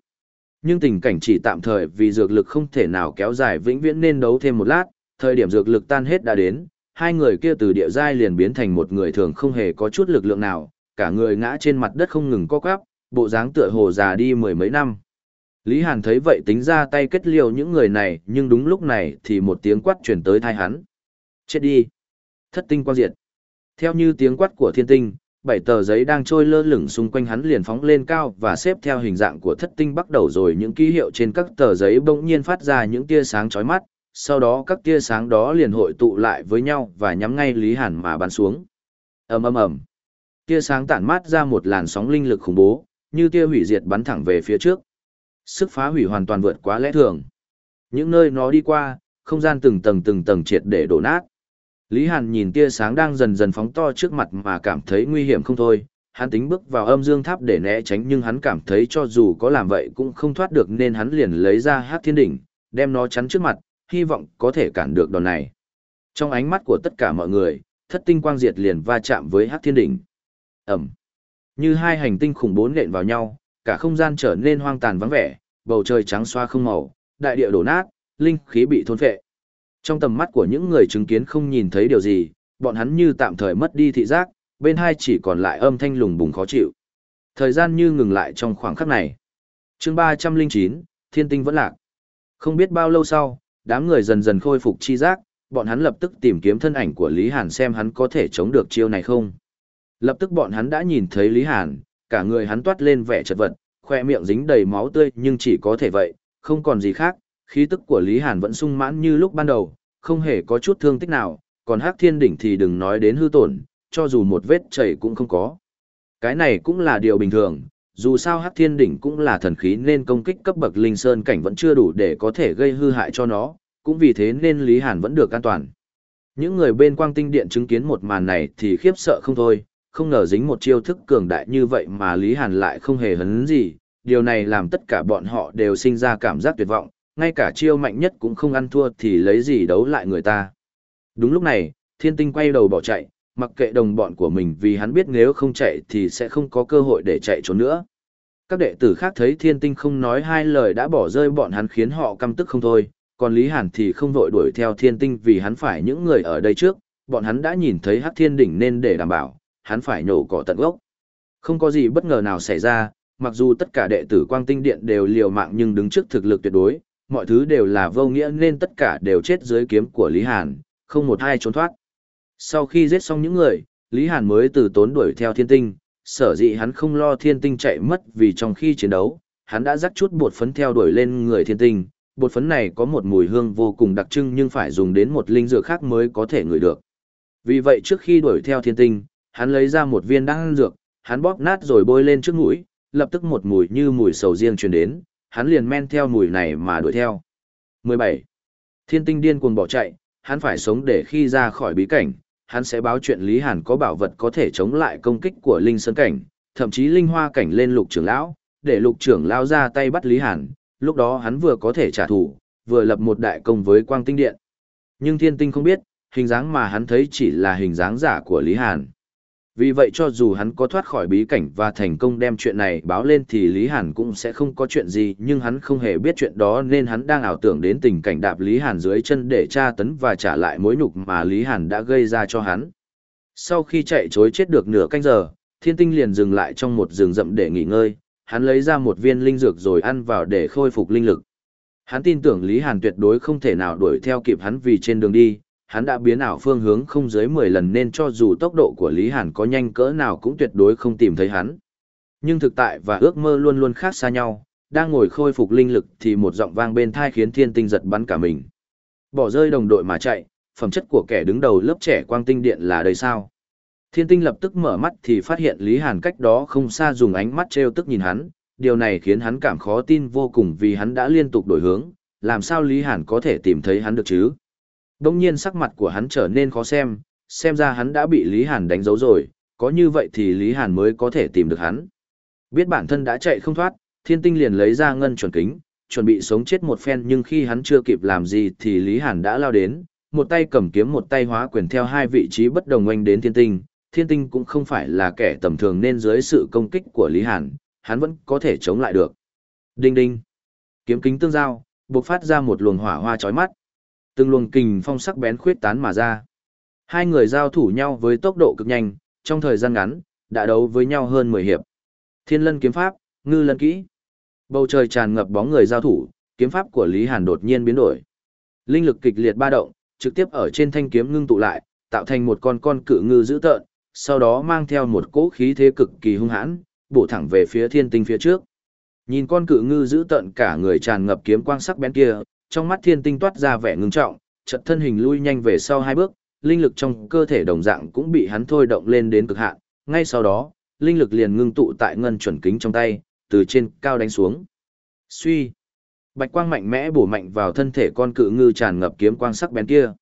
Nhưng tình cảnh chỉ tạm thời vì dược lực không thể nào kéo dài vĩnh viễn nên đấu thêm một lát, thời điểm dược lực tan hết đã đến, hai người kia từ địa giai liền biến thành một người thường không hề có chút lực lượng nào, cả người ngã trên mặt đất không ngừng co quắp, bộ dáng tựa hồ già đi mười mấy năm. Lý Hàn thấy vậy tính ra tay kết liều những người này nhưng đúng lúc này thì một tiếng quát chuyển tới thai hắn. Chết đi! Thất tinh quang diệt. Theo như tiếng quát của thiên tinh, bảy tờ giấy đang trôi lơ lửng xung quanh hắn liền phóng lên cao và xếp theo hình dạng của thất tinh bắt đầu rồi những ký hiệu trên các tờ giấy bỗng nhiên phát ra những tia sáng chói mắt, sau đó các tia sáng đó liền hội tụ lại với nhau và nhắm ngay Lý Hàn mà bắn xuống. ầm ầm ầm, tia sáng tản mát ra một làn sóng linh lực khủng bố, như tia hủy diệt bắn thẳng về phía trước. Sức phá hủy hoàn toàn vượt quá lẽ thường. Những nơi nó đi qua, không gian từng tầng từng tầng triệt để đổ nát. Lý Hàn nhìn tia sáng đang dần dần phóng to trước mặt mà cảm thấy nguy hiểm không thôi. Hắn tính bước vào âm dương tháp để né tránh nhưng hắn cảm thấy cho dù có làm vậy cũng không thoát được nên hắn liền lấy ra hát thiên đỉnh, đem nó chắn trước mặt, hy vọng có thể cản được đòn này. Trong ánh mắt của tất cả mọi người, thất tinh quang diệt liền va chạm với hát thiên đỉnh. Ẩm. Như hai hành tinh khủng bố nện vào nhau, cả không gian trở nên hoang tàn vắng vẻ, bầu trời trắng xoa không màu, đại địa đổ nát, linh khí bị thôn phệ. Trong tầm mắt của những người chứng kiến không nhìn thấy điều gì, bọn hắn như tạm thời mất đi thị giác, bên hai chỉ còn lại âm thanh lùng bùng khó chịu. Thời gian như ngừng lại trong khoảng khắc này. chương 309, Thiên tinh vẫn lạc. Không biết bao lâu sau, đám người dần dần khôi phục chi giác, bọn hắn lập tức tìm kiếm thân ảnh của Lý Hàn xem hắn có thể chống được chiêu này không. Lập tức bọn hắn đã nhìn thấy Lý Hàn, cả người hắn toát lên vẻ chật vật, khoe miệng dính đầy máu tươi nhưng chỉ có thể vậy, không còn gì khác, khí tức của Lý Hàn vẫn sung mãn như lúc ban đầu, không hề có chút thương tích nào, còn Hắc Thiên Đỉnh thì đừng nói đến hư tổn, cho dù một vết chảy cũng không có. Cái này cũng là điều bình thường, dù sao Hắc Thiên Đỉnh cũng là thần khí nên công kích cấp bậc linh sơn cảnh vẫn chưa đủ để có thể gây hư hại cho nó, cũng vì thế nên Lý Hàn vẫn được an toàn. Những người bên Quang Tinh Điện chứng kiến một màn này thì khiếp sợ không thôi, không ngờ dính một chiêu thức cường đại như vậy mà Lý Hàn lại không hề hấn gì, điều này làm tất cả bọn họ đều sinh ra cảm giác tuyệt vọng, ngay cả chiêu mạnh nhất cũng không ăn thua thì lấy gì đấu lại người ta. Đúng lúc này, thiên tinh quay đầu bỏ chạy, mặc kệ đồng bọn của mình vì hắn biết nếu không chạy thì sẽ không có cơ hội để chạy trốn nữa. Các đệ tử khác thấy thiên tinh không nói hai lời đã bỏ rơi bọn hắn khiến họ căm tức không thôi, còn Lý Hàn thì không vội đuổi theo thiên tinh vì hắn phải những người ở đây trước, bọn hắn đã nhìn thấy hắc thiên đỉnh nên để đảm bảo, hắn phải nhổ cỏ tận gốc. Không có gì bất ngờ nào xảy ra, mặc dù tất cả đệ tử quang tinh điện đều liều mạng nhưng đứng trước thực lực tuyệt đối, mọi thứ đều là vô nghĩa nên tất cả đều chết dưới kiếm của Lý Hàn, không một ai trốn thoát. Sau khi giết xong những người, Lý Hàn mới từ tốn đuổi theo thiên tinh, sở dĩ hắn không lo thiên tinh chạy mất vì trong khi chiến đấu, hắn đã rắc chút bột phấn theo đuổi lên người thiên tinh. Bột phấn này có một mùi hương vô cùng đặc trưng nhưng phải dùng đến một linh dược khác mới có thể ngửi được. Vì vậy trước khi đuổi theo thiên tinh, hắn lấy ra một viên đan dược, hắn bóp nát rồi bôi lên trước mũi, lập tức một mùi như mùi sầu riêng truyền đến, hắn liền men theo mùi này mà đuổi theo. 17. Thiên tinh điên cuồng bỏ chạy, hắn phải sống để khi ra khỏi bí cảnh, hắn sẽ báo chuyện Lý Hàn có bảo vật có thể chống lại công kích của Linh Sơn Cảnh, thậm chí Linh Hoa Cảnh lên lục trưởng lão, để lục trưởng lão ra tay bắt Lý Hàn, lúc đó hắn vừa có thể trả thù, vừa lập một đại công với Quang Tinh Điện. Nhưng thiên tinh không biết, hình dáng mà hắn thấy chỉ là hình dáng giả của Lý Hàn. Vì vậy cho dù hắn có thoát khỏi bí cảnh và thành công đem chuyện này báo lên thì Lý Hàn cũng sẽ không có chuyện gì nhưng hắn không hề biết chuyện đó nên hắn đang ảo tưởng đến tình cảnh đạp Lý Hàn dưới chân để tra tấn và trả lại mối nhục mà Lý Hàn đã gây ra cho hắn. Sau khi chạy chối chết được nửa canh giờ, thiên tinh liền dừng lại trong một rừng rậm để nghỉ ngơi, hắn lấy ra một viên linh dược rồi ăn vào để khôi phục linh lực. Hắn tin tưởng Lý Hàn tuyệt đối không thể nào đuổi theo kịp hắn vì trên đường đi, hắn đã biến ảo phương hướng không dưới 10 lần nên cho dù tốc độ của Lý Hàn có nhanh cỡ nào cũng tuyệt đối không tìm thấy hắn. Nhưng thực tại và ước mơ luôn luôn khác xa nhau, đang ngồi khôi phục linh lực thì một giọng vang bên thai khiến thiên tinh giật bắn cả mình. Bỏ rơi đồng đội mà chạy, phẩm chất của kẻ đứng đầu lớp trẻ quang tinh điện là đây sao? Thiên tinh lập tức mở mắt thì phát hiện Lý Hàn cách đó không xa dùng ánh mắt trêu tức nhìn hắn, điều này khiến hắn cảm khó tin vô cùng vì hắn đã liên tục đổi hướng, làm sao Lý Hàn có thể tìm thấy hắn được chứ? Đông nhiên sắc mặt của hắn trở nên khó xem, xem ra hắn đã bị Lý Hàn đánh dấu rồi, có như vậy thì Lý Hàn mới có thể tìm được hắn. Biết bản thân đã chạy không thoát, thiên tinh liền lấy ra ngân chuẩn kính, chuẩn bị sống chết một phen nhưng khi hắn chưa kịp làm gì thì Lý Hàn đã lao đến, một tay cầm kiếm một tay hóa quyền theo hai vị trí bất đồng oanh đến thiên tinh. Thiên tinh cũng không phải là kẻ tầm thường nên dưới sự công kích của Lý Hàn, hắn vẫn có thể chống lại được. Đinh đinh. Kiếm kính tương giao, bộc phát ra một luồng hỏa hoa chói mắt. Từng luồng kình phong sắc bén khuyết tán mà ra. Hai người giao thủ nhau với tốc độ cực nhanh, trong thời gian ngắn, đã đấu với nhau hơn 10 hiệp. Thiên lân kiếm pháp, ngư lân kỹ. Bầu trời tràn ngập bóng người giao thủ, kiếm pháp của Lý Hàn đột nhiên biến đổi. Linh lực kịch liệt ba động, trực tiếp ở trên thanh kiếm ngưng tụ lại, tạo thành một con con cự ngư dữ tợn, sau đó mang theo một cỗ khí thế cực kỳ hung hãn, bổ thẳng về phía thiên tinh phía trước. Nhìn con cự ngư dữ tợn cả người tràn ngập kiếm quang sắc bén kia, trong mắt thiên tinh toát ra vẻ ngưng trọng, chợt thân hình lui nhanh về sau hai bước, linh lực trong cơ thể đồng dạng cũng bị hắn thôi động lên đến cực hạn, ngay sau đó, linh lực liền ngưng tụ tại ngân chuẩn kính trong tay, từ trên cao đánh xuống. Suy, bạch quang mạnh mẽ bổ mạnh vào thân thể con cự ngư tràn ngập kiếm quang sắc bén kia.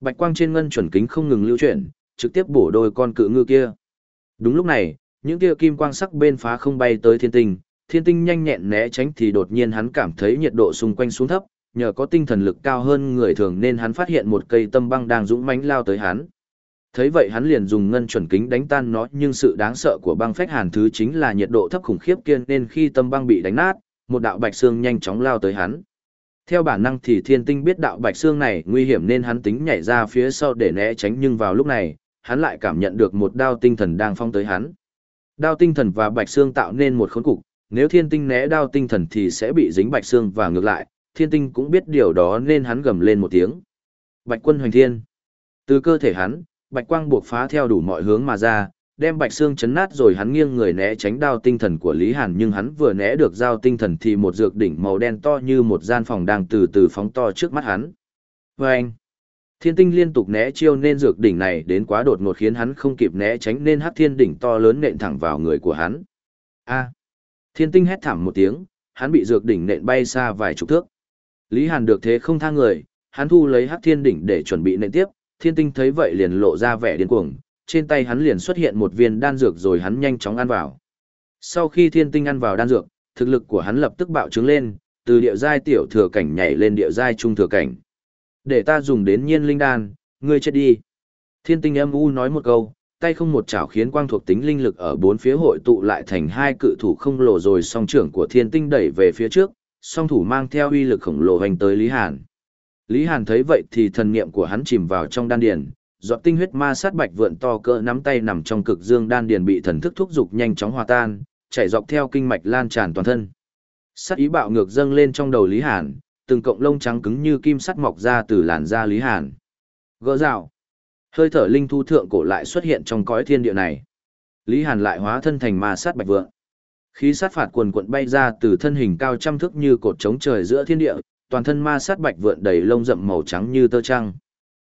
Bạch quang trên ngân chuẩn kính không ngừng lưu chuyển, trực tiếp bổ đôi con cự ngư kia. Đúng lúc này, những tia kim quang sắc bên phá không bay tới thiên tinh, thiên tinh nhanh nhẹn né tránh thì đột nhiên hắn cảm thấy nhiệt độ xung quanh xuống thấp, nhờ có tinh thần lực cao hơn người thường nên hắn phát hiện một cây tâm băng đang dũng mãnh lao tới hắn. Thấy vậy hắn liền dùng ngân chuẩn kính đánh tan nó nhưng sự đáng sợ của băng phách hàn thứ chính là nhiệt độ thấp khủng khiếp kia nên khi tâm băng bị đánh nát, một đạo bạch xương nhanh chóng lao tới hắn. Theo bản năng thì thiên tinh biết đạo bạch xương này nguy hiểm nên hắn tính nhảy ra phía sau để né tránh nhưng vào lúc này, hắn lại cảm nhận được một đao tinh thần đang phong tới hắn. Đao tinh thần và bạch xương tạo nên một khốn cục, nếu thiên tinh né đao tinh thần thì sẽ bị dính bạch xương và ngược lại, thiên tinh cũng biết điều đó nên hắn gầm lên một tiếng. Bạch quân hoành thiên. Từ cơ thể hắn, bạch quang buộc phá theo đủ mọi hướng mà ra, đem bạch xương chấn nát rồi hắn nghiêng người né tránh đao tinh thần của Lý Hàn nhưng hắn vừa né được dao tinh thần thì một dược đỉnh màu đen to như một gian phòng đang từ từ phóng to trước mắt hắn. Vâng! Thiên tinh liên tục né chiêu nên dược đỉnh này đến quá đột ngột khiến hắn không kịp né tránh nên hắc thiên đỉnh to lớn nện thẳng vào người của hắn. A! Thiên tinh hét thảm một tiếng, hắn bị dược đỉnh nện bay xa vài chục thước. Lý Hàn được thế không tha người, hắn thu lấy hắc thiên đỉnh để chuẩn bị nện tiếp, thiên tinh thấy vậy liền lộ ra vẻ điên cuồng, trên tay hắn liền xuất hiện một viên đan dược rồi hắn nhanh chóng ăn vào. Sau khi thiên tinh ăn vào đan dược, thực lực của hắn lập tức bạo trướng lên, từ địa giai tiểu thừa cảnh nhảy lên địa giai trung thừa cảnh. Để ta dùng đến nhiên linh đan, ngươi chết đi. Thiên tinh âm u nói một câu, tay không một chảo khiến quang thuộc tính linh lực ở bốn phía hội tụ lại thành hai cự thủ không lồ rồi song trưởng của thiên tinh đẩy về phía trước, song thủ mang theo uy lực khổng lồ hành tới Lý Hàn. Lý Hàn thấy vậy thì thần niệm của hắn chìm vào trong đan điền, giọt tinh huyết ma sát bạch vượn to cỡ nắm tay nằm trong cực dương đan điền bị thần thức thúc dục nhanh chóng hòa tan, chảy dọc theo kinh mạch lan tràn toàn thân. Sát ý bạo ngược dâng lên trong đầu Lý Hàn, từng cộng lông trắng cứng như kim sắt mọc ra từ làn da Lý Hàn. Gỡ rào. Hơi thở linh thu thượng cổ lại xuất hiện trong cõi thiên địa này. Lý Hàn lại hóa thân thành ma sát bạch vượng. Khí sát phạt quần quận bay ra từ thân hình cao trăm thước như cột trống trời giữa thiên địa, toàn thân ma sát bạch vượn đầy lông rậm màu trắng như tơ trăng.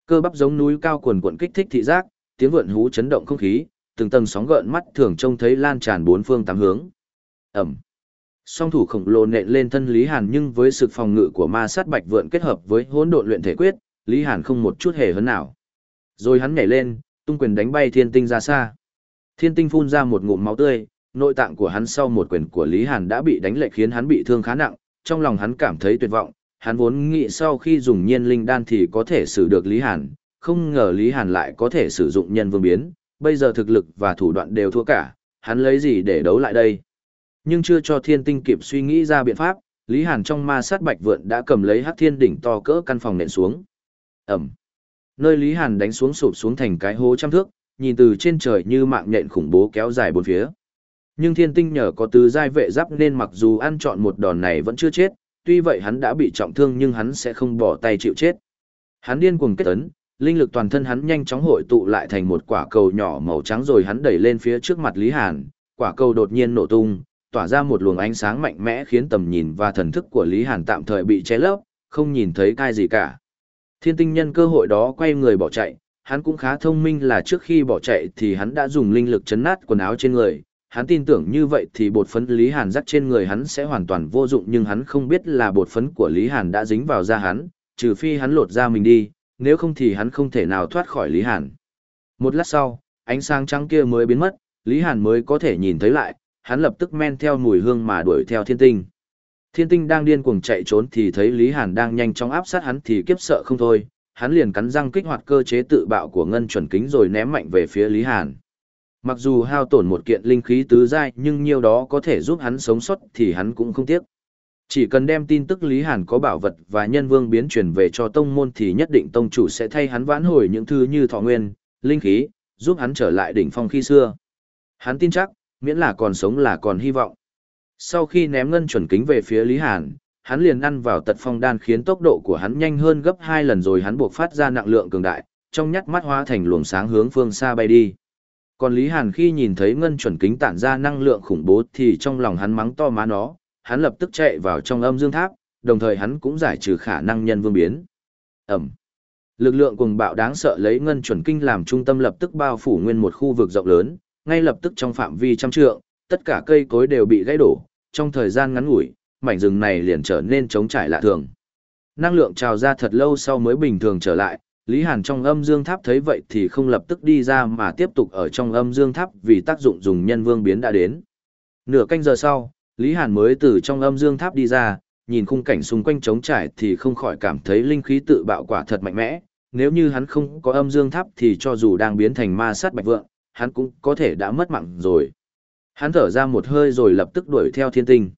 Cơ bắp giống núi cao quần quận kích thích thị giác, tiếng vượn hú chấn động không khí, từng tầng sóng gợn mắt thường trông thấy lan tràn bốn phương tám hướng. Ẩm. Song thủ khổng lồ nện lên thân Lý Hàn nhưng với sự phòng ngự của ma sát bạch vượn kết hợp với hỗn độn luyện thể quyết, Lý Hàn không một chút hề hấn nào. Rồi hắn nhảy lên, tung quyền đánh bay thiên tinh ra xa. Thiên tinh phun ra một ngụm máu tươi, nội tạng của hắn sau một quyền của Lý Hàn đã bị đánh lệch khiến hắn bị thương khá nặng, trong lòng hắn cảm thấy tuyệt vọng, hắn vốn nghĩ sau khi dùng nhiên linh đan thì có thể xử được Lý Hàn, không ngờ Lý Hàn lại có thể sử dụng nhân vương biến, bây giờ thực lực và thủ đoạn đều thua cả, hắn lấy gì để đấu lại đây. Nhưng chưa cho thiên tinh kịp suy nghĩ ra biện pháp, Lý Hàn trong ma sát bạch vượn đã cầm lấy hắc thiên đỉnh to cỡ căn phòng nện xuống. Ẩm. Nơi Lý Hàn đánh xuống sụp xuống thành cái hố trăm thước, nhìn từ trên trời như mạng nhện khủng bố kéo dài bốn phía. Nhưng thiên tinh nhờ có tứ giai vệ giáp nên mặc dù ăn chọn một đòn này vẫn chưa chết, tuy vậy hắn đã bị trọng thương nhưng hắn sẽ không bỏ tay chịu chết. Hắn điên cuồng kết ấn, linh lực toàn thân hắn nhanh chóng hội tụ lại thành một quả cầu nhỏ màu trắng rồi hắn đẩy lên phía trước mặt Lý Hàn, quả cầu đột nhiên nổ tung, tỏa ra một luồng ánh sáng mạnh mẽ khiến tầm nhìn và thần thức của Lý Hàn tạm thời bị che lấp, không nhìn thấy cái gì cả. Thiên tinh nhân cơ hội đó quay người bỏ chạy, hắn cũng khá thông minh là trước khi bỏ chạy thì hắn đã dùng linh lực chấn nát quần áo trên người. Hắn tin tưởng như vậy thì bột phấn Lý Hàn dắt trên người hắn sẽ hoàn toàn vô dụng nhưng hắn không biết là bột phấn của Lý Hàn đã dính vào da hắn, trừ phi hắn lột da mình đi, nếu không thì hắn không thể nào thoát khỏi Lý Hàn. Một lát sau, ánh sáng trắng kia mới biến mất, Lý Hàn mới có thể nhìn thấy lại, hắn lập tức men theo mùi hương mà đuổi theo thiên tinh. Thiên tinh đang điên cuồng chạy trốn thì thấy Lý Hàn đang nhanh chóng áp sát hắn thì kiếp sợ không thôi, hắn liền cắn răng kích hoạt cơ chế tự bạo của ngân chuẩn kính rồi ném mạnh về phía Lý Hàn. Mặc dù hao tổn một kiện linh khí tứ giai nhưng nhiều đó có thể giúp hắn sống sót thì hắn cũng không tiếc. Chỉ cần đem tin tức Lý Hàn có bảo vật và nhân vương biến chuyển về cho tông môn thì nhất định tông chủ sẽ thay hắn vãn hồi những thứ như thọ nguyên, linh khí, giúp hắn trở lại đỉnh phong khi xưa. Hắn tin chắc, miễn là còn sống là còn hy vọng. Sau khi ném ngân chuẩn kính về phía Lý Hàn, hắn liền ăn vào tật phong đan khiến tốc độ của hắn nhanh hơn gấp hai lần rồi hắn buộc phát ra nặng lượng cường đại, trong nhát mắt hóa thành luồng sáng hướng phương xa bay đi. Còn Lý Hàn khi nhìn thấy ngân chuẩn kính tản ra năng lượng khủng bố thì trong lòng hắn mắng to má nó, hắn lập tức chạy vào trong âm dương tháp, đồng thời hắn cũng giải trừ khả năng nhân vương biến. Ẩm. Lực lượng cùng bạo đáng sợ lấy ngân chuẩn kinh làm trung tâm lập tức bao phủ nguyên một khu vực rộng lớn, ngay lập tức trong phạm vi trăm trượng, tất cả cây cối đều bị gãy đổ, trong thời gian ngắn ngủi, mảnh rừng này liền trở nên trống trải lạ thường. Năng lượng trào ra thật lâu sau mới bình thường trở lại, Lý Hàn trong âm dương tháp thấy vậy thì không lập tức đi ra mà tiếp tục ở trong âm dương tháp vì tác dụng dùng nhân vương biến đã đến. Nửa canh giờ sau, Lý Hàn mới từ trong âm dương tháp đi ra, nhìn khung cảnh xung quanh trống trải thì không khỏi cảm thấy linh khí tự bạo quả thật mạnh mẽ. Nếu như hắn không có âm dương tháp thì cho dù đang biến thành ma sát bạch vượng, hắn cũng có thể đã mất mạng rồi. Hắn thở ra một hơi rồi lập tức đuổi theo thiên tinh.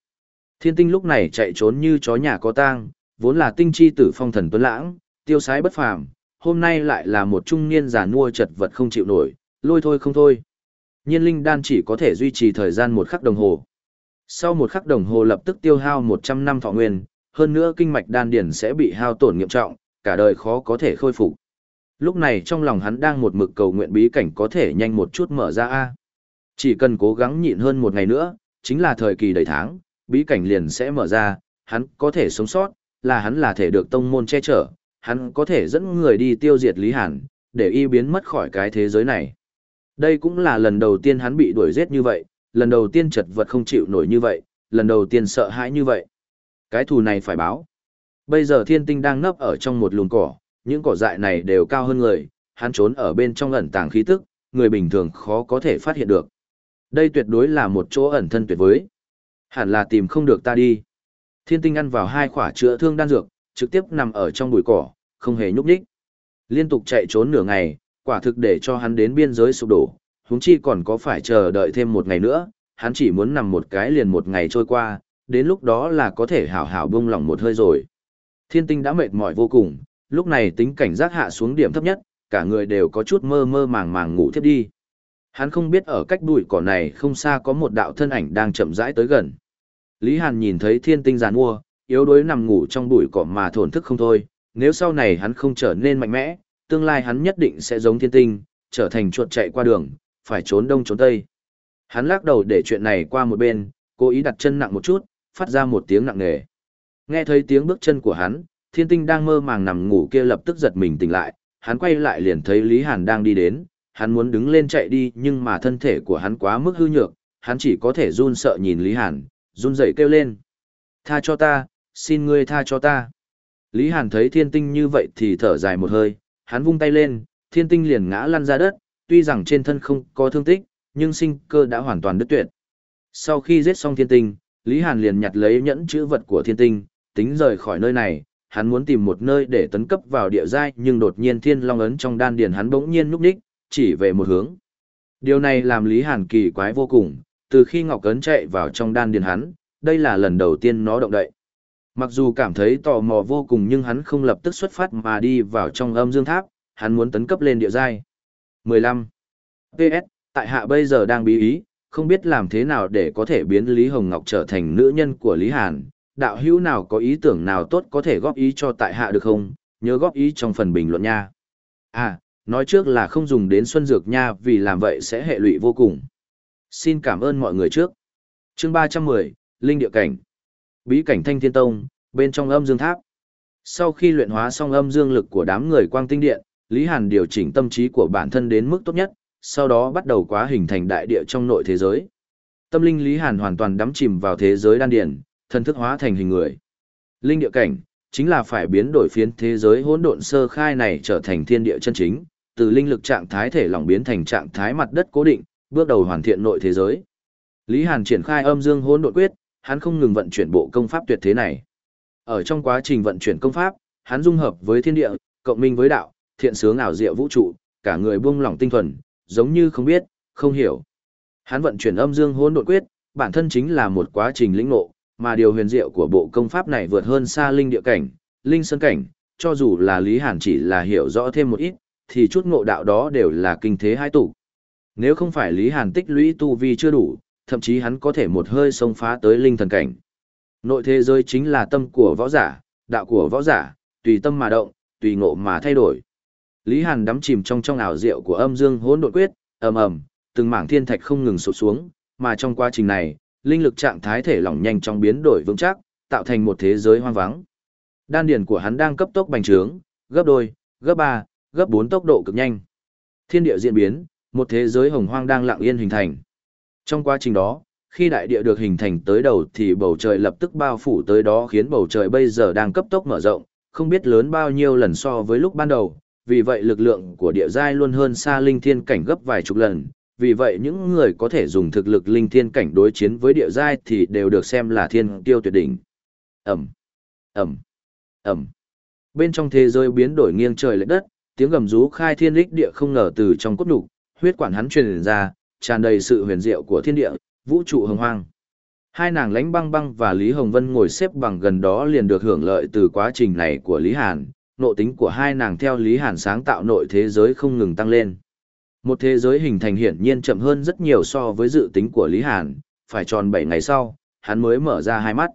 Thiên tinh lúc này chạy trốn như chó nhà có tang, vốn là tinh chi tử phong thần tuấn lãng, tiêu sái bất phàm, hôm nay lại là một trung niên già nua chật vật không chịu nổi, lôi thôi không thôi. Nhiên linh đan chỉ có thể duy trì thời gian một khắc đồng hồ. Sau một khắc đồng hồ lập tức tiêu hao 100 năm thọ nguyên, hơn nữa kinh mạch đan điển sẽ bị hao tổn nghiêm trọng, cả đời khó có thể khôi phục. Lúc này trong lòng hắn đang một mực cầu nguyện bí cảnh có thể nhanh một chút mở ra a. Chỉ cần cố gắng nhịn hơn một ngày nữa, chính là thời kỳ đầy tháng, bí cảnh liền sẽ mở ra, hắn có thể sống sót, là hắn là thể được tông môn che chở, hắn có thể dẫn người đi tiêu diệt Lý Hàn, để y biến mất khỏi cái thế giới này. Đây cũng là lần đầu tiên hắn bị đuổi giết như vậy, lần đầu tiên chật vật không chịu nổi như vậy, lần đầu tiên sợ hãi như vậy. Cái thù này phải báo. Bây giờ thiên tinh đang nấp ở trong một luồng cỏ, những cỏ dại này đều cao hơn người, hắn trốn ở bên trong ẩn tàng khí tức, người bình thường khó có thể phát hiện được. Đây tuyệt đối là một chỗ ẩn thân tuyệt vời. Hẳn là tìm không được ta đi. Thiên tinh ăn vào hai khỏa chữa thương đan dược, trực tiếp nằm ở trong bụi cỏ, không hề nhúc nhích. Liên tục chạy trốn nửa ngày, quả thực để cho hắn đến biên giới sụp đổ, huống chi còn có phải chờ đợi thêm một ngày nữa, hắn chỉ muốn nằm một cái liền một ngày trôi qua, đến lúc đó là có thể hảo hảo buông lỏng một hơi rồi. Thiên tinh đã mệt mỏi vô cùng, lúc này tính cảnh giác hạ xuống điểm thấp nhất, cả người đều có chút mơ mơ màng màng ngủ thiếp đi. Hắn không biết ở cách bụi cỏ này không xa có một đạo thân ảnh đang chậm rãi tới gần. Lý Hàn nhìn thấy thiên tinh giàn mua, yếu đuối nằm ngủ trong bụi cỏ mà thổn thức không thôi, nếu sau này hắn không trở nên mạnh mẽ, tương lai hắn nhất định sẽ giống thiên tinh, trở thành chuột chạy qua đường, phải trốn đông trốn tây. Hắn lắc đầu để chuyện này qua một bên, cố ý đặt chân nặng một chút, phát ra một tiếng nặng nề. Nghe thấy tiếng bước chân của hắn, thiên tinh đang mơ màng nằm ngủ kia lập tức giật mình tỉnh lại, hắn quay lại liền thấy Lý Hàn đang đi đến, hắn muốn đứng lên chạy đi nhưng mà thân thể của hắn quá mức hư nhược, hắn chỉ có thể run sợ nhìn Lý Hàn, run dậy kêu lên. Tha cho ta, xin ngươi tha cho ta. Lý Hàn thấy thiên tinh như vậy thì thở dài một hơi, hắn vung tay lên, thiên tinh liền ngã lăn ra đất, tuy rằng trên thân không có thương tích, nhưng sinh cơ đã hoàn toàn đứt tuyệt. Sau khi giết xong thiên tinh, Lý Hàn liền nhặt lấy nhẫn chữ vật của thiên tinh, tính rời khỏi nơi này, hắn muốn tìm một nơi để tấn cấp vào địa giai nhưng đột nhiên thiên long ấn trong đan điền hắn bỗng nhiên núp đích, chỉ về một hướng. Điều này làm Lý Hàn kỳ quái vô cùng, từ khi Ngọc Cấn chạy vào trong đan điền hắn, đây là lần đầu tiên nó động đậy. Mặc dù cảm thấy tò mò vô cùng nhưng hắn không lập tức xuất phát mà đi vào trong âm dương tháp, hắn muốn tấn cấp lên địa giai. 15. PS, tại hạ bây giờ đang bí ý, không biết làm thế nào để có thể biến Lý Hồng Ngọc trở thành nữ nhân của Lý Hàn. Đạo hữu nào có ý tưởng nào tốt có thể góp ý cho tại hạ được không? Nhớ góp ý trong phần bình luận nha. À, nói trước là không dùng đến xuân dược nha vì làm vậy sẽ hệ lụy vô cùng. Xin cảm ơn mọi người trước. Chương 310, Linh Địa Cảnh. Bí cảnh Thanh Thiên Tông, bên trong âm dương tháp. Sau khi luyện hóa xong âm dương lực của đám người quang tinh điện, Lý Hàn điều chỉnh tâm trí của bản thân đến mức tốt nhất, sau đó bắt đầu quá hình thành đại địa trong nội thế giới. Tâm linh Lý Hàn hoàn toàn đắm chìm vào thế giới đan điển, thân thức hóa thành hình người. Linh địa cảnh, chính là phải biến đổi phiến thế giới hỗn độn sơ khai này trở thành thiên địa chân chính, từ linh lực trạng thái thể lỏng biến thành trạng thái mặt đất cố định, bước đầu hoàn thiện nội thế giới. Lý Hàn triển khai âm dương hỗn độn quyết, hắn không ngừng vận chuyển bộ công pháp tuyệt thế này. Ở trong quá trình vận chuyển công pháp, hắn dung hợp với thiên địa, cộng minh với đạo, thiện sướng ảo diệu vũ trụ, cả người buông lỏng tinh thuần, giống như không biết, không hiểu. Hắn vận chuyển âm dương hỗn độn quyết, bản thân chính là một quá trình lĩnh ngộ, mà điều huyền diệu của bộ công pháp này vượt hơn xa linh địa cảnh, linh sơn cảnh, cho dù là Lý Hàn chỉ là hiểu rõ thêm một ít, thì chút ngộ đạo đó đều là kinh thế hai tụ. Nếu không phải Lý Hàn tích lũy tu vi chưa đủ, thậm chí hắn có thể một hơi xông phá tới linh thần cảnh. Nội thế giới chính là tâm của võ giả, đạo của võ giả, tùy tâm mà động, tùy ngộ mà thay đổi. Lý Hàn đắm chìm trong trong ảo diệu của âm dương hỗn độn quyết, ầm ầm, từng mảng thiên thạch không ngừng sụp xuống, mà trong quá trình này, linh lực trạng thái thể lỏng nhanh trong biến đổi vững chắc, tạo thành một thế giới hoang vắng. Đan điền của hắn đang cấp tốc bành trướng, gấp đôi, gấp ba, gấp bốn tốc độ cực nhanh. Thiên địa diễn biến, một thế giới hồng hoang đang lặng yên hình thành. Trong quá trình đó, khi đại địa được hình thành tới đầu thì bầu trời lập tức bao phủ tới đó khiến bầu trời bây giờ đang cấp tốc mở rộng, không biết lớn bao nhiêu lần so với lúc ban đầu, vì vậy lực lượng của địa giai luôn hơn xa linh thiên cảnh gấp vài chục lần, vì vậy những người có thể dùng thực lực linh thiên cảnh đối chiến với địa giai thì đều được xem là thiên tiêu tuyệt đỉnh. Ẩm, Ẩm, Ẩm. Bên trong thế giới biến đổi nghiêng trời lệch đất, tiếng gầm rú khai thiên lích địa không ngờ từ trong cốt đục, huyết quản hắn truyền ra, tràn đầy sự huyền diệu của thiên địa, vũ trụ hồng hoang. Hai nàng lãnh băng băng và Lý Hồng Vân ngồi xếp bằng gần đó liền được hưởng lợi từ quá trình này của Lý Hàn, Nội tính của hai nàng theo Lý Hàn sáng tạo nội thế giới không ngừng tăng lên. Một thế giới hình thành hiển nhiên chậm hơn rất nhiều so với dự tính của Lý Hàn, phải tròn 7 ngày sau, hắn mới mở ra hai mắt.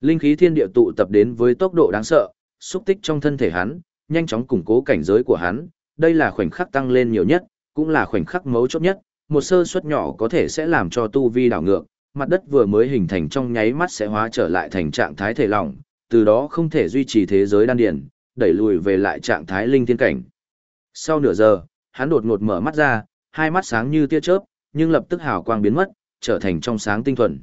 Linh khí thiên địa tụ tập đến với tốc độ đáng sợ, xúc tích trong thân thể hắn, nhanh chóng củng cố cảnh giới của hắn, đây là khoảnh khắc tăng lên nhiều nhất, cũng là khoảnh khắc mấu chốt nhất, một sơ suất nhỏ có thể sẽ làm cho tu vi đảo ngược, mặt đất vừa mới hình thành trong nháy mắt sẽ hóa trở lại thành trạng thái thể lỏng, từ đó không thể duy trì thế giới đan điền, đẩy lùi về lại trạng thái linh thiên cảnh. Sau nửa giờ, hắn đột ngột mở mắt ra, hai mắt sáng như tia chớp, nhưng lập tức hào quang biến mất, trở thành trong sáng tinh thuần.